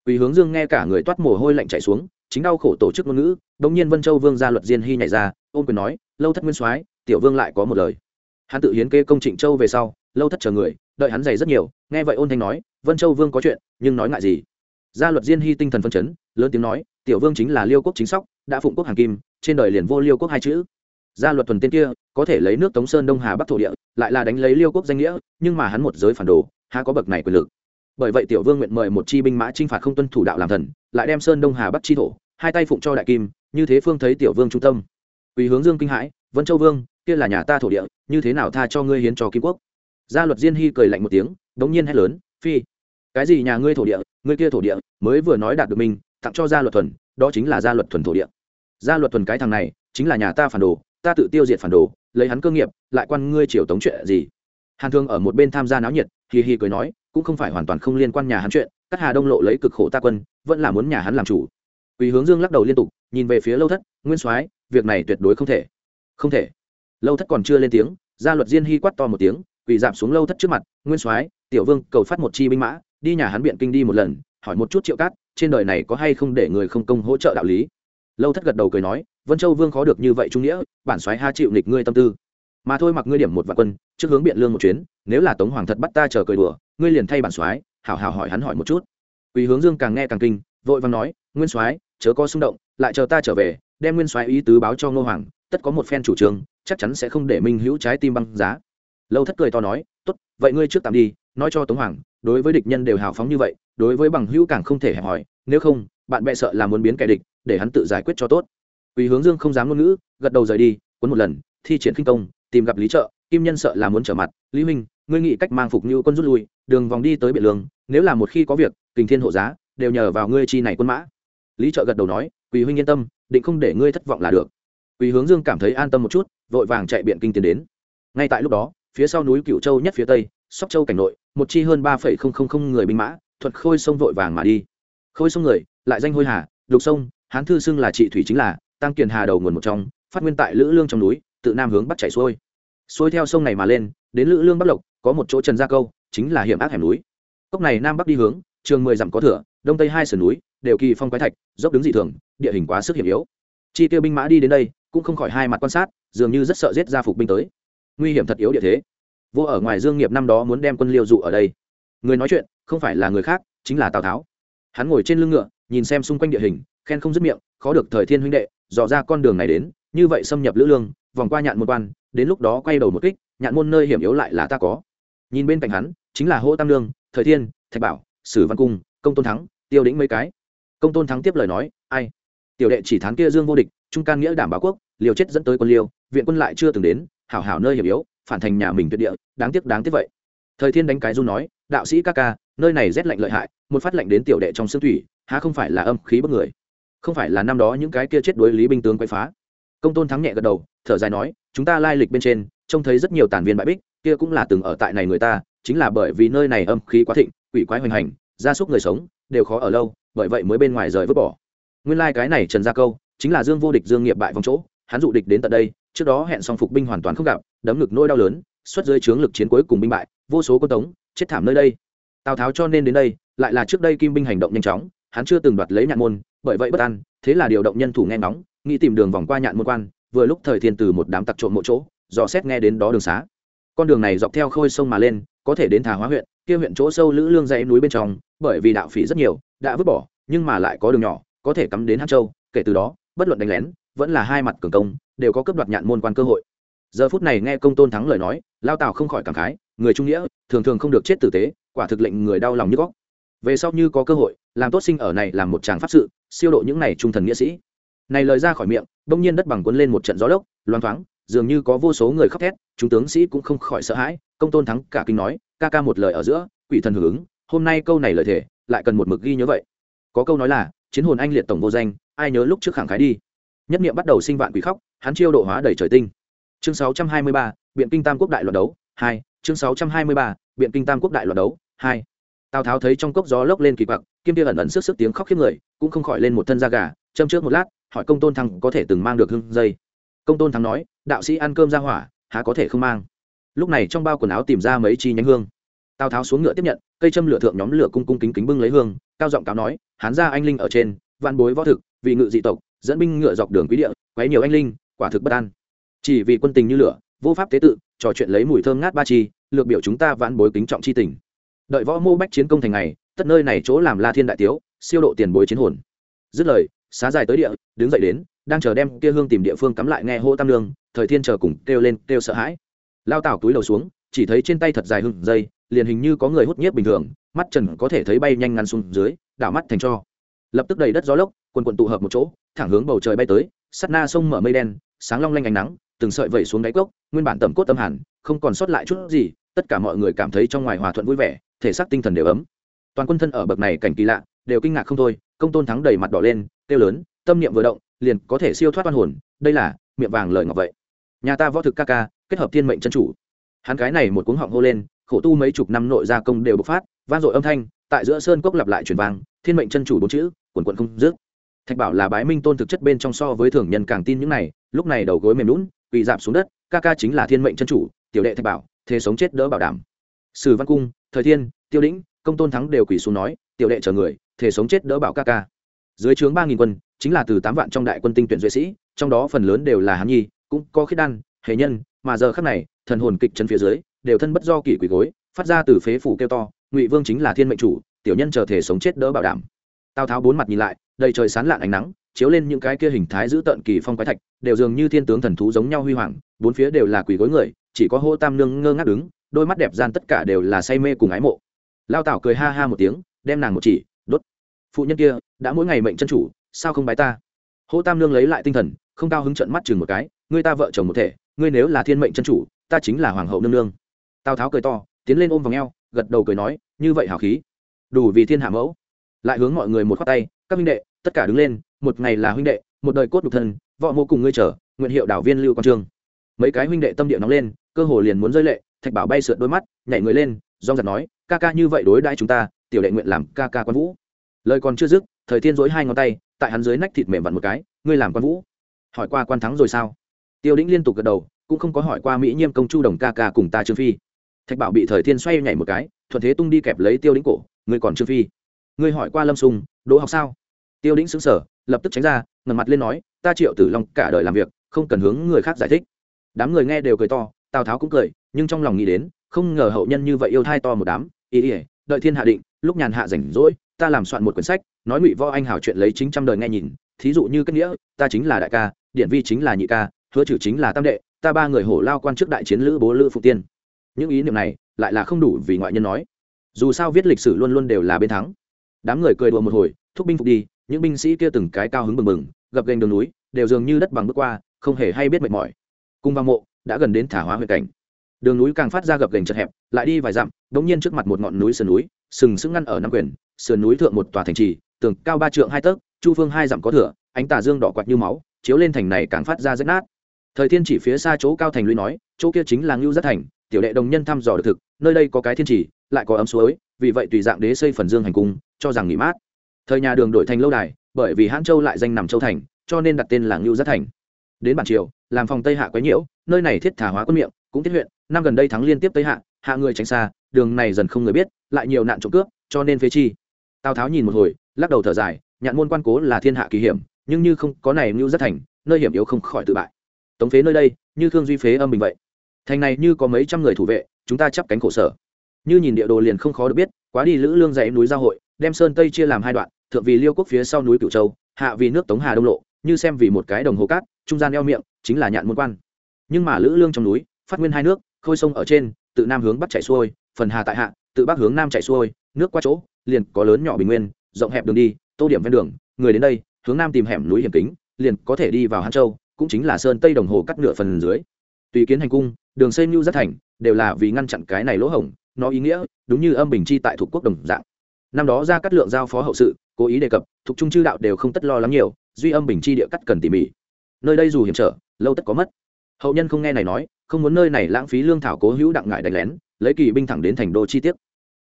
Speaker 1: Quý hướng dương nghe cả người toát mồ hôi lạnh chạy xuống, chính đau khổ tổ chức ngôn ngữ, đống nhiên vân châu vương gia luật diên hy nhảy ra, ôm quyền nói, lâu thất nguyên soái, tiểu vương lại có một lời. Hắn tự hiến kê công trịnh châu về sau lâu thất chờ người, đợi hắn dày rất nhiều, nghe vậy ôn thanh nói, vân châu vương có chuyện, nhưng nói ngại gì? Gia luật diên hy tinh thần phân chấn, lớn tiếng nói, tiểu vương chính là liêu quốc chính sóc, đã phụng quốc hàng kim, trên đời liền vô liêu quốc hai chữ. Gia luật thuần tiên kia, có thể lấy nước tống sơn đông hà bắc thổ địa, lại là đánh lấy liêu quốc danh nghĩa, nhưng mà hắn một giới phản đồ, há có bậc này quyền lực. Bởi vậy tiểu vương nguyện mời một chi binh mã chinh phạt không tuân thủ đạo làm thần, lại đem sơn đông hà bắc chi thổ, hai tay phụng cho đại kim, như thế phương thấy tiểu vương trung tâm. Quỳ hướng dương kinh hãi, vân châu vương, kia là nhà ta thổ địa, như thế nào tha cho ngươi hiến cho kim quốc? Gia luật diên hy cười lạnh một tiếng, đống nhiên hét lớn, phi, cái gì nhà ngươi thổ địa? Ngươi kia thổ địa mới vừa nói đạt được mình, tặng cho gia luật thuần, đó chính là gia luật thuần thổ địa. Gia luật thuần cái thằng này chính là nhà ta phản đồ, ta tự tiêu diệt phản đồ, lấy hắn cơ nghiệp, lại quan ngươi triều tống chuyện gì? Hàn thương ở một bên tham gia náo nhiệt, hì hì cười nói, cũng không phải hoàn toàn không liên quan nhà hắn chuyện các hà đông lộ lấy cực khổ ta quân, vẫn là muốn nhà hắn làm chủ. Quỳ hướng dương lắc đầu liên tục, nhìn về phía lâu thất, nguyên soái, việc này tuyệt đối không thể. Không thể. Lâu thất còn chưa lên tiếng, gia luật diên hy quát to một tiếng quỳ giảm xuống lâu thất trước mặt, nguyên soái, tiểu vương, cầu phát một chi binh mã, đi nhà hắn biện kinh đi một lần, hỏi một chút triệu cát, trên đời này có hay không để người không công hỗ trợ đạo lý? Lâu thất gật đầu cười nói, vân châu vương khó được như vậy trung nghĩa, bản soái ha chịu nghịch ngươi tâm tư. Mà thôi mặc ngươi điểm một vạn quân, trước hướng biện lương một chuyến, nếu là tống hoàng thật bắt ta chờ cười đùa, ngươi liền thay bản soái, hảo hảo hỏi hắn hỏi một chút. Quỳ hướng dương càng nghe càng kinh, vội vàng nói, nguyên soái, chớ có xung động, lại chờ ta trở về, đem nguyên soái ý tứ báo cho ngô hoàng, tất có một phen chủ trương, chắc chắn sẽ không để minh hữu trái tim băng giá lâu thất cười to nói, tốt, vậy ngươi trước tạm đi, nói cho tống hoàng, đối với địch nhân đều hào phóng như vậy, đối với bằng hữu càng không thể hẹp hòi, nếu không, bạn bè sợ là muốn biến kẻ địch, để hắn tự giải quyết cho tốt. Quỳ hướng dương không dám ngôn ngữ, gật đầu rời đi, cuốn một lần, thi triển khinh công, tìm gặp lý trợ, kim nhân sợ là muốn trở mặt, lý minh ngươi nghĩ cách mang phục như quân rút lui, đường vòng đi tới biện lương nếu là một khi có việc, kình thiên hộ giá, đều nhờ vào ngươi chi này quân mã. Lý trợ gật đầu nói, quỳ huynh yên tâm, định không để ngươi thất vọng là được. Quỳ hướng dương cảm thấy an tâm một chút, vội vàng chạy biện kinh tiến đến. Ngay tại lúc đó phía sau núi cựu châu nhất phía tây, sóc châu cảnh nội, một chi hơn ba phẩy không không không người binh mã thuật khôi sông vội vàng mà đi. Khôi sông người, lại danh hôi hà, lục sông, hán thư xưng là trị thủy chính là, tăng kiền hà đầu nguồn một trong, phát nguyên tại lữ lương trong núi, tự nam hướng bắt chảy xuôi. Xuôi theo sông này mà lên, đến lữ lương bắc lộc, có một chỗ trần gia câu, chính là hiểm ác hẻm núi. Cốc này nam bắc đi hướng, trường mười dặm có thửa, đông tây hai sườn núi, đều kỳ phong quái thạch, dốc đứng dị thường, địa hình quá sức hiểm yếu. Chi tiêu binh mã đi đến đây, cũng không khỏi hai mặt quan sát, dường như rất sợ giết ra phục binh tới nguy hiểm thật yếu địa thế. Vô ở ngoài dương nghiệp năm đó muốn đem quân liêu dụ ở đây. Người nói chuyện, không phải là người khác, chính là tào tháo. Hắn ngồi trên lưng ngựa, nhìn xem xung quanh địa hình, khen không dứt miệng, khó được thời thiên huynh đệ, dò ra con đường này đến, như vậy xâm nhập lữ lương, vòng qua nhạn môn quan, đến lúc đó quay đầu một kích, nhạn môn nơi hiểm yếu lại là ta có. Nhìn bên cạnh hắn, chính là hô tam lương thời thiên, thạch bảo, sử văn cung, công tôn thắng, tiêu đĩnh mấy cái. Công tôn thắng tiếp lời nói, ai? Tiểu đệ chỉ thắng kia dương vô địch, trung can nghĩa đảm bảo quốc, liều chết dẫn tới quân liêu, viện quân lại chưa từng đến hảo hảo nơi hiểm yếu, phản thành nhà mình tuyệt địa, đáng tiếc đáng tiếc vậy. Thời thiên đánh cái du nói, đạo sĩ ca ca, nơi này rét lạnh lợi hại, một phát lạnh đến tiểu đệ trong xương thủy, há không phải là âm khí bất người? Không phải là năm đó những cái kia chết đối lý binh tướng quay phá? Công tôn thắng nhẹ gật đầu, thở dài nói, chúng ta lai lịch bên trên, trông thấy rất nhiều tàn viên bãi bích, kia cũng là từng ở tại này người ta, chính là bởi vì nơi này âm khí quá thịnh, quỷ quái hoành hành, gia súc người sống, đều khó ở lâu, bởi vậy mới bên ngoài rời vứt bỏ. Nguyên lai cái này trần gia câu, chính là dương vô địch dương nghiệp bại vòng chỗ, hắn dụ địch đến tận đây trước đó hẹn xong phục binh hoàn toàn không gặp, đấm ngực nỗi đau lớn, xuất dưới trướng lực chiến cuối cùng binh bại, vô số quân tống, chết thảm nơi đây. Tào tháo cho nên đến đây, lại là trước đây kim binh hành động nhanh chóng, hắn chưa từng đoạt lấy nhạn môn, bởi vậy bất an, thế là điều động nhân thủ nghe ngóng, nghĩ tìm đường vòng qua nhạn môn quan, vừa lúc thời thiên từ một đám tặc trộm mộ chỗ, dò xét nghe đến đó đường xá. Con đường này dọc theo khôi sông mà lên, có thể đến thà hóa huyện, kia huyện chỗ sâu lữ lương dãy núi bên trong, bởi vì đạo phỉ rất nhiều, đã vứt bỏ, nhưng mà lại có đường nhỏ, có thể cắm đến hát châu, kể từ đó, bất luận đánh lén, vẫn là hai mặt cường công đều có cấp đoạt nhạn môn quan cơ hội. Giờ phút này nghe công tôn thắng lời nói, lao tào không khỏi cảm khái, người trung nghĩa, thường thường không được chết tử tế, quả thực lệnh người đau lòng như góc. Về sau như có cơ hội, làm tốt sinh ở này làm một tràng pháp sự, siêu độ những này trung thần nghĩa sĩ. Này lời ra khỏi miệng, bỗng nhiên đất bằng cuốn lên một trận gió lốc loan thoáng, dường như có vô số người khóc thét, chúng tướng sĩ cũng không khỏi sợ hãi, công tôn thắng cả kinh nói, ca ca một lời ở giữa, quỷ thần hưởng ứng, hôm nay câu này lời thể lại cần một mực ghi nhớ vậy. Có câu nói là, chiến hồn anh liệt tổng vô danh, ai nhớ lúc trước khẳng khái đi nhất niệm bắt đầu sinh vạn quỷ khóc hắn chiêu độ hóa đầy trời tinh. Chương 623, biện kinh tam quốc đại loạn đấu hai. Chương 623, biện kinh tam quốc đại loạn đấu hai. Tào tháo thấy trong cốc gió lốc lên kỳ quặc kim tiêu ẩn ẩn sức sức tiếng khóc khiếp người cũng không khỏi lên một thân da gà châm trước một lát hỏi công tôn thắng có thể từng mang được hương dây. Công tôn thắng nói đạo sĩ ăn cơm ra hỏa há có thể không mang? Lúc này trong bao quần áo tìm ra mấy chi nhánh hương. Tào tháo xuống ngựa tiếp nhận cây châm lửa thượng nhóm lửa cung cung kính kính bưng lấy hương cao giọng cáo nói hán ra anh linh ở trên văn bối võ thực vì ngự dị tộc dẫn binh ngựa dọc đường quý địa, quấy nhiều anh linh, quả thực bất an. Chỉ vì quân tình như lửa, vô pháp tế tự, trò chuyện lấy mùi thơm ngát ba chi, lược biểu chúng ta vãn bối kính trọng chi tình. Đợi võ mô bách chiến công thành ngày, tất nơi này chỗ làm la thiên đại tiếu, siêu độ tiền bối chiến hồn. Dứt lời, xá dài tới địa, đứng dậy đến, đang chờ đem kia hương tìm địa phương cắm lại nghe hô tam lương thời thiên chờ cùng kêu lên, kêu sợ hãi. Lao tảo túi đầu xuống, chỉ thấy trên tay thật dài hưng dây, liền hình như có người hút nhiếp bình thường, mắt trần có thể thấy bay nhanh ngăn xuống dưới, đảo mắt thành cho. Lập tức đầy đất gió lốc, quần quần tụ hợp một chỗ thẳng hướng bầu trời bay tới, sắt na sông mở mây đen, sáng long lanh ánh nắng, từng sợi vẩy xuống đáy cốc, nguyên bản tẩm cốt tâm hẳn, không còn sót lại chút gì, tất cả mọi người cảm thấy trong ngoài hòa thuận vui vẻ, thể xác tinh thần đều ấm. Toàn quân thân ở bậc này cảnh kỳ lạ, đều kinh ngạc không thôi, công tôn thắng đầy mặt đỏ lên, kêu lớn, tâm niệm vừa động, liền có thể siêu thoát oan hồn, đây là, miệng vàng lời ngọc vậy. Nhà ta võ thực ca ca, kết hợp thiên mệnh chân chủ. Hắn cái này một cuống họng hô lên, khổ tu mấy chục năm nội gia công đều bộc phát, vang dội âm thanh, tại giữa sơn cốc lặp lại truyền vang, thiên mệnh chân chủ bốn chữ, quần quần không dứt thạch bảo là bái minh tôn thực chất bên trong so với thường nhân càng tin những này, lúc này đầu gối mềm lún quỳ giảm xuống đất, ca ca chính là thiên mệnh chân chủ, tiểu đệ thạch bảo, thế sống chết đỡ bảo đảm. Sử văn cung, thời thiên, tiêu đĩnh công tôn thắng đều quỳ xuống nói, tiểu đệ chờ người thể sống chết đỡ bảo ca ca. Dưới trướng ba nghìn quân, chính là từ tám vạn trong đại quân tinh tuyển duệ sĩ, trong đó phần lớn đều là hán nhi, cũng có khiết đan, hệ nhân, mà giờ khắc này, thần hồn kịch chân phía dưới, đều thân bất do kỷ quỷ gối, phát ra từ phế phủ kêu to, ngụy vương chính là thiên mệnh chủ, tiểu nhân chờ thể sống chết đỡ bảo đảm. Tào tháo bốn mặt nhìn lại đầy trời sán lạn ánh nắng, chiếu lên những cái kia hình thái giữ tận kỳ phong quái thạch, đều dường như thiên tướng thần thú giống nhau huy hoàng, bốn phía đều là quỷ gối người, chỉ có hô tam nương ngơ ngác đứng, đôi mắt đẹp gian tất cả đều là say mê cùng ái mộ. Lao tảo cười ha ha một tiếng, đem nàng một chỉ, đốt. Phụ nhân kia, đã mỗi ngày mệnh chân chủ, sao không bái ta? Hô tam nương lấy lại tinh thần, không cao hứng trận mắt chừng một cái ngươi ta vợ chồng một thể ngươi nếu là thiên mệnh chân chủ, ta chính là hoàng hậu nương nương. Tào tháo cười to, tiến lên ôm vòng eo, gật đầu cười nói, như vậy hào khí. Đủ vì thiên hạ mẫu. Lại hướng mọi người một khoát tay, các minh đệ tất cả đứng lên một ngày là huynh đệ một đời cốt đục thân võ mô cùng ngươi trở nguyện hiệu đảo viên lưu quang trương. Mấy cái huynh đệ tâm địa nóng lên cơ hồ liền muốn rơi lệ thạch bảo bay sượt đôi mắt nhảy người lên do giật nói ca ca như vậy đối đãi chúng ta tiểu đệ nguyện làm ca ca quan vũ. Lời còn chưa dứt thời thiên dối hai ngón tay tại hắn dưới nách thịt mềm vặn một cái ngươi làm quan vũ. Hỏi qua quan thắng rồi sao? Tiêu đĩnh liên tục gật đầu cũng không có hỏi qua mỹ nhiêm công chu đồng ca ca cùng ta trương phi. Thạch bảo bị thời thiên xoay nhảy một cái thuận thế tung đi kẹp lấy tiêu đĩnh cổ ngươi còn trương phi? Ngươi hỏi qua lâm Sùng, đỗ học sao? Tiêu đĩnh xứng sở lập tức tránh ra ngần mặt lên nói, ta triệu tử long cả đời làm việc, không cần hướng người khác giải thích. Đám người nghe đều cười to, tào tháo cũng cười, nhưng trong lòng nghĩ đến, không ngờ hậu nhân như vậy yêu thai to một đám. Ý ỉa đợi thiên hạ định, lúc nhàn hạ rảnh rỗi, ta làm soạn một quyển sách, nói ngụy võ anh hảo chuyện lấy chính trăm đời nghe nhìn, thí dụ như kết nghĩa, ta chính là đại ca điện vi chính là nhị ca, hứa trừ chính là tam đệ, ta ba người hổ lao quan trước đại chiến lữ bố lữ phụ tiên. Những ý niệm này lại là không đủ vì ngoại nhân nói. Dù sao viết lịch sử luôn luôn đều là bên thắng. Đám người cười đùa một hồi, thúc binh phục đi những binh sĩ kia từng cái cao hứng bừng bừng, gập gành đường núi, đều dường như đất bằng bước qua, không hề hay biết mệt mỏi. Cung vang mộ đã gần đến thả hóa huyện cảnh. Đường núi càng phát ra gập gành chật hẹp, lại đi vài dặm đ ỗ n g nhiên trước mặt một ngọn núi sườn núi, sừng sững ngăn ở năm quyền, sườn núi thượng một tòa thành trì, tường cao ba trượng hai tấc, chu phương hai dặm có thửa, ánh tà dương đỏ quạt như máu, chiếu lên thành này càng phát ra rách nát. Thời thiên chỉ phía xa chỗ cao thành lũy nói, chỗ kia chính là ngưu giác thành, tiểu đệ đồng nhân thăm dò được thực, nơi đây có cái thiên trì, lại có ấm suối, vì vậy tùy dạng đế xây phần dương hành cung, cho rằng nghỉ mát thời nhà đường đổi thành lâu đài, bởi vì hãn châu lại danh nằm châu thành, cho nên đặt tên là ngưu giác thành. Đến bản triều, làm phòng tây hạ quấy nhiễu, nơi này thiết thả hóa quân miệng, cũng thiết huyện, năm gần đây thắng liên tiếp tây hạ hạ người tránh xa, đường này dần không người biết, lại nhiều nạn trộm cướp, cho nên phế chi. Tào tháo nhìn một hồi, lắc đầu thở dài, nhạn môn quan cố là thiên hạ kỳ hiểm, nhưng như không có này ngưu giác thành, nơi hiểm yếu không khỏi tự bại. Tống phế nơi đây, như thương duy phế âm bình vậy. Thành này như có mấy trăm người thủ vệ, chúng ta chắp cánh khổ sở. Như nhìn địa đồ liền không khó được biết, quá đi lữ lương dãy núi giao hội, đem sơn tây chia làm hai đoạn thượng vì liêu quốc phía sau núi cửu châu, hạ vì nước tống hà đông lộ, như xem vì một cái đồng hồ cát, trung gian eo miệng, chính là nhạn môn quan. Nhưng mà lữ lương trong núi, phát nguyên hai nước, khôi sông ở trên, tự nam hướng bắc chạy xuôi, phần hà tại hạ, tự bắc hướng nam chạy xuôi, nước qua chỗ, liền có lớn nhỏ bình nguyên, rộng hẹp đường đi, tô điểm ven đường, người đến đây, hướng nam tìm hẻm núi hiểm kính, liền có thể đi vào hán châu, cũng chính là sơn tây đồng hồ cắt nửa phần dưới. Tùy kiến hành cung, đường xây mưu rất thành, đều là vì ngăn chặn cái này lỗ hổng, nó ý nghĩa, đúng như âm bình chi tại thuộc quốc đồng dạng năm đó ra cắt lượng giao phó hậu sự, cố ý đề cập, thuộc trung chư đạo đều không tất lo lắng nhiều, duy âm bình chi địa cắt cần tỉ mỉ. Nơi đây dù hiểm trở, lâu tất có mất. Hậu nhân không nghe này nói, không muốn nơi này lãng phí lương thảo cố hữu đặng ngại đánh lén, lấy kỳ binh thẳng đến thành đô chi tiết.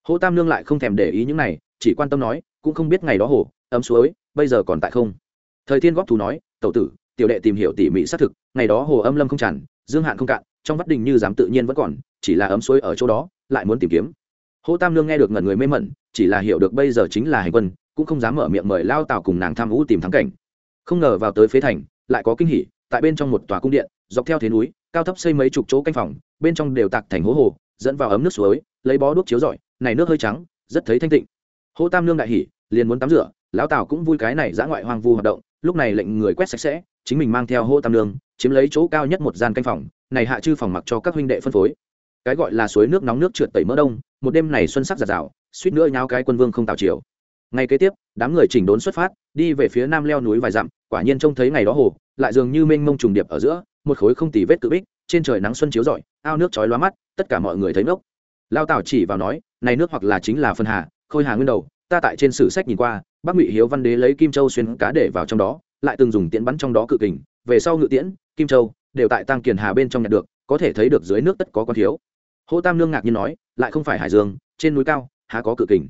Speaker 1: Hô tam lương lại không thèm để ý những này, chỉ quan tâm nói, cũng không biết ngày đó hồ, ấm suối, bây giờ còn tại không? Thời thiên góp thú nói, tẩu tử, tiểu đệ tìm hiểu tỉ mỉ xác thực, ngày đó hồ âm lâm không tràn, dương hạn không cạn, trong vắt đình như dám tự nhiên vẫn còn, chỉ là ấm suối ở chỗ đó, lại muốn tìm kiếm hô tam lương nghe được ngẩn người mê mẩn, chỉ là hiểu được bây giờ chính là hành quân, cũng không dám mở miệng mời lao tào cùng nàng tham vũ tìm thắng cảnh. Không ngờ vào tới phế thành, lại có kinh hỉ, tại bên trong một tòa cung điện, dọc theo thế núi, cao thấp xây mấy chục chỗ canh phòng, bên trong đều tạc thành hố hồ, dẫn vào ấm nước suối, lấy bó đuốc chiếu rọi, này nước hơi trắng, rất thấy thanh tịnh. Hô tam lương đại hỉ, liền muốn tắm rửa, lão tào cũng vui cái này dã ngoại hoang vu hoạt động, lúc này lệnh người quét sạch sẽ, chính mình mang theo hô tam lương chiếm lấy chỗ cao nhất một gian canh phòng, này hạ chư phòng mặc cho các huynh đệ phân phối. Cái gọi là suối nước nóng nước trượt tẩy mỡ đông một đêm này xuân sắc giạt rào, suýt nữa nháo cái quân vương không tạo chiều ngày kế tiếp, đám người chỉnh đốn xuất phát, đi về phía nam leo núi vài dặm, quả nhiên trông thấy ngày đó hồ, lại dường như mênh mông trùng điệp ở giữa, một khối không tì vết cự bích, trên trời nắng xuân chiếu rọi, ao nước chói lóa mắt, tất cả mọi người thấy ngốc. Lao tảo chỉ vào nói, này nước hoặc là chính là phân hà, khôi hà nguyên đầu, ta tại trên sử sách nhìn qua bác ngụy hiếu văn đế lấy kim châu xuyên cá để vào trong đó, lại từng dùng tiễn bắn trong đó cự kình, về sau ngự tiễn, kim châu đều tại tăng kiền hà bên trong nhặt được, có thể thấy được dưới nước tất có con thiếu. Hô tam lương ngạc nhiên nói lại không phải hải dương, trên núi cao, há có cự kình.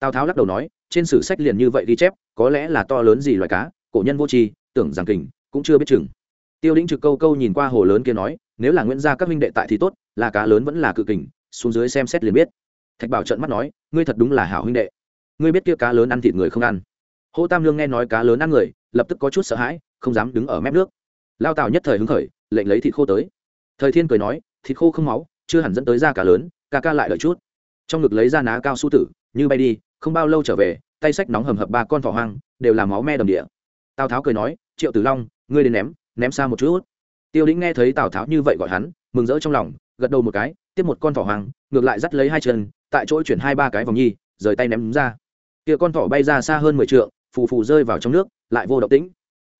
Speaker 1: Tào tháo lắc đầu nói, trên sử sách liền như vậy ghi chép, có lẽ là to lớn gì loài cá, cổ nhân vô tri, tưởng rằng kình, cũng chưa biết chừng. Tiêu lĩnh trực câu câu nhìn qua hồ lớn kia nói, nếu là nguyễn gia các minh đệ tại thì tốt, là cá lớn vẫn là cự kình, xuống dưới xem xét liền biết. Thạch bảo trợn mắt nói, ngươi thật đúng là hảo huynh đệ. Ngươi biết kia cá lớn ăn thịt người không ăn. Hô tam lương nghe nói cá lớn ăn người, lập tức có chút sợ hãi, không dám đứng ở mép nước. Lao tào nhất thời hứng khởi, lệnh lấy thịt khô tới. Thời thiên cười nói, thịt khô không máu, chưa hẳn dẫn tới da cá lớn ca ca lại đợi chút. Trong ngực lấy ra ná cao su tử, như bay đi, không bao lâu trở về, tay sách nóng hầm hập ba con thỏ hoang, đều là máu me đầm địa. Tào tháo cười nói, triệu tử long, ngươi đến ném ném xa một chút. Tiêu lĩnh nghe thấy tào tháo như vậy gọi hắn, mừng rỡ trong lòng, gật đầu một cái, tiếp một con thỏ hoang, ngược lại dắt lấy hai chân, tại chỗ chuyển hai ba cái vòng nhi, rời tay ném ra. Kia con thỏ bay ra xa hơn mười trượng, phù phù rơi vào trong nước, lại vô động tĩnh.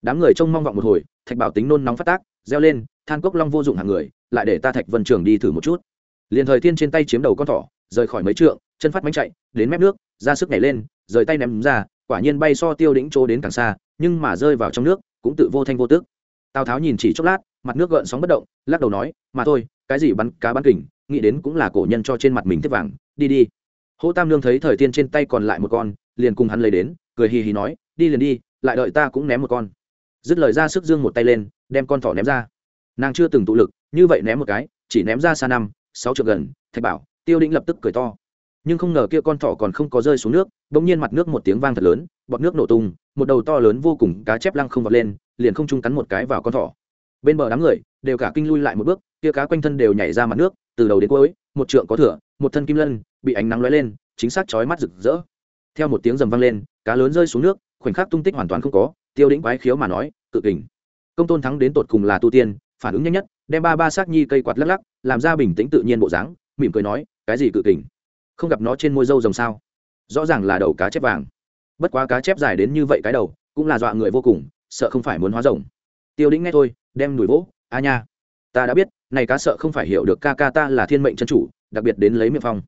Speaker 1: Đám người trông mong vọng một hồi, thạch bảo tính nôn nóng phát tác, reo lên, than cốc long vô dụng hàng người, lại để ta thạch vân trường đi thử một chút liền thời thiên trên tay chiếm đầu con thỏ, rời khỏi mấy trượng, chân phát bánh chạy, đến mép nước, ra sức nhảy lên, rời tay ném ra, quả nhiên bay so tiêu đĩnh chỗ đến càng xa, nhưng mà rơi vào trong nước, cũng tự vô thanh vô tức tào tháo nhìn chỉ chốc lát, mặt nước gợn sóng bất động, lắc đầu nói, mà thôi, cái gì bắn cá bắn kình, nghĩ đến cũng là cổ nhân cho trên mặt mình tiếp vàng, đi đi. Hỗ tam lương thấy thời tiên trên tay còn lại một con, liền cùng hắn lấy đến, cười hì hì nói, đi liền đi, lại đợi ta cũng ném một con. Dứt lời ra sức dương một tay lên, đem con thỏ ném ra. Nàng chưa từng tụ lực, như vậy ném một cái, chỉ ném ra xa năm sáu trượng gần, thạch bảo, tiêu định lập tức cười to. Nhưng không ngờ kia con thỏ còn không có rơi xuống nước, bỗng nhiên mặt nước một tiếng vang thật lớn, bọt nước nổ tung, một đầu to lớn vô cùng cá chép lăng không vọt lên, liền không trung cắn một cái vào con thỏ. Bên bờ đám người đều cả kinh lui lại một bước, kia cá quanh thân đều nhảy ra mặt nước, từ đầu đến cuối, một trượng có thửa một thân kim lân, bị ánh nắng lóe lên, chính xác chói mắt rực rỡ. Theo một tiếng rầm vang lên, cá lớn rơi xuống nước, khoảnh khắc tung tích hoàn toàn không có, tiêu đĩnh quái khiếu mà nói, cự kình. Công tôn thắng đến tột cùng là tu tiên, phản ứng nhanh nhất, đem ba ba xác nhi cây quạt lắc lắc làm ra bình tĩnh tự nhiên bộ dáng, mỉm cười nói, cái gì cự kình? Không gặp nó trên môi dâu rồng sao? Rõ ràng là đầu cá chép vàng. Bất quá cá chép dài đến như vậy cái đầu, cũng là dọa người vô cùng, sợ không phải muốn hóa rồng. Tiêu đĩnh nghe thôi, đem đùi vỗ, a nha, ta đã biết, này cá sợ không phải hiểu được ca ca ta là thiên mệnh chân chủ, đặc biệt đến lấy miệng phong.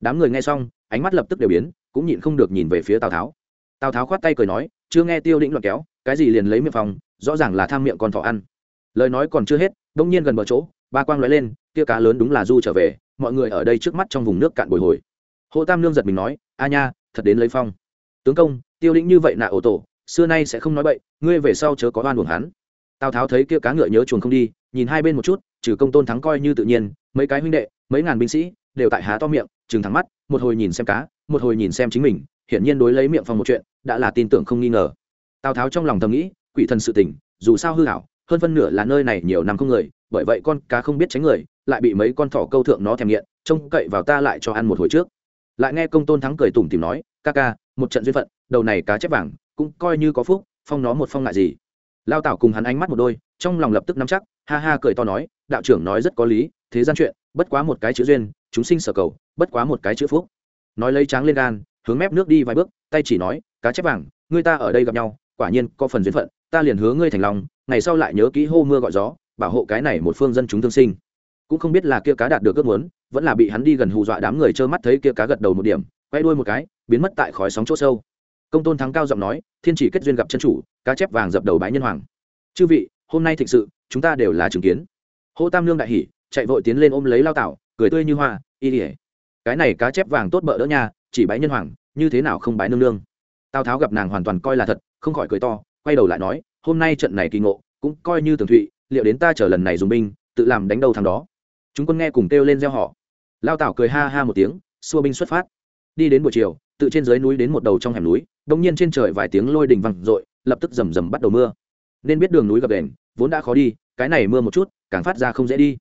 Speaker 1: Đám người nghe xong, ánh mắt lập tức đều biến, cũng nhịn không được nhìn về phía tào tháo. Tào tháo khoát tay cười nói, chưa nghe tiêu đĩnh loạt kéo, cái gì liền lấy miệng phong, rõ ràng là tham miệng con thỏ ăn. Lời nói còn chưa hết, đông nhiên gần bờ chỗ, ba quang lóe lên kia cá lớn đúng là du trở về, mọi người ở đây trước mắt trong vùng nước cạn bồi hồi. Hồ tam lương giật mình nói, a nha, thật đến lấy phong. Tướng công, tiêu lĩnh như vậy nạ ổ tổ, xưa nay sẽ không nói bậy, ngươi về sau chớ có oan buồn hắn. Tào tháo thấy kia cá ngựa nhớ chuồng không đi, nhìn hai bên một chút, trừ công tôn thắng coi như tự nhiên, mấy cái huynh đệ, mấy ngàn binh sĩ, đều tại há to miệng chừng thắng mắt, một hồi nhìn xem cá, một hồi nhìn xem chính mình, hiển nhiên đối lấy miệng phong một chuyện, đã là tin tưởng không nghi ngờ. Tào tháo trong lòng thầm nghĩ, quỷ thần sự tình, dù sao hư hảo, hơn phân nửa là nơi này nhiều năm không người, bởi vậy con cá không biết tránh người lại bị mấy con thỏ câu thượng nó thèm nghiện, trông cậy vào ta lại cho ăn một hồi trước. Lại nghe công tôn thắng cười tủm tìm nói, ca ca, một trận duyên phận, đầu này cá chép vàng, cũng coi như có phúc, phong nó một phong ngại gì. Lao tảo cùng hắn ánh mắt một đôi, trong lòng lập tức nắm chắc, ha ha cười to nói, đạo trưởng nói rất có lý, thế gian chuyện, bất quá một cái chữ duyên, chúng sinh sở cầu, bất quá một cái chữ phúc. Nói lấy tráng lên gan, hướng mép nước đi vài bước, tay chỉ nói, cá chép vàng người ta ở đây gặp nhau, quả nhiên có phần duyên phận, ta liền hứa ngươi thành lòng, ngày sau lại nhớ kỹ hô mưa gọi gió, bảo hộ cái này một phương dân chúng thương sinh cũng không biết là kia cá đạt được ước muốn, vẫn là bị hắn đi gần hù dọa đám người trơ mắt thấy kia cá gật đầu một điểm, quay đuôi một cái, biến mất tại khói sóng chỗ sâu. Công tôn thắng cao giọng nói, thiên chỉ kết duyên gặp chân chủ, cá chép vàng dập đầu bái nhân hoàng. Chư vị, hôm nay thịnh sự, chúng ta đều là chứng kiến. Hô tam lương đại hỉ, chạy vội tiến lên ôm lấy lao tảo, cười tươi như hoa, y ỉa cái này cá chép vàng tốt bợ đỡ nha, chỉ bái nhân hoàng, như thế nào không bái nương nương? Tào tháo gặp nàng hoàn toàn coi là thật, không khỏi cười to, quay đầu lại nói, hôm nay trận này kỳ ngộ, cũng coi như tường thụy, liệu đến ta chờ lần này dùng binh, tự làm đánh đầu thằng đó? Chúng quân nghe cùng kêu lên gieo họ lao tảo cười ha ha một tiếng xua binh xuất phát. Đi đến buổi chiều tự trên dưới núi đến một đầu trong hẻm núi đông nhiên trên trời vài tiếng lôi đình văng rội, lập tức rầm rầm bắt đầu mưa. Nên biết đường núi gập đền vốn đã khó đi cái này mưa một chút càng phát ra không dễ đi.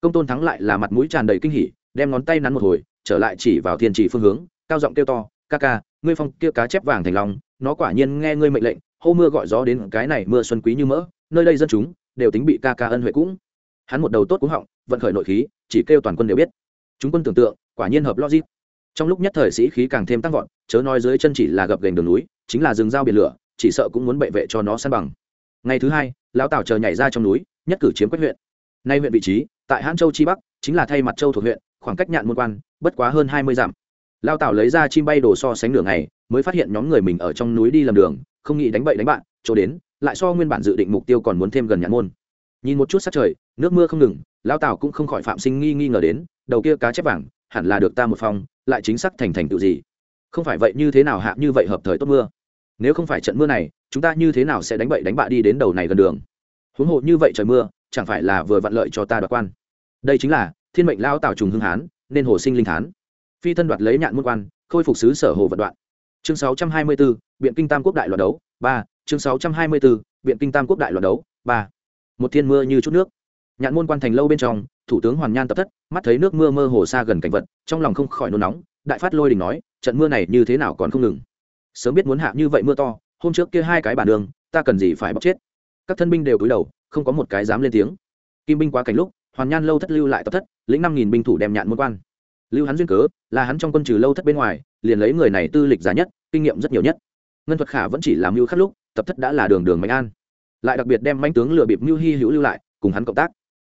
Speaker 1: Công tôn thắng lại là mặt mũi tràn đầy kinh hỉ đem ngón tay nắn một hồi trở lại chỉ vào thiên chỉ phương hướng cao giọng kêu to ca ca ngươi phong kia cá chép vàng thành lòng nó quả nhiên nghe ngươi mệnh lệnh hô mưa gọi gió đến cái này mưa xuân quý như mỡ nơi đây dân chúng đều tính bị ca ca ân huệ cũng hắn một đầu tốt cúng họng, vận khởi nội khí, chỉ kêu toàn quân đều biết. Chúng quân tưởng tượng, quả nhiên hợp logic. Trong lúc nhất thời sĩ khí càng thêm tăng vọt, chớ nói dưới chân chỉ là gập gành đường núi, chính là rừng dao biển lửa, chỉ sợ cũng muốn bệ vệ cho nó săn bằng. Ngày thứ hai, lão tào chờ nhảy ra trong núi, nhất cử chiếm quách huyện. Nay huyện vị trí, tại hãn châu chi bắc, chính là thay mặt châu thuộc huyện, khoảng cách nhạn môn quan, bất quá hơn hai mươi dặm. Lao tảo lấy ra chim bay đồ so sánh đường này mới phát hiện nhóm người mình ở trong núi đi làm đường, không nghĩ đánh bậy đánh bạn, chỗ đến, lại so nguyên bản dự định mục tiêu còn muốn thêm gần nhạn môn nhìn một chút sát trời nước mưa không ngừng lao tảo cũng không khỏi phạm sinh nghi nghi ngờ đến đầu kia cá chép vàng hẳn là được ta một phong lại chính xác thành thành tựu gì? Không phải vậy như thế nào hạ như vậy hợp thời tốt mưa? Nếu không phải trận mưa này chúng ta như thế nào sẽ đánh bậy đánh bạ đi đến đầu này gần đường? Huống hộ như vậy trời mưa chẳng phải là vừa vặn lợi cho ta đoạt quan? Đây chính là thiên mệnh lao tảo trùng hưng hán nên hồ sinh linh thán phi thân đoạt lấy nhạn môn quan khôi phục sứ sở hồ vận đoạn. Chương 624, biện kinh tam quốc đại loạt đấu ba chương 624, biện kinh tam quốc đại loạt đấu ba một thiên mưa như chút nước. Nhạn môn quan thành lâu bên trong, thủ tướng hoàn nhan tập thất, mắt thấy nước mưa mơ hồ xa gần cảnh vật, trong lòng không khỏi nôn nóng, đại phát lôi đình nói, trận mưa này như thế nào còn không ngừng. Sớm biết muốn hạ như vậy mưa to, hôm trước kia hai cái bản đường, ta cần gì phải bóc chết. Các thân binh đều cúi đầu, không có một cái dám lên tiếng. Kim binh quá cảnh lúc, hoàn nhan lâu thất lưu lại tập thất, lĩnh năm nghìn binh thủ đem nhạn môn quan. Lưu hắn duyên cớ, là hắn trong quân trừ lâu thất bên ngoài, liền lấy người này tư lịch giá nhất, kinh nghiệm rất nhiều nhất. Ngân thuật khả vẫn chỉ làm mưu khắc lúc, tập thất đã là đường đường mạnh an lại đặc biệt đem manh tướng lừa bịp mưu hy hữu lưu lại, cùng hắn cộng tác.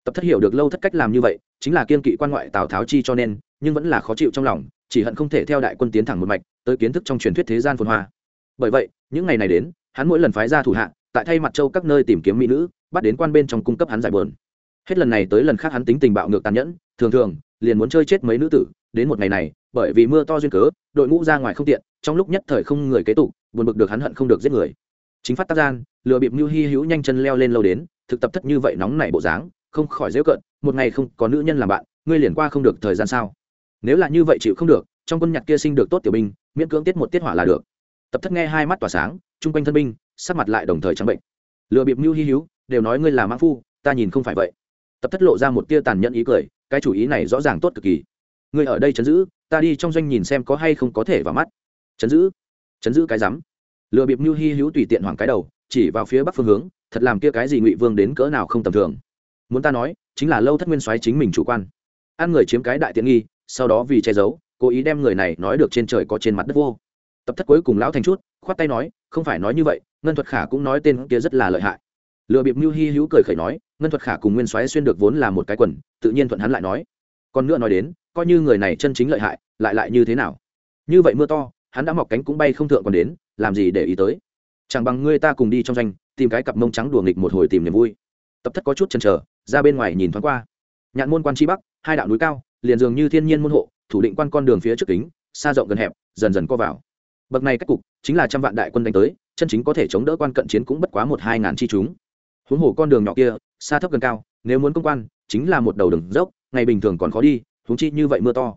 Speaker 1: Tập thất hiểu được lâu thất cách làm như vậy, chính là kiên kỵ quan ngoại tào tháo chi cho nên, nhưng vẫn là khó chịu trong lòng, chỉ hận không thể theo đại quân tiến thẳng một mạch, tới kiến thức trong truyền thuyết thế gian phồn hoa. Bởi vậy, những ngày này đến, hắn mỗi lần phái ra thủ hạ, tại thay mặt châu các nơi tìm kiếm mỹ nữ, bắt đến quan bên trong cung cấp hắn giải bờn hết lần này tới lần khác hắn tính tình bạo ngược tàn nhẫn, thường thường, liền muốn chơi chết mấy nữ tử, đến một ngày này, bởi vì mưa to duyên cớ, đội ngũ ra ngoài không tiện, trong lúc nhất thời không người kế tục, buồn bực được hắn hận không được giết người chính phát tác gian, lừa bịp mưu hy hữu nhanh chân leo lên lâu đến, thực tập thất như vậy nóng nảy bộ dáng, không khỏi dễ cận một ngày không có nữ nhân làm bạn, ngươi liền qua không được thời gian sao? Nếu là như vậy chịu không được, trong quân nhạc kia sinh được tốt tiểu binh, miễn cưỡng tiết một tiết hỏa là được. Tập thất nghe hai mắt tỏa sáng, chung quanh thân binh, sắc mặt lại đồng thời trắng bệnh. Lừa bịp mưu hy hữu, đều nói ngươi là mã phu, ta nhìn không phải vậy. Tập thất lộ ra một tia tàn nhẫn ý cười, cái chủ ý này rõ ràng tốt cực kỳ. Ngươi ở đây chấn giữ, ta đi trong doanh nhìn xem có hay không có thể vào mắt. Chấn giữ? Chấn giữ cái rắm lừa bịp như hy hữu tùy tiện hoảng cái đầu, chỉ vào phía bắc phương hướng, thật làm kia cái gì ngụy vương đến cỡ nào không tầm thường. Muốn ta nói, chính là lâu thất nguyên soái chính mình chủ quan. Ăn người chiếm cái đại tiện nghi, sau đó vì che giấu, cố ý đem người này nói được trên trời có trên mặt đất vô. Tập thất cuối cùng lão thành chút, khoát tay nói, không phải nói như vậy, ngân thuật khả cũng nói tên kia rất là lợi hại. Lừa bịp mưu hy hữu cười khẩy nói, ngân thuật khả cùng nguyên soái xuyên được vốn là một cái quần, tự nhiên thuận hắn lại nói. Còn nữa nói đến, coi như người này chân chính lợi hại, lại lại như thế nào? Như vậy mưa to, hắn đã mọc cánh cũng bay không thượng còn đến làm gì để ý tới? Chẳng bằng ngươi ta cùng đi trong doanh, tìm cái cặp mông trắng đùa nghịch một hồi tìm niềm vui. Tập thất có chút chần chờ, ra bên ngoài nhìn thoáng qua. Nhạn môn quan chi bắc, hai đạo núi cao, liền dường như thiên nhiên môn hộ, thủ định quan con đường phía trước kính, xa rộng gần hẹp, dần dần co vào. Bậc này cách cục, chính là trăm vạn đại quân đánh tới, chân chính có thể chống đỡ quan cận chiến cũng bất quá một hai ngàn chi chúng. Huống hồ con đường nhỏ kia, xa thấp gần cao, nếu muốn công quan, chính là một đầu đường dốc, ngày bình thường còn khó đi, huống chi như vậy mưa to.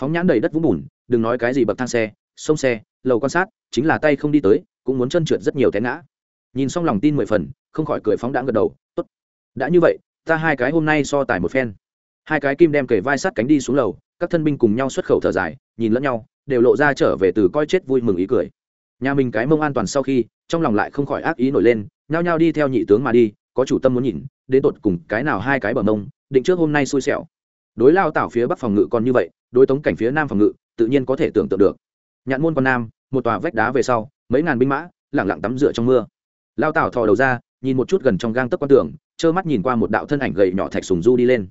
Speaker 1: Phóng nhãn đầy đất vũng bùn, đừng nói cái gì bậc thang xe sông xe, lầu quan sát, chính là tay không đi tới, cũng muốn chân trượt rất nhiều té ngã. Nhìn xong lòng tin mười phần, không khỏi cười phóng đãng gật đầu, tốt, đã như vậy, ta hai cái hôm nay so tài một phen. Hai cái kim đem kề vai sát cánh đi xuống lầu, các thân binh cùng nhau xuất khẩu thở dài, nhìn lẫn nhau, đều lộ ra trở về từ coi chết vui mừng ý cười. Nhà mình cái mông an toàn sau khi, trong lòng lại không khỏi ác ý nổi lên, nhao nhao đi theo nhị tướng mà đi, có chủ tâm muốn nhìn, đến tột cùng cái nào hai cái bờ mông, định trước hôm nay xui xẻo. Đối lao tảo phía bắc phòng ngự còn như vậy, đối tống cảnh phía nam phòng ngự, tự nhiên có thể tưởng tượng được nhạn môn con nam, một tòa vách đá về sau, mấy ngàn binh mã lẳng lặng tắm rửa trong mưa. Lao tảo thò đầu ra, nhìn một chút gần trong gang tấc quan tường, trơ mắt nhìn qua một đạo thân ảnh gầy nhỏ thạch sùng du đi lên.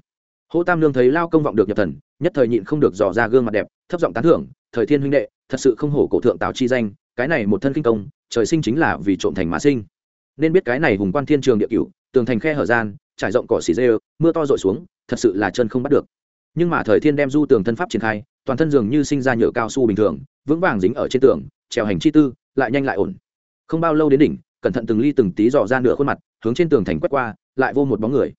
Speaker 1: Hô tam lương thấy lao công vọng được nhập thần, nhất thời nhịn không được dò ra gương mặt đẹp, thấp giọng tán thưởng, thời thiên huynh đệ, thật sự không hổ cổ thượng tào chi danh, cái này một thân kinh công, trời sinh chính là vì trộm thành mà sinh. Nên biết cái này hùng quan thiên trường địa cửu, tường thành khe hở gian, trải rộng cỏ xì dê, mưa to rội xuống, thật sự là chân không bắt được. Nhưng mà thời thiên đem du tường thân pháp triển khai toàn thân dường như sinh ra nhựa cao su bình thường, vững vàng dính ở trên tường, trèo hành chi tư, lại nhanh lại ổn. Không bao lâu đến đỉnh, cẩn thận từng ly từng tí dò ra nửa khuôn mặt, hướng trên tường thành quét qua, lại vô một bóng người.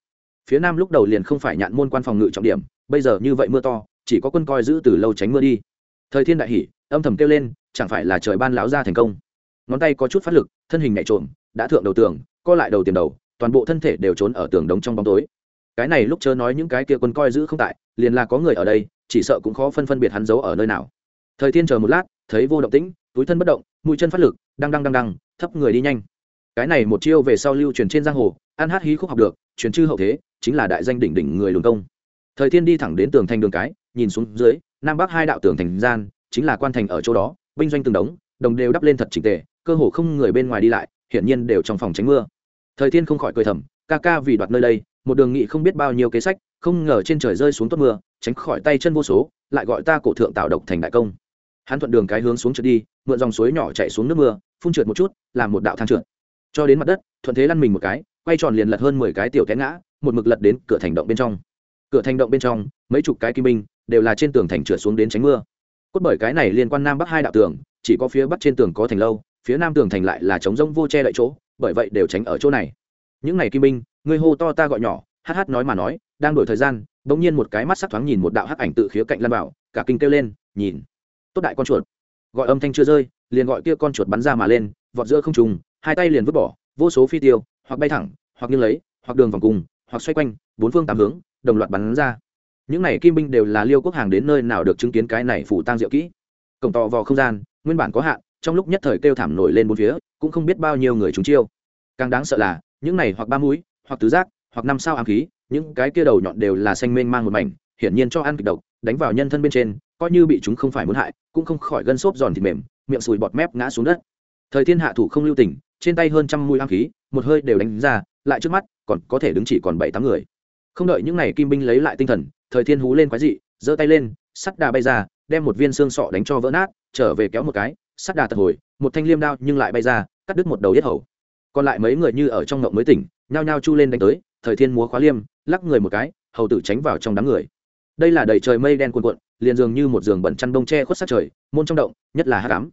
Speaker 1: Phía nam lúc đầu liền không phải nhạn môn quan phòng ngự trọng điểm, bây giờ như vậy mưa to, chỉ có quân coi giữ từ lâu tránh mưa đi. Thời thiên đại hỉ âm thầm kêu lên, chẳng phải là trời ban láo ra thành công. Ngón tay có chút phát lực, thân hình nhảy trộm đã thượng đầu tường, co lại đầu tiền đầu, toàn bộ thân thể đều trốn ở tường đống trong bóng tối. Cái này lúc chớ nói những cái kia quân coi giữ không tại, liền là có người ở đây chỉ sợ cũng khó phân phân biệt hắn giấu ở nơi nào. Thời thiên chờ một lát, thấy vô động tĩnh, túi thân bất động, mũi chân phát lực đang đang đang đang thấp người đi nhanh. Cái này một chiêu về sau lưu truyền trên giang hồ, ăn hát hí khúc học được, truyền chư hậu thế, chính là đại danh đỉnh đỉnh người lùn công. Thời thiên đi thẳng đến tường thành đường cái, nhìn xuống dưới, nam bắc hai đạo tường thành gian, chính là quan thành ở chỗ đó, binh doanh từng đống, đồng đều đắp lên thật chỉnh tề, cơ hồ không người bên ngoài đi lại, hiển nhiên đều trong phòng tránh mưa. Thời thiên không khỏi cười thầm, ca ca vì đoạt nơi đây một đường nghị không biết bao nhiêu kế sách, không ngờ trên trời rơi xuống tốt mưa, tránh khỏi tay chân vô số, lại gọi ta cổ thượng tạo độc thành đại công. Hắn thuận đường cái hướng xuống trượt đi, mượn dòng suối nhỏ chạy xuống nước mưa, phun trượt một chút, làm một đạo thang trượt. Cho đến mặt đất, thuận thế lăn mình một cái, quay tròn liền lật hơn mười cái tiểu té ngã, một mực lật đến cửa thành động bên trong. Cửa thành động bên trong, mấy chục cái kim binh, đều là trên tường thành trượt xuống đến tránh mưa. Cốt bởi cái này liên quan nam bắc hai đạo tường, chỉ có phía bắc trên tường có thành lâu, phía nam tường thành lại là trống rông vô che đậy chỗ, bởi vậy đều tránh ở chỗ này. Những này kim binh người hô to ta gọi nhỏ, hát hát nói mà nói, đang đổi thời gian, bỗng nhiên một cái mắt sắc thoáng nhìn một đạo hắc ảnh tự khía cạnh lăn vào, cả kinh kêu lên, nhìn. Tốt đại con chuột. Gọi âm thanh chưa rơi, liền gọi kia con chuột bắn ra mà lên, vọt giữa không trùng hai tay liền vứt bỏ, vô số phi tiêu, hoặc bay thẳng, hoặc nghiêng lấy, hoặc đường vòng cùng, hoặc xoay quanh, bốn phương tám hướng, đồng loạt bắn ra. Những này kim binh đều là liêu quốc hàng đến nơi nào được chứng kiến cái này phủ tang diệu kỹ. Cổng tò vào không gian, nguyên bản có hạn, trong lúc nhất thời kêu thảm nổi lên bốn phía, cũng không biết bao nhiêu người chúng chiêu. Càng đáng sợ là, những này hoặc ba mũi hoặc tứ giác, hoặc năm sao ám khí, những cái kia đầu nhọn đều là xanh mênh mang một mảnh, hiển nhiên cho ăn kịch độc, đánh vào nhân thân bên trên, coi như bị chúng không phải muốn hại, cũng không khỏi gân xốp giòn thịt mềm, miệng sùi bọt mép ngã xuống đất. Thời thiên hạ thủ không lưu tình, trên tay hơn trăm mũi ám khí, một hơi đều đánh ra, lại trước mắt, còn có thể đứng chỉ còn bảy tám người. Không đợi những n à y kim binh lấy lại tinh thần, thời thiên hú lên quái dị, giơ tay lên, sắt đà bay ra, đem một viên xương sọ đánh cho vỡ nát, trở về kéo một cái, sắt đà tật hồi, một thanh liêm đao nhưng lại bay ra, cắt đứt một đầu yết hầu còn lại mấy người như ở trong ngộng mới tỉnh, nhao nhao chu lên đánh tới, thời thiên múa khóa liêm, lắc người một cái, hầu tử tránh vào trong đám người. Đây là đầy trời mây đen cuồn cuộn, liền dường như một giường bẩn chăn bông tre khuất sát trời, môn trong động, nhất là hát cám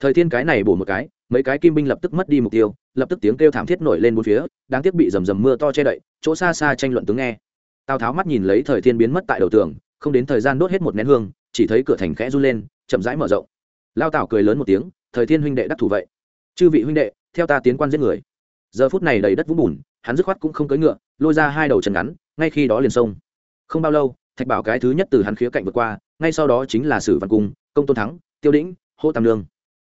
Speaker 1: thời thiên cái này bổ một cái, mấy cái kim binh lập tức mất đi mục tiêu, lập tức tiếng kêu thảm thiết nổi lên bốn phía, đáng tiếc bị rầm rầm mưa to che đậy, chỗ xa xa tranh luận tướng nghe. Tào tháo mắt nhìn lấy thời thiên biến mất tại đầu tường, không đến thời gian đốt hết một nén hương, chỉ thấy cửa thành khẽ run lên, chậm rãi mở rộng. Lao tào cười lớn một tiếng, thời thiên huynh đệ đắc thủ vậy. Chư vị huynh đệ theo ta tiến quan giết người. Giờ phút này đầy đất vũng bùn, hắn dứt khoát cũng không cưỡi ngựa, lôi ra hai đầu chân ngắn, ngay khi đó liền sông không bao lâu, thạch bảo cái thứ nhất từ hắn khía cạnh vượt qua, ngay sau đó chính là sử văn cung, công tôn thắng, tiêu đĩnh, hô tam lương.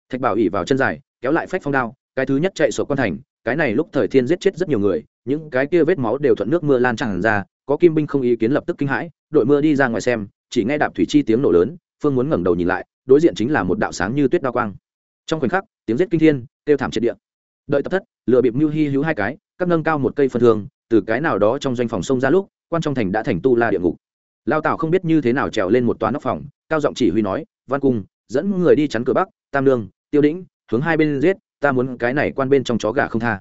Speaker 1: Thạch bảo ỉ vào chân dài, kéo lại phách phong đao, cái thứ nhất chạy sổ quan thành, cái này lúc thời thiên giết chết rất nhiều người, những cái kia vết máu đều thuận nước mưa lan tràn ra, có kim binh không ý kiến lập tức kinh hãi, đội mưa đi ra ngoài xem, chỉ nghe đạp thủy chi tiếng nổ lớn, phương muốn ngẩng đầu nhìn lại, đối diện chính là một đạo sáng như tuyết đao quang. Trong khoảnh khắc, tiếng giết kinh thiên, kêu thảm triệt địa đợi tập thất lựa bịp mưu hy hữu hai cái, các nâng cao một cây phân thường, từ cái nào đó trong doanh phòng sông ra lúc, quan trong thành đã thành tu la địa ngục. Lao tảo không biết như thế nào trèo lên một toán nóc phòng, cao giọng chỉ huy nói, văn cung, dẫn người đi chắn cửa bắc, tam lương tiêu đĩnh, hướng hai bên giết, ta muốn cái này quan bên trong chó gà không tha.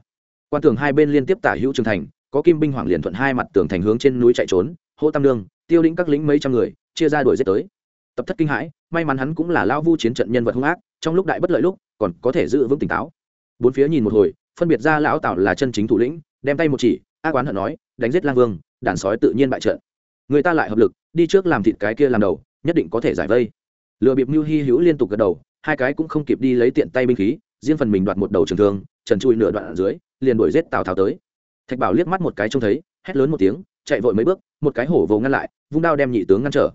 Speaker 1: Quan tường hai bên liên tiếp tả hữu trường thành, có kim binh hoàng liền thuận hai mặt tường thành hướng trên núi chạy trốn, hô tam lương tiêu đĩnh các lính mấy trăm người, chia ra đuổi giết tới. Tập thất kinh hãi, may mắn hắn cũng là lao vu chiến trận nhân vật hung ác, trong lúc đại bất lợi lúc, còn có thể giữ vững tỉnh táo bốn phía nhìn một hồi, phân biệt ra lão tào là chân chính thủ lĩnh, đem tay một chỉ ác oán hận nói, đánh giết lang vương, đàn sói tự nhiên bại trận. Người ta lại hợp lực, đi trước làm thịt cái kia làm đầu, nhất định có thể giải vây. Lựa bịp mưu hy hữu liên tục gật đầu, hai cái cũng không kịp đi lấy tiện tay binh khí, riêng phần mình đoạt một đầu trường thương, trần chui nửa đoạn ở dưới, liền đuổi giết tào tháo tới. Thạch bảo liếc mắt một cái trông thấy, hét lớn một tiếng, chạy vội mấy bước, một cái hổ vồ ngăn lại, vung đao đem nhị tướng ngăn trở.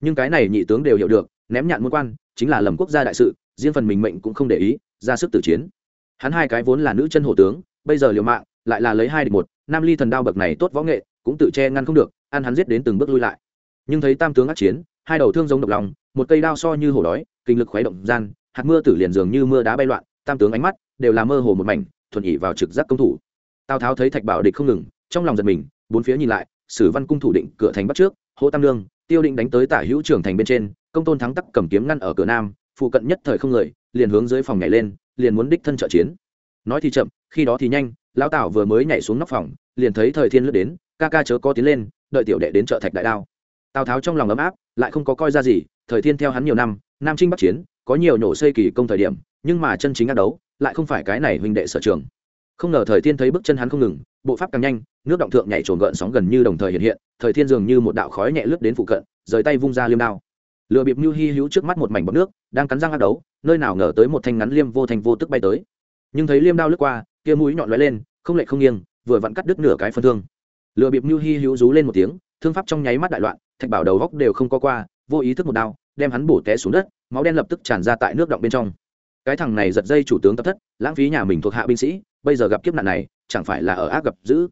Speaker 1: Nhưng cái này nhị tướng đều hiểu được, ném nhạn môn quan, chính là lầm quốc gia đại sự, riêng phần mình mệnh cũng không để ý, ra sức tử chiến hắn hai cái vốn là nữ chân hổ tướng, bây giờ liều mạng, lại là lấy hai địch một, nam ly thần đao bậc này tốt võ nghệ, cũng tự che ngăn không được, ăn hắn giết đến từng bước lui lại. Nhưng thấy tam tướng ác chiến, hai đầu thương giống độc lòng, một cây đao so như hổ đói, kinh lực khuấy động gian, hạt mưa tử liền dường như mưa đá bay loạn, tam tướng ánh mắt đều là mơ hồ một mảnh, thuần ỉ vào trực giác công thủ. Tào tháo thấy thạch bảo địch không ngừng, trong lòng giật mình, bốn phía nhìn lại, sử văn cung thủ định cửa thành bắt trước hỗ tam lương tiêu định đánh tới tả hữu trưởng thành bên trên, công tôn thắng tắc cầm kiếm ngăn ở cửa nam, phụ cận nhất thời không người, liền hướng dưới phòng nhảy lên liền muốn đích thân trợ chiến. Nói thì chậm, khi đó thì nhanh, lão tảo vừa mới nhảy xuống nóc phòng, liền thấy thời thiên lướt đến, ca ca chớ có tiến lên, đợi tiểu đệ đến trợ thạch đại đao. Tào tháo trong lòng ấm áp, lại không có coi ra gì, thời thiên theo hắn nhiều năm, nam trinh bắc chiến, có nhiều nhổ xây kỳ công thời điểm, nhưng mà chân chính ác đấu, lại không phải cái này huynh đệ sở trường. Không ngờ thời thiên thấy bước chân hắn không ngừng, bộ pháp càng nhanh, nước động thượng nhảy trồn gợn sóng gần như đồng thời hiện hiện, thời thiên dường như một đạo khói nhẹ lướt đến phụ cận, rời tay vung ra liêm đao lựa bịp như hy hữu trước mắt một mảnh bọc nước, đang cắn răng ác đấu, nơi nào ngờ tới một thanh ngắn liêm vô thành vô tức bay tới. Nhưng thấy liêm đao lướt qua, kia mũi nhọn lóe lên, không lệ không nghiêng, vừa vặn cắt đứt nửa cái phân thương. Lựa bịp như hy hữu rú lên một tiếng, thương pháp trong nháy mắt đại loạn, thạch bảo đầu góc đều không có qua, vô ý thức một đao, đem hắn bổ té xuống đất, máu đen lập tức tràn ra tại nước động bên trong. Cái thằng này giật dây chủ tướng tập thất, lãng phí nhà mình thuộc hạ binh sĩ, bây giờ gặp kiếp nạn này, chẳng phải là ở ác gặp dữ.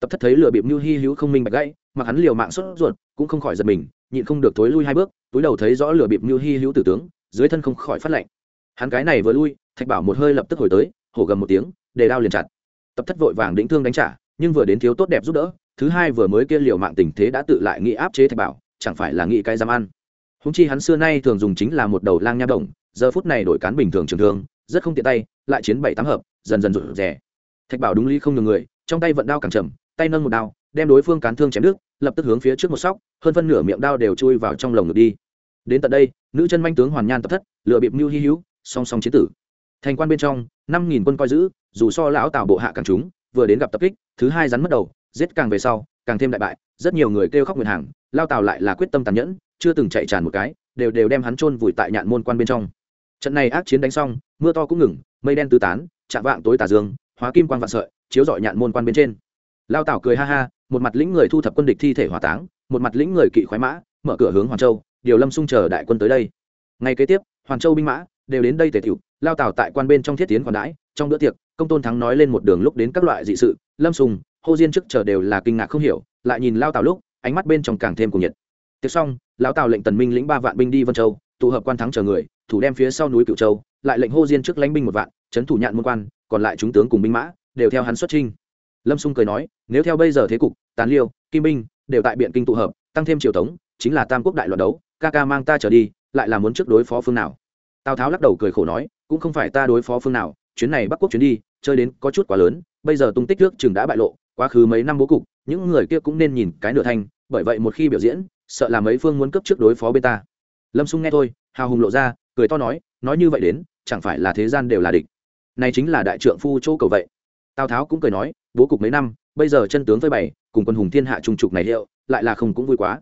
Speaker 1: Tập thất thấy lựa bịp như hy hữu không minh bạch gãy mặc hắn liều mạng sốt ruột, cũng không khỏi giật mình, nhịn không được thối lui hai bước, túi đầu thấy rõ lửa bịp như hy hữu tử tướng, dưới thân không khỏi phát lạnh. Hắn cái này vừa lui, thạch bảo một hơi lập tức hồi tới, hổ gầm một tiếng, để đao liền chặt. Tập thất vội vàng đĩnh thương đánh trả, nhưng vừa đến thiếu tốt đẹp giúp đỡ, thứ hai vừa mới kia liều mạng tình thế đã tự lại nghĩ áp chế thạch bảo, chẳng phải là nghĩ cái dám ăn. Húng chi hắn xưa nay thường dùng chính là một đầu lang nha động giờ phút này đổi cán bình thường trường thương, rất không tiện tay, lại chiến bảy tám hợp, dần dần rụt rè. Thạch bảo đúng lý không được người, trong tay vận đao càng chậm, tay nâng một đao đem đối phương cán thương chém đứt, lập tức hướng phía trước một sóc, hơn phân nửa miệng đao đều chui vào trong lồng ngực đi. Đến tận đây, nữ chân manh tướng hoàn nhan tập thất, lựa bịp mưu hy hữu, song song chiến tử. Thành quan bên trong, năm nghìn quân coi giữ, dù so lão tạo bộ hạ càng chúng, vừa đến gặp tập kích, thứ hai rắn mất đầu, giết càng về sau, càng thêm đại bại, rất nhiều người kêu khóc nguyện hàng lao tào lại là quyết tâm tàn nhẫn, chưa từng chạy tràn một cái, đều đều đem hắn chôn vùi tại nhạn môn quan bên trong. Trận này ác chiến đánh xong, mưa to cũng ngừng, mây đen tứ tán, chạm vạng tối tà dương, hóa kim quan vạn sợi, chiếu dọi nhạn môn quan bên trên. Lao tảo cười ha ha một mặt lĩnh người thu thập quân địch thi thể hỏa táng, một mặt lĩnh người kỵ khoái mã, mở cửa hướng hoàn châu, điều lâm xung chờ đại quân tới đây. Ngay kế tiếp, hoàn châu binh mã đều đến đây tề tiểu, lao tảo tại quan bên trong thiết tiến còn đãi, trong bữa tiệc, công tôn thắng nói lên một đường lúc đến các loại dị sự, lâm sùng hô diên trước chờ đều là kinh ngạc không hiểu, lại nhìn lao tảo lúc, ánh mắt bên trong càng thêm cùng nhiệt. Tiệc xong, lão tào lệnh tần minh lĩnh ba vạn binh đi vân châu, tụ hợp quan thắng chờ người, thủ đem phía sau núi cựu châu, lại lệnh hô diên trước lãnh binh một vạn trấn thủ nhạn môn quan, còn lại chúng tướng cùng binh mã, đều theo hắn xuất trinh lâm xung cười nói, nếu theo bây giờ thế cục tán liêu, kim binh đều tại biện kinh tụ hợp, tăng thêm triều tống, chính là tam quốc đại loạn đấu, ca ca mang ta trở đi, lại là muốn trước đối phó phương nào? Tào tháo lắc đầu cười khổ nói, cũng không phải ta đối phó phương nào, chuyến này bắc quốc chuyến đi, chơi đến có chút quá lớn, bây giờ tung tích trước chừng đã bại lộ, quá khứ mấy năm bố cục, những người kia cũng nên nhìn cái nửa thanh bởi vậy một khi biểu diễn, sợ là mấy phương muốn cấp trước đối phó bên ta. Lâm xung nghe thôi, hào hùng lộ ra, cười to nói nói như vậy đến, chẳng phải là thế gian đều là địch. Này chính là đại trượng phu chỗ cầu vậy tào tháo cũng cười nói bố cục mấy năm bây giờ chân tướng với bảy cùng quân hùng thiên hạ trung trục này liệu lại là không cũng vui quá.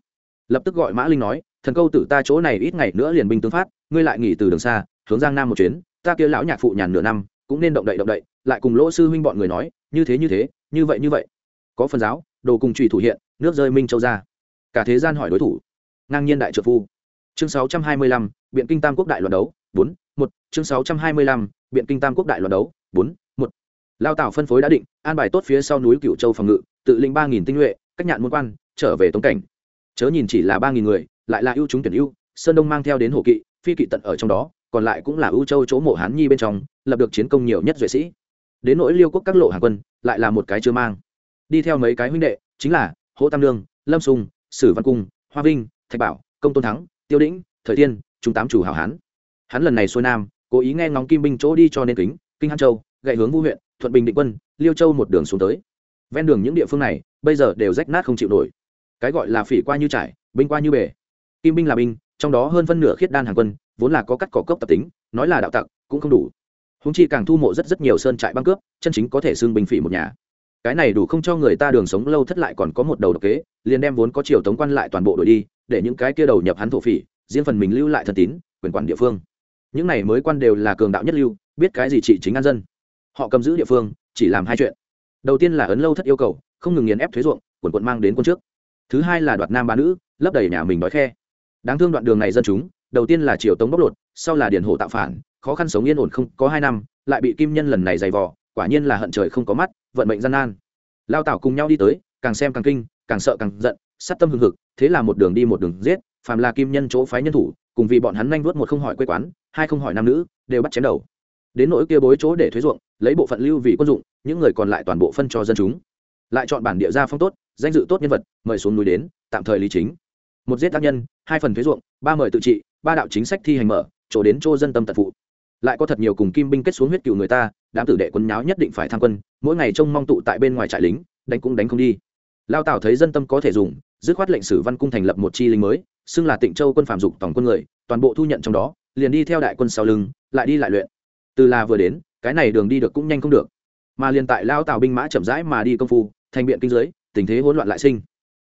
Speaker 1: Lập tức gọi mã linh nói thần câu tử ta chỗ này ít ngày nữa liền binh tướng phát ngươi lại nghỉ từ đường xa hướng giang nam một chuyến ta kia lão nhạc phụ nhàn nửa năm cũng nên động đậy động đậy. Lại cùng lỗ sư huynh bọn người nói như thế như thế như vậy như vậy. Có phần giáo đồ cùng trùy thủ hiện nước rơi minh châu ra. Cả thế gian hỏi đối thủ. Ngang nhiên đại trợ phu. Chương 625, biện kinh tam quốc đại loạn đấu bốn một. Chương 625, biện kinh tam quốc đại loạn đấu bốn một lao tảo phân phối đã định, an bài tốt phía sau núi cựu châu phòng ngự, tự linh ba nghìn tinh nhuệ, cách nhạn môn quan, trở về tống cảnh. Chớ nhìn chỉ là ba nghìn người, lại là ưu chúng tuyển ưu, sơn đông mang theo đến hồ kỵ, phi kỵ tận ở trong đó, còn lại cũng là ưu châu chỗ mộ hán nhi bên trong, lập được chiến công nhiều nhất duệ sĩ. Đến nỗi liêu quốc các lộ hàng quân, lại là một cái chưa mang. Đi theo mấy cái huynh đệ, chính là hỗ tam lương lâm sùng, sử văn cung, hoa vinh, thạch bảo, công tôn thắng, tiêu đĩnh, thời tiên, chúng tám chủ hảo hán. Hắn lần này xuôi nam, cố ý nghe ngóng kim binh chỗ đi cho nên kính, kinh hán châu, gậy hướng vũ huyện thuận bình định quân, liêu châu một đường xuống tới. Ven đường những địa phương này, bây giờ đều rách nát không chịu nổi. Cái gọi là phỉ qua như trải, binh qua như bể. Kim binh là binh, trong đó hơn phân nửa khiết đan hàng quân, vốn là có cắt cỏ cốc tập tính, nói là đạo tặc, cũng không đủ. Húng chi càng thu mộ rất rất nhiều sơn trại băng cướp, chân chính có thể xưng binh phỉ một nhà. Cái này đủ không cho người ta đường sống lâu thất lại còn có một đầu độc kế, liền đem vốn có triều tống quan lại toàn bộ đội đi, để những cái kia đầu nhập hắn thổ phỉ, riêng phần mình lưu lại thần tín, quyền quản địa phương. Những này mới quan đều là cường đạo nhất lưu, biết cái gì trị chính an dân họ cầm giữ địa phương, chỉ làm hai chuyện. Đầu tiên là ấn lâu thất yêu cầu, không ngừng nghiền ép thuế ruộng, quần quận mang đến quân trước. Thứ hai là đoạt nam ba nữ, lấp đầy nhà mình đói khe. Đáng thương đoạn đường này dân chúng, đầu tiên là triều tống bóc lột, sau là điền hộ tạo phản, khó khăn sống yên ổn không có hai năm, lại bị kim nhân lần này dày vò, quả nhiên là hận trời không có mắt, vận mệnh gian nan. Lao tảo cùng nhau đi tới, càng xem càng kinh, càng sợ càng giận, sát tâm hừng hực, thế là một đường đi một đường giết, phàm là kim nhân chỗ phái nhân thủ, cùng vì bọn hắn nhanh vuốt một không hỏi quê quán, hai không hỏi nam nữ, đều bắt chém đầu đến nỗi kia bối chỗ để thuế ruộng, lấy bộ phận lưu vì quân dụng, những người còn lại toàn bộ phân cho dân chúng. Lại chọn bản địa gia phong tốt, danh dự tốt nhân vật, mời xuống núi đến, tạm thời lý chính. Một giết tác nhân, hai phần thuế ruộng, ba mời tự trị, ba đạo chính sách thi hành mở, chỗ đến chỗ dân tâm tật phụ. Lại có thật nhiều cùng kim binh kết xuống huyết cựu người ta, đám tử đệ quân nháo nhất định phải tham quân, mỗi ngày trông mong tụ tại bên ngoài trại lính, đánh cũng đánh không đi. Lao tào thấy dân tâm có thể dùng, dứt khoát lệnh sử văn cung thành lập một chi lính mới, xưng là tịnh châu quân phạm dục tổng quân người, toàn bộ thu nhận trong đó, liền đi theo đại quân sau lưng, lại đi lại luyện từ là vừa đến, cái này đường đi được cũng nhanh không được. Mà liền tại lao tào binh mã chậm rãi mà đi công phu, thành biện kinh giới, tình thế hỗn loạn lại sinh.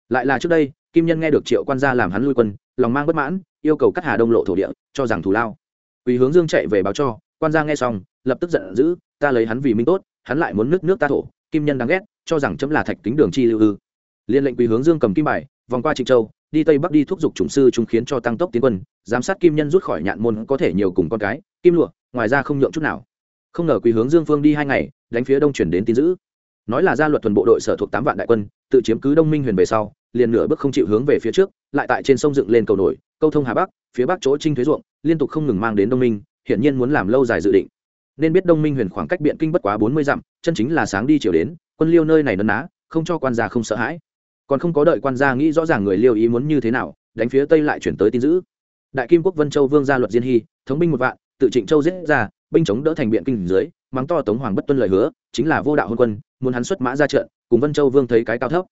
Speaker 1: Lại là trước đây, kim nhân nghe được triệu quan gia làm hắn lui quân, lòng mang bất mãn, yêu cầu cắt hà đông lộ thổ địa, cho rằng thù lao. Quỳ hướng dương chạy về báo cho, quan gia nghe xong, lập tức giận dữ, ta lấy hắn vì minh tốt, hắn lại muốn nước nước ta thổ, kim nhân đáng ghét, cho rằng chấm là thạch kính đường chi lưu ư. Liên lệnh quỳ hướng dương cầm kim bài, vòng qua trịnh châu, đi tây bắc đi thúc giục chủng sư chúng khiến cho tăng tốc tiến quân, giám sát kim nhân rút khỏi nhạn môn có thể nhiều cùng con cái, kim lụa ngoài ra không nhượng chút nào. Không ngờ quỳ hướng dương phương đi hai ngày, đánh phía đông chuyển đến tin giữ nói là gia luật thuần bộ đội sở thuộc tám vạn đại quân, tự chiếm cứ đông minh huyền về sau, liền nửa bước không chịu hướng về phía trước, lại tại trên sông dựng lên cầu nổi, câu thông hà bắc, phía bắc chỗ trinh thuế ruộng, liên tục không ngừng mang đến đông minh, hiển nhiên muốn làm lâu dài dự định. Nên biết đông minh huyền khoảng cách biện kinh bất quá bốn mươi dặm, chân chính là sáng đi chiều đến, quân liêu nơi này nấn ná, không cho quan gia không sợ hãi. Còn không có đợi quan gia nghĩ rõ ràng người liêu ý muốn như thế nào, đánh phía tây lại chuyển tới tin giữ đại kim quốc vân châu vương gia luật diên hy, thống binh một vạn tự trịnh châu giết ra, binh chống đỡ thành biện kinh dưới, mắng to tống hoàng bất tuân lời hứa, chính là vô đạo hôn quân, muốn hắn xuất mã ra trận, cùng vân châu vương thấy cái cao thấp.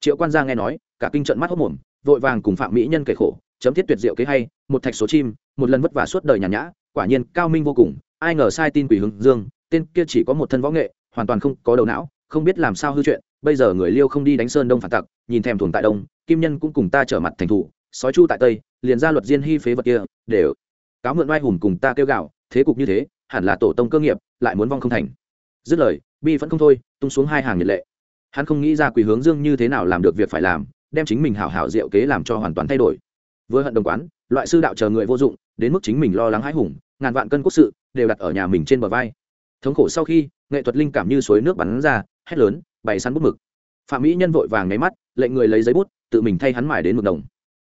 Speaker 1: Triệu quan gia nghe nói, cả kinh trận mắt hốc mồm, vội vàng cùng phạm mỹ nhân kể khổ, chấm thiết tuyệt diệu kế hay, một thạch số chim, một lần vất vả suốt đời nhàn nhã, quả nhiên cao minh vô cùng, ai ngờ sai tin quỷ hưng dương, tên kia chỉ có một thân võ nghệ, hoàn toàn không có đầu não, không biết làm sao hư chuyện, bây giờ người liêu không đi đánh sơn đông phản tặc, nhìn thèm thuồng tại đông, kim nhân cũng cùng ta trở mặt thành thủ, sói chu tại tây, liền ra luật diên hy phế vật kia để cáo mượn oai hùng cùng ta kêu gạo, thế cục như thế, hẳn là tổ tông cơ nghiệp, lại muốn vong không thành. Dứt lời, bi vẫn không thôi, tung xuống hai hàng nhiệt lệ. Hắn không nghĩ ra quỳ hướng dương như thế nào làm được việc phải làm, đem chính mình hảo hảo diệu kế làm cho hoàn toàn thay đổi. Vừa hận đồng quán, loại sư đạo chờ người vô dụng, đến mức chính mình lo lắng hãi hùng, ngàn vạn cân quốc sự, đều đặt ở nhà mình trên bờ vai. Thống khổ sau khi, nghệ thuật linh cảm như suối nước bắn ra, hét lớn, bày sắn bút mực. Phạm mỹ nhân vội vàng nháy mắt, lệnh người lấy giấy bút, tự mình thay hắn mải đến mực đồng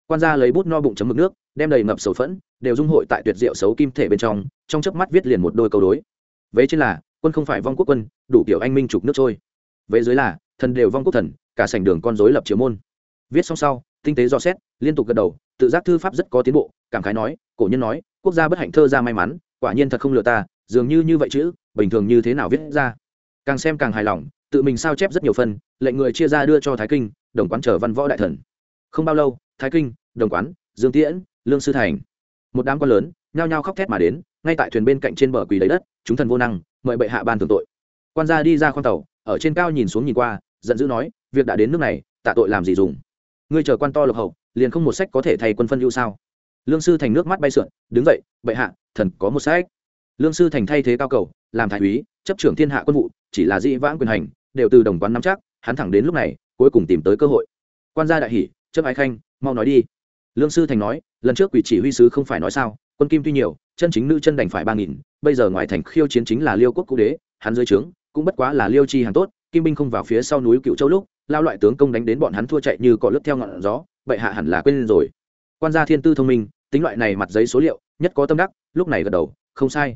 Speaker 1: quan gia lấy bút no bụng chấm mực nước, đem đầy ngập sầu phẫn, đều dung hội tại tuyệt diệu xấu kim thể bên trong trong chớp mắt viết liền một đôi câu đối. Vế trên là, quân không phải vong quốc quân, đủ kiểu anh minh trục nước trôi. Vế dưới là, thần đều vong quốc thần, cả sảnh đường con rối lập chiếu môn. Viết xong sau, tinh tế do xét, liên tục gật đầu, tự giác thư pháp rất có tiến bộ, cảm khái nói, cổ nhân nói, quốc gia bất hạnh thơ ra may mắn, quả nhiên thật không lừa ta, dường như như vậy chữ bình thường như thế nào viết ra? Càng xem càng hài lòng, tự mình sao chép rất nhiều phần, lệnh người chia ra đưa cho thái kinh, đồng quán trở văn võ đại thần. Không bao lâu, thái kinh đồng quán, dương tiễn, lương sư thành. Một đám quan lớn, nhao nhao khóc thét mà đến, ngay tại thuyền bên cạnh trên bờ quỳ lấy đất, chúng thần vô năng, mời bệ hạ ban thường tội. Quan gia đi ra khoang tàu, ở trên cao nhìn xuống nhìn qua, giận dữ nói, việc đã đến nước này, tạ tội làm gì dùng? Ngươi chờ quan to lộc hậu, liền không một sách có thể thay quân phân ưu sao? Lương sư thành nước mắt bay sượn, đứng dậy, bệ hạ, thần có một sách. Lương sư thành thay thế cao cầu, làm thái úy, chấp trưởng thiên hạ quân vụ, chỉ là dĩ vãng quyền hành, đều từ đồng quán nắm chắc, hắn thẳng đến lúc này, cuối cùng tìm tới cơ hội. Quan gia đại hỷ chấp ái khanh, mau nói đi lương sư thành nói, lần trước quỷ chỉ huy sứ không phải nói sao, quân kim tuy nhiều, chân chính nữ chân đành phải ba nghìn, bây giờ ngoài thành khiêu chiến chính là liêu quốc cũ đế, hắn dưới trướng, cũng bất quá là liêu chi hàng tốt, kim binh không vào phía sau núi cựu châu lúc, lao loại tướng công đánh đến bọn hắn thua chạy như cỏ lướt theo ngọn gió, bệ hạ hẳn là quên rồi. Quan gia thiên tư thông minh, tính loại này mặt giấy số liệu, nhất có tâm đắc, lúc này gật đầu, không sai.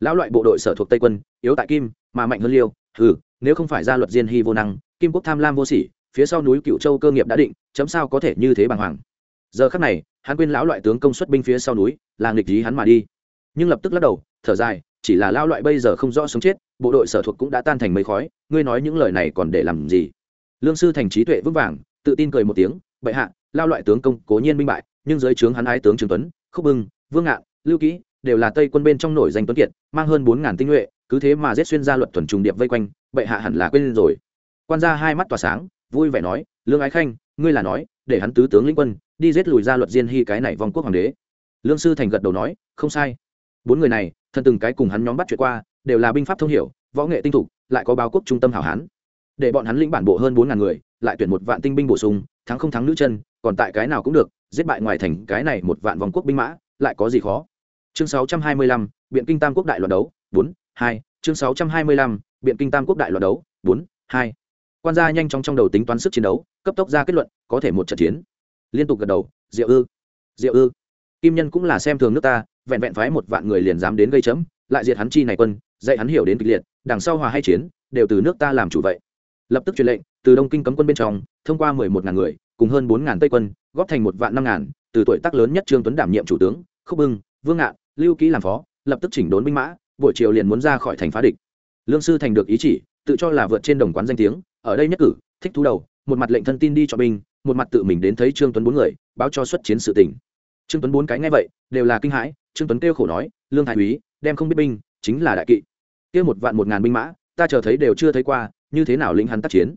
Speaker 1: Lão loại bộ đội sở thuộc tây quân, yếu tại kim, mà mạnh hơn liêu ừ nếu không phải ra luật diên hy vô năng, kim quốc tham lam vô sỉ, phía sau núi cựu châu cơ nghiệp đã định, chấm sao có thể như thế bàng hoàng giờ khắc này, hắn quên lão loại tướng công xuất binh phía sau núi, là nghịch lý hắn mà đi. Nhưng lập tức lắc đầu, thở dài, chỉ là lao loại bây giờ không rõ sống chết, bộ đội sở thuộc cũng đã tan thành mấy khói, ngươi nói những lời này còn để làm gì? Lương sư thành trí tuệ vững vàng, tự tin cười một tiếng, bệ hạ lao loại tướng công cố nhiên minh bại, nhưng dưới trướng hắn ái tướng trường tuấn, khúc bưng, vương ngạn, lưu kỹ, đều là tây quân bên trong nổi danh tuấn kiệt, mang hơn bốn ngàn tinh nhuệ, cứ thế mà giết xuyên ra luật thuần trùng điệp vây quanh, bệ hạ hẳn là quên rồi. Quan gia hai mắt tỏa sáng, vui vẻ nói, lương ái khanh, ngươi là nói, để hắn tứ tướng lĩnh quân đi giết lùi ra luật diên hy cái này vong quốc hoàng đế. Lương sư thành gật đầu nói, không sai. Bốn người này thân từng cái cùng hắn nhóm bắt chuyện qua, đều là binh pháp thông hiểu, võ nghệ tinh thục, lại có báo quốc trung tâm hảo hán. Để bọn hắn lĩnh bản bộ hơn bốn ngàn người, lại tuyển một vạn tinh binh bổ sung, thắng không thắng nữ chân, còn tại cái nào cũng được, giết bại ngoài thành cái này một vạn vòng quốc binh mã, lại có gì khó? Chương sáu trăm hai mươi lăm, biện kinh tam quốc đại loạt đấu, bốn, hai. Chương sáu trăm hai mươi lăm, biện kinh tam quốc đại loạt đấu, bốn, hai. Quan gia nhanh chóng trong đầu tính toán sức chiến đấu, cấp tốc ra kết luận, có thể một trận chiến liên tục gật đầu, diệu ư diệu ư. Kim nhân cũng là xem thường nước ta, vẹn vẹn phái một vạn người liền dám đến gây chấm, lại diệt hắn chi này quân, dạy hắn hiểu đến kịch liệt, đằng sau hòa hay chiến, đều từ nước ta làm chủ vậy. Lập tức truyền lệnh, từ đông kinh cấm quân bên trong, thông qua mười một ngàn người, cùng hơn bốn ngàn tây quân, góp thành một vạn năm ngàn, từ tuổi tác lớn nhất trương tuấn đảm nhiệm chủ tướng, khúc bưng, vương ngạn, lưu ký làm phó, lập tức chỉnh đốn binh mã, buổi chiều liền muốn ra khỏi thành phá địch. Lương sư thành được ý chỉ, tự cho là vượt trên đồng quán danh tiếng, ở đây nhất cử, thích thú đầu, một mặt lệnh thân tin đi cho binh một mặt tự mình đến thấy trương tuấn bốn người, báo cho xuất chiến sự tình. Trương tuấn bốn cái ngay vậy, đều là kinh hãi, trương tuấn kêu khổ nói, lương thái úy, đem không biết binh, chính là đại kỵ. Kêu một vạn một ngàn binh mã, ta chờ thấy đều chưa thấy qua, như thế nào lĩnh hắn tác chiến?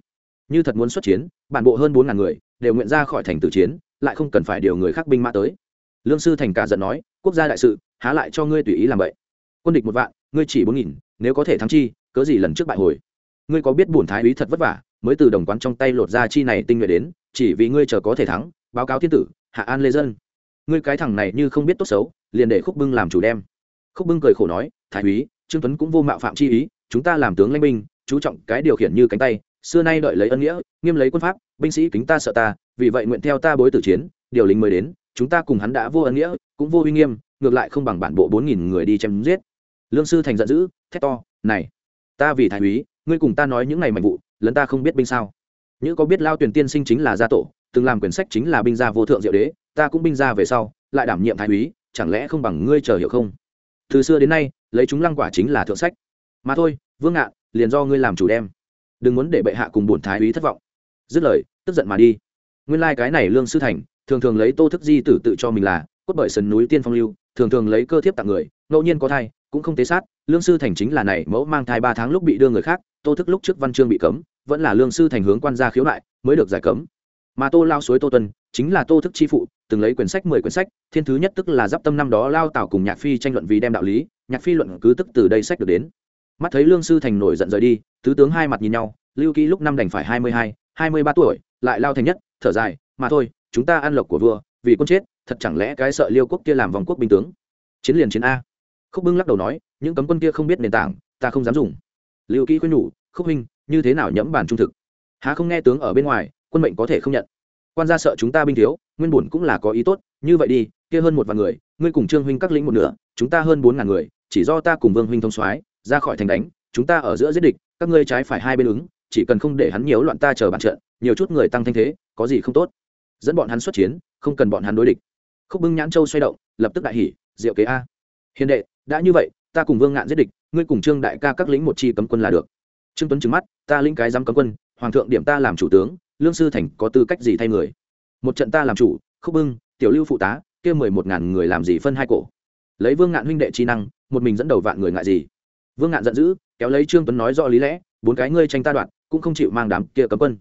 Speaker 1: Như thật muốn xuất chiến, bản bộ hơn bốn ngàn người, đều nguyện ra khỏi thành tử chiến, lại không cần phải điều người khác binh mã tới. Lương sư thành cả giận nói, quốc gia đại sự, há lại cho ngươi tùy ý làm vậy. Quân địch một vạn, ngươi chỉ bốn nghìn, nếu có thể thắng chi, cớ gì lần trước bại hồi? Ngươi có biết bổn thái úy thật vất vả, mới từ đồng quán trong tay lột ra chi này tinh nhuệ đến chỉ vì ngươi chờ có thể thắng, báo cáo thiên tử, hạ an lê dân. Ngươi cái thằng này như không biết tốt xấu, liền để khúc bưng làm chủ đem. Khúc bưng cười khổ nói, thái úy, trương tuấn cũng vô mạo phạm chi ý, chúng ta làm tướng lãnh binh, chú trọng cái điều khiển như cánh tay, xưa nay đợi lấy ân nghĩa, nghiêm lấy quân pháp, binh sĩ kính ta sợ ta, vì vậy nguyện theo ta bối tử chiến, điều lính mới đến, chúng ta cùng hắn đã vô ân nghĩa, cũng vô uy nghiêm, ngược lại không bằng bản bộ bốn nghìn người đi chém giết. Lương sư thành giận dữ, thét to, này, ta vì thái úy, ngươi cùng ta nói những ngày mạnh vụ lẫn ta không biết binh sao như có biết lao tuyển tiên sinh chính là gia tổ, từng làm quyển sách chính là binh gia vô thượng diệu đế, ta cũng binh gia về sau, lại đảm nhiệm thái úy, chẳng lẽ không bằng ngươi chờ hiểu không? Từ xưa đến nay, lấy chúng lăng quả chính là thượng sách. Mà thôi, vương ngạn, liền do ngươi làm chủ đem. Đừng muốn để bệ hạ cùng bổn thái úy thất vọng. Dứt lời, tức giận mà đi. Nguyên lai cái này lương sư thành, thường thường lấy tô thức di tử tự cho mình là, cốt bởi sườn núi tiên phong lưu, thường thường lấy cơ thiếp tặng người, ngẫu nhiên có thai, cũng không tế sát. Lương sư thành chính là này, mẫu mang thai ba tháng lúc bị đưa người khác, tô thức lúc trước văn chương bị cấm vẫn là lương sư thành hướng quan gia khiếu nại mới được giải cấm. Mà tô lao suối tô tuân chính là tô thức chi phụ, từng lấy quyển sách mười quyển sách, thiên thứ nhất tức là giáp tâm năm đó lao tảo cùng nhạc phi tranh luận vì đem đạo lý, nhạc phi luận cứ tức từ đây sách được đến. Mắt thấy lương sư thành nổi giận rời đi, tứ tướng hai mặt nhìn nhau, lưu ký lúc năm đành phải hai mươi hai hai mươi ba tuổi, lại lao thành nhất, thở dài, mà thôi, chúng ta ăn lộc của vua, vì quân chết, thật chẳng lẽ cái sợ liêu quốc kia làm vòng quốc binh tướng? Chiến liền chiến a. Khúc bưng lắc đầu nói, những cấm quân kia không biết nền tảng, ta không dám dùng. Lưu ký khuyên nhủ, khúc minh như thế nào nhẫm bản trung thực? Há không nghe tướng ở bên ngoài, quân mệnh có thể không nhận? Quan gia sợ chúng ta binh thiếu, nguyên bổn cũng là có ý tốt, như vậy đi, kia hơn một vạn người, ngươi cùng trương huynh các lĩnh một nửa, chúng ta hơn bốn ngàn người, chỉ do ta cùng vương huynh thông soái, ra khỏi thành đánh, chúng ta ở giữa giết địch, các ngươi trái phải hai bên ứng, chỉ cần không để hắn nhiều loạn ta chờ bàn trận, nhiều chút người tăng thanh thế, có gì không tốt? Dẫn bọn hắn xuất chiến, không cần bọn hắn đối địch. Khúc bưng nhãn châu xoay động, lập tức đại hỉ, diệu kế a. Hiền đệ, đã như vậy, ta cùng vương ngạn giết địch, ngươi cùng trương đại ca các lĩnh một chi cấm quân là được trương tuấn trừng mắt, ta lĩnh cái giám cấm quân, hoàng thượng điểm ta làm chủ tướng, lương sư thành có tư cách gì thay người? Một trận ta làm chủ, khúc bưng, tiểu lưu phụ tá, kia mười một ngàn người làm gì phân hai cổ? Lấy vương ngạn huynh đệ trí năng, một mình dẫn đầu vạn người ngại gì? Vương ngạn giận dữ, kéo lấy trương tuấn nói rõ lý lẽ, bốn cái ngươi tranh ta đoạn cũng không chịu mang đám kia cấm quân.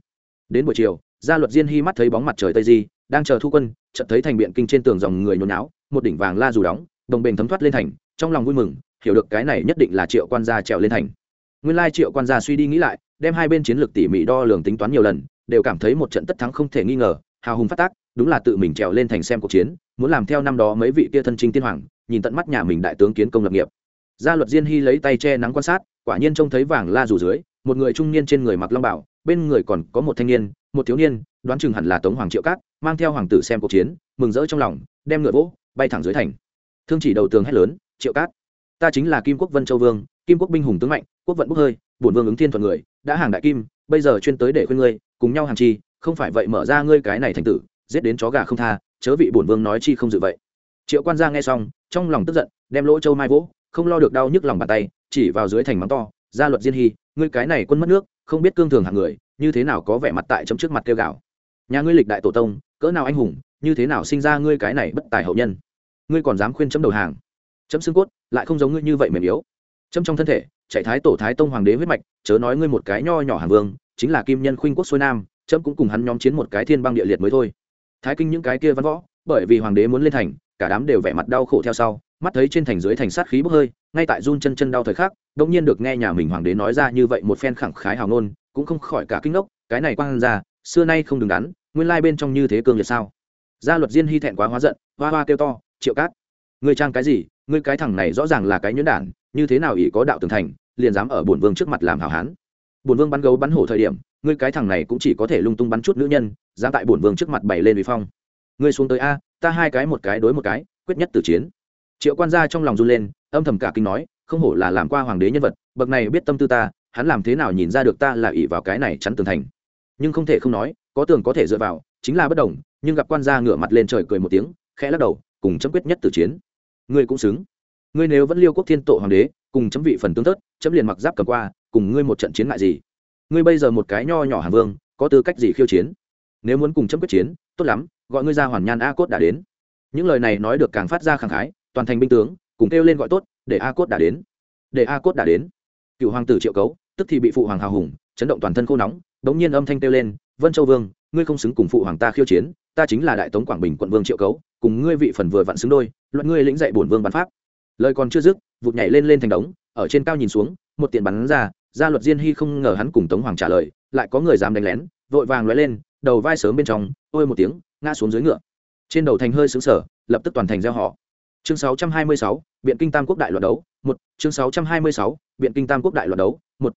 Speaker 1: Đến buổi chiều, gia luật diên hy mắt thấy bóng mặt trời tây di, đang chờ thu quân, chợt thấy thành biện kinh trên tường dòng người nhốn náo một đỉnh vàng la dù đóng, đồng bền thấm thoát lên thành, trong lòng vui mừng, hiểu được cái này nhất định là triệu quan gia trèo lên thành nguyên lai triệu quan gia suy đi nghĩ lại, đem hai bên chiến lược tỉ mỉ đo lường tính toán nhiều lần, đều cảm thấy một trận tất thắng không thể nghi ngờ, hào hùng phát tác, đúng là tự mình trèo lên thành xem cuộc chiến, muốn làm theo năm đó mấy vị kia thân trinh tiên hoàng, nhìn tận mắt nhà mình đại tướng kiến công lập nghiệp. Gia luật diên hy lấy tay che nắng quan sát, quả nhiên trông thấy vàng la rủ dưới, một người trung niên trên người mặc long bảo, bên người còn có một thanh niên, một thiếu niên, đoán chừng hẳn là tống hoàng triệu cát, mang theo hoàng tử xem cuộc chiến, mừng rỡ trong lòng, đem ngựa vỗ, bay thẳng dưới thành. Thương chỉ đầu tường hét lớn, triệu cát, ta chính là kim quốc vân châu vương kim quốc binh hùng tướng mạnh, quốc vận bốc hơi, bổn vương ứng thiên thuận người, đã hàng đại kim, bây giờ chuyên tới để khuyên ngươi, cùng nhau hàng chi, không phải vậy mở ra ngươi cái này thành tử, giết đến chó gà không tha, chớ vị bổn vương nói chi không dự vậy. Triệu quan gia nghe xong, trong lòng tức giận, đem lỗ châu mai vỗ, không lo được đau nhức lòng bàn tay, chỉ vào dưới thành mắng to, gia luật diên hy, ngươi cái này quân mất nước, không biết cương thường hạng người, như thế nào có vẻ mặt tại chấm trước mặt kêu gạo nhà ngươi lịch đại tổ tông, cỡ nào anh hùng, như thế nào sinh ra ngươi cái này bất tài hậu nhân? Ngươi còn dám khuyên chấm đầu hàng? Chấm xương cốt lại không giống ngươi như vậy mềm yếu châm trong thân thể, chạy thái tổ thái tông hoàng đế huyết mạch, chớ nói ngươi một cái nho nhỏ hàng vương, chính là kim nhân khuynh quốc xuôi nam, chấm cũng cùng hắn nhóm chiến một cái thiên băng địa liệt mới thôi. Thái kinh những cái kia văn võ, bởi vì hoàng đế muốn lên thành, cả đám đều vẻ mặt đau khổ theo sau, mắt thấy trên thành dưới thành sát khí bốc hơi, ngay tại run chân chân đau thời khắc đông nhiên được nghe nhà mình hoàng đế nói ra như vậy một phen khẳng khái hào ngôn, cũng không khỏi cả kinh ngốc, cái này quang ra, xưa nay không đứng đắn, nguyên lai bên trong như thế cường liệt sao? Gia luật diên hy thẹn quá hóa giận, hoa hoa kêu to, triệu cát, ngươi trang cái gì? Ngươi cái thằng này rõ ràng là cái nhuyễn đản như thế nào ỷ có đạo tường thành, liền dám ở bổn vương trước mặt làm hảo hán? Bổn vương bắn gấu bắn hổ thời điểm, ngươi cái thằng này cũng chỉ có thể lung tung bắn chút nữ nhân, dám tại bổn vương trước mặt bày lên uy phong. Ngươi xuống tới a, ta hai cái một cái đối một cái, quyết nhất tử chiến. Triệu quan gia trong lòng run lên, âm thầm cả kinh nói, không hổ là làm qua hoàng đế nhân vật, bậc này biết tâm tư ta, hắn làm thế nào nhìn ra được ta là ỷ vào cái này chắn tường thành? Nhưng không thể không nói, có tường có thể dựa vào, chính là bất đồng, nhưng gặp quan gia ngửa mặt lên trời cười một tiếng, khẽ lắc đầu, cùng chấm quyết nhất tử chiến. Ngươi cũng xứng ngươi nếu vẫn liêu quốc thiên tổ hoàng đế, cùng chấm vị phần tương tất chấm liền mặc giáp cầm qua, cùng ngươi một trận chiến ngại gì? Ngươi bây giờ một cái nho nhỏ hàng vương, có tư cách gì khiêu chiến? Nếu muốn cùng chấm quyết chiến, tốt lắm, gọi ngươi ra hoàn nhan a cốt đã đến. Những lời này nói được càng phát ra khẳng khái, toàn thành binh tướng, cùng kêu lên gọi tốt, để a cốt đã đến. Để a cốt đã đến. Cựu hoàng tử triệu cấu, tức thì bị phụ hoàng hào hùng, chấn động toàn thân khô nóng đống nhiên âm thanh kêu lên, vân châu vương, ngươi không xứng cùng phụ hoàng ta khiêu chiến, ta chính là đại tống quảng bình quận vương triệu cấu, cùng ngươi vị phần vừa vặn xứng đôi, luận ngươi lĩnh dạy bổn vương bắn pháp lời còn chưa dứt vụt nhảy lên lên thành đống ở trên cao nhìn xuống một tiện bắn ra gia luật diên hy không ngờ hắn cùng tống hoàng trả lời lại có người dám đánh lén vội vàng lóe lên đầu vai sớm bên trong ôi một tiếng ngã xuống dưới ngựa. Trên đầu thành hơi xứng sở lập tức toàn thành gieo họ. Chương 626, biện kinh tam quốc đại loạt đấu một chương 626, biện kinh tam quốc đại loạt đấu một.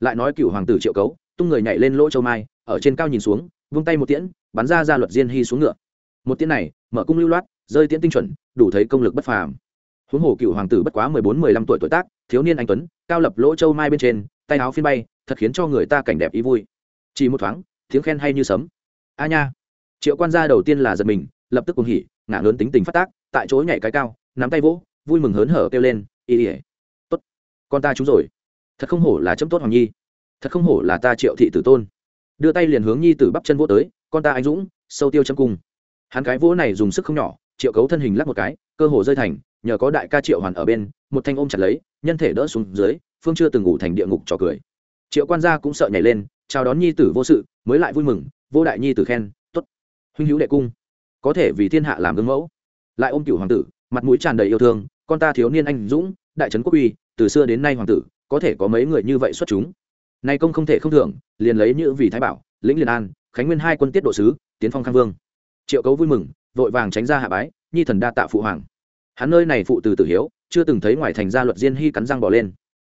Speaker 1: Lại nói cựu hoàng tử triệu cấu tung người nhảy lên lỗ châu mai ở trên cao nhìn xuống vung tay một tiễn bắn ra ra luật diên hy xuống ngựa. Một tiễn này mở cung lưu loát rơi tiễn tinh chuẩn đủ thấy công lực bất phàm huống hồ cựu hoàng tử bất quá mười bốn, mười lăm tuổi tuổi tác, thiếu niên anh tuấn, cao lập lỗ châu mai bên trên, tay áo phiên bay, thật khiến cho người ta cảnh đẹp ý vui. Chỉ một thoáng, tiếng khen hay như sấm. A nha. Triệu quan gia đầu tiên là giật mình, lập tức cùng hỉ, ngả lớn tính tình phát tác, tại chỗ nhảy cái cao, nắm tay vỗ, vui mừng hớn hở kêu lên, ý ỉa tốt, con ta trúng rồi. Thật không hổ là chấm tốt hoàng nhi. Thật không hổ là ta triệu thị tử tôn. Đưa tay liền hướng nhi tử bắp chân vỗ tới, con ta anh dũng, sâu tiêu châm cung. Hắn cái vỗ này dùng sức không nhỏ, triệu cấu thân hình lắc một cái, cơ hồ rơi thành nhờ có đại ca triệu hoàn ở bên, một thanh ôm chặt lấy, nhân thể đỡ xuống dưới, phương chưa từng ngủ thành địa ngục trò cười. Triệu quan gia cũng sợ nhảy lên, chào đón nhi tử vô sự, mới lại vui mừng, vô đại nhi tử khen t ố t huynh hữu đệ cung, có thể vì thiên hạ làm gương mẫu. Lại ôm cửu hoàng tử, mặt mũi tràn đầy yêu thương, con ta thiếu niên anh dũng, đại trấn quốc uy, từ xưa đến nay hoàng tử, có thể có mấy người như vậy xuất chúng? Nay công không thể không thưởng, liền lấy như vì thái bảo, lĩnh liền an, khánh nguyên hai quân tiết độ sứ, tiến phong khang vương. Triệu cấu vui mừng, vội vàng tránh ra hạ bái, nhi thần đa tạ phụ hoàng hắn nơi này phụ từ tử hiếu, chưa từng thấy ngoài thành gia luật diên hy cắn răng bỏ lên.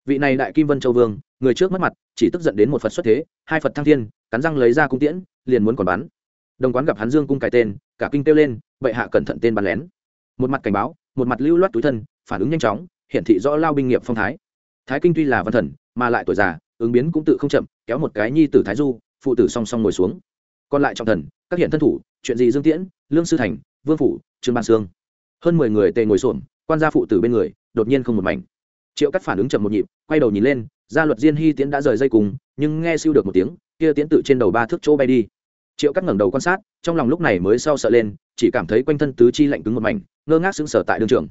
Speaker 1: Vị này đại kim vân châu vương, người trước mất mặt, chỉ tức giận đến một phật xuất thế, hai phật thăng thiên, cắn răng lấy ra cung tiễn, liền muốn còn bắn. Đồng quán gặp hắn dương cung cài tên, cả kinh kêu lên, bệ hạ cẩn thận tên bắn lén. Một mặt cảnh báo, một mặt lưu loát túi thân, phản ứng nhanh chóng, hiển thị rõ lao binh nghiệp phong thái. Thái kinh tuy là văn thần, mà lại tuổi già, ứng biến cũng tự không chậm, kéo một cái nhi tử thái du, phụ tử song song ngồi xuống. Còn lại trọng thần, các hiện thân thủ, chuyện gì dương tiễn, lương sư thành, vương phủ, trương ban sương hơn mười người tề ngồi xổm, quan gia phụ tử bên người, đột nhiên không một mảnh. Triệu cắt phản ứng chậm một nhịp, quay đầu nhìn lên, gia luật diên hy tiễn đã rời dây cùng, nhưng nghe siêu được một tiếng, kia tiễn tự trên đầu ba thước chỗ bay đi. Triệu cắt ngẩng đầu quan sát, trong lòng lúc này mới sau sợ lên, chỉ cảm thấy quanh thân tứ chi lạnh cứng một mảnh, ngơ ngác sững sờ tại đường trường.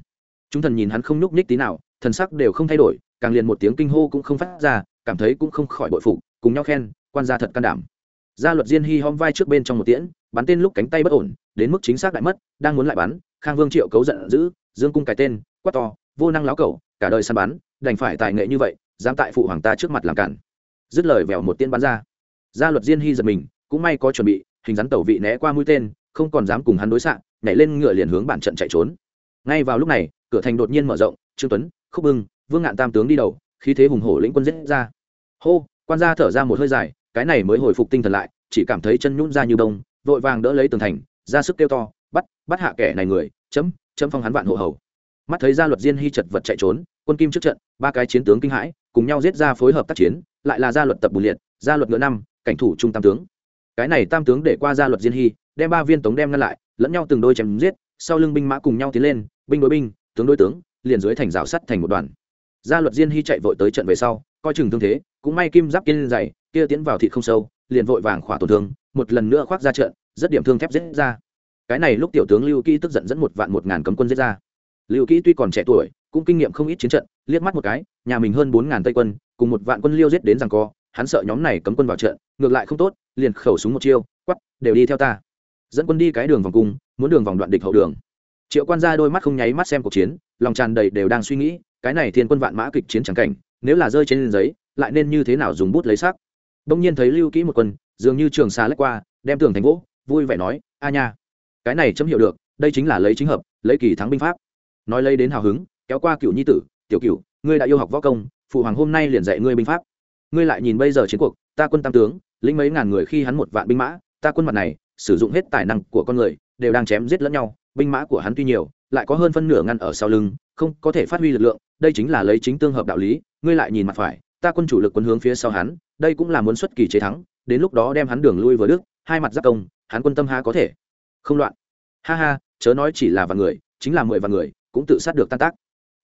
Speaker 1: Chúng thần nhìn hắn không nhúc nhích tí nào, thần sắc đều không thay đổi, càng liền một tiếng kinh hô cũng không phát ra, cảm thấy cũng không khỏi bội phục, cùng nhau khen, quan gia thật can đảm. Gia luật diên hy hom vai trước bên trong một tiễn, bắn tên lúc cánh tay bất ổn, đến mức chính xác đại mất, đang muốn lại bắn khang vương triệu cấu giận dữ, dương cung cái tên, quát to, vô năng láo cẩu, cả đời săn bắn, đành phải tài nghệ như vậy, dám tại phụ hoàng ta trước mặt làm cản. Dứt lời vèo một tiên bắn ra. Gia luật diên hy giật mình, cũng may có chuẩn bị, hình rắn tẩu vị né qua mũi tên, không còn dám cùng hắn đối xạ, nhảy lên ngựa liền hướng bản trận chạy trốn. Ngay vào lúc này, cửa thành đột nhiên mở rộng, trương tuấn, khúc bưng, vương ngạn tam tướng đi đầu, khí thế hùng hổ lĩnh quân giết ra. Hô, quan gia thở ra một hơi dài, cái này mới hồi phục tinh thần lại, chỉ cảm thấy chân nhún ra như bông, vội vàng đỡ lấy tường thành, ra sức kêu to bắt bắt hạ kẻ này người, chấm chấm phong hắn vạn hộ hầu. Mắt thấy gia luật diên hy chật vật chạy trốn, quân kim trước trận, ba cái chiến tướng kinh hãi, cùng nhau giết ra phối hợp tác chiến, lại là gia luật tập bù liệt gia luật ngựa năm, cảnh thủ trung tam tướng. Cái này tam tướng để qua gia luật diên hy, đem ba viên tống đem ngăn lại, lẫn nhau từng đôi chém giết, sau lưng binh mã cùng nhau tiến lên, binh đối binh, tướng đối tướng, liền dưới thành rào sắt thành một đoàn. Gia luật diên hy chạy vội tới trận về sau, coi chừng thương thế, cũng may kim giáp kiên dày, kia tiến vào thịt không sâu, liền vội vàng khỏa tổn thương, một lần nữa khoác ra trận, rất điểm thương thép giết ra cái này lúc tiểu tướng lưu kỹ tức giận dẫn một vạn một ngàn cấm quân giết ra. Lưu kỹ tuy còn trẻ tuổi, cũng kinh nghiệm không ít chiến trận, liếc mắt một cái, nhà mình hơn bốn ngàn tây quân, cùng một vạn quân liêu giết đến rằng co, hắn sợ nhóm này cấm quân vào trận, ngược lại không tốt, liền khẩu súng một chiêu, quắp, đều đi theo ta. Dẫn quân đi cái đường vòng cung, muốn đường vòng đoạn địch hậu đường. Triệu quan ra đôi mắt không nháy mắt xem cuộc chiến, lòng tràn đầy đều đang suy nghĩ, cái này thiên quân vạn mã kịch chiến trắng cảnh, nếu là rơi trên giấy, lại nên như thế nào dùng bút lấy sắc đông nhiên thấy lưu kỹ một quân, dường như trường xa lách qua, đem tường thành gỗ, vui vẻ nói, a nha cái này chấm hiểu được, đây chính là lấy chính hợp, lấy kỳ thắng binh pháp. Nói lấy đến hào hứng, kéo qua cựu nhi tử, tiểu cựu, ngươi đã yêu học võ công, phụ hoàng hôm nay liền dạy ngươi binh pháp. Ngươi lại nhìn bây giờ chiến cuộc, ta quân tam tướng, lĩnh mấy ngàn người khi hắn một vạn binh mã, ta quân mặt này, sử dụng hết tài năng của con người, đều đang chém giết lẫn nhau, binh mã của hắn tuy nhiều, lại có hơn phân nửa ngăn ở sau lưng, không có thể phát huy lực lượng, đây chính là lấy chính tương hợp đạo lý, ngươi lại nhìn mặt phải, ta quân chủ lực quân hướng phía sau hắn, đây cũng là muốn xuất kỳ chế thắng, đến lúc đó đem hắn đường lui vừa đức, hai mặt giáp công, hắn quân tâm ha có thể không loạn. Ha ha, chớ nói chỉ là vài người, chính là mười vạn người, cũng tự sát được tan tác.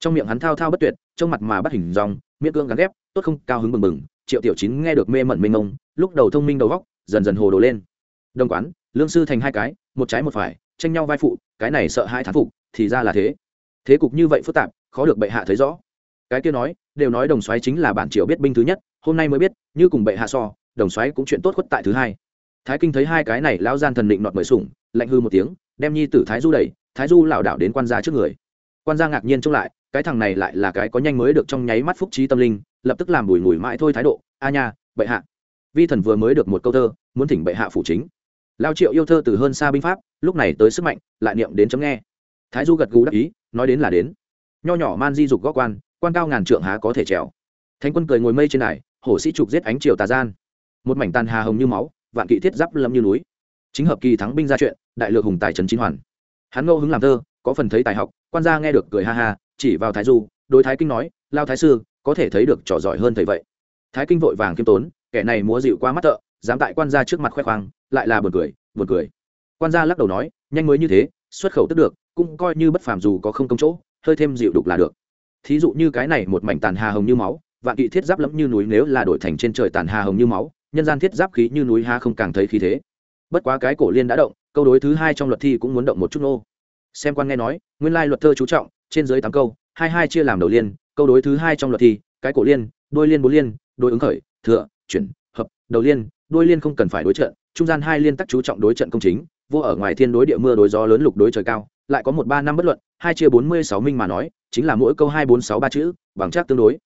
Speaker 1: Trong miệng hắn thao thao bất tuyệt, trong mặt mà bắt hình dòng miễn cương gắn ghép, tốt không, cao hứng bừng bừng, triệu tiểu chín nghe được mê mẩn mênh mông, lúc đầu thông minh đầu góc, dần dần hồ đồ lên. Đồng quán, lương sư thành hai cái, một trái một phải, tranh nhau vai phụ, cái này sợ hai thán phục, thì ra là thế. Thế cục như vậy phức tạp, khó được bệ hạ thấy rõ. Cái kia nói, đều nói đồng xoáy chính là bản triều biết binh thứ nhất, hôm nay mới biết, như cùng bệ hạ so, đồng xoáy cũng chuyện tốt khuất tại thứ hai. Thái kinh thấy hai cái này lao gian thần định nọt mời sủng lạnh hư một tiếng, đem nhi tử thái du đẩy, thái du lảo đảo đến quan gia trước người. Quan gia ngạc nhiên trông lại, cái thằng này lại là cái có nhanh mới được trong nháy mắt phúc trí tâm linh, lập tức làm bùi ngùi mãi thôi thái độ, a nha, bệ hạ. Vi thần vừa mới được một câu thơ, muốn thỉnh bệ hạ phủ chính. Lao triệu yêu thơ từ hơn xa binh pháp, lúc này tới sức mạnh, lại niệm đến chấm nghe. Thái du gật gù đắc ý, nói đến là đến. Nho nhỏ man di dục góc quan quan cao ngàn trượng há có thể trèo. Thánh quân cười ngồi mây trên này hổ sĩ trục giết ánh triều tà gian. Một mảnh tàn hà hồng như máu, vạn kỵ thiết giáp lâm như núi chính hợp kỳ thắng binh ra chuyện, đại lược hùng tài trấn chín hoàn. Hắn ngô hứng làm thơ, có phần thấy tài học, quan gia nghe được cười ha ha, chỉ vào thái du, đối thái kinh nói, lao thái sư, có thể thấy được trò giỏi hơn thầy vậy. Thái kinh vội vàng kiêm tốn, kẻ này múa dịu qua mắt thợ, dám tại quan gia trước mặt khoe khoang, lại là buồn cười buồn cười. Quan gia lắc đầu nói, nhanh mới như thế, xuất khẩu tức được, cũng coi như bất phàm dù có không công chỗ, hơi thêm dịu đục là được. Thí dụ như cái này một mảnh tàn hà hồng như máu, vạn kỵ thiết giáp lẫm như núi nếu là đổi thành trên trời tàn hà hồng như máu, nhân gian thiết giáp khí như núi ha không càng thấy khí thế bất quá cái cổ liên đã động, câu đối thứ hai trong luật thi cũng muốn động một chút nô. Xem quan nghe nói, nguyên lai luật thơ chú trọng, trên dưới tám câu, hai hai chia làm đầu liên, câu đối thứ hai trong luật thi, cái cổ liên, đôi liên bốn liên, đôi ứng khởi, thừa, chuyển, hợp, đầu liên, đôi liên không cần phải đối trận, trung gian hai liên tắc chú trọng đối trận công chính, vô ở ngoài thiên đối địa mưa đối gió lớn lục đối trời cao, lại có một ba năm bất luận, hai chia bốn mươi sáu minh mà nói, chính là mỗi câu hai bốn sáu ba chữ, bằng chắc tương đối.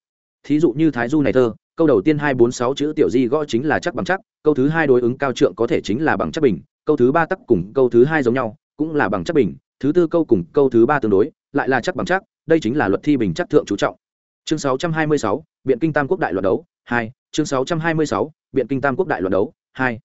Speaker 1: Thí dụ như thái du này thơ câu đầu tiên hai bốn sáu chữ tiểu di gõ chính là chắc bằng chắc, câu thứ hai đối ứng cao trượng có thể chính là bằng chắc bình, câu thứ ba tắc cùng câu thứ hai giống nhau, cũng là bằng chắc bình, thứ tư câu cùng câu thứ ba tương đối, lại là chắc bằng chắc, đây chính là luật thi bình chắc thượng chú trọng. Chương sáu trăm hai mươi sáu, biện kinh tam quốc đại luận đấu, hai, chương sáu trăm hai mươi sáu, biện kinh tam quốc đại luận đấu, hai.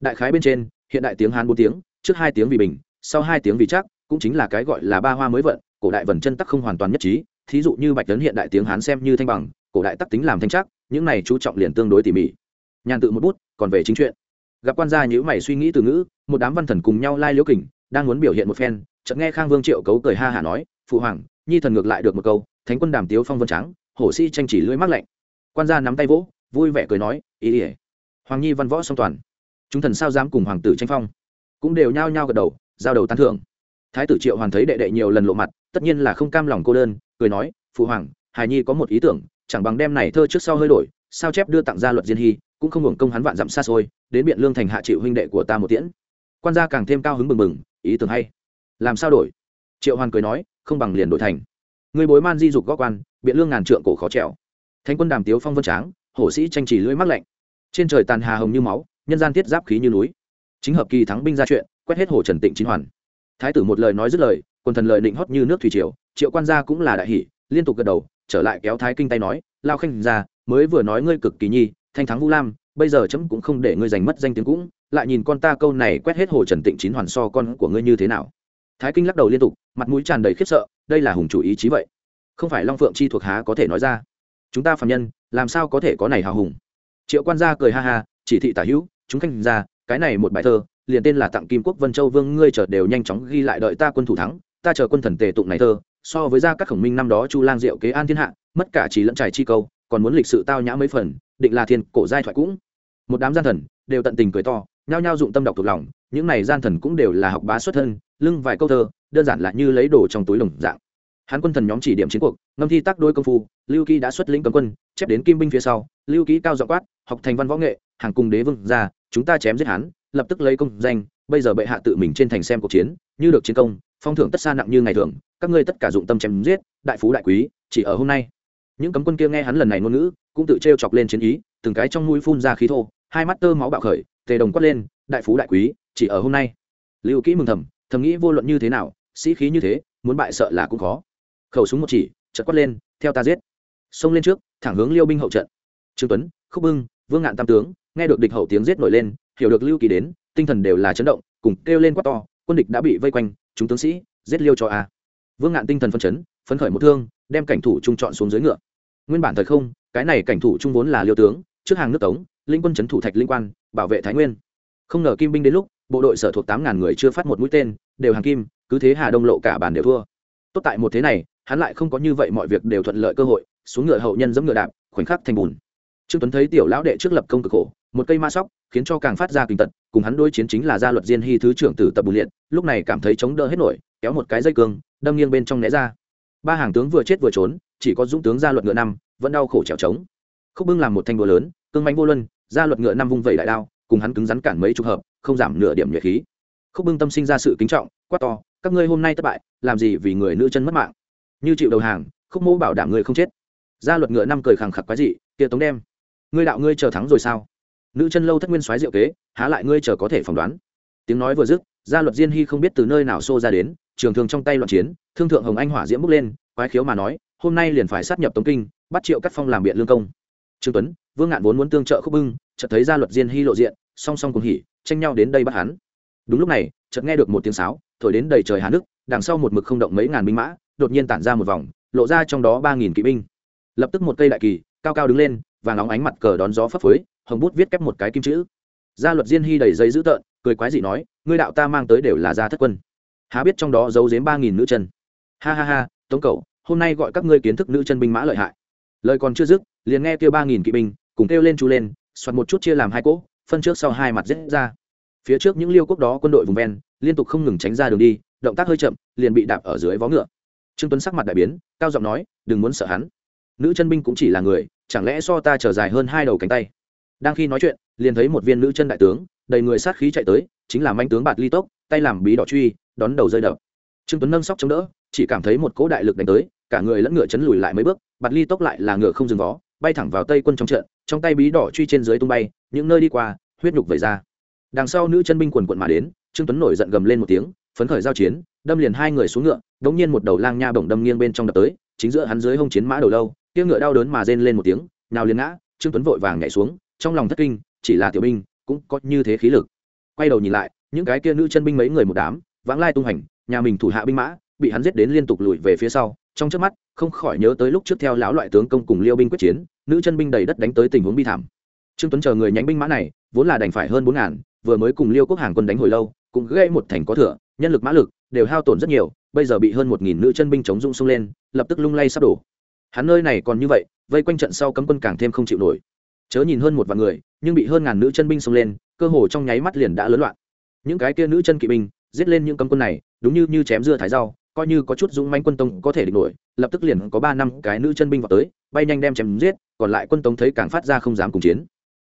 Speaker 1: Đại khái bên trên, hiện đại tiếng hán bốn tiếng, trước hai tiếng vì bình, sau hai tiếng vì chắc, cũng chính là cái gọi là ba hoa mới vận, cổ đại vần chân tắc không hoàn toàn nhất trí, thí dụ như bạch tấn hiện đại tiếng hán xem như thanh bằng, cổ đại tắc tính làm thanh chắc những này chú trọng liền tương đối tỉ mỉ. Nhàn tự một bút, còn về chính chuyện. Gặp quan gia nhữ mày suy nghĩ từ ngữ, một đám văn thần cùng nhau lai liễu kình, đang muốn biểu hiện một phen, chợt nghe khang vương triệu cấu cười ha hả nói, phụ hoàng, nhi thần ngược lại được một câu, thánh quân đàm tiếu phong vân trắng, hổ sĩ tranh chỉ lưỡi mắc lạnh. Quan gia nắm tay vỗ, vui vẻ cười nói, ý ỉa hoàng nhi văn võ song toàn. Chúng thần sao dám cùng hoàng tử tranh phong? Cũng đều nhao nhao gật đầu, giao đầu tán thưởng. Thái tử triệu hoàn thấy đệ đệ nhiều lần lộ mặt, tất nhiên là không cam lòng cô đơn, cười nói, phụ hoàng, hài nhi có một ý tưởng chẳng bằng đem này thơ trước sau hơi đổi, sao chép đưa tặng ra luật diên hy, cũng không hưởng công hắn vạn dặm xa xôi, đến biện lương thành hạ chịu huynh đệ của ta một tiễn. Quan gia càng thêm cao hứng mừng mừng ý tưởng hay. Làm sao đổi? Triệu hoàn cười nói, không bằng liền đổi thành. Người bối man di dục góc quan, biện lương ngàn trượng cổ khó trèo. Thánh quân đàm tiếu phong vân tráng, hổ sĩ tranh chỉ lưỡi mắc lạnh. Trên trời tàn hà hồng như máu, nhân gian tiết giáp khí như núi. Chính hợp kỳ thắng binh ra chuyện, quét hết hồ trần tịnh chín hoàn. Thái tử một lời nói dứt lời, quần thần lời định hót như nước thủy triều, triệu quan gia cũng là đại hỷ, liên tục gật đầu trở lại kéo thái kinh tay nói, lao khanh ra mới vừa nói ngươi cực kỳ nhi, thanh thắng Vu lam, bây giờ chấm cũng không để ngươi giành mất danh tiếng cũng, lại nhìn con ta câu này quét hết hồ trần tịnh chín hoàn so con của ngươi như thế nào? Thái kinh lắc đầu liên tục, mặt mũi tràn đầy khiếp sợ, đây là hùng chủ ý chí vậy. Không phải long phượng chi thuộc há có thể nói ra. Chúng ta phạm nhân, làm sao có thể có này hào hùng? Triệu quan gia cười ha ha, chỉ thị tả hữu, chúng khanh ra cái này một bài thơ, liền tên là tặng kim quốc vân châu vương, ngươi chờ đều nhanh chóng ghi lại đợi ta quân thủ thắng, ta chờ quân thần tề tụng này thơ so với gia các khổng minh năm đó chu lang diệu kế an thiên hạ, mất cả chỉ lẫn trải chi câu, còn muốn lịch sự tao nhã mấy phần, định là thiên cổ giai thoại cũng. Một đám gian thần, đều tận tình cười to, nhao nhao dụng tâm đọc thuộc lòng, những này gian thần cũng đều là học bá xuất thân, lưng vài câu thơ, đơn giản là như lấy đồ trong túi lồng dạng. Hán quân thần nhóm chỉ điểm chiến cuộc, ngâm thi tác đôi công phu, lưu ký đã xuất lĩnh cấm quân, chép đến kim binh phía sau, lưu ký cao dọ quát, học thành văn võ nghệ, hàng cùng đế vương ra, chúng ta chém giết hán lập tức lấy công danh, bây giờ bệ hạ tự mình trên thành xem cuộc chiến, như được chiến công phong thưởng tất xa nặng như ngày thường, các ngươi tất cả dụng tâm chém giết, đại phú đại quý, chỉ ở hôm nay. Những cấm quân kia nghe hắn lần này ngôn ngữ, cũng tự trêu chọc lên chiến ý, từng cái trong mũi phun ra khí thô, hai mắt tơ máu bạo khởi, tề đồng quát lên, đại phú đại quý, chỉ ở hôm nay. Lưu kỹ mừng thầm thầm nghĩ vô luận như thế nào, sĩ khí như thế, muốn bại sợ là cũng khó. Khẩu súng một chỉ, chợt quát lên, theo ta giết. Xông lên trước, thẳng hướng liêu binh hậu trận. Trương tuấn, khúc bưng, vương ngạn tam tướng, nghe được địch hậu tiếng giết nổi lên, hiểu được lưu kỳ đến, tinh thần đều là chấn động, cùng kêu lên quát to, quân địch đã bị vây quanh chúng tướng sĩ, giết liêu cho a. Vương ngạn tinh thần phân chấn, phấn khởi một thương, đem cảnh thủ trung chọn xuống dưới ngựa. Nguyên bản thời không, cái này cảnh thủ trung vốn là liêu tướng, trước hàng nước tống, linh quân trấn thủ thạch linh quan, bảo vệ thái nguyên. Không ngờ kim binh đến lúc, bộ đội sở thuộc tám ngàn người chưa phát một mũi tên, đều hàng kim, cứ thế hà đông lộ cả bàn đều thua. Tốt tại một thế này, hắn lại không có như vậy mọi việc đều thuận lợi cơ hội, xuống ngựa hậu nhân giống ngựa đạp, khoảnh khắc thành bùn trương tuấn thấy tiểu lão đệ trước lập công cực khổ, một cây ma sóc, khiến cho càng phát ra kinh tật, cùng hắn đối chiến chính là gia luật diên hy thứ trưởng tử tập bùn liệt, lúc này cảm thấy chống đỡ hết nổi, kéo một cái dây cương, đâm nghiêng bên trong né ra. Ba hàng tướng vừa chết vừa trốn, chỉ có dũng tướng gia luật ngựa năm, vẫn đau khổ trèo trống. Khúc bưng làm một thanh búa lớn, cương mánh vô luân, gia luật ngựa năm vung vẩy đại đao, cùng hắn cứng rắn cản mấy chục hợp, không giảm nửa điểm nhuệ khí. Khúc bưng tâm sinh ra sự kính trọng, quát to, các ngươi hôm nay thất bại, làm gì vì người nữ chân mất mạng? Như chịu đầu hàng, khúc mô bảo đảm người không chết. Gia luật ngựa năm cười khẳng khặc quái dị, kia tống đem ngươi đạo ngươi chờ thắng rồi sao? Nữ chân lâu thất nguyên soái diệu kế, há lại ngươi chờ có thể phỏng đoán? Tiếng nói vừa dứt, gia luật diên hy không biết từ nơi nào xô ra đến, trường thương trong tay loạn chiến, thương thượng hồng anh hỏa diễm bước lên, quái khiếu mà nói, hôm nay liền phải sát nhập tống kinh, bắt triệu cắt phong làm biện lương công. Trương tuấn, vương ngạn vốn muốn tương trợ khúc bưng, chợt thấy gia luật diên hy lộ diện, song song cùng hỉ, tranh nhau đến đây bắt hắn. Đúng lúc này, chợt nghe được một tiếng sáo, thổi đến đầy trời hà nước, đằng sau một mực không động mấy ngàn binh mã, đột nhiên tản ra một vòng, lộ ra trong đó ba nghìn kỵ binh. Lập tức một cây đại kỳ, cao cao đứng lên và nóng ánh mặt cờ đón gió phấp phới, hồng bút viết kép một cái kim chữ. Gia luật diên hy đầy giấy dữ tợn, cười quái dị nói, ngươi đạo ta mang tới đều là gia thất quân. Há biết trong đó giấu giếm ba nghìn nữ chân. Ha ha ha, tống cầu hôm nay gọi các ngươi kiến thức nữ chân binh mã lợi hại. Lời còn chưa dứt, liền nghe kêu ba nghìn kỵ binh, cùng kêu lên chú lên, soạt một chút chia làm hai cỗ, phân trước sau hai mặt rết ra. Phía trước những liêu quốc đó quân đội vùng ven, liên tục không ngừng tránh ra đường đi, động tác hơi chậm, liền bị đạp ở dưới vó ngựa. Trương tuấn sắc mặt đại biến, cao giọng nói, đừng muốn sợ hắn. Nữ chân binh cũng chỉ là người chẳng lẽ so ta trở dài hơn hai đầu cánh tay? Đang khi nói chuyện, liền thấy một viên nữ chân đại tướng, đầy người sát khí chạy tới, chính là manh tướng bạt ly tốc, tay làm bí đỏ truy, đón đầu rơi đập. Trương tuấn nâng sóc chống đỡ, chỉ cảm thấy một cỗ đại lực đánh tới, cả người lẫn ngựa chấn lùi lại mấy bước, bạt ly tốc lại là ngựa không dừng vó, bay thẳng vào tây quân trong trận, trong tay bí đỏ truy trên dưới tung bay, những nơi đi qua, huyết nhục vẩy ra. Đằng sau nữ chân binh quần quận mà đến, trương tuấn nổi giận gầm lên một tiếng, phấn khởi giao chiến, đâm liền hai người xuống ngựa, đống nhiên một đầu lang nha bổng đâm nghiêng bên trong đập tới, chính giữa hắn dưới hông chiến mã đầu lâu kia ngựa đau đớn mà rên lên một tiếng nào liền ngã, trương tuấn vội vàng nhảy xuống, trong lòng thất kinh, chỉ là tiểu binh, cũng có như thế khí lực. Quay đầu nhìn lại, những cái kia nữ chân binh mấy người một đám, vãng lai tung hành, nhà mình thủ hạ binh mã, bị hắn giết đến liên tục lùi về phía sau. Trong trước mắt, không khỏi nhớ tới lúc trước theo lão loại tướng công cùng liêu binh quyết chiến, nữ chân binh đầy đất đánh tới tình huống bi thảm. Trương tuấn chờ người nhánh binh mã này, vốn là đành phải hơn bốn ngàn, vừa mới cùng liêu quốc hàng quân đánh hồi lâu, cũng gây một thành có thừa, nhân lực mã lực, đều hao tổn rất nhiều, bây giờ bị hơn một nghìn nữ chân binh chống rung xông lên, lập tức lung lay sắp đổ hắn nơi này còn như vậy, vây quanh trận sau cấm quân càng thêm không chịu nổi. Chớ nhìn hơn một vạn người, nhưng bị hơn ngàn nữ chân binh xông lên, cơ hồ trong nháy mắt liền đã lớn loạn. Những cái kia nữ chân kỵ binh, giết lên những cấm quân này, đúng như như chém dưa thái rau, coi như có chút dũng manh quân tông có thể địch nổi, lập tức liền có ba năm cái nữ chân binh vào tới, bay nhanh đem chém giết, còn lại quân tông thấy càng phát ra không dám cùng chiến.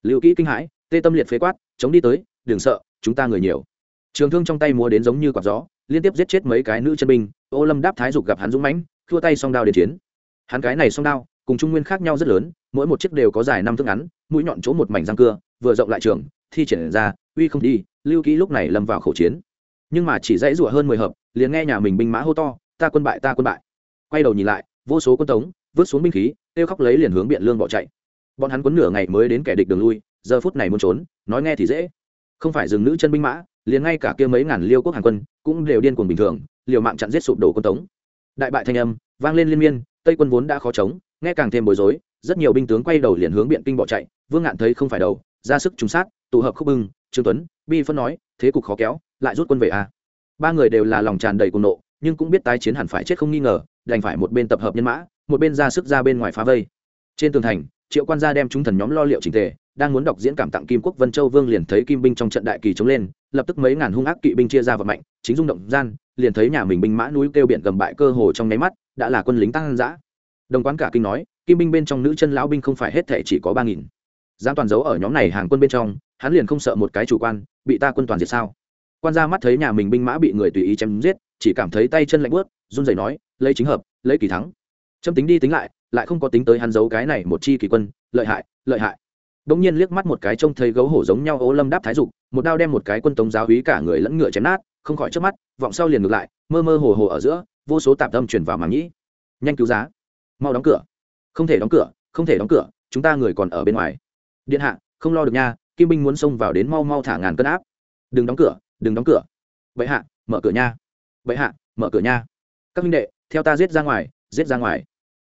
Speaker 1: Liệu kỹ kinh hãi, tê tâm liệt phế quát, chống đi tới, đừng sợ, chúng ta người nhiều. Trường thương trong tay múa đến giống như quạt gió, liên tiếp giết chết mấy cái nữ chân binh, ô lâm đáp thái dục gặp hắn dũng mãnh thua tay song đao đến chiến hắn cái này song đao, cùng trung nguyên khác nhau rất lớn, mỗi một chiếc đều có dài năm thước ngắn, mũi nhọn chỗ một mảnh răng cưa, vừa rộng lại trường, thi triển ra, uy không đi, lưu ký lúc này lâm vào khẩu chiến. Nhưng mà chỉ dãy rủa hơn mười hợp, liền nghe nhà mình binh mã hô to, ta quân bại, ta quân bại. Quay đầu nhìn lại, vô số quân tống, vứt xuống binh khí, kêu khóc lấy liền hướng biện lương bỏ chạy. Bọn hắn quấn nửa ngày mới đến kẻ địch đường lui, giờ phút này muốn trốn, nói nghe thì dễ. Không phải dừng nữ chân binh mã, liền ngay cả kia mấy ngàn liêu quốc hàng quân cũng đều điên cuồng bình thường, liều mạng chặn giết sụp đổ quân tống. Đại bại thanh âm vang lên liên miên tây quân vốn đã khó chống, nghe càng thêm bối rối, rất nhiều binh tướng quay đầu liền hướng biện kinh bỏ chạy, vương ngạn thấy không phải đầu, ra sức trúng sát, tụ hợp khúc bưng, trương tuấn, bi phân nói, thế cục khó kéo, lại rút quân về a à. ba người đều là lòng tràn đầy cùng nộ, nhưng cũng biết tái chiến hẳn phải chết không nghi ngờ, đành phải một bên tập hợp nhân mã, một bên ra sức ra bên ngoài phá vây trên tường thành, triệu quan gia đem chúng thần nhóm lo liệu trình tề, đang muốn đọc diễn cảm tặng kim quốc vân châu vương liền thấy kim binh trong trận đại kỳ chống lên, lập tức mấy ngàn hung ác kỵ binh chia ra vật mạnh chính dung động gian, liền thấy nhà mình binh mã núi kêu biển gầm bại cơ hồ trong nháy mắt đã là quân lính tăng dã đồng quán cả kinh nói, kim binh bên trong nữ chân lão binh không phải hết thể chỉ có ba nghìn. Giang toàn giấu ở nhóm này hàng quân bên trong, hắn liền không sợ một cái chủ quan, bị ta quân toàn diệt sao? Quan gia mắt thấy nhà mình binh mã bị người tùy ý chém giết, chỉ cảm thấy tay chân lạnh bớt run rẩy nói, lấy chính hợp, lấy kỳ thắng. Châm tính đi tính lại lại không có tính tới hắn giấu cái này một chi kỳ quân, lợi hại lợi hại. Bỗng nhiên liếc mắt một cái trông thấy gấu hổ giống nhau ố lâm đáp thái dục, một đao đem một cái quân tống giáo hí cả người lẫn ngựa chém nát, không khỏi trước mắt, vọng sau liền ngược lại, mơ mơ hồ hồ ở giữa vô số tạp tâm chuyển vào màng nhĩ. Nhanh cứu giá. Mau đóng cửa. Không thể đóng cửa, không thể đóng cửa, chúng ta người còn ở bên ngoài. Điện hạ, không lo được nha, kim binh muốn xông vào đến mau mau thả ngàn cân áp. Đừng đóng cửa, đừng đóng cửa. Vậy hạ, mở cửa nha. Vậy hạ, mở cửa nha. Các huynh đệ, theo ta giết ra ngoài, giết ra ngoài.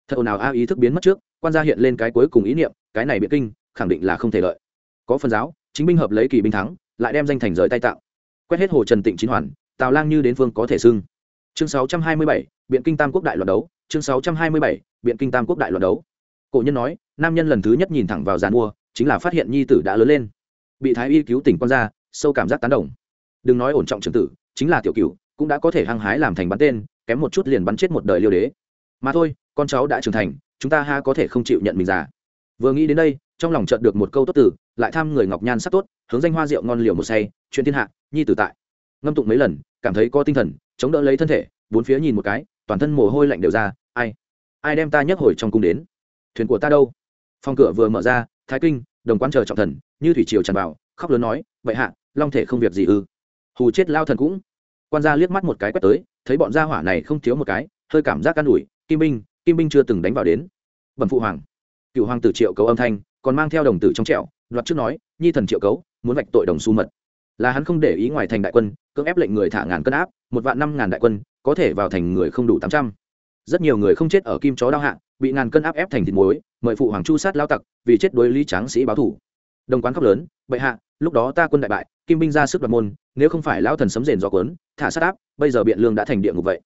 Speaker 1: Thật ồn ào a, ý thức biến mất trước, quan gia hiện lên cái cuối cùng ý niệm, cái này biện kinh, khẳng định là không thể lợi. Có phần giáo, chính binh hợp lấy kỳ binh thắng, lại đem danh thành rời tay tạo. Quét hết hồ trần tịnh chín hoàn, tào lang như đến phương có thể xưng chương 627, biện kinh tam quốc đại loạn đấu. Chương 627, biện kinh tam quốc đại loạn đấu. Cổ nhân nói nam nhân lần thứ nhất nhìn thẳng vào giàn mua chính là phát hiện nhi tử đã lớn lên. Bị thái y cứu tỉnh con ra, sâu cảm giác tán đồng. Đừng nói ổn trọng trường tử chính là tiểu cửu cũng đã có thể hăng hái làm thành bắn tên kém một chút liền bắn chết một đời liêu đế. Mà thôi con cháu đã trưởng thành chúng ta ha có thể không chịu nhận mình già. Vừa nghĩ đến đây trong lòng chợt được một câu tốt tử lại thăm người ngọc nhan sắc tốt hướng danh hoa rượu ngon liều một say chuyện thiên hạ nhi tử tại. Ngâm tụng mấy lần cảm thấy có tinh thần chống đỡ lấy thân thể, bốn phía nhìn một cái, toàn thân mồ hôi lạnh đều ra, ai ai đem ta nhấc hồi trong cung đến? Thuyền của ta đâu? Phòng cửa vừa mở ra, thái kinh, đồng quan chờ trọng thần, như thủy triều tràn vào, khóc lớn nói vậy hạ, long thể không việc gì ư? Hù chết lao thần cũng. Quan gia liếc mắt một cái quét tới, thấy bọn gia hỏa này không thiếu một cái, hơi cảm giác can ủi, kim binh kim binh chưa từng đánh vào đến. Bẩm phụ hoàng. Cựu hoàng tử triệu cấu âm thanh, còn mang theo đồng tử trong trẹo đoạt trước nói, nhi thần triệu cấu, muốn vạch tội đồng su mật. Là hắn không để ý ngoài thành đại quân, cưỡng ép lệnh người thả ngàn cân áp một vạn năm ngàn đại quân, có thể vào thành người không đủ tám trăm. Rất nhiều người không chết ở kim chó đao hạ, bị ngàn cân áp ép thành thịt muối, mời phụ hoàng chu sát lao tặc, vì chết đối lý tráng sĩ báo thủ. Đồng quán khóc lớn, bệ hạ, lúc đó ta quân đại bại, kim binh ra sức đoạt môn, nếu không phải lao thần sấm rền do quấn thả sát áp, bây giờ biện lương đã thành địa ngục vậy.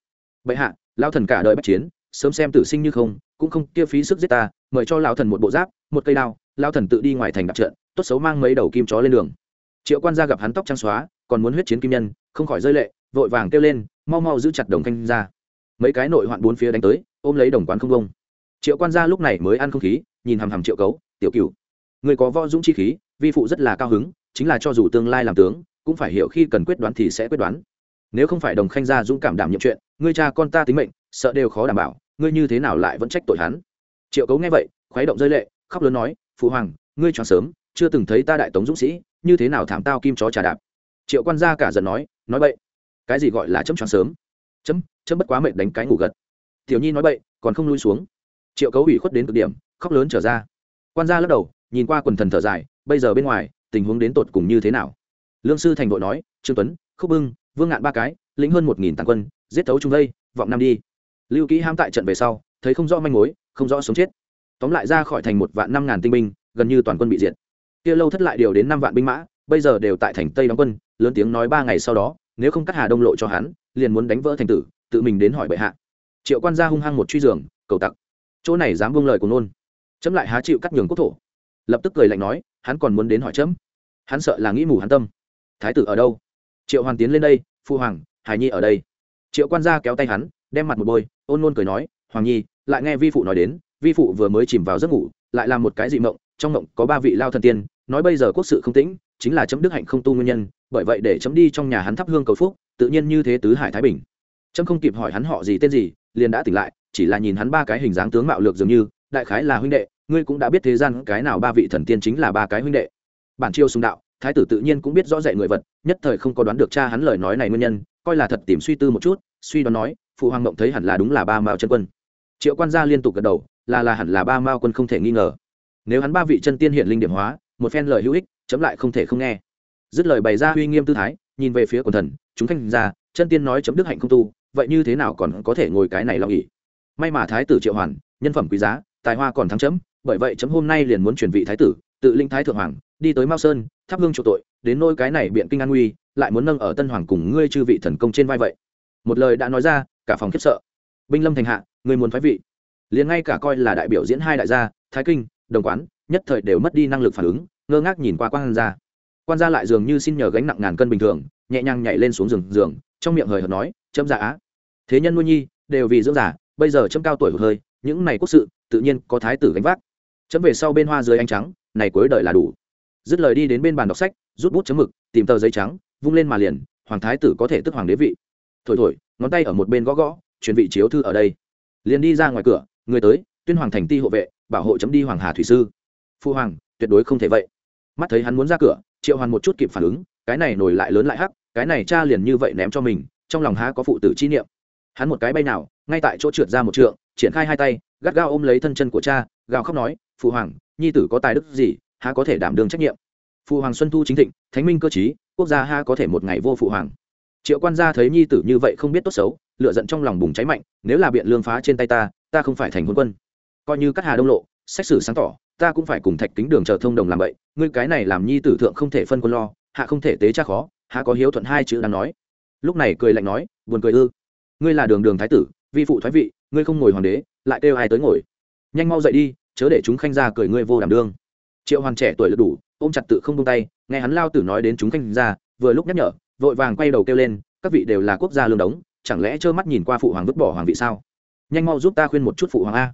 Speaker 1: Bệ hạ, lao thần cả đời bắt chiến, sớm xem tử sinh như không, cũng không tiêu phí sức giết ta, mời cho lao thần một bộ giáp, một cây đao, lao thần tự đi ngoài thành đặt trận, tốt xấu mang mấy đầu kim chó lên đường. Triệu quan gia gặp hắn tóc trắng xóa, còn muốn huyết chiến kim nhân, không khỏi rơi lệ vội vàng kêu lên, mau mau giữ chặt đồng canh ra. Mấy cái nội hoạn bốn phía đánh tới, ôm lấy đồng quán không công triệu quan gia lúc này mới ăn không khí, nhìn hằm hằm triệu cấu, tiểu cửu, người có võ dũng chi khí, vi phụ rất là cao hứng, chính là cho dù tương lai làm tướng, cũng phải hiểu khi cần quyết đoán thì sẽ quyết đoán. Nếu không phải đồng khanh gia dũng cảm đảm nhiệm chuyện, ngươi cha con ta tính mệnh, sợ đều khó đảm bảo, ngươi như thế nào lại vẫn trách tội hắn? Triệu cấu nghe vậy khoái động rơi lệ, khóc lớn nói, phụ hoàng, ngươi choáng sớm, chưa từng thấy ta đại tống dũng sĩ, như thế nào thảm tao kim chó trà đạp. Triệu quan gia cả giận nói nói vậy cái gì gọi là chấm choáng sớm? Chấm chấm bất quá mệnh đánh cái ngủ gật. Tiểu nhi nói bậy, còn không lui xuống. Triệu cấu ủy khuất đến cực điểm, khóc lớn trở ra. Quan gia lắc đầu, nhìn qua quần thần thở dài, bây giờ bên ngoài, tình huống đến tột cùng như thế nào? Lương sư thành đội nói, trương tuấn, khúc bưng, vương ngạn ba cái, lĩnh hơn một nghìn tàn quân, giết thấu chúng đây, vọng năm đi. Lưu kỹ ham tại trận về sau, thấy không rõ manh mối, không rõ sống chết. Tóm lại ra khỏi thành một vạn năm ngàn tinh binh, gần như toàn quân bị diệt. Kia lâu thất lại điều đến năm vạn binh mã, bây giờ đều tại thành tây đóng quân, lớn tiếng nói ba ngày sau đó nếu không cắt hà đông lộ cho hắn, liền muốn đánh vỡ thành tử, tự mình đến hỏi bệ hạ. Triệu quan gia hung hăng một truy giường, cầu tặc. Chỗ này dám buông lời của nôn. Chấm lại há chịu cắt nhường quốc thổ. Lập tức cười lạnh nói, hắn còn muốn đến hỏi chấm. Hắn sợ là nghĩ mù hắn tâm. Thái tử ở đâu? Triệu hoàng tiến lên đây, phu hoàng, hải nhi ở đây. Triệu quan gia kéo tay hắn, đem mặt một bôi, ôn nôn cười nói, hoàng nhi, lại nghe vi phụ nói đến, vi phụ vừa mới chìm vào giấc ngủ, lại làm một cái dị mộng, trong mộng có ba vị lao thần tiên, nói bây giờ quốc sự không tĩnh, chính là chấm đức hạnh không tu nguyên nhân bởi vậy để chấm đi trong nhà hắn thắp hương cầu phúc, tự nhiên như thế tứ hải thái bình. Chấm không kịp hỏi hắn họ gì tên gì, liền đã tỉnh lại, chỉ là nhìn hắn ba cái hình dáng tướng mạo lược dường như, đại khái là huynh đệ, ngươi cũng đã biết thế gian cái nào ba vị thần tiên chính là ba cái huynh đệ. Bản chiêu xung đạo, thái tử tự nhiên cũng biết rõ dạy người vật, nhất thời không có đoán được cha hắn lời nói này nguyên nhân, coi là thật tìm suy tư một chút, suy đoán nói, phụ hoàng mộng thấy hẳn là đúng là ba mao chân quân. Triệu quan gia liên tục gật đầu, là là hẳn là ba mao quân không thể nghi ngờ. Nếu hắn ba vị chân tiên hiện linh điểm hóa, một phen lời hữu ích, chấm lại không thể không nghe dứt lời bày ra uy nghiêm tư thái, nhìn về phía quần thần, chúng thanh ra, chân tiên nói chấm đức hạnh không tu, vậy như thế nào còn có thể ngồi cái này lo nghỉ? May mà thái tử triệu hoàn, nhân phẩm quý giá, tài hoa còn thắng chấm, bởi vậy chấm hôm nay liền muốn chuyển vị thái tử, tự linh thái thượng hoàng, đi tới mao sơn, thắp hương chỗ tội, đến nôi cái này biện kinh an nguy, lại muốn nâng ở tân hoàng cùng ngươi chư vị thần công trên vai vậy. Một lời đã nói ra, cả phòng khiếp sợ. Binh lâm thành hạ người muốn phái vị. Liền ngay cả coi là đại biểu diễn hai đại gia, thái kinh, đồng quán, nhất thời đều mất đi năng lực phản ứng, ngơ ngác nhìn qua quang gia quan gia lại dường như xin nhờ gánh nặng ngàn cân bình thường, nhẹ nhàng nhảy lên xuống giường giường, trong miệng hời hợt nói, chấm giả á. Thế nhân nuôi nhi, đều vì dưỡng giả bây giờ chấm cao tuổi hụt hơi, những này quốc sự, tự nhiên có thái tử gánh vác. Chấm về sau bên hoa dưới ánh trắng, này cuối đời là đủ. Dứt lời đi đến bên bàn đọc sách, rút bút chấm mực, tìm tờ giấy trắng, vung lên mà liền, hoàng thái tử có thể tức hoàng đế vị. Thổi thổi, ngón tay ở một bên gõ gõ chuyển vị chiếu thư ở đây. Liền đi ra ngoài cửa, người tới, tuyên hoàng thành ti hộ vệ, bảo hộ chấm đi hoàng hà thủy sư. Phu hoàng, tuyệt đối không thể vậy. Mắt thấy hắn muốn ra cửa triệu hoàn một chút kịp phản ứng, cái này nổi lại lớn lại hắc, cái này cha liền như vậy ném cho mình, trong lòng há có phụ tử chi niệm. Hắn một cái bay nào, ngay tại chỗ trượt ra một trượng, triển khai hai tay, gắt gao ôm lấy thân chân của cha, gào khóc nói, phụ hoàng, nhi tử có tài đức gì, há có thể đảm đương trách nhiệm? Phụ hoàng xuân thu chính thịnh, thánh minh cơ chí quốc gia ha có thể một ngày vô phụ hoàng. Triệu quan gia thấy nhi tử như vậy không biết tốt xấu lựa giận trong lòng bùng cháy mạnh, nếu là biện lương phá trên tay ta ta không phải thành hôn quân. Coi như cắt hà đông lộ, xét xử sáng tỏ ta cũng phải cùng thạch kính đường chờ thông đồng làm vậy, ngươi cái này làm nhi tử thượng không thể phân quân lo, hạ không thể tế cha khó, hạ có hiếu thuận hai chữ đang nói. Lúc này cười lạnh nói, buồn cười ư? Ngươi là đường đường thái tử, vi phụ thoái vị, ngươi không ngồi hoàng đế, lại kêu ai tới ngồi? Nhanh mau dậy đi, chớ để chúng khanh ra cười ngươi vô đảm đương. Triệu hoàn trẻ tuổi lật đủ, ôm chặt tự không tung tay, nghe hắn lao tử nói đến chúng khanh ra vừa lúc nhắc nhở, vội vàng quay đầu kêu lên, các vị đều là quốc gia lương đống, chẳng lẽ trơ mắt nhìn qua phụ hoàng vứt bỏ hoàng vị sao? Nhanh mau giúp ta khuyên một chút phụ hoàng a.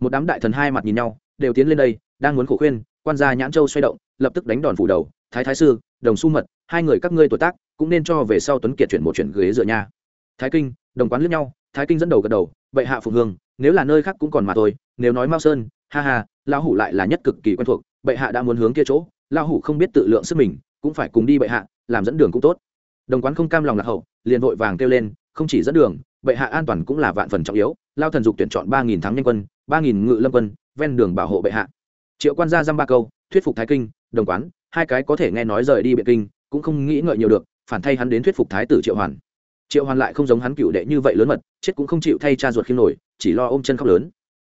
Speaker 1: Một đám đại thần hai mặt nhìn nhau, đều tiến lên đây đang muốn khổ khuyên, quan gia nhãn châu xoay động, lập tức đánh đòn phủ đầu, thái thái sư, đồng su mật, hai người các ngươi tuổi tác, cũng nên cho về sau tuấn kiệt chuyển một chuyển ghế dựa nha. Thái kinh, đồng quán lướt nhau, thái kinh dẫn đầu gật đầu vậy hạ phụng hương, nếu là nơi khác cũng còn mà thôi, nếu nói mao sơn, ha ha, lão hủ lại là nhất cực kỳ quen thuộc, bệ hạ đã muốn hướng kia chỗ, lão hủ không biết tự lượng sức mình, cũng phải cùng đi bệ hạ, làm dẫn đường cũng tốt. Đồng quán không cam lòng lạc hậu, liền vội vàng kêu lên, không chỉ dẫn đường, bệ hạ an toàn cũng là vạn phần trọng yếu, lao thần dục tuyển chọn ba nghìn thắng nhanh quân, ba nghìn ngự lâm quân, ven đường bảo hộ bệ hạ triệu quan gia dăm ba câu, thuyết phục thái kinh, đồng quán, hai cái có thể nghe nói rời đi biện kinh, cũng không nghĩ ngợi nhiều được, phản thay hắn đến thuyết phục thái tử triệu hoàn. Triệu hoàn lại không giống hắn cựu đệ như vậy lớn mật, chết cũng không chịu thay cha ruột khiêm nổi, chỉ lo ôm chân khóc lớn.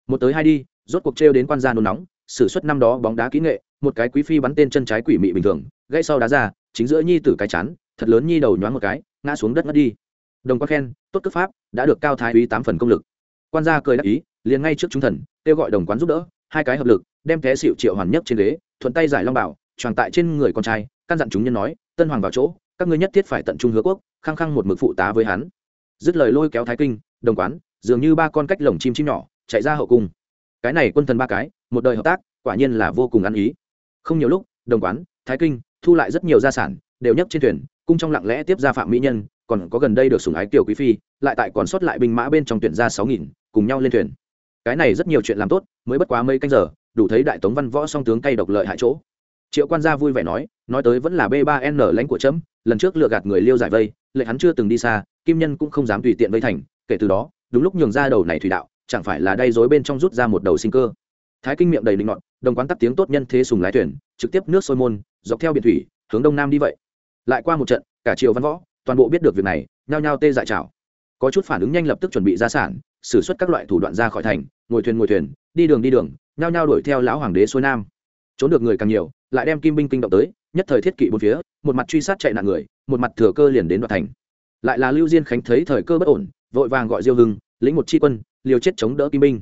Speaker 1: Một tới hai đi, rốt cuộc trêu đến quan gia nôn nóng, sử xuất năm đó bóng đá kỹ nghệ, một cái quý phi bắn tên chân trái quỷ mị bình thường, gãy sau đá ra, chính giữa nhi tử cái chán, thật lớn nhi đầu nhoáng một cái, ngã xuống đất ngất đi. Đồng quan khen, tốt cấp pháp, đã được cao thái úy tám phần công lực. Quan gia cười đáp ý, liền ngay trước chúng thần, kêu gọi đồng quán giúp đỡ, hai cái hợp lực đem té xịu triệu hoàn nhất trên ghế, thuận tay giải long bảo tròn tại trên người con trai, căn dặn chúng nhân nói, tân hoàng vào chỗ, các ngươi nhất thiết phải tận trung hứa quốc, khăng khăng một mực phụ tá với hắn. Dứt lời lôi kéo thái kinh, đồng quán, dường như ba con cách lồng chim chim nhỏ, chạy ra hậu cung. Cái này quân thần ba cái, một đời hợp tác, quả nhiên là vô cùng ăn ý. Không nhiều lúc, đồng quán, thái kinh thu lại rất nhiều gia sản, đều nhấc trên thuyền, cung trong lặng lẽ tiếp ra phạm mỹ nhân, còn có gần đây được sủng ái tiểu quý phi, lại tại còn sót lại binh mã bên trong tuyển ra sáu nghìn, cùng nhau lên thuyền. Cái này rất nhiều chuyện làm tốt, mới bất quá mấy canh giờ đủ thấy đại tống văn võ song tướng cay độc lợi hại chỗ. Triệu quan gia vui vẻ nói nói tới vẫn là b ba n lãnh của trẫm lần trước lừa gạt người liêu giải vây, lệ hắn chưa từng đi xa, kim nhân cũng không dám tùy tiện vây thành, kể từ đó, đúng lúc nhường ra đầu này thủy đạo, chẳng phải là đay dối bên trong rút ra một đầu sinh cơ. Thái kinh miệng đầy linh ngọn, đồng quán tắt tiếng tốt nhân thế sùng lái thuyền, trực tiếp nước sôi môn, dọc theo biển thủy, hướng đông nam đi vậy. Lại qua một trận, cả triều văn võ, toàn bộ biết được việc này, nhao nhao tê dại chảo có chút phản ứng nhanh lập tức chuẩn bị ra sản, xử suất các loại thủ đoạn ra khỏi thành, ngồi thuyền ngồi thuyền, đi đường đi đường nhao nhao đuổi theo lão hoàng đế xuôi nam. Trốn được người càng nhiều, lại đem kim binh kinh động tới, nhất thời thiết kỵ bốn phía, một mặt truy sát chạy nạn người, một mặt thừa cơ liền đến đoạt thành. Lại là lưu diên khánh thấy thời cơ bất ổn, vội vàng gọi diêu hưng, lĩnh một tri quân, liều chết chống đỡ kim binh.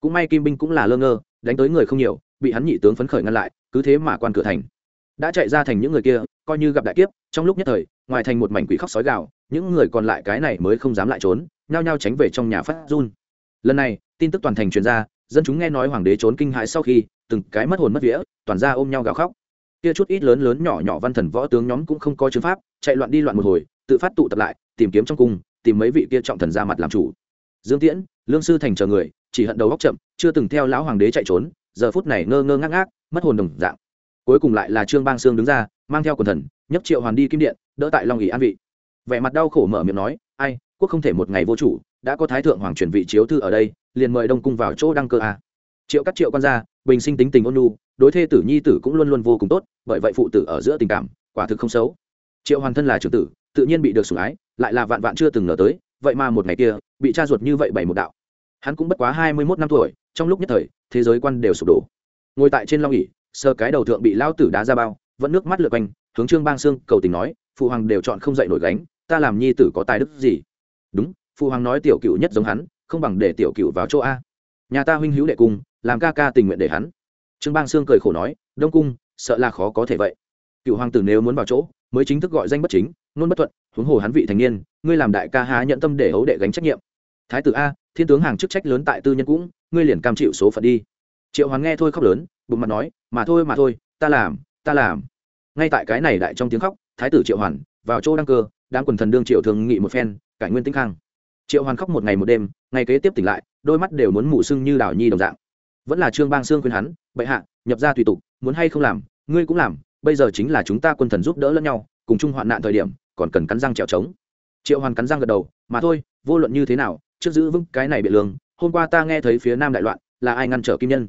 Speaker 1: Cũng may kim binh cũng là lơ ngơ, đánh tới người không nhiều, bị hắn nhị tướng phấn khởi ngăn lại, cứ thế mà quan cửa thành. Đã chạy ra thành những người kia, coi như gặp đại kiếp, trong lúc nhất thời, ngoài thành một mảnh quỷ khóc sói gạo những người còn lại cái này mới không dám lại trốn, nhao nhao tránh về trong nhà phát run. Lần này, tin tức toàn thành truyền ra dân chúng nghe nói hoàng đế trốn kinh hãi sau khi, từng cái mất hồn mất vía, toàn ra ôm nhau gào khóc. Kia chút ít lớn lớn nhỏ nhỏ văn thần võ tướng nhóm cũng không có chứng pháp, chạy loạn đi loạn một hồi, tự phát tụ tập lại, tìm kiếm trong cung, tìm mấy vị kia trọng thần ra mặt làm chủ. Dương tiễn, lương sư thành chờ người, chỉ hận đầu góc chậm, chưa từng theo lão hoàng đế chạy trốn, giờ phút này ngơ ngơ ngác ngác, mất hồn đồng dạng. Cuối cùng lại là trương bang sương đứng ra, mang theo quần thần, nhấc triệu hoàn đi kim điện, đỡ tại long ỉ an vị. Vẻ mặt đau khổ mở miệng nói, ai, quốc không thể một ngày vô chủ đã có thái thượng hoàng chuyển vị chiếu thư ở đây, liền mời đông cung vào chỗ đăng cơ a. Triệu các triệu quan gia, bình sinh tính tình ôn nhu, đối thê tử nhi tử cũng luôn luôn vô cùng tốt, bởi vậy phụ tử ở giữa tình cảm, quả thực không xấu. Triệu hoàn thân là trưởng tử, tự nhiên bị được sủng ái, lại là vạn vạn chưa từng ngờ tới, vậy mà một ngày kia, bị cha ruột như vậy bảy một đạo. Hắn cũng bất quá hai mươi mốt năm tuổi, trong lúc nhất thời, thế giới quan đều sụp đổ. Ngồi tại trên long ỉ sơ cái đầu thượng bị lao tử đá ra bao, vẫn nước mắt lượt quanh, hướng trương bang sương cầu tình nói, phụ hoàng đều chọn không dậy nổi gánh, ta làm nhi tử có tài đức gì? Đúng phụ hoàng nói tiểu cựu nhất giống hắn, không bằng để tiểu cựu vào chỗ a. Nhà ta huynh hữu đệ cung làm ca ca tình nguyện để hắn. Trương bang sương cười khổ nói, đông cung, sợ là khó có thể vậy. Cựu hoàng tử nếu muốn vào chỗ, mới chính thức gọi danh bất chính, nôn bất thuận, huống hồ hắn vị thành niên, ngươi làm đại ca há nhận tâm để hấu đệ gánh trách nhiệm. Thái tử a, thiên tướng hàng chức trách lớn tại tư nhân cũng, ngươi liền cam chịu số phận đi. Triệu hoàng nghe thôi khóc lớn, bụng mặt nói, mà thôi mà thôi, ta làm ta làm. Ngay tại cái này đại trong tiếng khóc, thái tử triệu hoàn, vào chỗ đăng cơ đang quần thần đương triệu thường nghị một phen, cải nguyên tĩnh khang triệu hoàn khóc một ngày một đêm, ngày kế tiếp tỉnh lại, đôi mắt đều muốn mù sưng như đào nhi đồng dạng. Vẫn là trương bang sương khuyên hắn, bệ hạ, nhập ra tùy tục, muốn hay không làm, ngươi cũng làm, bây giờ chính là chúng ta quân thần giúp đỡ lẫn nhau, cùng chung hoạn nạn thời điểm, còn cần cắn răng trèo trống. Triệu hoàn cắn răng gật đầu, mà thôi, vô luận như thế nào, trước giữ vững cái này bị lương, hôm qua ta nghe thấy phía nam đại loạn, là ai ngăn trở kim nhân?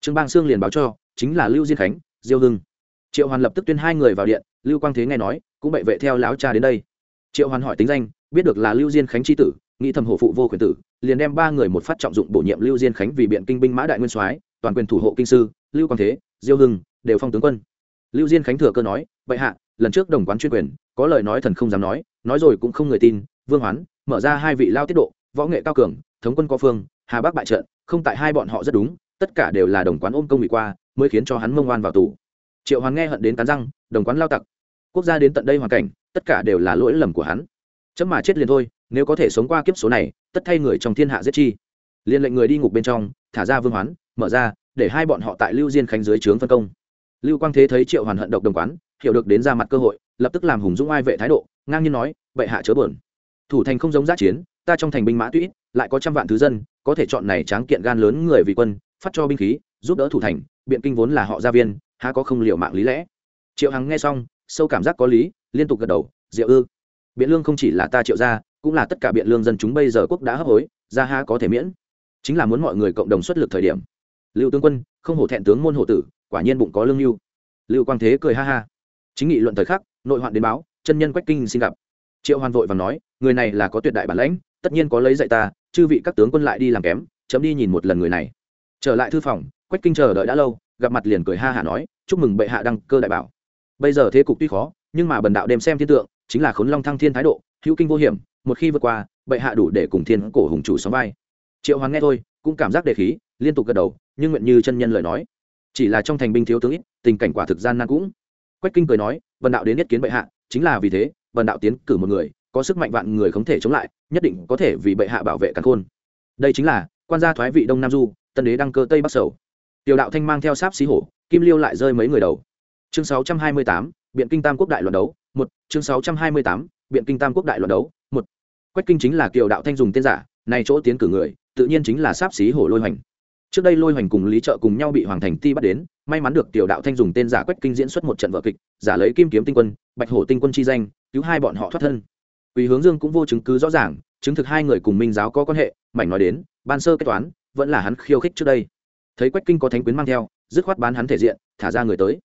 Speaker 1: Trương bang sương liền báo cho, chính là lưu diên khánh, diêu hưng. Triệu hoàn lập tức tuyên hai người vào điện, lưu quang thế nghe nói, cũng bệ vệ theo lão cha đến đây. Triệu hoàn hỏi tính danh, biết được là lưu diên khánh tri tử nghĩ thầm hổ phụ vô quyền tử, liền đem ba người một phát trọng dụng bổ nhiệm lưu diên khánh vì biện kinh binh mã đại nguyên soái, toàn quyền thủ hộ kinh sư, lưu quang thế, diêu hưng, đều phong tướng quân. Lưu diên khánh thừa cơ nói vậy hạ, lần trước đồng quán chuyên quyền, có lời nói thần không dám nói nói rồi cũng không người tin, vương hoán, mở ra hai vị lao tiết độ, võ nghệ cao cường, thống quân có phương, hà bắc bại trận, không tại hai bọn họ rất đúng, tất cả đều là đồng quán ôm công bị qua, mới khiến cho hắn mông oan vào tù. Triệu hoàn nghe hận đến cắn răng, đồng quán lao tặc, quốc gia đến tận đây hoàn cảnh, tất cả đều là lỗi lầm của hắn. Chấm mà chết liền thôi nếu có thể sống qua kiếp số này, tất thay người trong thiên hạ giết chi. Liên lệnh người đi ngục bên trong, thả ra vương hoán, mở ra, để hai bọn họ tại lưu diên khánh dưới trướng phân công. Lưu quang thế thấy triệu hoàn hận độc đồng quán, hiểu được đến ra mặt cơ hội, lập tức làm hùng dũng ai vệ thái độ, ngang nhiên nói, bệ hạ chớ bờn thủ thành không giống giác chiến, ta trong thành binh mã tũy lại có trăm vạn thứ dân, có thể chọn này tráng kiện gan lớn người vì quân, phát cho binh khí, giúp đỡ thủ thành, biện kinh vốn là họ gia viên, há có không liệu mạng lý lẽ. Triệu hằng nghe xong, sâu cảm giác có lý, liên tục gật đầu, diệu ư, biện lương không chỉ là ta triệu gia cũng là tất cả biện lương dân chúng bây giờ quốc đã hấp hối ra ha có thể miễn. Chính là muốn mọi người cộng đồng xuất lực thời điểm. Lưu tướng quân, không hổ thẹn tướng môn hộ tử, quả nhiên bụng có lương lưu. Lưu quang thế cười ha ha. Chính nghị luận thời khắc, nội hoạn đến báo, chân nhân quách kinh xin gặp. Triệu hoàn vội và nói, người này là có tuyệt đại bản lãnh, tất nhiên có lấy dạy ta, chư vị các tướng quân lại đi làm kém, chấm đi nhìn một lần người này. Trở lại thư phòng, quách kinh chờ đợi đã lâu, gặp mặt liền cười ha hả nói, chúc mừng bệ hạ đăng cơ đại bảo. Bây giờ thế cục tuy khó, nhưng mà bần đạo đem xem thiên tượng, chính là khốn long thăng thiên thái độ, hữu kinh vô hiểm một khi vượt qua bệ hạ đủ để cùng thiên cổ hùng chủ sóng vai. Triệu hoàng nghe thôi cũng cảm giác đề khí liên tục gật đầu nhưng nguyện như chân nhân lời nói. Chỉ là trong thành binh thiếu tướng ít tình cảnh quả thực gian nan cũng. Quách kinh cười nói vần đạo đến nhất kiến bệ hạ chính là vì thế vần đạo tiến cử một người có sức mạnh vạn người không thể chống lại nhất định có thể vì bệ hạ bảo vệ càn khôn. Đây chính là quan gia thoái vị đông nam du tân đế đăng cơ tây bắc sầu. Tiểu đạo thanh mang theo sáp xí hổ kim liêu lại rơi mấy người đầu. Chương 628, biện kinh tam quốc đại luận đấu. Một chương 628, biện kinh tam quốc đại luận đấu quách kinh chính là kiều đạo thanh dùng tên giả này chỗ tiến cử người, tự nhiên chính là sáp xí hổ lôi hoành. Trước đây lôi hoành cùng lý trợ cùng nhau bị hoàng thành ti bắt đến, may mắn được tiểu đạo thanh dùng tên giả quách kinh diễn xuất một trận vở kịch, giả lấy kim kiếm tinh quân, bạch hổ tinh quân chi danh, cứu hai bọn họ thoát thân. Quỳ hướng dương cũng vô chứng cứ rõ ràng, chứng thực hai người cùng minh giáo có quan hệ, mảnh nói đến, ban sơ kết toán, vẫn là hắn khiêu khích trước đây. Thấy quách kinh có thánh quyến mang theo, dứt khoát bán hắn thể diện, thả ra người tới.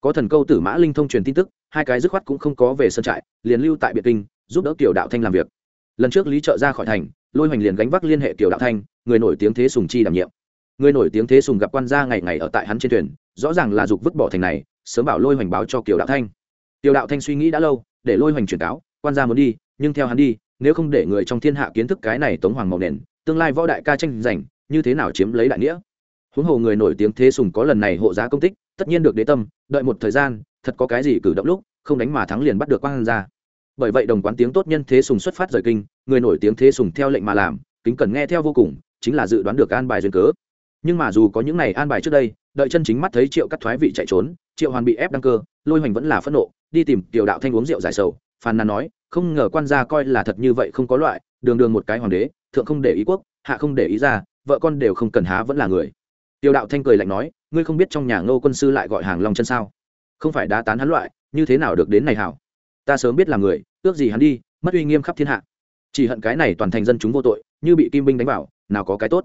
Speaker 1: Có thần câu tử mã linh thông truyền tin tức, hai cái dứt khoát cũng không có về sân trại, liền lưu tại biệt kinh, giúp đỡ tiểu đạo thanh làm việc lần trước lý trợ ra khỏi thành, lôi hoành liền gánh vác liên hệ kiều đạo thanh, người nổi tiếng thế sùng chi đảm nhiệm. Người nổi tiếng thế sùng gặp quan gia ngày ngày ở tại hắn trên thuyền, rõ ràng là dục vứt bỏ thành này, sớm bảo lôi hoành báo cho kiều đạo thanh. Kiều đạo thanh suy nghĩ đã lâu, để lôi hoành truyền cáo, quan gia muốn đi, nhưng theo hắn đi, nếu không để người trong thiên hạ kiến thức cái này tống hoàng màu nền, tương lai võ đại ca tranh giành, như thế nào chiếm lấy đại nghĩa? Huống hồ người nổi tiếng thế sùng có lần này hộ giá công tích, tất nhiên được đế tâm, đợi một thời gian, thật có cái gì cử động lúc, không đánh mà thắng liền bắt được quan Gia bởi vậy đồng quán tiếng tốt nhân thế sùng xuất phát rời kinh, người nổi tiếng thế sùng theo lệnh mà làm, kính cần nghe theo vô cùng, chính là dự đoán được an bài duyên cớ. Nhưng mà dù có những này an bài trước đây, đợi chân chính mắt thấy triệu cắt thoái vị chạy trốn, triệu hoàn bị ép đăng cơ, lôi hoành vẫn là phẫn nộ, đi tìm tiểu đạo thanh uống rượu giải sầu, phàn nàn nói, không ngờ quan gia coi là thật như vậy không có loại, đường đường một cái hoàng đế, thượng không để ý quốc, hạ không để ý ra vợ con đều không cần há vẫn là người. Tiểu đạo thanh cười lạnh nói, ngươi không biết trong nhà ngô quân sư lại gọi hàng long chân sao? Không phải đá tán hắn loại, như thế nào được đến này hảo? Ta sớm biết là người, ước gì hắn đi, mất uy nghiêm khắp thiên hạ. Chỉ hận cái này toàn thành dân chúng vô tội, như bị kim binh đánh vào, nào có cái tốt.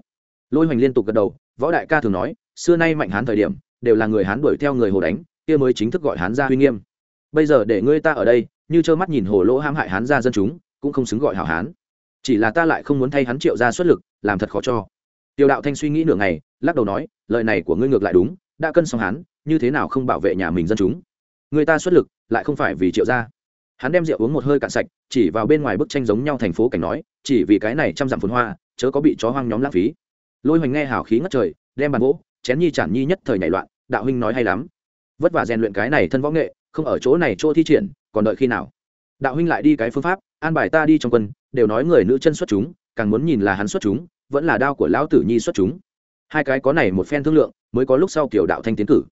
Speaker 1: Lôi hoành liên tục gật đầu, võ đại ca thường nói, xưa nay mạnh hán thời điểm, đều là người hán đuổi theo người hồ đánh, kia mới chính thức gọi hán ra uy nghiêm. Bây giờ để ngươi ta ở đây, như trơ mắt nhìn hồ lỗ hãm hại hán ra dân chúng, cũng không xứng gọi hảo hán. Chỉ là ta lại không muốn thay hắn triệu ra xuất lực, làm thật khó cho. Tiểu đạo thanh suy nghĩ nửa ngày, lắc đầu nói, lời này của ngươi ngược lại đúng, đã cân xong hán, như thế nào không bảo vệ nhà mình dân chúng? Người ta xuất lực, lại không phải vì triệu gia hắn đem rượu uống một hơi cạn sạch, chỉ vào bên ngoài bức tranh giống nhau thành phố cảnh nói, chỉ vì cái này trăm dặm phồn hoa, chớ có bị chó hoang nhóm lãng phí. Lôi hoành nghe hào khí ngất trời, đem bàn gỗ, chén nhi chản nhi nhất thời nhảy loạn, đạo huynh nói hay lắm. Vất vả rèn luyện cái này thân võ nghệ, không ở chỗ này chỗ thi triển, còn đợi khi nào? Đạo huynh lại đi cái phương pháp, an bài ta đi trong quân, đều nói người nữ chân xuất chúng, càng muốn nhìn là hắn xuất chúng, vẫn là đao của lão tử nhi xuất chúng. Hai cái có này một phen thương lượng, mới có lúc sau tiểu đạo thanh tiến cử.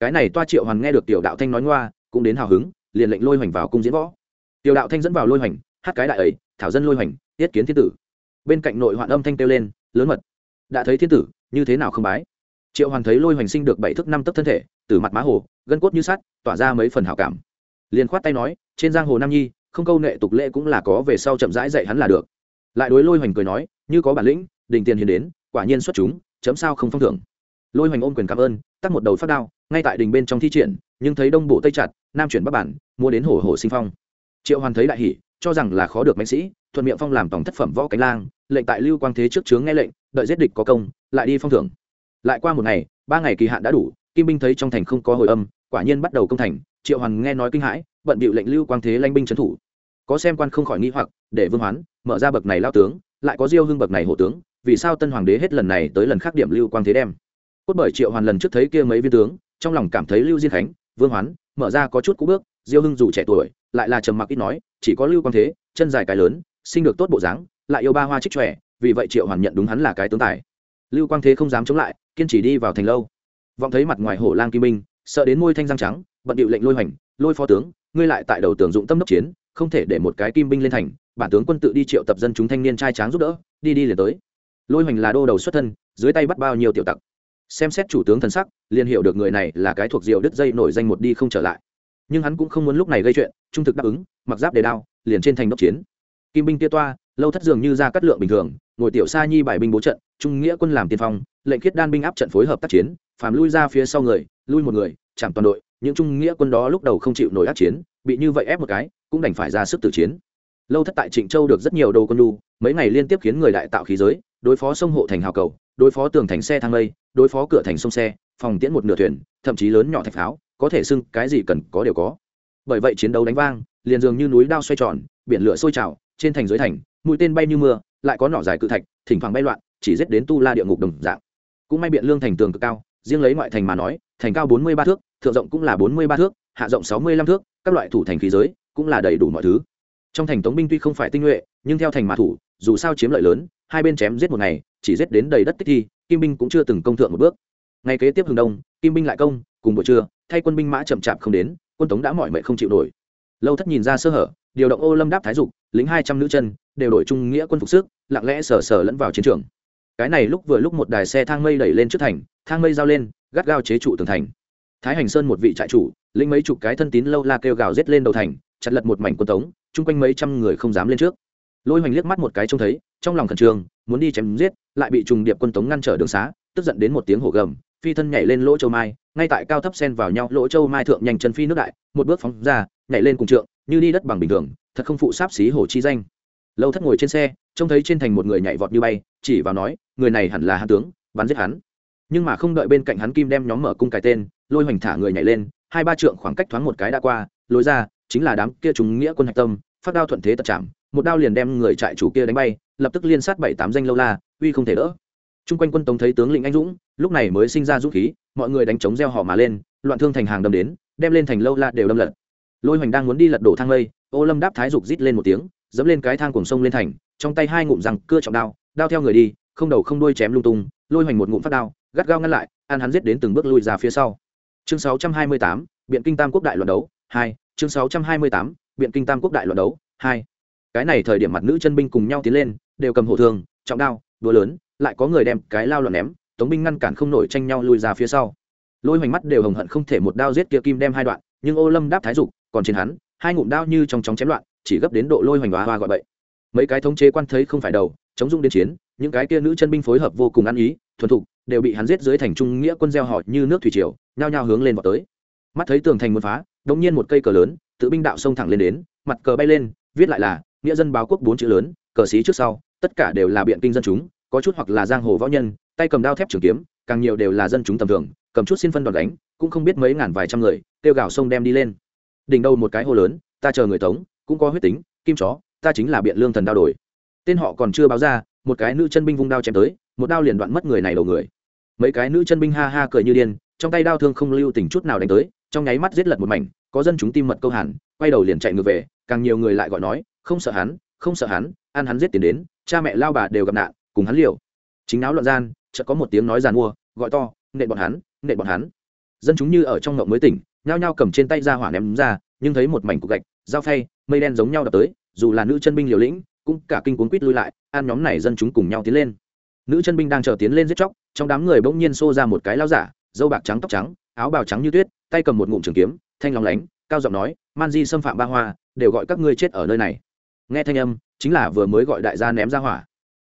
Speaker 1: Cái này toa triệu hoàn nghe được tiểu đạo thanh nói ngoa, cũng đến hào hứng liền lệnh lôi hoành vào cung diễn võ. Tiểu đạo thanh dẫn vào lôi hoành, hát cái đại ấy, thảo dân lôi hoành, tiết kiến thiên tử. Bên cạnh nội hoạn âm thanh kêu lên, lớn mật. Đã thấy thiên tử, như thế nào không bái? Triệu hoàn thấy lôi hoành sinh được bảy thức năm tấc thân thể, từ mặt má hồ, gân cốt như sắt, tỏa ra mấy phần hảo cảm. Liền khoát tay nói, trên giang hồ nam nhi, không câu nệ tục lệ cũng là có về sau chậm rãi dạy hắn là được. Lại đối lôi hoành cười nói, như có bản lĩnh đình tiền hiền đến, quả nhiên xuất chúng, chấm sao không phong thưởng. Lôi hoành ôm quyền cảm ơn, tắt một đầu phát đao, ngay tại đình bên trong thi triển, nhưng thấy đông bộ tây chặt nam chuyển bắc bản, mua đến hổ hổ sinh phong. Triệu hoàn thấy đại hỷ cho rằng là khó được mạnh sĩ, thuận miệng phong làm tổng thất phẩm võ cánh lang, lệnh tại lưu quang thế trước chướng nghe lệnh, đợi giết địch có công, lại đi phong thưởng. Lại qua một ngày, ba ngày kỳ hạn đã đủ, kim binh thấy trong thành không có hồi âm, quả nhiên bắt đầu công thành, triệu hoàn nghe nói kinh hãi bận bịu lệnh lưu quang thế lanh binh trấn thủ. Có xem quan không khỏi nghi hoặc, để vương hoán, mở ra bậc này lao tướng, lại có diêu hưng bậc này hộ tướng, vì sao tân hoàng đế hết lần này tới lần khác điểm lưu quang thế đem? Cốt bởi triệu hoàn lần trước thấy kia mấy viên tướng, trong lòng cảm thấy lưu diên khánh, vương hoán mở ra có chút cú bước, diêu hưng dù trẻ tuổi, lại là trầm mặc ít nói, chỉ có lưu quang thế, chân dài cái lớn, sinh được tốt bộ dáng, lại yêu ba hoa trích trẻ, vì vậy triệu hoàn nhận đúng hắn là cái tướng tài. Lưu quang thế không dám chống lại, kiên trì đi vào thành lâu. Vọng thấy mặt ngoài hổ lang kim minh sợ đến môi thanh răng trắng, bận điệu lệnh lôi hoành, lôi phó tướng, ngươi lại tại đầu tường dụng tâm đốc chiến, không thể để một cái kim binh lên thành, bản tướng quân tự đi triệu tập dân chúng thanh niên trai tráng giúp đỡ, đi đi liền tới. Lôi hoành là đô đầu xuất thân, dưới tay bắt bao nhiêu tiểu tặc xem xét chủ tướng thần sắc, liền hiểu được người này là cái thuộc diều đứt dây nổi danh một đi không trở lại. Nhưng hắn cũng không muốn lúc này gây chuyện, trung thực đáp ứng, mặc giáp đề đao, liền trên thành đốc chiến. Kim binh tia toa, lâu thất dường như ra cắt lượng bình thường, ngồi tiểu sa nhi bài binh bố trận, trung nghĩa quân làm tiên phong, lệnh khiết đan binh áp trận phối hợp tác chiến, phàm lui ra phía sau người, lui một người, chạm toàn đội, những trung nghĩa quân đó lúc đầu không chịu nổi ác chiến, bị như vậy ép một cái, cũng đành phải ra sức tử chiến. Lâu thất tại trịnh châu được rất nhiều đồ quân lu mấy ngày liên tiếp khiến người đại tạo khí giới, đối phó sông hộ thành hào cầu đối phó tường thành xe thang lây đối phó cửa thành sông xe, phòng tiễn một nửa thuyền, thậm chí lớn nhỏ thạch pháo, có thể xưng cái gì cần có đều có. Bởi vậy chiến đấu đánh vang, liền dường như núi đao xoay tròn, biển lửa sôi trào, trên thành dưới thành, mũi tên bay như mưa, lại có nỏ dài cự thạch, thỉnh thoảng bay loạn, chỉ giết đến tu la địa ngục đồng dạng. Cũng may biện lương thành tường cực cao, riêng lấy ngoại thành mà nói, thành cao bốn mươi ba thước, thượng rộng cũng là bốn mươi ba thước, hạ rộng sáu mươi lăm thước, các loại thủ thành khí giới cũng là đầy đủ mọi thứ. Trong thành tống binh tuy không phải tinh nhuệ, nhưng theo thành mã thủ dù sao chiếm lợi lớn, hai bên chém giết một ngày, chỉ giết đến đầy đất tích thi, kim binh cũng chưa từng công thượng một bước. Ngày kế tiếp hừng đông, kim binh lại công, cùng buổi trưa, thay quân binh mã chậm chạp không đến, quân tống đã mỏi mệt không chịu nổi. Lâu thất nhìn ra sơ hở, điều động ô lâm đáp thái dục, lính hai trăm nữ chân, đều đổi trung nghĩa quân phục sức, lặng lẽ sờ sờ lẫn vào chiến trường. Cái này lúc vừa lúc một đài xe thang mây đẩy lên trước thành, thang mây giao lên, gắt gao chế trụ tường thành. Thái hành sơn một vị trại chủ lĩnh mấy chục cái thân tín lâu la kêu gào rết lên đầu thành, chặt lật một mảnh quân tống, chung quanh mấy trăm người không dám lên trước lôi hoành liếc mắt một cái trông thấy trong lòng khẩn trương muốn đi chém giết lại bị trùng điệp quân tống ngăn trở đường xá tức giận đến một tiếng hổ gầm phi thân nhảy lên lỗ châu mai ngay tại cao thấp sen vào nhau lỗ châu mai thượng nhanh chân phi nước đại một bước phóng ra nhảy lên cùng trượng như đi đất bằng bình thường thật không phụ sáp xí hổ chi danh lâu thất ngồi trên xe trông thấy trên thành một người nhảy vọt như bay chỉ vào nói người này hẳn là hạ tướng bắn giết hắn nhưng mà không đợi bên cạnh hắn kim đem nhóm mở cung cái tên lôi hoành thả người nhảy lên hai ba trượng khoảng cách thoáng một cái đã qua lối ra chính là đám kia chúng nghĩa quân hạch tâm phát đao thuận thế tật chạm một đao liền đem người trại chủ kia đánh bay lập tức liên sát bảy tám danh lâu la uy không thể đỡ. Chung quanh quân tống thấy tướng lĩnh anh dũng lúc này mới sinh ra dũng khí mọi người đánh chống gieo họ mà lên loạn thương thành hàng đâm đến đem lên thành lâu la đều đâm lật. Lôi hoành đang muốn đi lật đổ thang lây ô lâm đáp thái dục rít lên một tiếng dẫm lên cái thang cùng sông lên thành trong tay hai ngụm răng cưa trọng đao đao theo người đi không đầu không đuôi chém lung tung lôi hoành một ngụm phát đao gắt gao ngăn lại an hắn giết đến từng bước lùi ra phía sau. Chương 628, biện kinh tam quốc đại luận đấu hai chương 628, biện kinh tam quốc đại luận đấu hai cái này thời điểm mặt nữ chân binh cùng nhau tiến lên, đều cầm hộ thương, trọng đao, đũa lớn, lại có người đem cái lao loạn ném, tống binh ngăn cản không nổi tranh nhau lùi ra phía sau. Lôi hoành mắt đều hồng hận không thể một đao giết kia kim đem hai đoạn, nhưng ô lâm đáp thái dục, còn trên hắn, hai ngụm đao như trong chóng chém loạn, chỉ gấp đến độ lôi hoành hóa hoa gọi bậy. Mấy cái thống chế quan thấy không phải đầu, chống dung đến chiến, những cái kia nữ chân binh phối hợp vô cùng ăn ý, thuần thục, đều bị hắn giết dưới thành trung nghĩa quân gieo họ như nước thủy triều, nhao nhao hướng lên vào tới. Mắt thấy tường thành muốn phá đống nhiên một cây cờ lớn, tự binh đạo xông thẳng lên đến, mặt cờ bay lên, viết lại là nghĩa dân báo quốc bốn chữ lớn, cờ xí trước sau, tất cả đều là biện kinh dân chúng, có chút hoặc là giang hồ võ nhân, tay cầm đao thép trường kiếm, càng nhiều đều là dân chúng tầm thường, cầm chút xin phân đòn đánh, cũng không biết mấy ngàn vài trăm người tiêu gạo sông đem đi lên. Đỉnh đầu một cái hồ lớn, ta chờ người tống, cũng có huyết tính, kim chó, ta chính là biện lương thần đao đổi. Tên họ còn chưa báo ra, một cái nữ chân binh vung đao chém tới, một đao liền đoạn mất người này đầu người. Mấy cái nữ chân binh ha ha cười như điên, trong tay đao thương không lưu tình chút nào đánh tới, trong nháy mắt giết lật một mảnh, có dân chúng tim mật câu hẳn quay đầu liền chạy ngược về, càng nhiều người lại gọi nói không sợ hắn, không sợ hắn, ăn hắn giết tiền đến, cha mẹ lao bà đều gặp nạn, cùng hắn liều. Chính áo loạn gian, chợt có một tiếng nói giàn mua, gọi to nệ bọn hắn nệ bọn hắn. Dân chúng như ở trong ngộng mới tỉnh, nhao nhao cầm trên tay ra hỏa ném ra, nhưng thấy một mảnh cục gạch, dao phay, mây đen giống nhau đập tới, dù là nữ chân binh liều lĩnh, cũng cả kinh cuốn quýt lui lại, an nhóm này dân chúng cùng nhau tiến lên. Nữ chân binh đang chờ tiến lên giết chóc, trong đám người bỗng nhiên xô ra một cái lao giả, dâu bạc trắng tóc trắng, áo bào trắng như tuyết, tay cầm một ngụm trường kiếm, thanh lòng lánh, cao giọng nói, man di xâm phạm ba hoa, đều gọi các ngươi chết ở nơi này nghe thanh âm, chính là vừa mới gọi đại gia ném ra hỏa.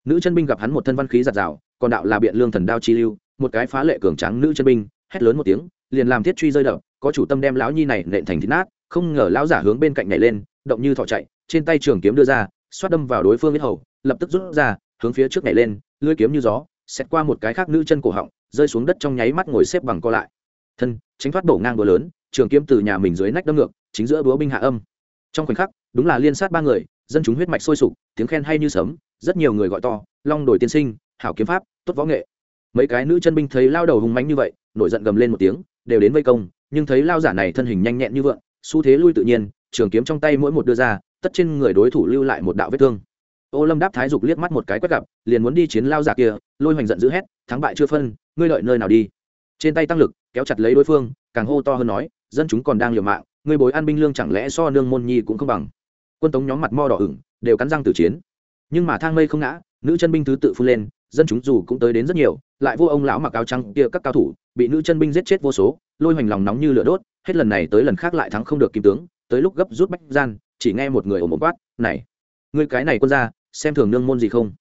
Speaker 1: Nữ chân binh gặp hắn một thân văn khí giặt rào, còn đạo là biện lương thần đao chi lưu, một cái phá lệ cường trắng nữ chân binh, hét lớn một tiếng, liền làm thiết truy rơi đập, có chủ tâm đem lão nhi này nện thành thịt nát, không ngờ lão giả hướng bên cạnh nhảy lên, động như thọ chạy, trên tay trường kiếm đưa ra, xoát đâm vào đối phương biết hầu, lập tức rút ra, hướng phía trước nhảy lên, lưỡi kiếm như gió xét qua một cái khác nữ chân cổ họng, rơi xuống đất trong nháy mắt ngồi xếp bằng co lại. Thân, tránh thoát đổ ngang búa lớn, trường kiếm từ nhà mình dưới nách đâm ngược, chính giữa búa binh hạ âm. Trong khoảnh khắc, đúng là liên sát ba người dân chúng huyết mạch sôi sục, tiếng khen hay như sớm rất nhiều người gọi to, long đổi tiên sinh, hảo kiếm pháp, tốt võ nghệ. Mấy cái nữ chân binh thấy lao đầu hùng mánh như vậy, nổi giận gầm lên một tiếng, đều đến vây công, nhưng thấy lao giả này thân hình nhanh nhẹn như vượn, xu thế lui tự nhiên, trường kiếm trong tay mỗi một đưa ra, tất trên người đối thủ lưu lại một đạo vết thương. Ô lâm đáp thái dục liếc mắt một cái quét gặp, liền muốn đi chiến lao giả kia, lôi hoành giận dữ hét, thắng bại chưa phân, ngươi lợi nơi nào đi? Trên tay tăng lực, kéo chặt lấy đối phương, càng hô to hơn nói, dân chúng còn đang liều mạng, ngươi bối an binh lương chẳng lẽ so nương môn nhi cũng không bằng? Quân tống nhóm mặt mo đỏ ửng, đều cắn răng tử chiến. Nhưng mà thang mây không ngã, nữ chân binh thứ tự phun lên, dân chúng dù cũng tới đến rất nhiều, lại vô ông lão mặc áo trắng kia các cao thủ, bị nữ chân binh giết chết vô số, lôi hoành lòng nóng như lửa đốt, hết lần này tới lần khác lại thắng không được kim tướng, tới lúc gấp rút bách gian, chỉ nghe một người ồm ồm quát, này, ngươi cái này quân ra xem thường nương môn gì không?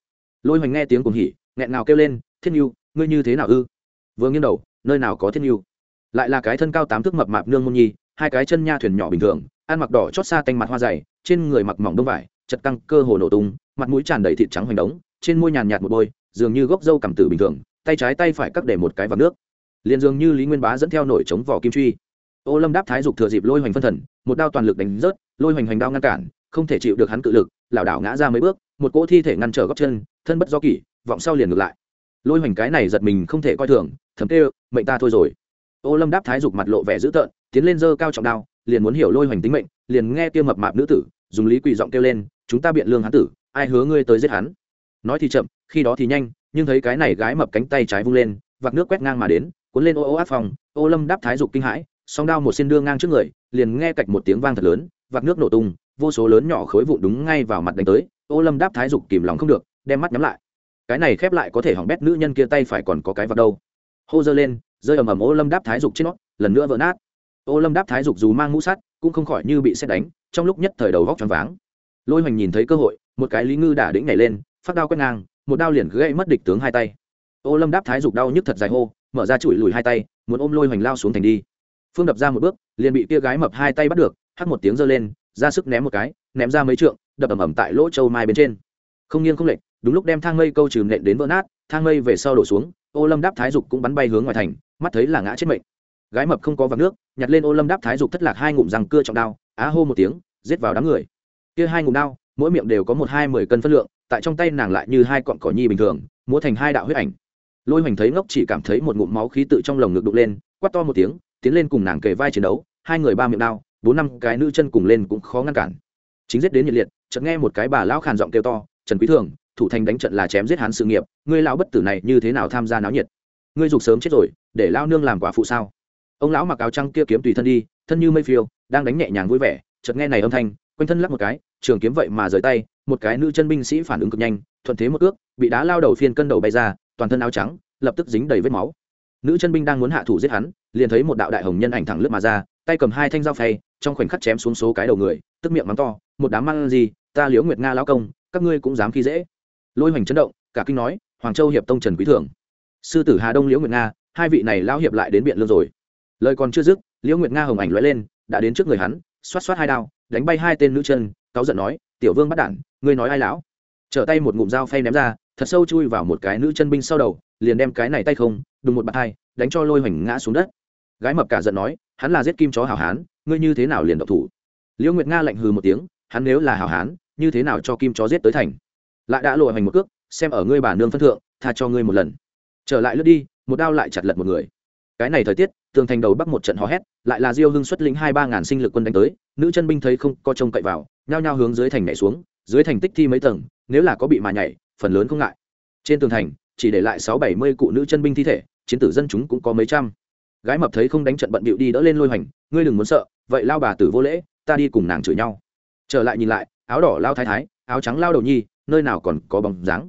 Speaker 1: Lôi hoành nghe tiếng cùng hỉ, nghẹn nào kêu lên thiên yêu ngươi như thế nào ư? Vừa nghiêng đầu, nơi nào có thiên yêu lại là cái thân cao tám thước mập mạp nương môn nhi hai cái chân nha thuyền nhỏ bình thường, ăn mặc đỏ chót xa tanh mặt hoa dày, trên người mặc mỏng đông vải, chật căng cơ hồ nổ tung, mặt mũi tràn đầy thịt trắng hoành đống, trên môi nhàn nhạt một bôi, dường như gốc dâu cảm tử bình thường, tay trái tay phải cắt để một cái vào nước. Liền dường như lý nguyên bá dẫn theo nổi chống vỏ kim truy. Ô lâm đáp thái dục thừa dịp lôi hoành phân thần, một đao toàn lực đánh rớt, lôi hoành hoành đao ngăn cản, không thể chịu được hắn cự lực, lảo đảo ngã ra mấy bước, một cỗ thi thể ngăn trở góc chân, thân bất do kỷ, vọng sau liền ngược lại. Lôi hoành cái này giật mình không thể coi thường thấm tê mệnh ta thôi rồi. Ô lâm đáp thái dục mặt lộ vẻ dữ tợn tiến lên dơ cao trọng đao, liền muốn hiểu lôi hoành tính mệnh, liền nghe kia mập mạp nữ tử, dùng lý quỳ giọng kêu lên, chúng ta biện lương hắn tử, ai hứa ngươi tới giết hắn? Nói thì chậm, khi đó thì nhanh, nhưng thấy cái này gái mập cánh tay trái vung lên, vạc nước quét ngang mà đến, cuốn lên ô ô áp phòng, ô lâm đáp thái dục kinh hãi, song đao một xin đưa ngang trước người, liền nghe cạch một tiếng vang thật lớn, vạc nước nổ tung, vô số lớn nhỏ khối vụn đúng ngay vào mặt đánh tới, ô lâm đáp thái dục kìm lòng không được, đem mắt nhắm lại. Cái này khép lại có thể hỏng bét nữ nhân kia tay phải còn có cái vật đâu. Hô dơ lên, rơi ầm ầm ô lâm đáp thái dục trên nó, lần nữa vỡ nát ô lâm đáp thái dục dù mang mũ sắt cũng không khỏi như bị xét đánh, trong lúc nhất thời đầu vóc choáng váng. Lôi hoành nhìn thấy cơ hội, một cái lý ngư đả đĩnh nhảy lên, phát đao quét ngang, một đao liền gãy mất địch tướng hai tay. Ô lâm đáp thái dục đau nhức thật dài hô, mở ra chùi lùi hai tay, muốn ôm lôi hoành lao xuống thành đi. Phương đập ra một bước, liền bị kia gái mập hai tay bắt được hắt một tiếng giơ lên, ra sức ném một cái, ném ra mấy trượng, đập ầm ầm tại lỗ châu mai bên trên. Không nghiêng không lệch, đúng lúc đem thang mây câu trừ nện đến vỡ nát, thang mây về sau đổ xuống, ô lâm đáp thái dục cũng bắn bay hướng ngoài thành, mắt thấy là ngã chết mệnh gái mập không có vạc nước, nhặt lên ô lâm đáp thái dục thất lạc hai ngụm răng cưa trọng đao, á hô một tiếng, giết vào đám người. Kia hai ngụm đao, mỗi miệng đều có một hai mười cân phân lượng, tại trong tay nàng lại như hai cọn cỏ nhi bình thường, múa thành hai đạo huyết ảnh. Lôi hoành thấy ngốc chỉ cảm thấy một ngụm máu khí tự trong lồng ngực đục lên quắt to một tiếng, tiến lên cùng nàng kề vai chiến đấu, hai người ba miệng đao, bốn năm cái nữ chân cùng lên cũng khó ngăn cản. Chính giết đến nhiệt liệt, chợt nghe một cái bà lão khàn giọng kêu to, trần quý thường, thủ thành đánh trận là chém giết hắn sự nghiệp, ngươi lão bất tử này như thế nào tham gia náo nhiệt? Ngươi dục sớm chết rồi, để lão nương làm quả phụ sao? Ông lão mặc áo trăng kia kiếm tùy thân đi, thân như mây phiêu, đang đánh nhẹ nhàng vui vẻ, chợt nghe này âm thanh, quanh thân lắc một cái, trường kiếm vậy mà rời tay, một cái nữ chân binh sĩ phản ứng cực nhanh, thuận thế một ước, bị đá lao đầu phiên cân đầu bay ra, toàn thân áo trắng, lập tức dính đầy vết máu. Nữ chân binh đang muốn hạ thủ giết hắn, liền thấy một đạo đại hồng nhân ảnh thẳng lướt mà ra, tay cầm hai thanh dao phay, trong khoảnh khắc chém xuống số cái đầu người, tức miệng mắng to, một đám mang gì, ta liễu nguyệt nga lão công, các ngươi cũng dám khi dễ. Lôi hoành chấn động, cả kinh nói, hoàng châu hiệp tông trần quý thường sư tử hà đông liễu nguyệt nga, hai vị này lao hiệp lại đến biện lương rồi lời còn chưa dứt, liễu nguyệt nga hồng ảnh lóe lên, đã đến trước người hắn, xoát xoát hai đao, đánh bay hai tên nữ chân, cáu giận nói, tiểu vương bắt đản ngươi nói ai lão? Trở tay một ngụm dao phay ném ra, thật sâu chui vào một cái nữ chân binh sau đầu, liền đem cái này tay không, đùng một bàn hai, đánh cho lôi hoành ngã xuống đất. Gái mập cả giận nói, hắn là giết kim chó hảo hán, ngươi như thế nào liền độc thủ? Liễu nguyệt nga lạnh hừ một tiếng, hắn nếu là hảo hán, như thế nào cho kim chó giết tới thành? Lại đã lội hoành một cước, xem ở ngươi bà nương phân thượng, tha cho ngươi một lần. Trở lại lướt đi, một đao lại chặt lật một người cái này thời tiết, tường thành đầu bắc một trận hò hét, lại là diêu hưng xuất lĩnh hai ba ngàn sinh lực quân đánh tới, nữ chân binh thấy không có trông cậy vào, nhao nhao hướng dưới thành nhảy xuống, dưới thành tích thi mấy tầng, nếu là có bị mà nhảy, phần lớn không ngại. Trên tường thành, chỉ để lại sáu bảy mươi cụ nữ chân binh thi thể, chiến tử dân chúng cũng có mấy trăm. Gái mập thấy không đánh trận bận bịu đi đỡ lên lôi hoành, ngươi đừng muốn sợ, vậy lao bà tử vô lễ, ta đi cùng nàng chửi nhau. Trở lại nhìn lại, áo đỏ lao thái thái, áo trắng lao đầu nhi, nơi nào còn có bóng dáng.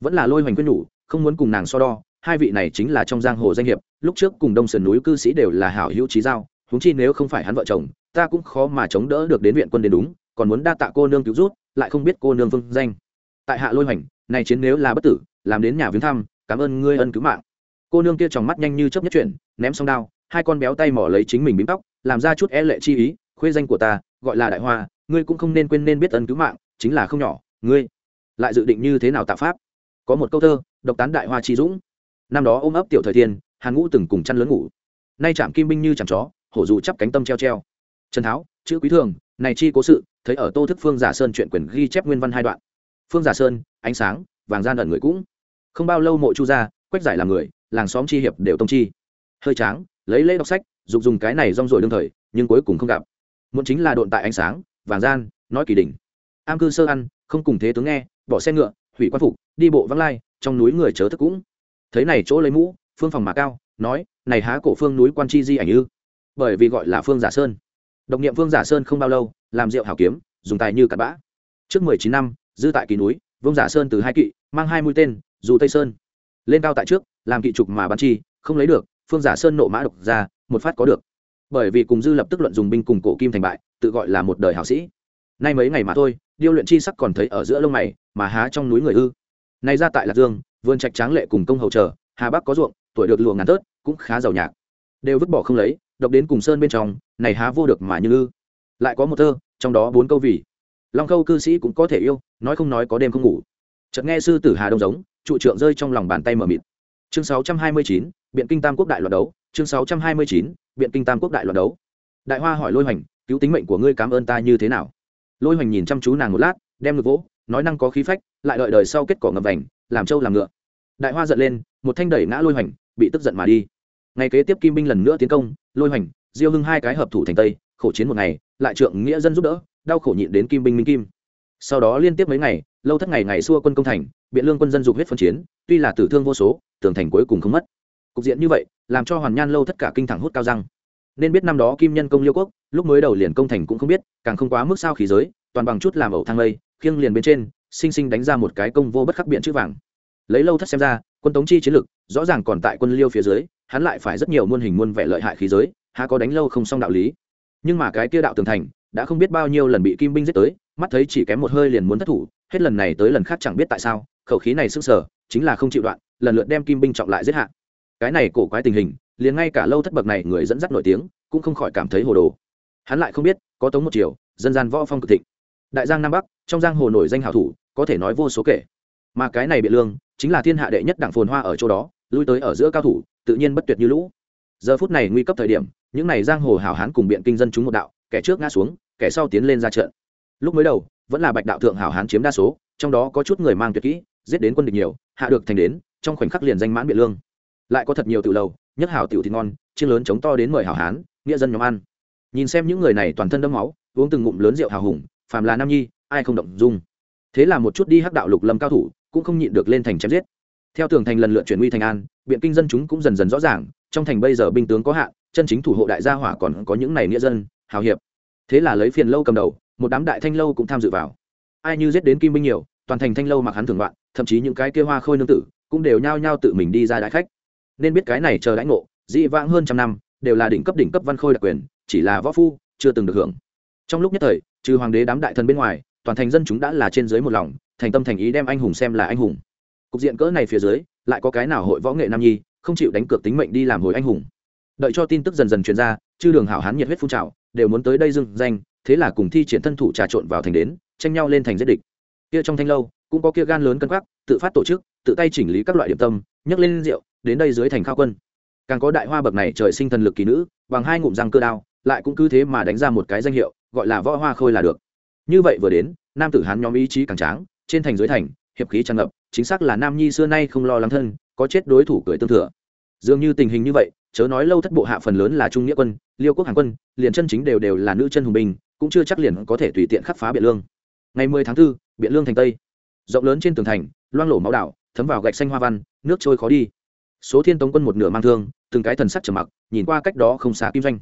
Speaker 1: Vẫn là lôi hoành quyết nhủ, không muốn cùng nàng so đo hai vị này chính là trong giang hồ danh hiệp, lúc trước cùng đông sườn núi cư sĩ đều là hảo hữu trí giao, huống chi nếu không phải hắn vợ chồng, ta cũng khó mà chống đỡ được đến viện quân đến đúng, còn muốn đa tạ cô nương cứu rút, lại không biết cô nương vương danh. Tại hạ lôi hoành, này chiến nếu là bất tử, làm đến nhà viếng thăm, cảm ơn ngươi ân cứu mạng. Cô nương kia tròng mắt nhanh như chớp nhất chuyển, ném xong đao, hai con béo tay mỏ lấy chính mình bím tóc, làm ra chút e lệ chi ý, khuê danh của ta, gọi là đại hoa, ngươi cũng không nên quên nên biết ân cứu mạng, chính là không nhỏ, ngươi. Lại dự định như thế nào tạo pháp? Có một câu thơ, độc tán đại hoa chi dũng năm đó ôm ấp tiểu thời thiên, hàn ngũ từng cùng chăn lớn ngủ. Nay chạm kim binh như chạm chó, hổ dù chắp cánh tâm treo treo. Trần tháo, chữ quý thường, này chi cố sự, thấy ở tô thức phương giả sơn chuyện quyền ghi chép nguyên văn hai đoạn. Phương giả sơn, ánh sáng, vàng gian ẩn người cũng. Không bao lâu mộ chu ra quách giải làm người, làng xóm chi hiệp đều tông chi. Hơi tráng, lấy lễ đọc sách, dục dùng cái này rong rồi đương thời, nhưng cuối cùng không gặp. Muốn chính là độn tại ánh sáng, vàng gian, nói kỳ đỉnh. Am cư sơ ăn, không cùng thế tướng nghe, bỏ xe ngựa, hủy quan phục, đi bộ vắng lai, trong núi người chớ thức cũng thấy này chỗ lấy mũ, phương phòng mà cao, nói, này há cổ phương núi quan chi di ảnh ư? Bởi vì gọi là phương giả sơn. Độc niệm phương giả sơn không bao lâu, làm rượu hảo kiếm, dùng tài như cặn bã. Trước mười chín năm, dư tại kỳ núi, vương giả sơn từ hai kỵ, mang hai mũi tên, dù tây sơn. Lên cao tại trước, làm kỵ trục mà bắn chi, không lấy được, phương giả sơn nộ mã độc ra, một phát có được. Bởi vì cùng dư lập tức luận dùng binh cùng cổ kim thành bại, tự gọi là một đời hảo sĩ. Nay mấy ngày mà thôi, điêu luyện chi sắc còn thấy ở giữa lông mày, mà há trong núi người ư nay ra tại lạc dương vườn trạch tráng lệ cùng công hầu chờ hà bắc có ruộng tuổi được lụa ngàn tớt cũng khá giàu nhạc. Đều vứt bỏ không lấy độc đến cùng sơn bên trong này há vô được mà như ư. Lại có một thơ trong đó bốn câu vì long khâu cư sĩ cũng có thể yêu nói không nói có đêm không ngủ. Chợt nghe sư tử hà đông giống trụ trượng rơi trong lòng bàn tay mở mịt. Chương 629, biện kinh tam quốc đại loạn đấu chương 629, biện kinh tam quốc đại loạn đấu. Đại hoa hỏi lôi hoành cứu tính mệnh của ngươi cảm ơn ta như thế nào? Lôi hoành nhìn chăm chú nàng một lát đem ngực vỗ nói năng có khí phách, lại đợi đời sau kết cỏ ngập vành, làm trâu làm ngựa. Đại hoa giận lên, một thanh đẩy ngã lôi hoành, bị tức giận mà đi. Ngày kế tiếp kim binh lần nữa tiến công, lôi hoành, diêu hưng hai cái hợp thủ thành tây, khổ chiến một ngày, lại trượng nghĩa dân giúp đỡ, đau khổ nhịn đến kim binh minh kim. Sau đó liên tiếp mấy ngày, lâu thất ngày ngày xua quân công thành, biện lương quân dân dục huyết phân chiến, tuy là tử thương vô số, tường thành cuối cùng không mất. Cục diện như vậy, làm cho hoàn nhan lâu tất cả kinh thẳng hút cao răng. Nên biết năm đó kim nhân công liêu quốc, lúc mới đầu liền công thành cũng không biết, càng không quá mức sao khí giới, toàn bằng chút làm ẩu thang lây khiêng liền bên trên, sinh sinh đánh ra một cái công vô bất khắc biện chữ vàng. Lấy lâu thất xem ra, quân tống chi chiến lực, rõ ràng còn tại quân liêu phía dưới, hắn lại phải rất nhiều muôn hình muôn vẻ lợi hại khí giới, há có đánh lâu không xong đạo lý. Nhưng mà cái kia đạo tường thành, đã không biết bao nhiêu lần bị kim binh giết tới, mắt thấy chỉ kém một hơi liền muốn thất thủ, hết lần này tới lần khác chẳng biết tại sao, khẩu khí này sức sở chính là không chịu đoạn, lần lượt đem kim binh trọng lại giết hạ. Cái này cổ quái tình hình, liền ngay cả lâu thất bậc này người dẫn dắt nổi tiếng, cũng không khỏi cảm thấy hồ đồ. Hắn lại không biết, có tống một chiều dân gian võ phong cực thịnh. Đại giang nam bắc trong giang hồ nổi danh hảo thủ, có thể nói vô số kể. Mà cái này biện lương, chính là thiên hạ đệ nhất đảng phồn hoa ở chỗ đó, lui tới ở giữa cao thủ, tự nhiên bất tuyệt như lũ. Giờ phút này nguy cấp thời điểm, những này giang hồ hảo hán cùng biện kinh dân chúng một đạo, kẻ trước ngã xuống, kẻ sau tiến lên ra trận. Lúc mới đầu, vẫn là bạch đạo thượng hảo hán chiếm đa số, trong đó có chút người mang tuyệt kỹ, giết đến quân địch nhiều, hạ được thành đến, trong khoảnh khắc liền danh mãn biện lương. Lại có thật nhiều từ lâu nhất hảo tiểu thịt ngon, chiên lớn chống to đến mời hảo hán, nghĩa dân nhóm ăn. Nhìn xem những người này toàn thân đẫm máu, uống từng ngụm lớn rượu hào hùng, phàm là nam nhi ai không động dung. Thế là một chút đi hắc đạo lục lâm cao thủ cũng không nhịn được lên thành chém giết. Theo tường thành lần lượt chuyển uy thành an, biện kinh dân chúng cũng dần dần rõ ràng, trong thành bây giờ binh tướng có hạn, chân chính thủ hộ đại gia hỏa còn có những này nghĩa dân, hào hiệp. Thế là lấy phiền lâu cầm đầu, một đám đại thanh lâu cũng tham dự vào. Ai như giết đến kim binh nhiều, toàn thành thanh lâu mặc hắn thường loạn, thậm chí những cái kia hoa khôi nương tử cũng đều nhao nhao tự mình đi ra đại khách. Nên biết cái này chờ đãi ngộ, dị vãng hơn trăm năm, đều là đỉnh cấp đỉnh cấp văn khôi đặc quyền, chỉ là võ phu, chưa từng được hưởng. Trong lúc nhất thời, trừ hoàng đế đám đại thần bên ngoài toàn thành dân chúng đã là trên dưới một lòng, thành tâm thành ý đem anh hùng xem là anh hùng. Cục diện cỡ này phía dưới, lại có cái nào hội võ nghệ nam nhi, không chịu đánh cược tính mệnh đi làm hồi anh hùng. Đợi cho tin tức dần dần truyền ra, chư đường hảo hán nhiệt huyết phun trào, đều muốn tới đây dưng danh, thế là cùng thi triển thân thủ trà trộn vào thành đến, tranh nhau lên thành giết địch. Kia trong thanh lâu, cũng có kia gan lớn cân quắc, tự phát tổ chức, tự tay chỉnh lý các loại điểm tâm, nhấc lên rượu, đến đây dưới thành khao quân. Càng có đại hoa bậc này trời sinh thần lực kỳ nữ, bằng hai ngụm răng cơ đao, lại cũng cứ thế mà đánh ra một cái danh hiệu, gọi là võ hoa khôi là được như vậy vừa đến nam tử hán nhóm ý chí càng tráng trên thành dưới thành hiệp khí tràn ngập chính xác là nam nhi xưa nay không lo lắng thân có chết đối thủ cười tương thừa. Dường như tình hình như vậy chớ nói lâu thất bộ hạ phần lớn là trung nghĩa quân liêu quốc hàng quân liền chân chính đều đều là nữ chân hùng bình cũng chưa chắc liền có thể tùy tiện khắc phá biện lương. Ngày 10 tháng 4, biện lương thành tây. Rộng lớn trên tường thành loang lổ máu đảo thấm vào gạch xanh hoa văn nước trôi khó đi. Số thiên tống quân một nửa mang thương từng cái thần sắc trầm mặc nhìn qua cách đó không xa kim doanh.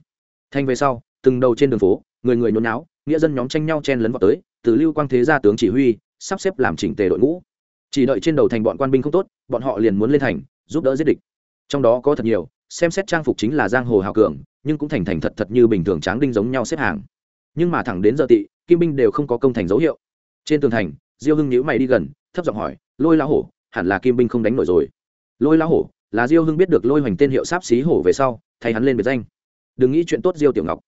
Speaker 1: Thành về sau từng đầu trên đường phố người người nhốn náo nghĩa dân nhóm tranh nhau chen lấn vào tới, từ lưu quang thế ra tướng chỉ huy, sắp xếp làm chỉnh tề đội ngũ. Chỉ đợi trên đầu thành bọn quan binh không tốt, bọn họ liền muốn lên thành, giúp đỡ giết địch. Trong đó có thật nhiều, xem xét trang phục chính là giang hồ hào cường, nhưng cũng thành thành thật thật như bình thường tráng đinh giống nhau xếp hàng. Nhưng mà thẳng đến giờ tị, kim binh đều không có công thành dấu hiệu. Trên tường thành, diêu hưng nhữ mày đi gần, thấp giọng hỏi, lôi Lá hổ, hẳn là kim binh không đánh nổi rồi? Lôi Lá hổ, là diêu hưng biết được lôi hoành tên hiệu sáp xí hổ về sau, thay hắn lên biệt danh. Đừng nghĩ chuyện tốt, diêu tiểu ngọc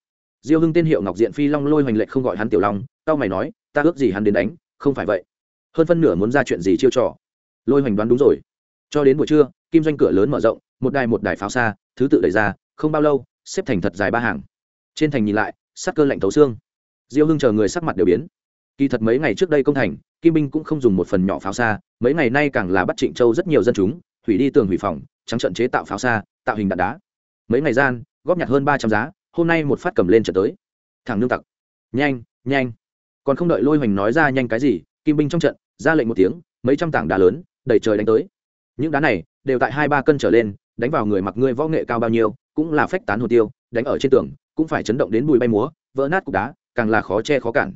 Speaker 1: diêu hưng tên hiệu ngọc diện phi long lôi hoành lệch không gọi hắn tiểu long, tao mày nói, ta ước gì hắn đến đánh, không phải vậy. Hơn phân nửa muốn ra chuyện gì chiêu trò. Lôi hoành đoán đúng rồi. Cho đến buổi trưa, kim doanh cửa lớn mở rộng, một đài một đài pháo xa, thứ tự đẩy ra, không bao lâu, xếp thành thật dài ba hàng. Trên thành nhìn lại, sắc cơ lạnh thấu xương. Diêu hưng chờ người sắc mặt đều biến. Kỳ thật mấy ngày trước đây công thành, kim binh cũng không dùng một phần nhỏ pháo xa, mấy ngày nay càng là bắt trịnh châu rất nhiều dân chúng, hủy đi tường hủy phòng, trắng trận chế tạo pháo xa, tạo hình đạn đá. Mấy ngày gian, góp nhặt hơn ba trăm giá hôm nay một phát cầm lên trận tới. Thằng nương tặc. Nhanh nhanh. Còn không đợi lôi hoành nói ra nhanh cái gì, kim binh trong trận, ra lệnh một tiếng, mấy trăm tảng đá lớn đẩy trời đánh tới. Những đá này đều tại hai ba cân trở lên, đánh vào người mặc ngươi võ nghệ cao bao nhiêu, cũng là phách tán hồ tiêu, đánh ở trên tường, cũng phải chấn động đến bùi bay múa, vỡ nát cục đá, càng là khó che khó cản.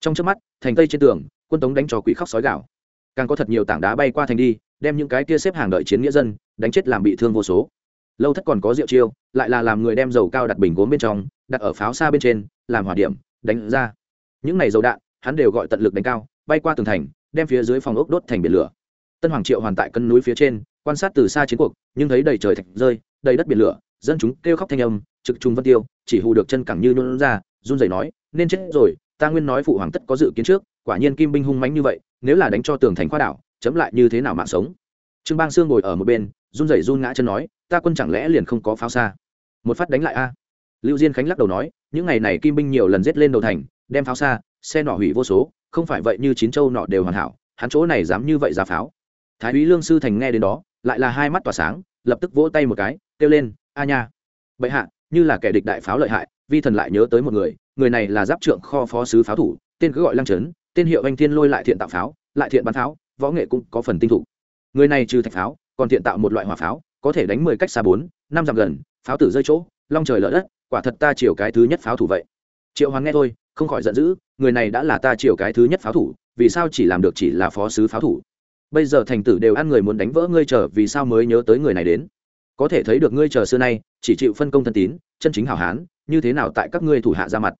Speaker 1: Trong trước mắt, thành tây trên tường, quân tống đánh trò quỷ khóc sói gạo càng có thật nhiều tảng đá bay qua thành đi, đem những cái kia xếp hàng đợi chiến nghĩa dân, đánh chết làm bị thương vô số lâu thất còn có rượu chiêu, lại là làm người đem dầu cao đặt bình gốm bên trong, đặt ở pháo xa bên trên, làm hỏa điểm, đánh ra. Những này dầu đạn, hắn đều gọi tận lực đánh cao, bay qua tường thành, đem phía dưới phòng ốc đốt thành biển lửa. Tân hoàng triệu hoàn tại cân núi phía trên, quan sát từ xa chiến cuộc, nhưng thấy đầy trời thạch rơi, đầy đất biển lửa, dân chúng kêu khóc thanh âm, trực trung vân tiêu, chỉ hù được chân cẳng như nôn ra, run rẩy nói, nên chết rồi, ta nguyên nói phụ hoàng tất có dự kiến trước, quả nhiên kim binh hung mãnh như vậy, nếu là đánh cho tường thành khoa đảo, chấm lại như thế nào mạng sống? Trương bang sương ngồi ở một bên, run rẩy run ngã chân nói ta quân chẳng lẽ liền không có pháo xa? Một phát đánh lại a. Lưu diên khánh lắc đầu nói, những ngày này kim binh nhiều lần giết lên đầu thành, đem pháo xa, xe nỏ hủy vô số, không phải vậy như chín châu nọ đều hoàn hảo, hắn chỗ này dám như vậy ra pháo. Thái úy lương sư thành nghe đến đó, lại là hai mắt tỏa sáng, lập tức vỗ tay một cái, kêu lên, a nha. Bệ hạ, như là kẻ địch đại pháo lợi hại, vi thần lại nhớ tới một người người này là giáp trượng kho phó sứ pháo thủ, tên cứ gọi lăng trấn tên hiệu anh thiên lôi lại thiện tạo pháo, lại thiện bắn pháo, võ nghệ cũng có phần tinh thủ. người này trừ thạch pháo, còn thiện tạo một loại hỏa pháo có thể đánh mười cách xa bốn, năm dặm gần, pháo tử rơi chỗ, long trời lở đất, quả thật ta chiều cái thứ nhất pháo thủ vậy. Triệu hoàng nghe thôi, không khỏi giận dữ, người này đã là ta chiều cái thứ nhất pháo thủ, vì sao chỉ làm được chỉ là phó sứ pháo thủ? Bây giờ thành tử đều ăn người muốn đánh vỡ ngươi chờ, vì sao mới nhớ tới người này đến? Có thể thấy được ngươi chờ xưa nay, chỉ chịu phân công thân tín, chân chính hảo hán, như thế nào tại các ngươi thủ hạ ra mặt?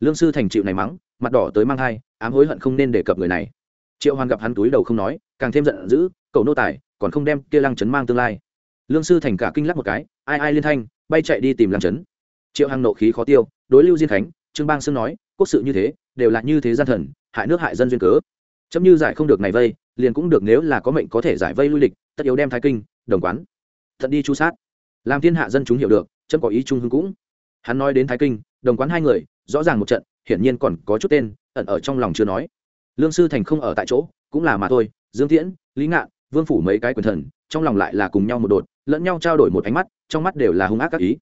Speaker 1: Lương sư thành chịu này mắng, mặt đỏ tới mang hai, ám hối hận không nên đề cập người này. Triệu hoàn gặp hắn túi đầu không nói, càng thêm giận dữ, cầu nô tài, còn không đem kia lăng chấn mang tương lai lương sư thành cả kinh lắc một cái, ai ai liên thanh, bay chạy đi tìm làm chấn. Triệu hằng nộ khí khó tiêu, đối lưu diên khánh, trương bang sương nói, quốc sự như thế, đều là như thế gian thần, hại nước hại dân duyên cớ. Chấm như giải không được này vây, liền cũng được nếu là có mệnh có thể giải vây lui lịch, tất yếu đem thái kinh, đồng quán, thận đi chu sát. Làm thiên hạ dân chúng hiểu được, chấm có ý trung hưng cũng. Hắn nói đến thái kinh, đồng quán hai người, rõ ràng một trận, hiển nhiên còn có chút tên, ẩn ở trong lòng chưa nói. Lương sư thành không ở tại chỗ, cũng là mà thôi, dương tiễn, lý ngạn, vương phủ mấy cái quyền thần trong lòng lại là cùng nhau một đột, lẫn nhau trao đổi một ánh mắt, trong mắt đều là hung ác các ý.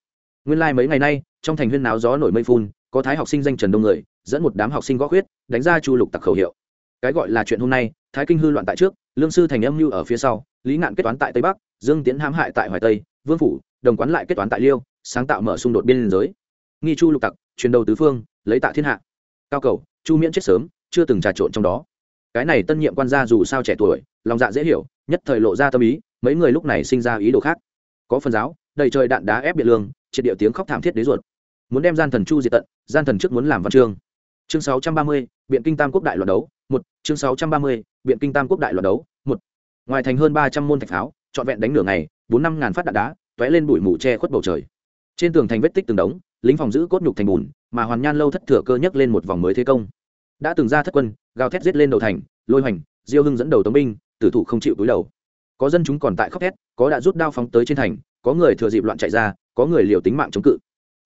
Speaker 1: Nguyên lai、like、mấy ngày nay, trong thành huyên náo gió nổi mây phun, có thái học sinh danh trần đông người, dẫn một đám học sinh gõ khuyết, đánh ra chu lục tặc khẩu hiệu. Cái gọi là chuyện hôm nay, thái kinh hư loạn tại trước, lương sư thành âm mưu ở phía sau, lý ngạn kết toán tại tây bắc, dương tiến hãm hại tại hoài tây, vương phủ, đồng quán lại kết toán tại liêu, sáng tạo mở xung đột biên giới. Nghi chu lục tặc, truyền đầu tứ phương, lấy tạ thiên hạ. Cao cầu, chu miễn chết sớm, chưa từng trà trộn trong đó. Cái này tân nhiệm quan gia dù sao trẻ tuổi, lòng dạ dễ hiểu, nhất thời lộ ra tâm ý mấy người lúc này sinh ra ý đồ khác. Có phần giáo đầy trời đạn đá ép biện lương triệt địa tiếng khóc thảm thiết đế ruột. Muốn đem gian thần chu diệt tận gian thần trước muốn làm văn chương. Chương 630, biện kinh tam quốc đại loạn đấu một. Chương 630, biện kinh tam quốc đại loạn đấu một. Ngoài thành hơn ba trăm môn thạch pháo trọn vẹn đánh nửa ngày bốn năm ngàn phát đạn đá tóe lên bụi mù che khuất bầu trời. Trên tường thành vết tích từng đống lính phòng giữ cốt nhục thành bùn mà hoàn nhan lâu thất thừa cơ nhấc lên một vòng mới thế công. Đã từng ra thất quân gào thét giết lên đầu thành lôi hoành diêu hưng dẫn đầu tống binh tử thủ không chịu túi đầu có dân chúng còn tại khóc thét, có đã rút đao phóng tới trên thành, có người thừa dịp loạn chạy ra, có người liều tính mạng chống cự.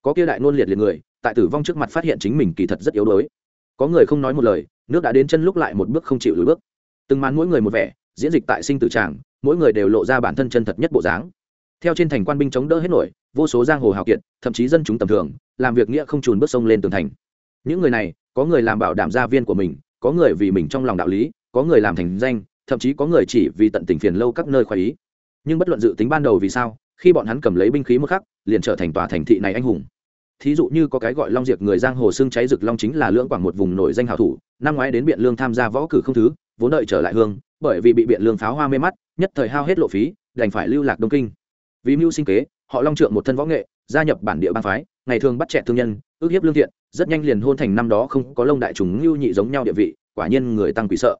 Speaker 1: Có kia đại nôn liệt liệt người, tại tử vong trước mặt phát hiện chính mình kỳ thật rất yếu đuối. Có người không nói một lời, nước đã đến chân lúc lại một bước không chịu lùi bước. Từng màn mỗi người một vẻ, diễn dịch tại sinh tử tràng, mỗi người đều lộ ra bản thân chân thật nhất bộ dáng. Theo trên thành quan binh chống đỡ hết nổi, vô số giang hồ hào kiệt, thậm chí dân chúng tầm thường, làm việc nghĩa không trùn bước sông lên tường thành. Những người này, có người làm bảo đảm gia viên của mình, có người vì mình trong lòng đạo lý, có người làm thành danh thậm chí có người chỉ vì tận tình phiền lâu các nơi khoái ý. Nhưng bất luận dự tính ban đầu vì sao, khi bọn hắn cầm lấy binh khí một khắc, liền trở thành tòa thành thị này anh hùng. Thí dụ như có cái gọi long diệt người giang hồ xương cháy rực long chính là lưỡng quảng một vùng nổi danh hào thủ, năm ngoái đến biện lương tham gia võ cử không thứ, vốn đợi trở lại hương, bởi vì bị biện lương pháo hoa mê mắt, nhất thời hao hết lộ phí, đành phải lưu lạc đông kinh. Vì mưu sinh kế, họ long trượng một thân võ nghệ, gia nhập bản địa bang phái, ngày thường bắt trẻ thương nhân, ước hiếp lương thiện, rất nhanh liền hôn thành năm đó không có lông đại trùng lưu nhị giống nhau địa vị, quả nhiên người tăng quỷ sợ.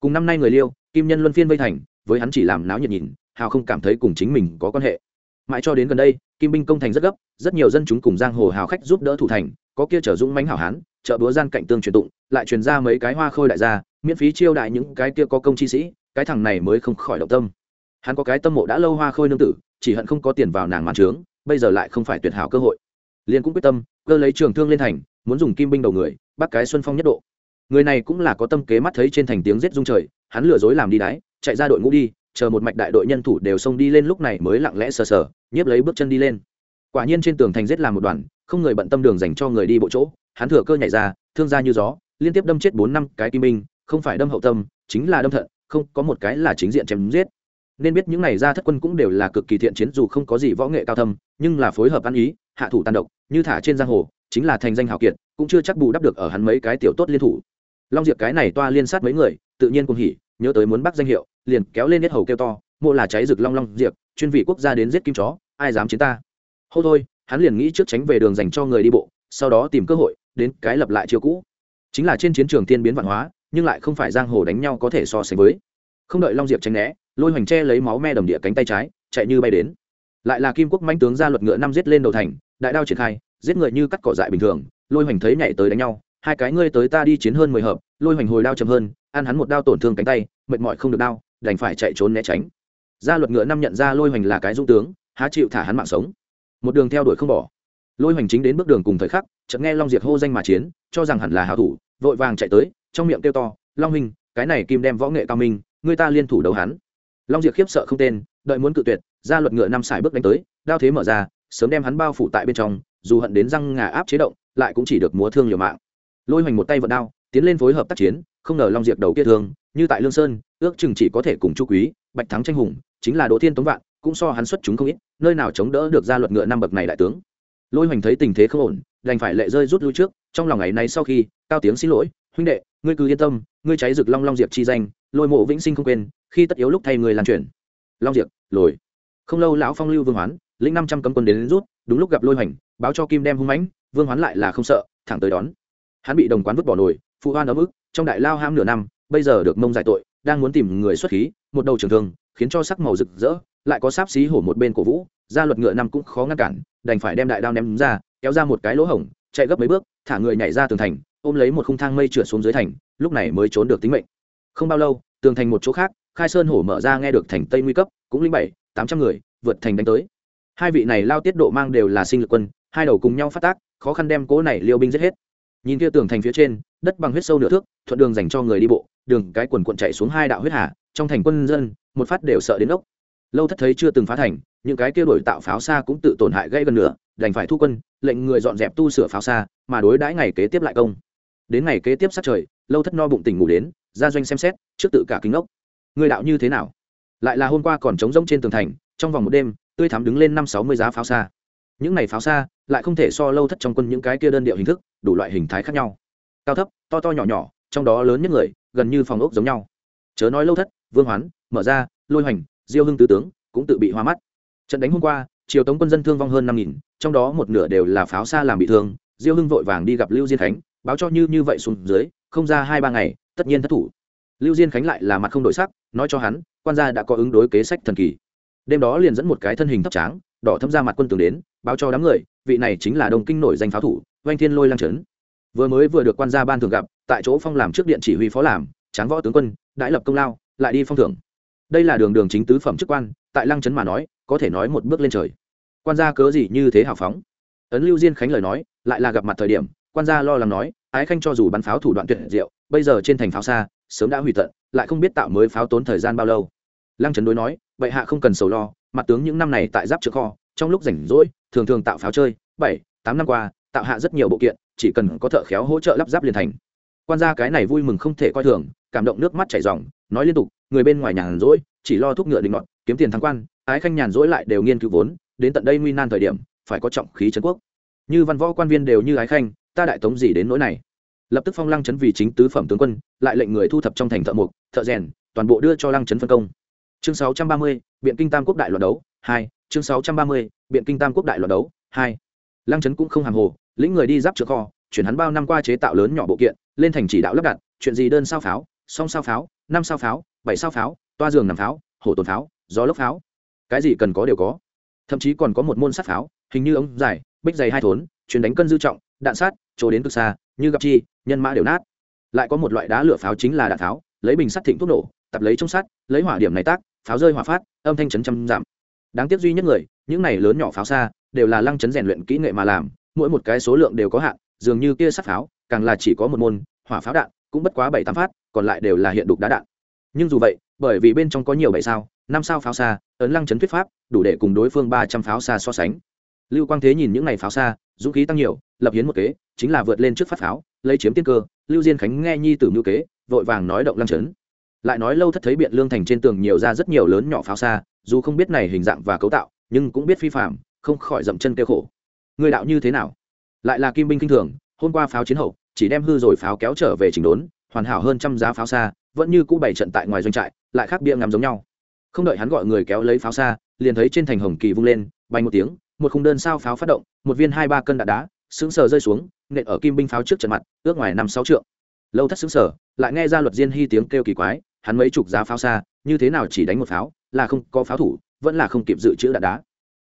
Speaker 1: Cùng năm nay người liêu kim nhân luân phiên vây thành, với hắn chỉ làm náo nhiệt nhìn, hào không cảm thấy cùng chính mình có quan hệ. Mãi cho đến gần đây, kim binh công thành rất gấp, rất nhiều dân chúng cùng giang hồ hào khách giúp đỡ thủ thành, có kia trở dũng mánh hảo hán, chợ búa gian cạnh tương truyền tụng, lại truyền ra mấy cái hoa khôi đại gia, miễn phí chiêu đại những cái kia có công chi sĩ, cái thằng này mới không khỏi động tâm. Hắn có cái tâm mộ đã lâu hoa khôi nương tử, chỉ hận không có tiền vào nàng màn trướng, bây giờ lại không phải tuyệt hảo cơ hội. Liền cũng quyết tâm, cơ lấy trường thương lên thành, muốn dùng kim binh đầu người, bắt cái xuân phong nhất độ người này cũng là có tâm kế mắt thấy trên thành tiếng rết rung trời, hắn lừa dối làm đi đáy chạy ra đội ngũ đi, chờ một mạch đại đội nhân thủ đều xông đi lên lúc này mới lặng lẽ sờ sờ, nhiếp lấy bước chân đi lên. Quả nhiên trên tường thành rết làm một đoàn, không người bận tâm đường dành cho người đi bộ chỗ, hắn thừa cơ nhảy ra, thương ra như gió, liên tiếp đâm chết bốn năm cái kim binh, không phải đâm hậu tâm, chính là đâm thận, không, có một cái là chính diện chém giết. Nên biết những này ra thất quân cũng đều là cực kỳ thiện chiến, dù không có gì võ nghệ cao thâm, nhưng là phối hợp ăn ý, hạ thủ tàn độc, như thả trên giang hồ, chính là thành danh hào kiệt, cũng chưa chắc bù đắp được ở hắn mấy cái tiểu tốt liên thủ long diệp cái này toa liên sát mấy người, tự nhiên cũng hỉ, nhớ tới muốn bắt danh hiệu, liền kéo lên hết hầu kêu to, mộ là cháy rực long long diệp, chuyên vị quốc gia đến giết kim chó, ai dám chiến ta? Hô thôi, hắn liền nghĩ trước tránh về đường dành cho người đi bộ, sau đó tìm cơ hội, đến cái lập lại chiêu cũ. Chính là trên chiến trường tiên biến văn hóa, nhưng lại không phải giang hồ đánh nhau có thể so sánh với. Không đợi long diệp tránh né, lôi hoành tre lấy máu me đầm địa cánh tay trái, chạy như bay đến. Lại là kim quốc mãnh tướng ra luật ngựa năm giết lên đầu thành, đại đao triển khai, giết người như cắt cỏ dại bình thường, lôi hoành thấy nhảy tới đánh nhau hai cái ngươi tới ta đi chiến hơn mười hợp, lôi hoành hồi đao chậm hơn, ăn hắn một đao tổn thương cánh tay, mệt mỏi không được đao đành phải chạy trốn né tránh. Gia luật ngựa năm nhận ra lôi hoành là cái dung tướng, há chịu thả hắn mạng sống. Một đường theo đuổi không bỏ. Lôi hoành chính đến bước đường cùng thời khắc, chợt nghe long diệt hô danh mà chiến, cho rằng hẳn là hảo thủ, vội vàng chạy tới, trong miệng kêu to, long huynh, cái này kim đem võ nghệ cao minh người ta liên thủ đấu hắn. Long diệt khiếp sợ không tên, đợi muốn cự tuyệt, gia luật ngựa năm xài bước đánh tới, đao thế mở ra, sớm đem hắn bao phủ tại bên trong, dù hận đến răng ngà áp chế động, lại cũng chỉ được múa thương liều mạng lôi hoành một tay vận đao tiến lên phối hợp tác chiến không ngờ long diệt đầu kia thương như tại lương sơn ước chừng chỉ có thể cùng chu quý bạch thắng tranh hùng chính là đỗ thiên tống vạn cũng so hắn xuất chúng không ít nơi nào chống đỡ được gia luật ngựa năm bậc này đại tướng. Lôi hoành thấy tình thế không ổn đành phải lệ rơi rút lui trước trong lòng ngày nay sau khi cao tiếng xin lỗi huynh đệ ngươi cứ yên tâm ngươi cháy rực long long diệp chi danh lôi mộ vĩnh sinh không quên khi tất yếu lúc thay người lan truyền. Long diệp lồi. Không lâu lão phong lưu vương hoán lĩnh năm trăm cấm quân đến, đến rút đúng lúc gặp lôi hoành báo cho kim đem hung mãnh vương hoán lại là không sợ thẳng tới đón hắn bị đồng quán vứt bỏ nồi, phụ hoan ấm ức, trong đại lao ham nửa năm, bây giờ được mông giải tội, đang muốn tìm người xuất khí, một đầu trường thương, khiến cho sắc màu rực rỡ, lại có sáp xí hổ một bên cổ vũ, ra luật ngựa năm cũng khó ngăn cản, đành phải đem đại đao ném ra, kéo ra một cái lỗ hổng, chạy gấp mấy bước, thả người nhảy ra tường thành, ôm lấy một khung thang mây trượt xuống dưới thành, lúc này mới trốn được tính mệnh. Không bao lâu, tường thành một chỗ khác, khai sơn hổ mở ra nghe được thành tây nguy cấp, cũng linh bảy, tám trăm người, vượt thành đánh tới. Hai vị này lao tiết độ mang đều là sinh lực quân, hai đầu cùng nhau phát tác, khó khăn đem cố này liêu binh giết hết nhìn kia tường thành phía trên, đất bằng huyết sâu nửa thước, thuận đường dành cho người đi bộ, đường cái quần quận chạy xuống hai đạo huyết hà, trong thành quân dân, một phát đều sợ đến ốc lâu thất thấy chưa từng phá thành, những cái kia đổi tạo pháo xa cũng tự tổn hại gây gần nửa, đành phải thu quân, lệnh người dọn dẹp tu sửa pháo xa, mà đối đãi ngày kế tiếp lại công. Đến ngày kế tiếp sát trời, lâu thất no bụng tỉnh ngủ đến, ra doanh xem xét, trước tự cả kính ốc người đạo như thế nào? Lại là hôm qua còn trống rỗng trên tường thành, trong vòng một đêm, tươi thắm đứng lên năm sáu mươi giá pháo xa những này pháo xa, lại không thể so lâu thất trong quân những cái kia đơn điệu hình thức, đủ loại hình thái khác nhau. Cao thấp, to to nhỏ nhỏ, trong đó lớn nhất người, gần như phòng ốc giống nhau. Chớ nói lâu thất, vương hoán, mở ra, lôi hoành, diêu hưng tứ tướng, cũng tự bị hoa mắt. Trận đánh hôm qua, triều tống quân dân thương vong hơn năm nghìn, trong đó một nửa đều là pháo xa làm bị thương, diêu hưng vội vàng đi gặp lưu diên khánh, báo cho như như vậy xuống dưới, không ra hai ba ngày, tất nhiên thất thủ. Lưu diên khánh lại là mặt không đổi sắc, nói cho hắn, quan gia đã có ứng đối kế sách thần kỳ. Đêm đó liền dẫn một cái thân hình thấp tráng, đỏ thâm ra mặt quân tường đến báo cho đám người, vị này chính là đồng kinh nổi danh pháo thủ, oanh thiên lôi lang trấn vừa mới vừa được quan gia ban thường gặp, tại chỗ phong làm trước điện chỉ huy phó làm, tráng võ tướng quân đãi lập công lao, lại đi phong thưởng. Đây là đường đường chính tứ phẩm chức quan, tại lăng trấn mà nói, có thể nói một bước lên trời. Quan gia cớ gì như thế hào phóng? Ấn lưu diên khánh lời nói, lại là gặp mặt thời điểm, quan gia lo lắng nói, ái khanh cho dù bắn pháo thủ đoạn tuyệt diệu, bây giờ trên thành pháo xa, sớm đã hủy tận, lại không biết tạo mới pháo tốn thời gian bao lâu. Lăng trấn đối nói, bệ hạ không cần sầu lo, mặt tướng những năm này tại giáp trước kho, trong lúc rảnh rỗi thường thường tạo pháo chơi bảy tám năm qua tạo hạ rất nhiều bộ kiện chỉ cần có thợ khéo hỗ trợ lắp ráp liền thành. Quan gia cái này vui mừng không thể coi thường cảm động nước mắt chảy ròng nói liên tục người bên ngoài nhàn rỗi chỉ lo thúc ngựa định ngọn kiếm tiền thắng quan ái khanh nhàn rỗi lại đều nghiên cứu vốn đến tận đây nguy nan thời điểm phải có trọng khí trấn quốc. Như văn võ quan viên đều như ái khanh ta đại tống gì đến nỗi này? Lập tức phong lăng trấn vì chính tứ phẩm tướng quân lại lệnh người thu thập trong thành thợ mộc thợ rèn toàn bộ đưa cho lăng trấn phân công. Chương 630, biện kinh tam quốc đại loạn đấu hai chương 630, biện kinh tam quốc đại loạn đấu, hai. Lăng trấn cũng không hàng hồ, lĩnh người đi giáp trước kho, chuyển hắn bao năm qua chế tạo lớn nhỏ bộ kiện, lên thành chỉ đạo lắp đặt, chuyện gì đơn sao pháo, song sao pháo, năm sao pháo, bảy sao pháo, toa giường nằm pháo, hổ tồn pháo, gió lốc pháo. Cái gì cần có đều có. Thậm chí còn có một môn sát pháo, hình như ống dài, bích dày hai thốn, chuyến đánh cân dư trọng, đạn sát, chỗ đến cực xa, như gặp chi, nhân mã đều nát. Lại có một loại đá lửa pháo chính là đạn tháo lấy bình sắt thịnh thuốc nổ, tập lấy trong sắt, lấy hỏa điểm này tác, pháo rơi hỏa phát, âm thanh chấn trăm giảm đáng tiếc duy nhất người những này lớn nhỏ pháo xa đều là lăng chấn rèn luyện kỹ nghệ mà làm, mỗi một cái số lượng đều có hạn, dường như kia sắt pháo, càng là chỉ có một môn, hỏa pháo đạn, cũng bất quá bảy tám phát, còn lại đều là hiện đục đá đạn. Nhưng dù vậy, bởi vì bên trong có nhiều bảy sao, năm sao pháo xa, ấn lăng chấn thuyết pháp, đủ để cùng đối phương ba trăm pháo xa so sánh. Lưu quang thế nhìn những ngày pháo xa, dũng khí tăng nhiều, lập hiến một kế, chính là vượt lên trước phát pháo, lấy chiếm tiên cơ, lưu diên khánh nghe nhi tử ngữ kế, vội vàng nói động lăng chấn. Lại nói lâu thất thấy biện lương thành trên tường nhiều ra rất nhiều lớn nhỏ pháo xa, dù không biết này hình dạng và cấu tạo nhưng cũng biết phi phạm, không khỏi dậm chân kêu khổ. Người đạo như thế nào? Lại là kim binh kinh thường, hôm qua pháo chiến hậu, chỉ đem hư rồi pháo kéo trở về chỉnh đốn, hoàn hảo hơn trăm giá pháo xa, vẫn như cũ bảy trận tại ngoài doanh trại, lại khác bia ngắm giống nhau. Không đợi hắn gọi người kéo lấy pháo xa, liền thấy trên thành hồng kỳ vung lên, bay một tiếng, một khung đơn sao pháo phát động, một viên hai ba cân đạn đá, sững sờ rơi xuống, nện ở kim binh pháo trước trận mặt, ước ngoài năm sáu trượng. Lâu thất sững sờ, lại nghe ra luật diên hy tiếng kêu kỳ quái, hắn mấy chục giá pháo xa, như thế nào chỉ đánh một pháo, là không có pháo thủ vẫn là không kịp dự trữ đạn đá.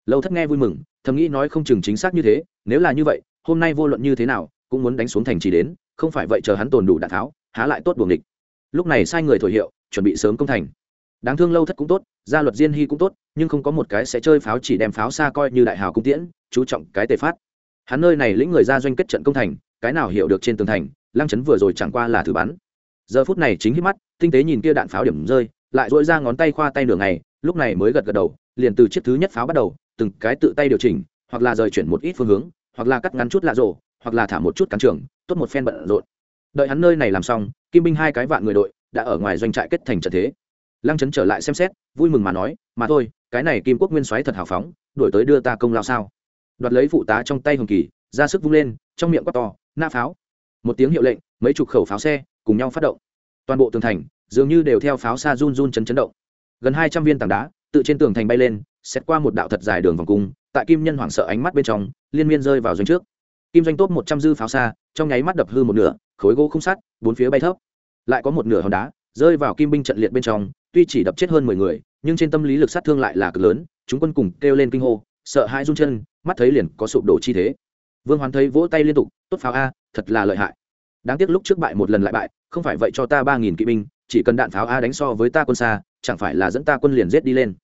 Speaker 1: Lâu thất nghe vui mừng, thầm nghĩ nói không chừng chính xác như thế, nếu là như vậy, hôm nay vô luận như thế nào, cũng muốn đánh xuống thành trì đến, không phải vậy chờ hắn tồn đủ đạn tháo, há lại tốt buồng địch. Lúc này sai người thổi hiệu, chuẩn bị sớm công thành. Đáng thương lâu thất cũng tốt, gia luật diên hy cũng tốt, nhưng không có một cái sẽ chơi pháo chỉ đem pháo xa coi như đại hào cung tiễn, chú trọng cái tề phát. Hắn nơi này lĩnh người ra doanh kết trận công thành, cái nào hiểu được trên tường thành, lăng chấn vừa rồi chẳng qua là thử bắn. Giờ phút này chính hít mắt, tinh tế nhìn kia đạn pháo điểm rơi, lại dỗi ra ngón tay khoa tay nửa ngày lúc này mới gật gật đầu, liền từ chiếc thứ nhất pháo bắt đầu, từng cái tự tay điều chỉnh, hoặc là rời chuyển một ít phương hướng, hoặc là cắt ngắn chút lạ rổ, hoặc là thả một chút cắn trường, tốt một phen bận rộn. Đợi hắn nơi này làm xong, kim binh hai cái vạn người đội đã ở ngoài doanh trại kết thành trận thế. Lăng trấn trở lại xem xét, vui mừng mà nói, mà thôi, cái này kim quốc nguyên soái thật hào phóng, đổi tới đưa ta công lao sao? Đoạt lấy phụ tá trong tay hồng kỳ, ra sức vung lên, trong miệng quát to, na pháo. Một tiếng hiệu lệnh, mấy chục khẩu pháo xe cùng nhau phát động. Toàn bộ tường thành dường như đều theo pháo xa run run chấn chấn động gần hai trăm viên tảng đá, tự trên tường thành bay lên xét qua một đạo thật dài đường vòng cung, tại kim nhân hoảng sợ ánh mắt bên trong, liên miên rơi vào doanh trước. Kim doanh tốt một trăm dư pháo xa, trong nháy mắt đập hư một nửa, khối gỗ không sắt, bốn phía bay thấp. Lại có một nửa hòn đá, rơi vào kim binh trận liệt bên trong, tuy chỉ đập chết hơn mười người, nhưng trên tâm lý lực sát thương lại là cực lớn, chúng quân cùng kêu lên kinh hô, sợ hãi run chân, mắt thấy liền có sụp đổ chi thế. Vương hoàn thấy vỗ tay liên tục, tốt pháo a, thật là lợi hại. Đáng tiếc lúc trước bại một lần lại bại, không phải vậy cho ta ba nghìn kỵ binh, chỉ cần đạn pháo a đánh so với ta quân xa chẳng phải là dẫn ta quân liền giết đi lên.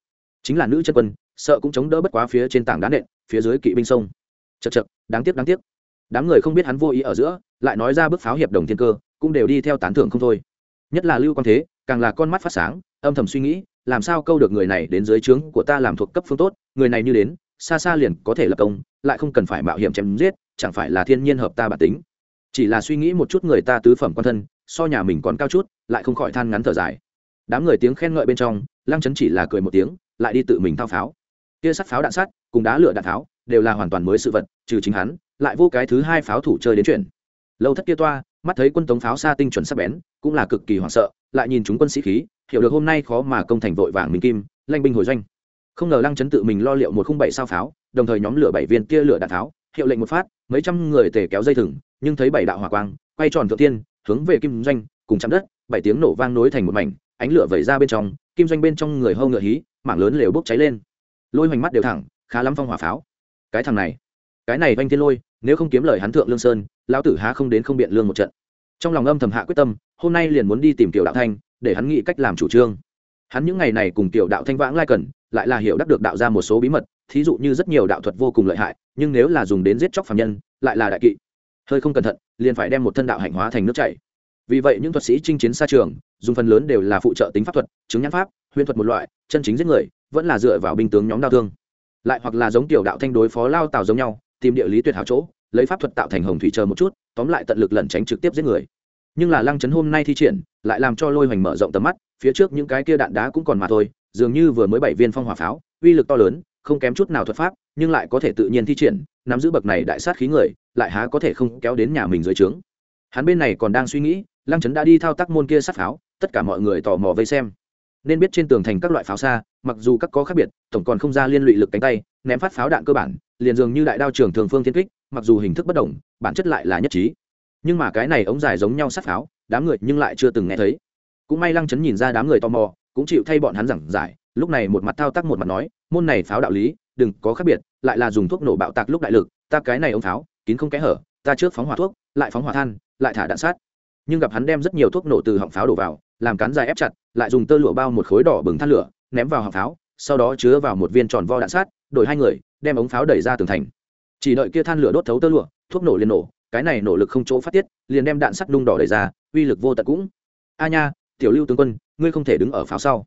Speaker 1: Chính là nữ chân quân, sợ cũng chống đỡ bất quá phía trên tảng đá nện, phía dưới kỵ binh sông. Chật chật đáng tiếc đáng tiếc. Đám người không biết hắn vô ý ở giữa, lại nói ra bức pháo hiệp đồng thiên cơ, cũng đều đi theo tán thưởng không thôi. Nhất là lưu quang thế, càng là con mắt phát sáng, âm thầm suy nghĩ, làm sao câu được người này đến dưới trướng của ta làm thuộc cấp phương tốt, người này như đến, xa xa liền có thể lập công, lại không cần phải mạo hiểm chém giết, chẳng phải là thiên nhiên hợp ta bản tính. Chỉ là suy nghĩ một chút người ta tứ phẩm quan thân, so nhà mình còn cao chút, lại không khỏi than ngắn thở dài đám người tiếng khen ngợi bên trong, lăng chấn chỉ là cười một tiếng, lại đi tự mình thao pháo. Kia sắt pháo đạn sắt, cùng đá lửa đạn pháo, đều là hoàn toàn mới sự vật, trừ chính hắn, lại vô cái thứ hai pháo thủ chơi đến chuyện. Lâu thất kia toa, mắt thấy quân tống pháo xa tinh chuẩn sắc bén, cũng là cực kỳ hoảng sợ, lại nhìn chúng quân sĩ khí, hiểu được hôm nay khó mà công thành vội vàng minh kim, lanh binh hồi doanh. Không ngờ lăng chấn tự mình lo liệu một khung bảy sao pháo, đồng thời nhóm lửa bảy viên kia lửa đạn tháo hiệu lệnh một phát, mấy trăm người tề kéo dây thừng, nhưng thấy bảy đạo hỏa quang, quay tròn thượng tiên, hướng về kim doanh, cùng chạm đất, bảy tiếng nổ vang nối thành một mảnh ánh lửa vẩy ra bên trong, kim doanh bên trong người hâu ngựa hí, mảng lớn lều bốc cháy lên. Lôi hoành mắt đều thẳng, khá lắm phong hỏa pháo. Cái thằng này, cái này vanh thiên lôi, nếu không kiếm lời hắn thượng lương sơn, lão tử há không đến không biện lương một trận. Trong lòng âm thầm hạ quyết tâm, hôm nay liền muốn đi tìm tiểu đạo thanh, để hắn nghĩ cách làm chủ trương. Hắn những ngày này cùng tiểu đạo thanh vãng lai cần lại là hiểu đắc được đạo ra một số bí mật, thí dụ như rất nhiều đạo thuật vô cùng lợi hại, nhưng nếu là dùng đến giết chóc phạm nhân, lại là đại kỵ. Hơi không cẩn thận, liền phải đem một thân đạo hạnh hóa thành nước chảy vì vậy những thuật sĩ chinh chiến xa trường, dùng phần lớn đều là phụ trợ tính pháp thuật, chứng nhãn pháp, huyền thuật một loại, chân chính giết người, vẫn là dựa vào binh tướng nhóm đao thương. Lại hoặc là giống tiểu đạo thanh đối phó lao tào giống nhau, tìm địa lý tuyệt hảo chỗ, lấy pháp thuật tạo thành hồng thủy chờ một chút, tóm lại tận lực lẩn tránh trực tiếp giết người. Nhưng là lăng chấn hôm nay thi triển, lại làm cho lôi hoành mở rộng tầm mắt, phía trước những cái kia đạn đá cũng còn mà thôi, dường như vừa mới bảy viên phong hỏa pháo, uy lực to lớn, không kém chút nào thuật pháp, nhưng lại có thể tự nhiên thi triển, nắm giữ bậc này đại sát khí người, lại há có thể không kéo đến nhà mình dưới trướng. Hắn bên này còn đang suy nghĩ lăng chấn đã đi thao tác môn kia sát pháo, tất cả mọi người tò mò vây xem. Nên biết trên tường thành các loại pháo xa, mặc dù các có khác biệt, tổng còn không ra liên lụy lực cánh tay, ném phát pháo đạn cơ bản, liền dường như đại đao trường thường phương thiên kích, mặc dù hình thức bất đồng, bản chất lại là nhất trí. Nhưng mà cái này ống dài giống nhau sát pháo, đám người nhưng lại chưa từng nghe thấy. Cũng may lăng chấn nhìn ra đám người tò mò, cũng chịu thay bọn hắn giảng giải, lúc này một mặt thao tác một mặt nói, môn này pháo đạo lý, đừng có khác biệt, lại là dùng thuốc nổ bạo tạc lúc đại lực, ta cái này ống pháo, kín không kẽ hở, ta trước phóng hỏa thuốc, lại phóng hỏa than, lại thả đạn sát nhưng gặp hắn đem rất nhiều thuốc nổ từ họng pháo đổ vào, làm cán dài ép chặt, lại dùng tơ lụa bao một khối đỏ bừng than lửa, ném vào họng pháo, sau đó chứa vào một viên tròn vo đạn sát, đổi hai người, đem ống pháo đẩy ra tường thành. Chỉ đợi kia than lửa đốt thấu tơ lụa, thuốc nổ liền nổ, cái này nổ lực không chỗ phát tiết, liền đem đạn sắt nung đỏ đẩy ra, uy lực vô tận cũng. A nha, tiểu lưu tướng quân, ngươi không thể đứng ở pháo sau.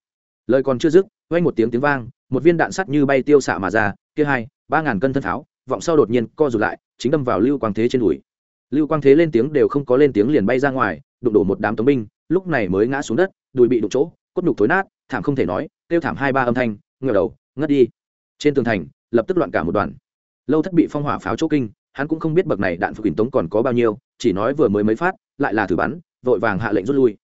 Speaker 1: Lời còn chưa dứt, vang một tiếng tiếng vang, một viên đạn sắt như bay tiêu xạ mà ra, kia hai, ba ngàn cân thân pháo, vọng sau đột nhiên co rụt lại, chính đâm vào lưu quang thế trên đùi lưu quang thế lên tiếng đều không có lên tiếng liền bay ra ngoài, đụng đổ một đám tống binh, lúc này mới ngã xuống đất, đùi bị đụng chỗ, cốt nhục thối nát, thảm không thể nói, kêu thảm hai ba âm thanh ngờ đầu, ngất đi. Trên tường thành, lập tức loạn cả một đoàn. Lâu thất bị phong hỏa pháo chỗ kinh, hắn cũng không biết bậc này đạn phục quỳnh tống còn có bao nhiêu, chỉ nói vừa mới mới phát, lại là thử bắn, vội vàng hạ lệnh rút lui.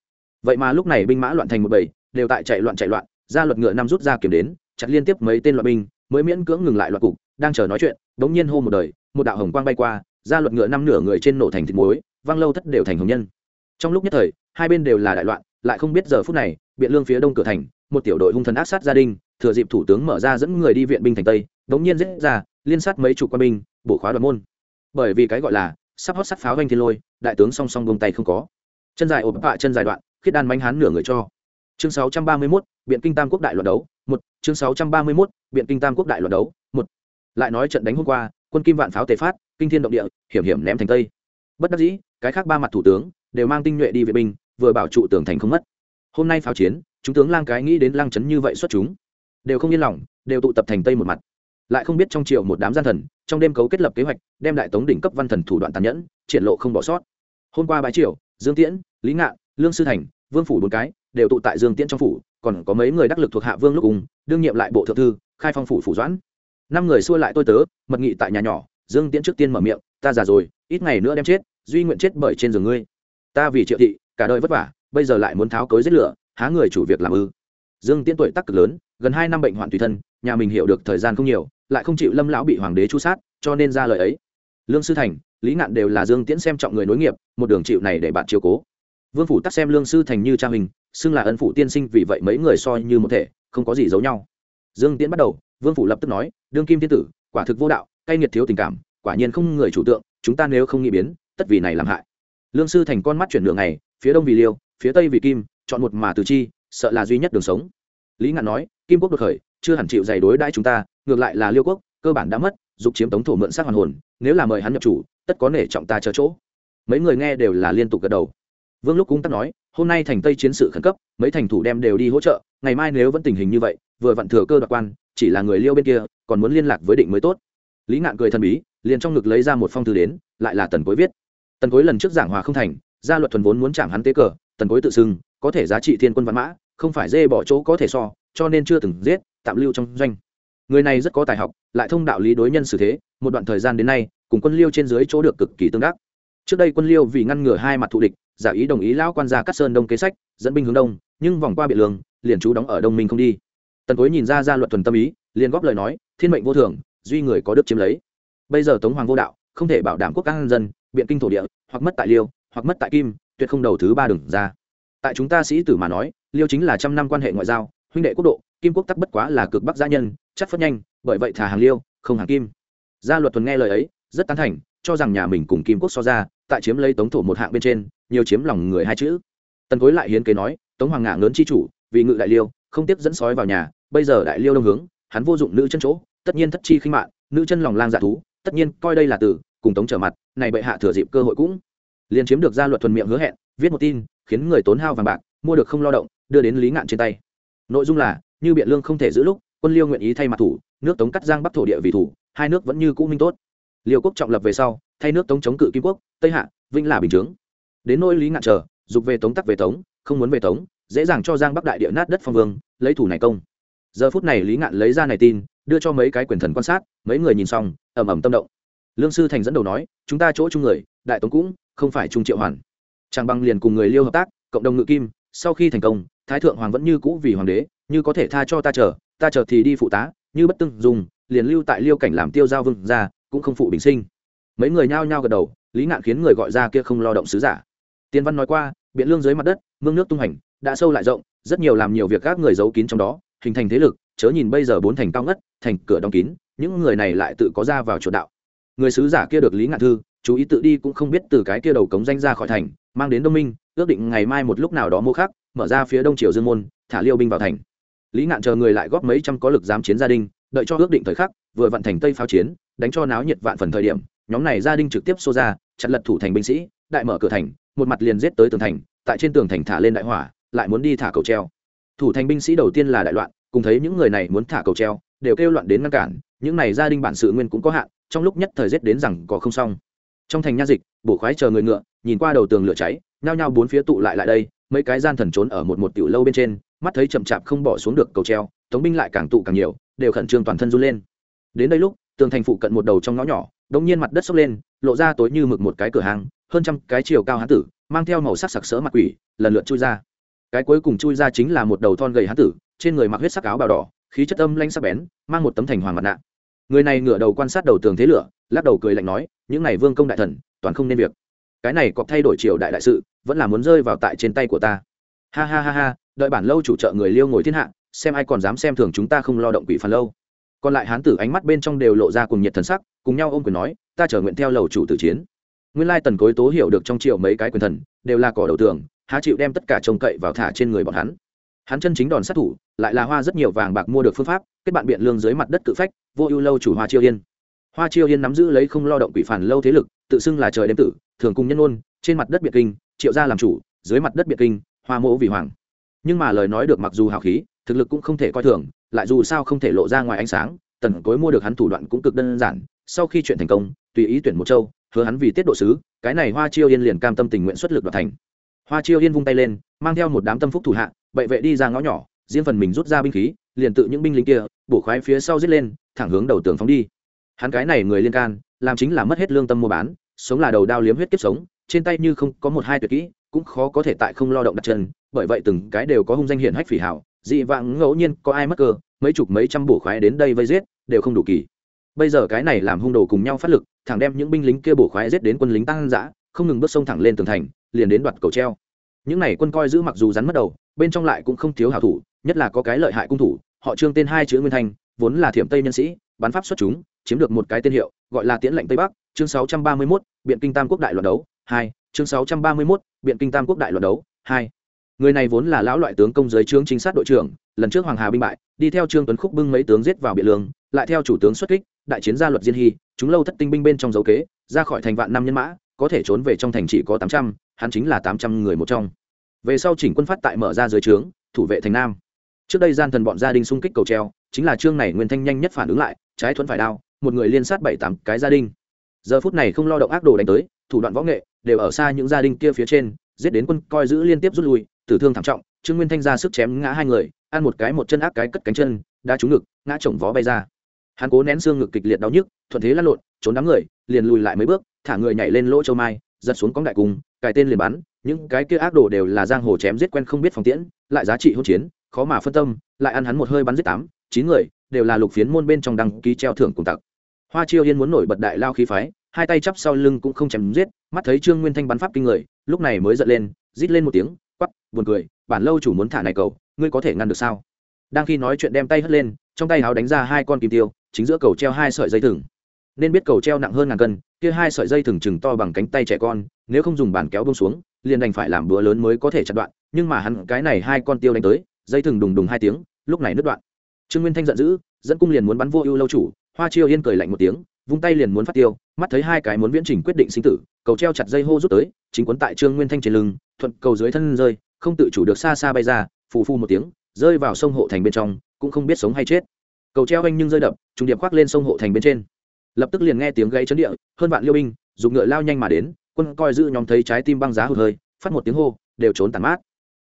Speaker 1: Vậy mà lúc này binh mã loạn thành một bầy, đều tại chạy loạn chạy loạn, ra luật ngựa năm rút ra kiểm đến, chặt liên tiếp mấy tên loạn binh, mới miễn cưỡng ngừng lại loạn cục, đang chờ nói chuyện, bỗng nhiên hô một đời, một đạo hồng quang bay qua ra luật ngựa năm nửa người trên nổ thành thịt muối văng lâu thất đều thành hồng nhân. Trong lúc nhất thời hai bên đều là đại loạn lại không biết giờ phút này biện lương phía đông cửa thành một tiểu đội hung thần ác sát gia đình thừa dịp thủ tướng mở ra dẫn người đi viện binh thành tây đống nhiên giết ra liên sát mấy chục quân binh bổ khóa đoàn môn. Bởi vì cái gọi là sắp hót sắt pháo doanh thiên lôi đại tướng song song bông tay không có. Chân dài ộp vạ chân dài đoạn khiết đan mánh hán nửa người cho. Chương 631, biện kinh tam quốc đại loạn đấu một. Chương 631, biện kinh tam quốc đại loạn đấu một. Lại nói trận đánh hôm qua quân kim vạn pháo tề phát kinh thiên động địa, hiểm hiểm ném thành tây. Bất đắc dĩ, cái khác ba mặt thủ tướng đều mang tinh nhuệ đi vệ binh, vừa bảo trụ tường thành không mất. Hôm nay pháo chiến, chúng tướng lang cái nghĩ đến lang chấn như vậy xuất chúng, đều không yên lòng, đều tụ tập thành tây một mặt. Lại không biết trong triều một đám gian thần, trong đêm cấu kết lập kế hoạch, đem đại tống đỉnh cấp văn thần thủ đoạn tàn nhẫn, triển lộ không bỏ sót. Hôm qua bái triều, dương tiễn, lý ngạn, lương sư thành, vương phủ bốn cái đều tụ tại dương tiễn trong phủ, còn có mấy người đắc lực thuộc hạ vương lúc cùng đương nhiệm lại bộ thượng thư, khai phong phủ phủ doãn. Năm người xua lại tôi tớ, mật nghị tại nhà nhỏ dương tiễn trước tiên mở miệng, ta già rồi, ít ngày nữa đem chết, duy nguyện chết bởi trên giường ngươi. Ta vì triệu thị, cả đời vất vả, bây giờ lại muốn tháo cối giết lửa, há người chủ việc làm ư? Dương tiễn tuổi tác cực lớn, gần hai năm bệnh hoạn tùy thân, nhà mình hiểu được thời gian không nhiều, lại không chịu lâm lão bị hoàng đế chu sát, cho nên ra lời ấy. Lương sư thành, lý ngạn đều là dương tiễn xem trọng người nối nghiệp, một đường chịu này để bạn chiều cố. Vương phủ tắc xem lương sư thành như cha mình, xưng là ân phủ tiên sinh vì vậy mấy người soi như một thể, không có gì giấu nhau. Dương tiễn bắt đầu, vương phủ lập tức nói, đương kim thiên tử, quả thực vô đạo cay nghiệt thiếu tình cảm, quả nhiên không người chủ tượng, chúng ta nếu không nghĩ biến, tất vì này làm hại. Lương sư thành con mắt chuyển đường này phía đông vì liêu, phía tây vì kim, chọn một mà từ chi, sợ là duy nhất đường sống. Lý ngạn nói, kim quốc đột khởi, chưa hẳn chịu giày đối đãi chúng ta, ngược lại là liêu quốc, cơ bản đã mất, dục chiếm tống thổ mượn sát hoàn hồn, nếu là mời hắn nhập chủ, tất có nể trọng ta chờ chỗ. Mấy người nghe đều là liên tục gật đầu. Vương lúc cũng tắt nói, hôm nay thành tây chiến sự khẩn cấp, mấy thành thủ đem đều đi hỗ trợ, ngày mai nếu vẫn tình hình như vậy, vừa vặn thừa cơ đoạt quan, chỉ là người liêu bên kia, còn muốn liên lạc với định mới tốt lý ngạn cười thần bí, liền trong ngực lấy ra một phong thư đến, lại là tần cối viết. Tần cối lần trước giảng hòa không thành, gia luật thuần vốn muốn chạm hắn tế cờ, tần cối tự xưng, có thể giá trị thiên quân văn mã, không phải dê bỏ chỗ có thể so, cho nên chưa từng giết, tạm lưu trong doanh. Người này rất có tài học, lại thông đạo lý đối nhân xử thế, một đoạn thời gian đến nay, cùng quân liêu trên dưới chỗ được cực kỳ tương đắc. Trước đây quân liêu vì ngăn ngừa hai mặt thù địch, giả ý đồng ý lão quan gia cắt sơn đông kế sách, dẫn binh hướng đông, nhưng vòng qua biện lương, liền trú đóng ở đông minh không đi. Tần cối nhìn ra ra luật thuần tâm ý, liền góp lời nói, thiên mệnh vô thường duy người có đức chiếm lấy. Bây giờ tống hoàng vô đạo, không thể bảo đảm quốc an dân, biện kinh thổ địa, hoặc mất tại liêu, hoặc mất tại kim, tuyệt không đầu thứ ba đừng ra. Tại chúng ta sĩ tử mà nói, liêu chính là trăm năm quan hệ ngoại giao, huynh đệ quốc độ, kim quốc tắc bất quá là cực bắc gia nhân, chắc phất nhanh, bởi vậy thả hàng liêu, không hàng kim. Gia luật thuần nghe lời ấy, rất tán thành, cho rằng nhà mình cùng kim quốc so ra, tại chiếm lấy tống thổ một hạng bên trên, nhiều chiếm lòng người hai chữ. Tần cối lại hiến kế nói, tống hoàng ngạ lớn chi chủ, vì ngự đại liêu, không tiếp dẫn sói vào nhà, bây giờ đại liêu đông hướng, hắn vô dụng nữ chân chỗ tất nhiên thất chi khinh mạng, nữ chân lòng lang dạ thú, tất nhiên coi đây là từ, cùng tống trở mặt, này bệ hạ thừa dịp cơ hội cũng. Liền chiếm được gia luật thuần miệng hứa hẹn, viết một tin, khiến người tốn hao vàng bạc, mua được không lo động, đưa đến lý ngạn trên tay. Nội dung là, như biện lương không thể giữ lúc, quân liêu nguyện ý thay mặt thủ, nước tống cắt giang bắc thổ địa vì thủ, hai nước vẫn như cũ minh tốt. Liêu quốc trọng lập về sau, thay nước tống chống cự kim quốc, tây hạ, vĩnh là bình chướng. Đến nỗi lý ngạn chờ, dục về tống tắc về tống, không muốn về tống, dễ dàng cho giang bắc đại địa nát đất phong vương, lấy thủ này công. Giờ phút này lý ngạn lấy ra này tin đưa cho mấy cái quyền thần quan sát, mấy người nhìn xong, ầm ầm tâm động. Lương sư thành dẫn đầu nói, chúng ta chỗ chung người, đại tống cũng không phải trung triệu hoàn. Trang băng liền cùng người liêu hợp tác, cộng đồng ngự kim, sau khi thành công, thái thượng hoàng vẫn như cũ vì hoàng đế, như có thể tha cho ta chờ ta chờ thì đi phụ tá, như bất tưng dùng, liền lưu tại liêu cảnh làm tiêu giao vương ra cũng không phụ bình sinh. Mấy người nhao nhao gật đầu, lý ngạn khiến người gọi ra kia không lo động sứ giả. Tiên văn nói qua, biện lương dưới mặt đất, mương nước tung hành, đã sâu lại rộng, rất nhiều làm nhiều việc các người giấu kín trong đó, hình thành thế lực chớ nhìn bây giờ bốn thành cao ngất, thành cửa đóng kín, những người này lại tự có ra vào chuột đạo. Người sứ giả kia được lý ngạn thư, chú ý tự đi cũng không biết từ cái kia đầu cống danh ra khỏi thành, mang đến đông minh, ước định ngày mai một lúc nào đó mua khác mở ra phía đông triều dương môn, thả liêu binh vào thành. Lý ngạn chờ người lại góp mấy trăm có lực giám chiến gia đình, đợi cho ước định thời khắc, vừa vận thành tây pháo chiến, đánh cho náo nhiệt vạn phần thời điểm, nhóm này gia đình trực tiếp xô ra, chặn lật thủ thành binh sĩ, đại mở cửa thành, một mặt liền giết tới tường thành, tại trên tường thành thả lên đại hỏa, lại muốn đi thả cầu treo. Thủ thành binh sĩ đầu tiên là đại loạn cùng thấy những người này muốn thả cầu treo, đều kêu loạn đến ngăn cản, những này gia đình bản sự nguyên cũng có hạn, trong lúc nhất thời giết đến rằng có không xong. Trong thành nha dịch, bổ khoái chờ người ngựa, nhìn qua đầu tường lửa cháy, nhao nhao bốn phía tụ lại lại đây, mấy cái gian thần trốn ở một một tiểu lâu bên trên, mắt thấy chậm chạp không bỏ xuống được cầu treo, tống binh lại càng tụ càng nhiều, đều khẩn trương toàn thân run lên. Đến đây lúc, tường thành phụ cận một đầu trong ngõ nhỏ, đống nhiên mặt đất sốc lên, lộ ra tối như mực một cái cửa hàng, hơn trăm cái chiều cao hán tử, mang theo màu sắc sặc sỡ mặt quỷ, lần lượt chui ra. Cái cuối cùng chui ra chính là một đầu thon gầy hán tử trên người mặc huyết sắc áo bào đỏ, khí chất âm lanh sắc bén, mang một tấm thành hoàng mặt nạ. Người này ngửa đầu quan sát đầu tường thế lửa, lắc đầu cười lạnh nói, những này vương công đại thần, toàn không nên việc. Cái này có thay đổi triều đại đại sự, vẫn là muốn rơi vào tại trên tay của ta. Ha ha ha ha, đợi bản lâu chủ trợ người liêu ngồi thiên hạ, xem ai còn dám xem thường chúng ta không lo động quỷ phản lâu. Còn lại hán tử ánh mắt bên trong đều lộ ra cùng nhiệt thần sắc, cùng nhau ôm quyền nói, ta trở nguyện theo lầu chủ tử chiến. Nguyên lai tần cối tố hiểu được trong triệu mấy cái quyền thần, đều là cỏ đầu tường, há chịu đem tất cả trông cậy vào thả trên người bọn hắn hắn chân chính đòn sát thủ, lại là hoa rất nhiều vàng bạc mua được phương pháp, kết bạn biện lương dưới mặt đất cự phách, vô ưu lâu chủ hoa chiêu yên hoa chiêu yên nắm giữ lấy không lo động quỷ phản lâu thế lực, tự xưng là trời đêm tử, thường cùng nhân ôn trên mặt đất biệt kinh, triệu gia làm chủ, dưới mặt đất biệt kinh, hoa mỗ vì hoàng. Nhưng mà lời nói được mặc dù hào khí, thực lực cũng không thể coi thường, lại dù sao không thể lộ ra ngoài ánh sáng, tần cối mua được hắn thủ đoạn cũng cực đơn giản, sau khi chuyện thành công, tùy ý tuyển một châu, hứa hắn vì tiết độ sứ, cái này hoa chiêu yên liền cam tâm tình nguyện xuất lực đoạt thành. Hoa chiêu yên vung tay lên, mang theo một đám tâm phúc thủ hạ bệ vệ đi ra ngõ nhỏ, riêng phần mình rút ra binh khí, liền tự những binh lính kia, bổ khoái phía sau giết lên, thẳng hướng đầu tường phóng đi. Hắn cái này người liên can, làm chính là mất hết lương tâm mua bán, sống là đầu đao liếm huyết kiếp sống, trên tay như không có một hai tuyệt kỹ, cũng khó có thể tại không lo động đặt chân, bởi vậy từng cái đều có hung danh hiển hách phỉ hảo, dị vãng ngẫu nhiên có ai mắc cơ, mấy chục mấy trăm bổ khoái đến đây vây giết, đều không đủ kỳ. Bây giờ cái này làm hung đồ cùng nhau phát lực, thẳng đem những binh lính kia bổ khoái giết đến quân lính tăng dã, không ngừng bước sông thẳng lên tường thành, liền đến đoạt cầu treo những này quân coi giữ mặc dù rắn mất đầu bên trong lại cũng không thiếu hảo thủ nhất là có cái lợi hại cung thủ họ trương tên hai chữ nguyên thanh vốn là thiểm tây nhân sĩ bắn pháp xuất chúng chiếm được một cái tên hiệu gọi là tiễn lệnh tây bắc chương 631, biện kinh tam quốc đại loạn đấu hai chương 631, biện kinh tam quốc đại loạn đấu hai. Người này vốn là lão loại tướng công giới trướng chính sát đội trưởng lần trước hoàng hà binh bại đi theo trương tuấn khúc bưng mấy tướng giết vào biện lương lại theo chủ tướng xuất kích đại chiến gia luật diên hy chúng lâu thất tinh binh bên trong dấu kế ra khỏi thành vạn năm nhân mã có thể trốn về trong thành chỉ có tám trăm hắn chính là tám trăm người một trong. Về sau chỉnh quân phát tại mở ra dưới trướng, thủ vệ thành nam. Trước đây gian thần bọn gia đình xung kích cầu treo, chính là chương này nguyên thanh nhanh nhất phản ứng lại, trái thuẫn phải đao, một người liên sát bảy tám cái gia đình. Giờ phút này không lo động ác đồ đánh tới, thủ đoạn võ nghệ đều ở xa những gia đình kia phía trên, giết đến quân coi giữ liên tiếp rút lui, tử thương thảm trọng, trương nguyên thanh ra sức chém ngã hai người, ăn một cái một chân ác cái cất cánh chân đã trúng ngực, ngã chồng vó bay ra. Hắn cố nén xương ngực kịch liệt đau nhức, thuận thế lăn lộn, trốn đám người, liền lùi lại mấy bước, thả người nhảy lên lỗ châu mai giật xuống cóng đại cung cài tên liền bắn, những cái kia ác đồ đều là giang hồ chém giết quen không biết phòng tiễn, lại giá trị hỗn chiến, khó mà phân tâm, lại ăn hắn một hơi bắn giết tám, chín người, đều là lục phiến môn bên trong đăng ký treo thưởng cùng tặc. Hoa chiêu yên muốn nổi bật đại lao khí phái, hai tay chắp sau lưng cũng không chém giết, mắt thấy trương nguyên thanh bắn pháp kinh người, lúc này mới giận lên, rít lên một tiếng quắp buồn cười, bản lâu chủ muốn thả này cầu, ngươi có thể ngăn được sao? Đang khi nói chuyện đem tay hất lên, trong tay háo đánh ra hai con kim tiêu, chính giữa cầu treo hai sợi dây thừng nên biết cầu treo nặng hơn ngàn cân, kia hai sợi dây thừng chừng to bằng cánh tay trẻ con, nếu không dùng bàn kéo bông xuống, liền đành phải làm búa lớn mới có thể chặt đoạn, nhưng mà hắn cái này hai con tiêu đánh tới, dây thừng đùng đùng hai tiếng, lúc này nứt đoạn. Trương nguyên thanh giận dữ, dẫn cung liền muốn bắn vô ưu lâu chủ, hoa chiêu yên cười lạnh một tiếng, vung tay liền muốn phát tiêu, mắt thấy hai cái muốn viễn trình quyết định sinh tử, cầu treo chặt dây hô rút tới, chính quấn tại trương nguyên thanh trên lưng, thuận cầu dưới thân rơi, không tự chủ được xa xa bay ra, phù phu một tiếng, rơi vào sông hộ thành bên trong, cũng không biết sống hay chết. Cầu treo anh nhưng rơi đập, trùng điệp khoác lên sông hộ thành bên trên lập tức liền nghe tiếng gãy chấn địa, hơn vạn liêu binh, dùng ngựa lao nhanh mà đến, quân coi giữ nhóm thấy trái tim băng giá hụt hơi, phát một tiếng hô, đều trốn tàn mát.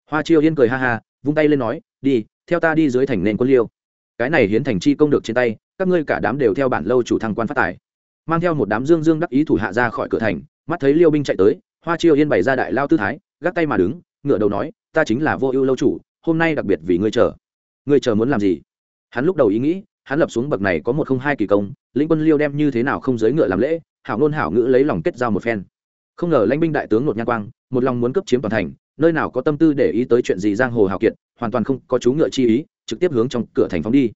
Speaker 1: Hoa chiêu yên cười ha ha, vung tay lên nói, đi, theo ta đi dưới thành nền quân liêu. Cái này hiến thành chi công được trên tay, các ngươi cả đám đều theo bản lâu chủ thăng quan phát tài. Mang theo một đám dương dương đắc ý thủ hạ ra khỏi cửa thành, mắt thấy liêu binh chạy tới, hoa chiêu yên bày ra đại lao tư thái, gác tay mà đứng, ngựa đầu nói, ta chính là vô ưu lâu chủ, hôm nay đặc biệt vì ngươi chờ. Ngươi chờ muốn làm gì? Hắn lúc đầu ý nghĩ hắn lập xuống bậc này có một không hai kỳ công, lĩnh quân liêu đem như thế nào không giới ngựa làm lễ, hảo nôn hảo ngữ lấy lòng kết giao một phen. Không ngờ lãnh binh đại tướng nột nhan quang, một lòng muốn cấp chiếm toàn thành, nơi nào có tâm tư để ý tới chuyện gì giang hồ hào kiệt, hoàn toàn không có chú ngựa chi ý, trực tiếp hướng trong cửa thành phóng đi.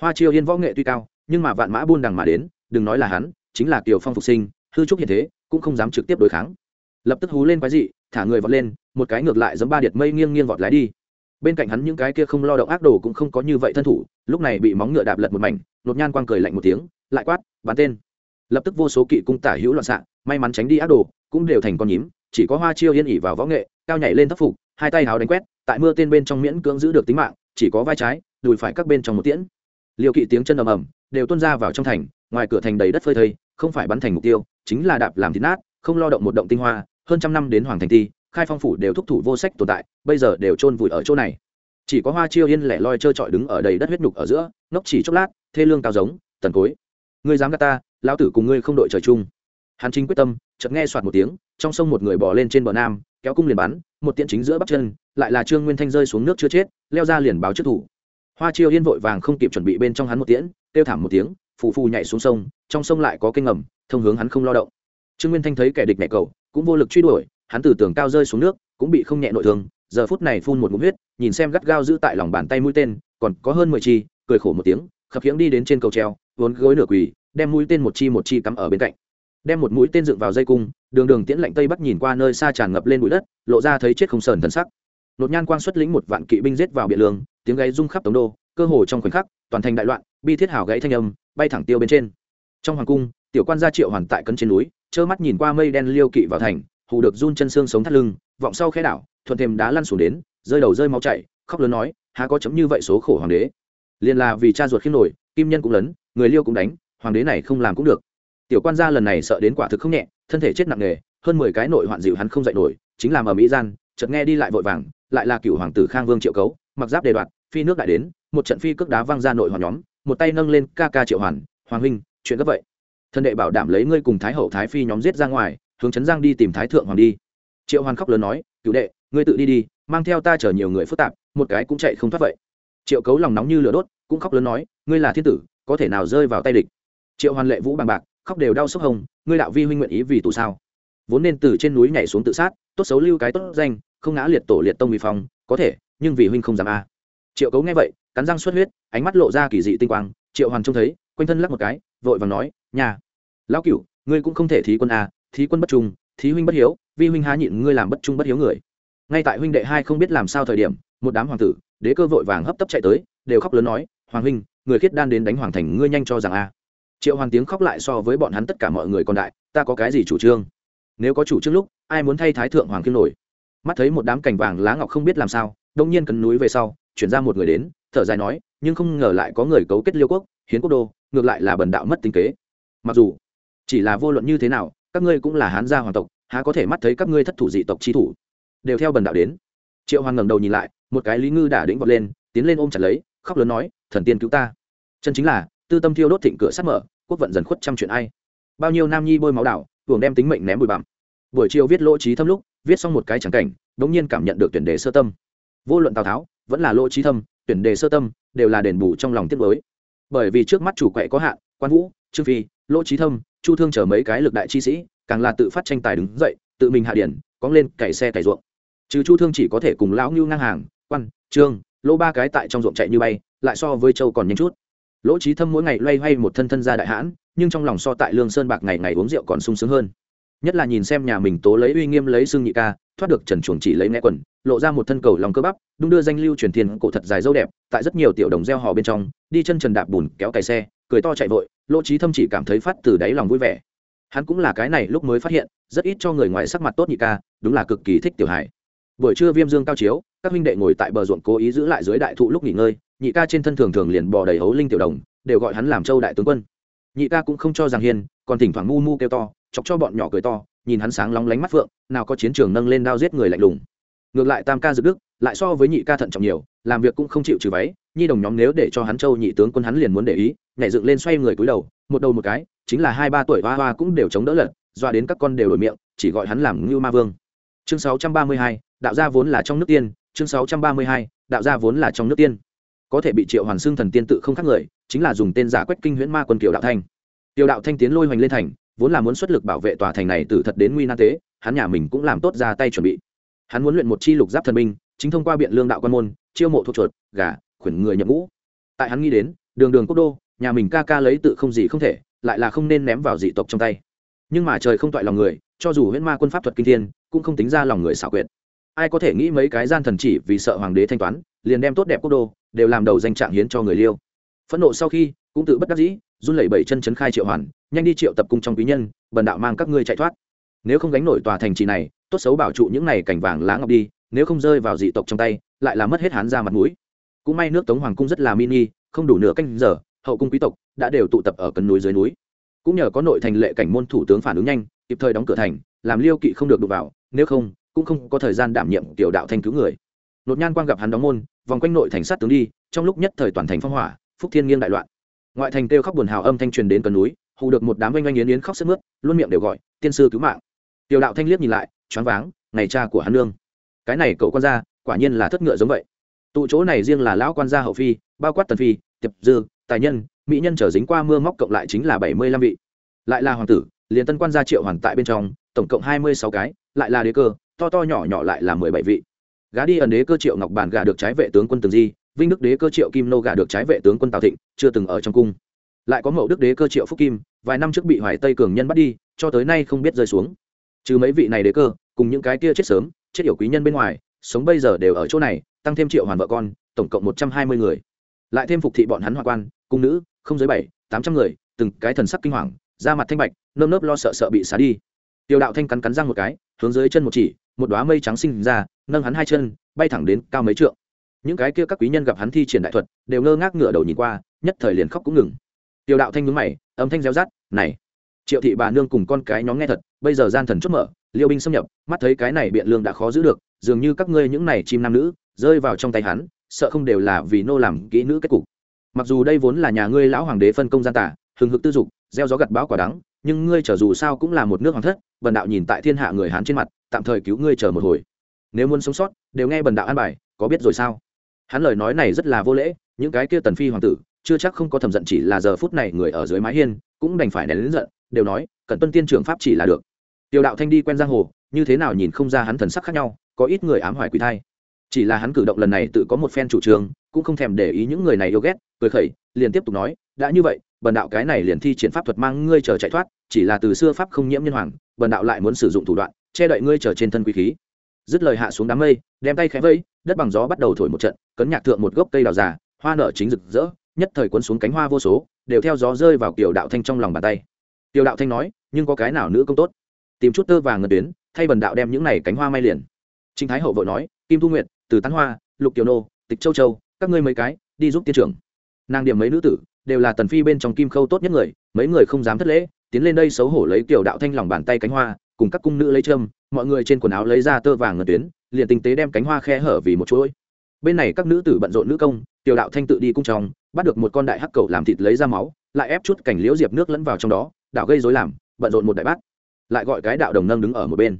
Speaker 1: Hoa chiêu yên võ nghệ tuy cao, nhưng mà vạn mã buôn đằng mà đến, đừng nói là hắn, chính là kiều phong phục sinh, hư trúc hiện thế, cũng không dám trực tiếp đối kháng. Lập tức hú lên quái dị, thả người vọt lên, một cái ngược lại giống ba điệt mây nghiêng nghiêng vọt lái đi bên cạnh hắn những cái kia không lo động ác đồ cũng không có như vậy thân thủ, lúc này bị móng ngựa đạp lật một mảnh, nột nhan quang cười lạnh một tiếng, lại quát, bắn tên. Lập tức vô số kỵ cung tả hữu loạn xạ, may mắn tránh đi ác đồ, cũng đều thành con nhím, chỉ có hoa chiêu yên ỉ vào võ nghệ, cao nhảy lên thấp phục, hai tay háo đánh quét, tại mưa tên bên trong miễn cưỡng giữ được tính mạng, chỉ có vai trái, đùi phải các bên trong một tiễn. Liều kỵ tiếng chân ầm ầm, đều tuôn ra vào trong thành, ngoài cửa thành đầy đất phơi thây, không phải bắn thành mục tiêu, chính là đạp làm thịt nát, không lo động một động tinh hoa, hơn trăm năm đến hoàng thành ti khai phong phủ đều thúc thủ vô sách tồn tại, bây giờ đều chôn vùi ở chỗ này. Chỉ có hoa chiêu yên lẻ loi trơ trọi đứng ở đầy đất huyết nhục ở giữa, ngốc chỉ chốc lát, thê lương cao giống, tần cối. Ngươi dám gạt ta, lão tử cùng ngươi không đội trời chung. Hắn chính quyết tâm, chợt nghe soạt một tiếng, trong sông một người bỏ lên trên bờ nam, kéo cung liền bắn, một tiện chính giữa bắp chân, lại là trương nguyên thanh rơi xuống nước chưa chết, leo ra liền báo trước thủ. Hoa chiêu yên vội vàng không kịp chuẩn bị bên trong hắn một tiễn, kêu thảm một tiếng, phù phù nhảy xuống sông, trong sông lại có kênh ngầm, thông hướng hắn không lo động. Trương nguyên thanh thấy kẻ địch mẹ cầu, cũng vô lực truy đuổi hắn từ tường cao rơi xuống nước, cũng bị không nhẹ nội thương, giờ phút này phun một ngụm huyết, nhìn xem gắt gao giữ tại lòng bàn tay mũi tên, còn có hơn mười chi, cười khổ một tiếng, khập khiễng đi đến trên cầu treo, vốn gối nửa quỳ, đem mũi tên một chi một chi cắm ở bên cạnh. Đem một mũi tên dựng vào dây cung, đường đường tiễn lạnh tây bắc nhìn qua nơi xa tràn ngập lên bụi đất, lộ ra thấy chết không sờn thân sắc. Nột nhan quang xuất lĩnh một vạn kỵ binh giết vào biển lương, tiếng gáy rung khắp tống đô, cơ hồ trong khoảnh khắc, toàn thành đại loạn, bi thiết hào gãy thanh âm, bay thẳng tiêu bên trên. Trong hoàng cung, tiểu quan gia triệu hoàn tại cân trên núi, trơ mắt nhìn qua mây đen liêu kỵ vào thành hù được run chân xương sống thắt lưng, vọng sau khe đảo, thuận thêm đá lăn xuống đến, rơi đầu rơi máu chảy, khóc lớn nói, há có chấm như vậy số khổ hoàng đế? Liền là vì cha ruột khiêm nổi, kim nhân cũng lớn, người liêu cũng đánh, hoàng đế này không làm cũng được. Tiểu quan gia lần này sợ đến quả thực không nhẹ, thân thể chết nặng nề, hơn mười cái nội hoạn dịu hắn không dạy nổi, chính làm ở mỹ gian, chợt nghe đi lại vội vàng, lại là cựu hoàng tử khang vương triệu cấu, mặc giáp đề đoạt, phi nước đại đến, một trận phi cước đá văng ra nội hoàn nhóm, một tay nâng lên ca ca triệu hoàn, hoàng huynh, chuyện gấp vậy. Thân đệ bảo đảm lấy ngươi cùng thái hậu thái phi nhóm giết ra ngoài hướng trấn giang đi tìm thái thượng hoàng đi triệu hoàn khóc lớn nói cựu đệ ngươi tự đi đi mang theo ta chở nhiều người phức tạp một cái cũng chạy không thoát vậy triệu cấu lòng nóng như lửa đốt cũng khóc lớn nói ngươi là thiên tử có thể nào rơi vào tay địch triệu hoàn lệ vũ bằng bạc khóc đều đau sốc hồng ngươi đạo vi huynh nguyện ý vì tù sao vốn nên từ trên núi nhảy xuống tự sát tốt xấu lưu cái tốt danh không ngã liệt tổ liệt tông bị phong có thể nhưng vì huynh không dám a triệu cấu nghe vậy cắn răng xuất huyết ánh mắt lộ ra kỳ dị tinh quang triệu hoàn trông thấy quanh thân lắc một cái vội vàng nói nhà lão cửu ngươi cũng không thể thí quân a thí quân bất trung, thí huynh bất hiếu, vi huynh há nhịn ngươi làm bất trung bất hiếu người. Ngay tại huynh đệ hai không biết làm sao thời điểm, một đám hoàng tử, đế cơ vội vàng hấp tấp chạy tới, đều khóc lớn nói, hoàng huynh, người khiết đan đến đánh hoàng thành ngươi nhanh cho rằng a. Triệu hoàng tiếng khóc lại so với bọn hắn tất cả mọi người còn đại, ta có cái gì chủ trương? Nếu có chủ trương lúc, ai muốn thay thái thượng hoàng kim nổi? Mắt thấy một đám cành vàng lá ngọc không biết làm sao, đông nhiên cấn núi về sau, chuyển ra một người đến, thở dài nói, nhưng không ngờ lại có người cấu kết liêu quốc, hiến quốc đô, ngược lại là bần đạo mất tính kế. Mặc dù chỉ là vô luận như thế nào các ngươi cũng là hán gia hoàng tộc, há có thể mắt thấy các ngươi thất thủ dị tộc chi thủ? Đều theo bần đạo đến. Triệu hoàng ngẩng đầu nhìn lại, một cái lý ngư đả đĩnh vọt lên, tiến lên ôm chặt lấy, khóc lớn nói, thần tiên cứu ta. Chân chính là, tư tâm thiêu đốt thịnh cửa sắt mở, quốc vận dần khuất trăm chuyện ai. Bao nhiêu nam nhi bôi máu đảo thường đem tính mệnh ném bụi bặm. Buổi chiều viết lỗ trí thâm lúc, viết xong một cái trắng cảnh, đống nhiên cảm nhận được tuyển đề sơ tâm. Vô luận tào tháo, vẫn là lỗ trí thâm, tuyển đề sơ tâm, đều là đền bù trong lòng tiết mới bởi vì trước mắt chủ quậy có hạn, quan vũ, trương phi, lỗ trí thâm chu thương chở mấy cái lực đại chi sĩ, càng là tự phát tranh tài đứng dậy, tự mình hạ điển, cóng lên cày xe cày ruộng. Trừ chu thương chỉ có thể cùng lão ngưu ngang hàng, quan, trương, lỗ ba cái tại trong ruộng chạy như bay, lại so với châu còn nhanh chút. Lỗ trí thâm mỗi ngày loay hoay một thân thân ra đại hãn, nhưng trong lòng so tại lương sơn bạc ngày ngày uống rượu còn sung sướng hơn. Nhất là nhìn xem nhà mình tố lấy uy nghiêm lấy xương nhị ca, thoát được trần chuồng chỉ lấy né quần, lộ ra một thân cầu lòng cơ bắp đung đưa danh lưu truyền thiên cổ thật dài dâu đẹp, tại rất nhiều tiểu đồng gieo hò bên trong, đi chân trần đạp bùn kéo cày xe, cười to chạy vội lỗ trí thâm chỉ cảm thấy phát từ đáy lòng vui vẻ. Hắn cũng là cái này lúc mới phát hiện, rất ít cho người ngoài sắc mặt tốt nhị ca, đúng là cực kỳ thích tiểu hải buổi trưa viêm dương cao chiếu, các huynh đệ ngồi tại bờ ruộng cố ý giữ lại dưới đại thụ lúc nghỉ ngơi, nhị ca trên thân thường thường liền bò đầy hấu linh tiểu đồng, đều gọi hắn làm châu đại tướng quân. Nhị ca cũng không cho rằng hiền, còn thỉnh thoảng mu mu kêu to, chọc cho bọn nhỏ cười to, nhìn hắn sáng lóng lánh mắt phượng, nào có chiến trường nâng lên đao giết người lạnh lùng. Ngược lại tam ca dực đức, lại so với nhị ca thận trọng nhiều, làm việc cũng không chịu trừ váy, nhi đồng nhóm nếu để cho hắn châu nhị tướng quân hắn liền muốn để ý nhảy dựng lên xoay người cúi đầu một đầu một cái chính là hai ba tuổi hoa hoa cũng đều chống đỡ lật doa đến các con đều đổi miệng chỉ gọi hắn làm ngưu ma vương. Chương 632, đạo gia vốn là trong nước tiên chương 632, đạo gia vốn là trong nước tiên. Có thể bị triệu hoàn xương thần tiên tự không khác người chính là dùng tên giả quách kinh huyễn ma quân kiều đạo thanh. Kiều đạo thanh tiến lôi hoành lên thành vốn là muốn xuất lực bảo vệ tòa thành này từ thật đến nguy nan tế hắn nhà mình cũng làm tốt ra tay chuẩn bị. Hắn muốn luyện một chi lục giáp thần binh chính thông qua biện lương đạo quan môn chiêu mộ thuộc chuột gà khuyển người nhập ngũ. Tại hắn nghĩ đến đường đường quốc đô nhà mình ca ca lấy tự không gì không thể, lại là không nên ném vào dị tộc trong tay. Nhưng mà trời không toại lòng người, cho dù huyễn ma quân pháp thuật kinh thiên, cũng không tính ra lòng người xảo quyệt. Ai có thể nghĩ mấy cái gian thần chỉ vì sợ hoàng đế thanh toán, liền đem tốt đẹp quốc đô, đều làm đầu danh trạng hiến cho người liêu. Phẫn nộ sau khi, cũng tự bất đắc dĩ, run lẩy bẩy chân chấn khai triệu hoàn, nhanh đi triệu tập cung trong quý nhân, bần đạo mang các ngươi chạy thoát. Nếu không gánh nổi tòa thành trì này, tốt xấu bảo trụ những này cảnh vàng lá ngọc đi, nếu không rơi vào dị tộc trong tay, lại là mất hết hán ra mặt mũi. Cũng may nước tống hoàng cung rất là mini, không đủ nửa canh giờ hậu cung quý tộc đã đều tụ tập ở cấn núi dưới núi. Cũng nhờ có nội thành lệ cảnh môn thủ tướng phản ứng nhanh, kịp thời đóng cửa thành, làm liêu kỵ không được đụng vào, nếu không, cũng không có thời gian đảm nhiệm tiểu đạo thanh cứu người. Nột nhan quang gặp hắn đóng môn, vòng quanh nội thành sát tướng đi, trong lúc nhất thời toàn thành phong hỏa, phúc thiên nghiêng đại loạn. Ngoại thành kêu khóc buồn hào âm thanh truyền đến cấn núi, hù được một đám oanh oanh yến yến khóc sức mướt, luôn miệng đều gọi, tiên sư cứu mạng. Tiểu đạo thanh liếc nhìn lại, choáng váng, ngày cha của hắn nương. Cái này cậu quan gia, quả nhiên là thất ngựa giống vậy. Tụ chỗ này riêng là lão quan gia hậu phi, bao quát tần phi, tiệp dư tài nhân, mỹ nhân trở dính qua mưa móc cộng lại chính là bảy mươi lăm vị. Lại là hoàng tử, liền tân quan gia triệu hoàn tại bên trong, tổng cộng hai mươi sáu cái, lại là đế cơ, to to nhỏ nhỏ lại là mười bảy vị. Gá đi ẩn đế cơ triệu ngọc bản gà được trái vệ tướng quân tường di, vinh đức đế cơ triệu kim nô gà được trái vệ tướng quân tào thịnh, chưa từng ở trong cung. Lại có mậu đức đế cơ triệu phúc kim, vài năm trước bị hoài tây cường nhân bắt đi, cho tới nay không biết rơi xuống. Trừ mấy vị này đế cơ, cùng những cái kia chết sớm, chết hiểu quý nhân bên ngoài, sống bây giờ đều ở chỗ này, tăng thêm triệu hoàn vợ con, tổng cộng một trăm hai mươi người. Lại thêm phục thị bọn hắn hoa quan cung nữ, không dưới bảy, tám trăm người, từng cái thần sắc kinh hoàng, da mặt thanh bạch, nơm nớp lo sợ sợ bị xá đi. Tiêu đạo thanh cắn cắn răng một cái, hướng dưới chân một chỉ, một đoá mây trắng sinh ra, nâng hắn hai chân, bay thẳng đến cao mấy trượng. Những cái kia các quý nhân gặp hắn thi triển đại thuật, đều ngơ ngác ngửa đầu nhìn qua, nhất thời liền khóc cũng ngừng. Tiêu đạo thanh nhướng mày, âm thanh reo rát này, triệu thị bà nương cùng con cái nhóm nghe thật, bây giờ gian thần chốt mở, liêu binh xâm nhập, mắt thấy cái này biện lương đã khó giữ được, dường như các ngươi những này chim nam nữ, rơi vào trong tay hắn, sợ không đều là vì nô làm kỹ nữ kết cục mặc dù đây vốn là nhà ngươi lão hoàng đế phân công gian tả, hừng hực tư dục, gieo gió gặt bão quả đắng, nhưng ngươi trở dù sao cũng là một nước hoàng thất, bần đạo nhìn tại thiên hạ người hán trên mặt, tạm thời cứu ngươi chờ một hồi. Nếu muốn sống sót, đều nghe bần đạo an bài, có biết rồi sao? Hắn lời nói này rất là vô lễ, những cái kia tần phi hoàng tử, chưa chắc không có thầm giận chỉ là giờ phút này người ở dưới mái hiên, cũng đành phải nén lớn giận, đều nói cần tuân tiên trưởng pháp chỉ là được. Tiểu đạo thanh đi quen giang hồ, như thế nào nhìn không ra hắn thần sắc khác nhau, có ít người ám hoài quỷ thai. Chỉ là hắn cử động lần này tự có một phen chủ trương, cũng không thèm để ý những người này yêu ghét cười khẩy, liền tiếp tục nói, đã như vậy, bần đạo cái này liền thi triển pháp thuật mang ngươi chờ chạy thoát, chỉ là từ xưa pháp không nhiễm nhân hoàng, bần đạo lại muốn sử dụng thủ đoạn, che đậy ngươi chờ trên thân quý khí. Dứt lời hạ xuống đám mây, đem tay khẽ vây, đất bằng gió bắt đầu thổi một trận, cấn nhạc thượng một gốc cây đào già, hoa nở chính rực rỡ, nhất thời cuốn xuống cánh hoa vô số, đều theo gió rơi vào kiểu đạo thanh trong lòng bàn tay. Tiểu đạo thanh nói, nhưng có cái nào nữ công tốt? Tìm chút tơ vàng ngân tuyến, thay bần đạo đem những này cánh hoa may liền. Trinh thái hậu vội nói, kim thu nguyệt, từ tán hoa, lục tiểu nô, tịch châu châu, các ngươi mấy cái, đi giúp tiên trưởng nàng điểm mấy nữ tử, đều là tần phi bên trong kim khâu tốt nhất người, mấy người không dám thất lễ, tiến lên đây xấu hổ lấy tiểu đạo thanh lòng bàn tay cánh hoa, cùng các cung nữ lấy trâm mọi người trên quần áo lấy ra tơ vàng ngân tuyến, liền tinh tế đem cánh hoa khe hở vì một chuỗi. Bên này các nữ tử bận rộn nữ công, tiểu đạo thanh tự đi cung trong, bắt được một con đại hắc cầu làm thịt lấy ra máu, lại ép chút cảnh liễu diệp nước lẫn vào trong đó, đạo gây rối làm, bận rộn một đại bát. Lại gọi cái đạo đồng nâng đứng ở một bên.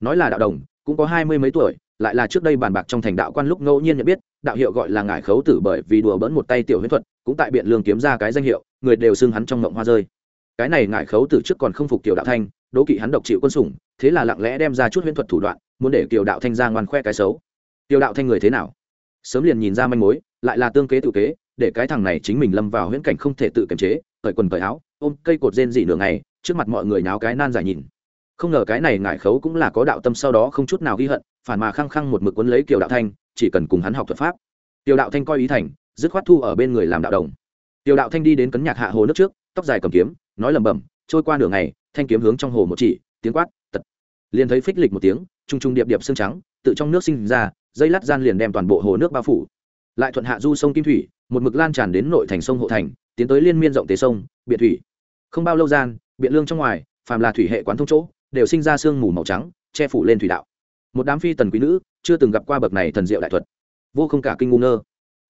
Speaker 1: Nói là đạo đồng, cũng có hai mươi mấy tuổi lại là trước đây bàn bạc trong thành đạo quan lúc ngẫu nhiên nhận biết, đạo hiệu gọi là ngải khấu tử bởi vì đùa bỡn một tay tiểu huyết thuật, cũng tại biện lương kiếm ra cái danh hiệu, người đều xưng hắn trong mộng hoa rơi. Cái này ngải khấu tử trước còn không phục tiểu đạo thanh, đố kỵ hắn độc chịu quân sủng, thế là lặng lẽ đem ra chút huyễn thuật thủ đoạn, muốn để tiểu đạo thanh ra ngoan khoe cái xấu. Tiểu đạo thanh người thế nào? Sớm liền nhìn ra manh mối, lại là tương kế tự kế, để cái thằng này chính mình lâm vào huyễn cảnh không thể tự kiềm chế, cởi quần cởi áo, ôm cây cột rên dị nửa ngày, trước mặt mọi người náo cái nan giải nhìn không ngờ cái này ngải khấu cũng là có đạo tâm sau đó không chút nào ghi hận, phản mà khăng khăng một mực quấn lấy kiều đạo thanh, chỉ cần cùng hắn học thuật pháp. Tiểu đạo thanh coi ý thành, dứt khoát thu ở bên người làm đạo đồng. Tiểu đạo thanh đi đến cấn nhạc hạ hồ nước trước, tóc dài cầm kiếm, nói lẩm bẩm, trôi qua nửa ngày, thanh kiếm hướng trong hồ một chỉ, tiếng quát, tật. Liền thấy phích lịch một tiếng, trung trung điệp điệp xương trắng, tự trong nước sinh ra, dây lát gian liền đem toàn bộ hồ nước bao phủ. Lại thuận hạ du sông kim thủy, một mực lan tràn đến nội thành sông hộ thành, tiến tới liên miên rộng tế sông, biện thủy. Không bao lâu gian, biện lương trong ngoài, phàm là thủy hệ quán thông chỗ đều sinh ra sương mù màu trắng, che phủ lên thủy đạo. Một đám phi tần quý nữ chưa từng gặp qua bậc này thần diệu đại thuật. Vô không cả kinh ngu ngơ.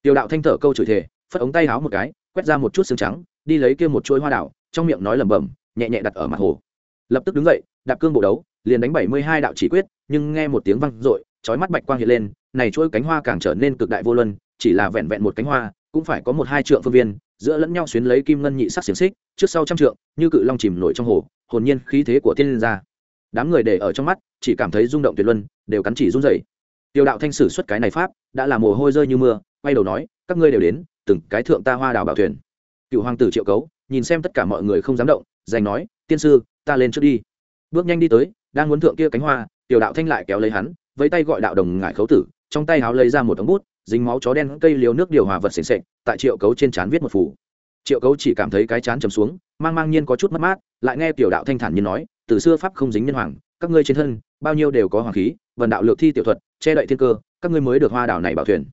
Speaker 1: Tiểu đạo thanh thở câu chửi thề, phất ống tay háo một cái, quét ra một chút xương trắng, đi lấy kia một chuỗi hoa đảo, trong miệng nói lẩm bẩm, nhẹ nhẹ đặt ở mặt hồ. Lập tức đứng dậy, đạp cương bộ đấu, liền đánh bảy mươi hai đạo chỉ quyết, nhưng nghe một tiếng văng r ộ i trói mắt bạch quang hiện lên, này chuỗi cánh hoa càng trở nên cực đại vô luân, chỉ là vẹn vẹn một cánh hoa, cũng phải có một hai trượng phương viên, giữa lẫn nhau xuyến lấy kim ngân nhị sắc xiềng xích, trước sau trăm trượng, như cự long chìm nổi trong hồ, hồn nhiên khí thế của tiên liên ra đám người để ở trong mắt, chỉ cảm thấy rung động tuyệt luân, đều cắn chỉ run rẩy. Tiêu đạo thanh sử xuất cái này pháp, đã là mồ hôi rơi như mưa, quay đầu nói, các ngươi đều đến, từng cái thượng ta hoa đào bảo thuyền. Cựu hoàng tử triệu cấu, nhìn xem tất cả mọi người không dám động giành nói, tiên sư, ta lên trước đi. Bước nhanh đi tới, đang muốn thượng kia cánh hoa, tiểu đạo thanh lại kéo lấy hắn, với tay gọi đạo đồng ngải khấu tử, trong tay háo lấy ra một ống bút, dính máu chó đen, cây liều nước điều hòa vật s ề tại triệu cấu trên trán viết một phủ triệu cấu chỉ cảm thấy cái chán chầm xuống, mang mang nhiên có chút mất mát, lại nghe tiểu đạo thanh thản như nói từ xưa pháp không dính nhân hoàng, các ngươi trên thân, bao nhiêu đều có hoàng khí, vần đạo lược thi tiểu thuật, che đậy thiên cơ, các ngươi mới được hoa đảo này bảo thuyền.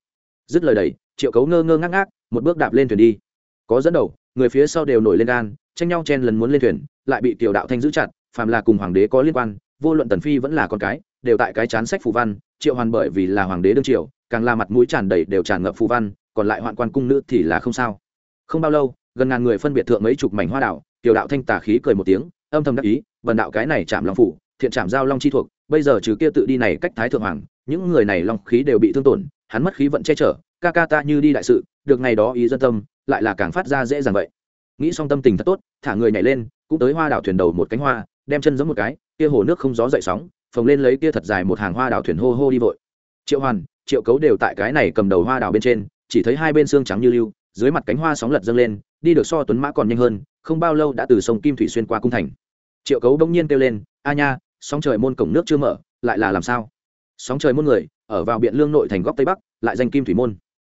Speaker 1: Dứt lời đầy triệu cấu ngơ ngơ ngác ngác, một bước đạp lên thuyền đi. Có dẫn đầu, người phía sau đều nổi lên gan, tranh nhau chen lần muốn lên thuyền, lại bị tiểu đạo thanh giữ chặt, phàm là cùng hoàng đế có liên quan, vô luận tần phi vẫn là con cái, đều tại cái chán sách phù văn, triệu hoàn bởi vì là hoàng đế đương triều, càng là mặt mũi tràn đầy đều tràn ngập phù văn, còn lại hoạn quan cung nữ thì là không sao. Không bao lâu, gần ngàn người phân biệt thượng mấy chục mảnh hoa đảo, tiểu đạo thanh tà khí cười một tiếng âm thầm đắc ý, vần đạo cái này chạm long phủ, thiện chạm giao long chi thuộc, bây giờ trừ kia tự đi này cách thái thượng hoàng, những người này long khí đều bị thương tổn, hắn mất khí vận che chở, ca ca ta như đi đại sự, được ngày đó ý dân tâm, lại là càng phát ra dễ dàng vậy. Nghĩ xong tâm tình thật tốt, thả người nhảy lên, cũng tới hoa đảo thuyền đầu một cánh hoa, đem chân giống một cái, kia hồ nước không gió dậy sóng, phồng lên lấy kia thật dài một hàng hoa đảo thuyền hô hô đi vội. Triệu hoàn, triệu cấu đều tại cái này cầm đầu hoa đảo bên trên, chỉ thấy hai bên xương trắng như lưu, dưới mặt cánh hoa sóng lật dâng lên, đi được so tuấn mã còn nhanh hơn không bao lâu đã từ sông kim thủy xuyên qua cung thành. Triệu cấu đông nhiên kêu lên, a nha, sóng trời môn cổng nước chưa mở, lại là làm sao? Sóng trời môn người, ở vào biện lương nội thành góc tây bắc, lại danh kim thủy môn.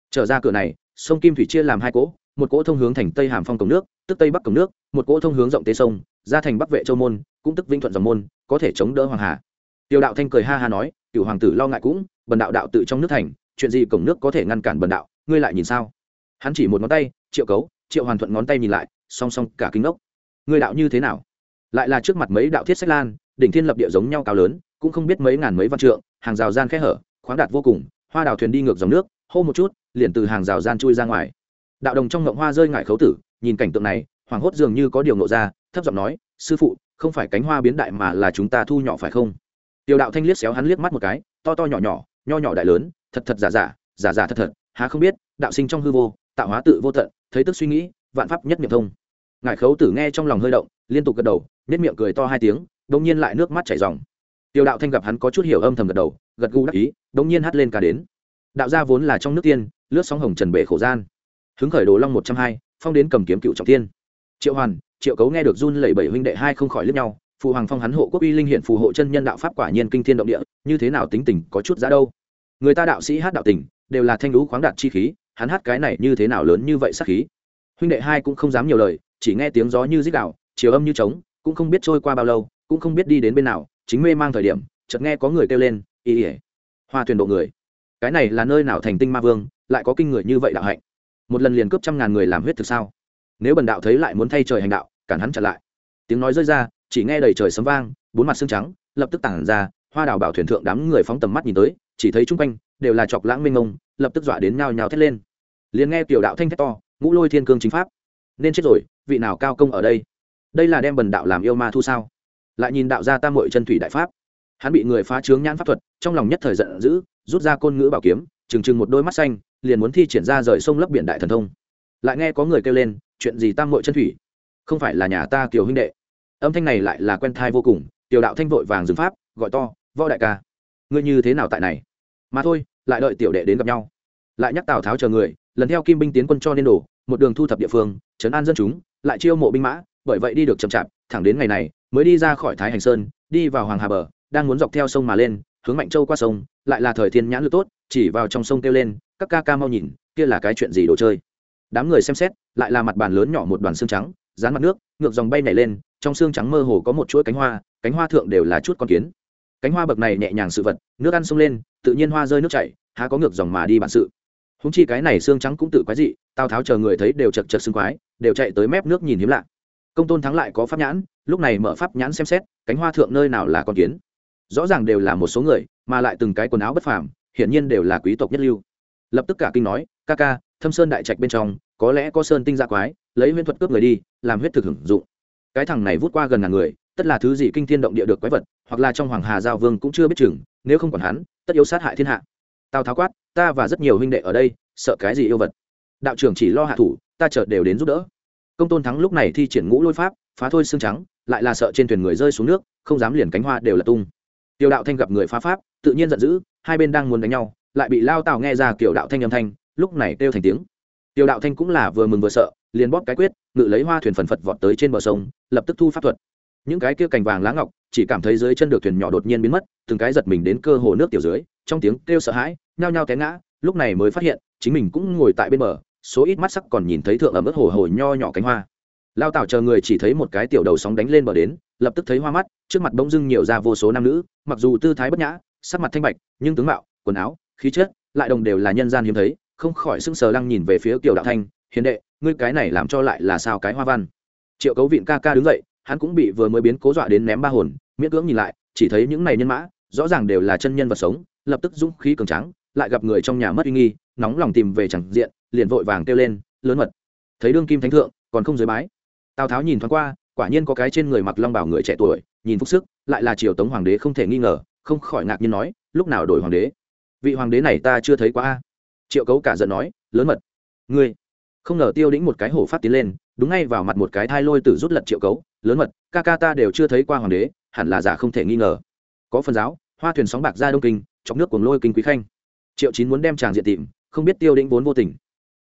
Speaker 1: Trở ra cửa này, sông kim thủy chia làm hai cỗ, một cỗ thông hướng thành tây hàm phong cổng nước, tức tây bắc cổng nước, một cỗ thông hướng rộng tế sông, ra thành bắc vệ châu môn, cũng tức vĩnh thuận dòng môn, có thể chống đỡ hoàng hà. Tiêu đạo thanh cười ha ha nói cựu hoàng tử lo ngại cũng, bần đạo đạo tự trong nước thành, chuyện gì cổng nước có thể ngăn cản bần đạo, ngươi lại nhìn sao? Hắn chỉ một ngón tay, triệu cấu triệu hoàn thuận ngón tay nhìn lại, song song cả kính ốc ngươi đạo như thế nào? Lại là trước mặt mấy đạo thiết sách lan, đỉnh thiên lập địa giống nhau cao lớn, cũng không biết mấy ngàn mấy văn trượng, hàng rào gian khẽ hở, khoáng đạt vô cùng, hoa đào thuyền đi ngược dòng nước, hô một chút, liền từ hàng rào gian chui ra ngoài. Đạo đồng trong ngộng hoa rơi ngại khấu tử, nhìn cảnh tượng này, Hoàng hốt dường như có điều nộ ra, thấp giọng nói, sư phụ, không phải cánh hoa biến đại mà là chúng ta thu nhỏ phải không? Tiểu đạo thanh liếc xéo hắn liếc mắt một cái, to to nhỏ nhỏ, nho nhỏ đại lớn, thật thật giả giả giả giả thật thật, há không biết, đạo sinh trong hư vô, tạo hóa tự vô tận thấy tức suy nghĩ, vạn pháp nhất niệm thông. Ngài khấu tử nghe trong lòng hơi động, liên tục gật đầu nết miệng cười to hai tiếng đông nhiên lại nước mắt chảy ròng tiểu đạo thanh gặp hắn có chút hiểu âm thầm gật đầu, gật gù đắc ý đông nhiên hắt lên cả đến. Đạo gia vốn là trong nước tiên, lướt sóng hồng trần bể khổ gian. Hứng khởi đồ long một trăm hai, phong đến cầm kiếm cựu trọng tiên. Triệu hoàn, triệu cấu nghe được run lẩy bẩy huynh đệ hai không khỏi lướt nhau phụ hoàng phong hắn hộ quốc uy linh hiện phù hộ chân nhân đạo pháp quả nhiên kinh thiên động địa, như thế nào tính tình có chút giá đâu. Người ta đạo sĩ hát đạo tình, đều là thanh lũ khoáng đạt chi khí hắn hát cái này như thế nào lớn như vậy sắc khí. Huynh đệ hai cũng không dám nhiều lời, chỉ nghe tiếng gió như rít đạo chiều âm như trống, cũng không biết trôi qua bao lâu, cũng không biết đi đến bên nào, chính mê mang thời điểm, chợt nghe có người kêu lên y ỉa hoa thuyền độ người. Cái này là nơi nào thành tinh ma vương, lại có kinh người như vậy đạo hạnh? Một lần liền cướp trăm ngàn người làm huyết thực sao? Nếu bần đạo thấy lại muốn thay trời hành đạo, cản hắn chặn lại. Tiếng nói rơi ra, chỉ nghe đầy trời sấm vang, bốn mặt xương trắng, lập tức tản ra, hoa đào bảo thuyền thượng đám người phóng tầm mắt nhìn tới, chỉ thấy chung quanh, đều là chọc lãng mênh ngông lập tức dọa đến nhao nhao thét lên liền nghe tiểu đạo thanh thét to, ngũ lôi thiên cương chính pháp, nên chết rồi, vị nào cao công ở đây? Đây là đem bần đạo làm yêu ma thu sao? Lại nhìn đạo gia tam mội chân thủy đại pháp, hắn bị người phá trướng nhãn pháp thuật, trong lòng nhất thời giận dữ, rút ra côn ngữ bảo kiếm, trừng trừng một đôi mắt xanh, liền muốn thi triển ra rời sông lấp biển đại thần thông. Lại nghe có người kêu lên, chuyện gì tam mội chân thủy? Không phải là nhà ta kiều huynh đệ? Âm thanh này lại là quen thai vô cùng, tiểu đạo thanh vội vàng dừng pháp, gọi to, võ đại ca, ngươi như thế nào tại này? Mà thôi, lại đợi tiểu đệ đến gặp nhau. Lại nhắc tào tháo chờ người lần theo kim binh tiến quân cho nên đổ một đường thu thập địa phương chấn an dân chúng, lại chiêu mộ binh mã, bởi vậy đi được chậm chạp, thẳng đến ngày này, mới đi ra khỏi thái hành sơn, đi vào hoàng hà bờ, đang muốn dọc theo sông mà lên, hướng mạnh châu qua sông, lại là thời thiên nhãn lực tốt, chỉ vào trong sông kêu lên, các ca ca mau nhìn, kia là cái chuyện gì đồ chơi? Đám người xem xét, lại là mặt bàn lớn nhỏ một đoàn xương trắng, dán mặt nước, ngược dòng bay nhảy lên, trong xương trắng mơ hồ có một chuỗi cánh hoa cánh hoa thượng đều là chút con kiến. Cánh hoa bậc này nhẹ nhàng sự vật, nước ăn sông lên, tự nhiên hoa rơi nước chảy, há có ngược dòng mà đi bản sự húng chi cái này xương trắng cũng tự quái dị, tào tháo chờ người thấy đều chật chật xương quái, đều chạy tới mép nước nhìn hiếm lạ. Công tôn thắng lại có pháp nhãn, lúc này mở pháp nhãn xem xét, cánh hoa thượng nơi nào là con kiến. Rõ ràng đều là một số người, mà lại từng cái quần áo bất phàm, hiển nhiên đều là quý tộc nhất lưu. Lập tức cả kinh nói, ca ca, thâm sơn đại trạch bên trong, có lẽ có sơn tinh gia quái, lấy huyễn thuật cướp người đi, làm huyết thực hưởng dụng. Cái thằng này vút qua gần ngàn người, tất là thứ gì kinh thiên động địa được quái vật, hoặc là trong hoàng hà giao vương cũng chưa biết chừng, nếu không còn hắn, tất yếu sát hại thiên hạ tào tháo quát, ta và rất nhiều huynh đệ ở đây, sợ cái gì yêu vật? Đạo trưởng chỉ lo hạ thủ, ta chợt đều đến giúp đỡ. Công tôn thắng lúc này thi triển ngũ lôi pháp, phá thôi xương trắng, lại là sợ trên thuyền người rơi xuống nước, không dám liền cánh hoa đều là tung. Tiểu đạo thanh gặp người phá pháp, tự nhiên giận dữ, hai bên đang muốn đánh nhau, lại bị lao tào nghe ra kiểu đạo thanh âm thanh, lúc này kêu thành tiếng. Tiểu đạo thanh cũng là vừa mừng vừa sợ, liền bóp cái quyết, ngự lấy hoa thuyền phần phật vọt tới trên bờ sông, lập tức thu pháp thuật. Những cái kia cành vàng lá ngọc, chỉ cảm thấy dưới chân được thuyền nhỏ đột nhiên biến mất, từng cái giật mình đến cơ hồ nước tiểu dưới, trong tiếng kêu sợ hãi nhao nhao té ngã, lúc này mới phát hiện, chính mình cũng ngồi tại bên bờ, số ít mắt sắc còn nhìn thấy thượng ẩm ướt hồ hồ nho nhỏ cánh hoa. Lao tảo chờ người chỉ thấy một cái tiểu đầu sóng đánh lên bờ đến, lập tức thấy hoa mắt, trước mặt bỗng dưng nhiều ra vô số nam nữ, mặc dù tư thái bất nhã, sắc mặt thanh bạch, nhưng tướng mạo, quần áo, khí chất, lại đồng đều là nhân gian hiếm thấy, không khỏi sững sờ lăng nhìn về phía kiều đạo thanh, hiền đệ, ngươi cái này làm cho lại là sao cái hoa văn? Triệu cấu vịn ca ca đứng dậy, hắn cũng bị vừa mới biến cố dọa đến ném ba hồn, miễn cưỡng nhìn lại, chỉ thấy những này nhân mã, rõ ràng đều là chân nhân vật sống, lập tức dũng khí cường trắng lại gặp người trong nhà mất uy nghi, nóng lòng tìm về chẳng diện, liền vội vàng kêu lên, lớn mật, thấy đương kim thánh thượng, còn không giới bái. Tào tháo nhìn thoáng qua, quả nhiên có cái trên người mặc long bảo người trẻ tuổi, nhìn phúc sức, lại là triều tống hoàng đế không thể nghi ngờ, không khỏi ngạc nhiên nói, lúc nào đổi hoàng đế? Vị hoàng đế này ta chưa thấy qua a. Triệu cấu cả giận nói, lớn mật, ngươi không ngờ tiêu đĩnh một cái hổ phát tiến lên, đúng ngay vào mặt một cái thai lôi tử rút lật triệu cấu, lớn mật, ca ca ta đều chưa thấy qua hoàng đế, hẳn là giả không thể nghi ngờ. Có phần giáo, hoa thuyền sóng bạc ra đông kinh, chọc nước cuồng lôi kinh quý khanh triệu chín muốn đem chàng diện tìm không biết tiêu đĩnh vốn vô tình.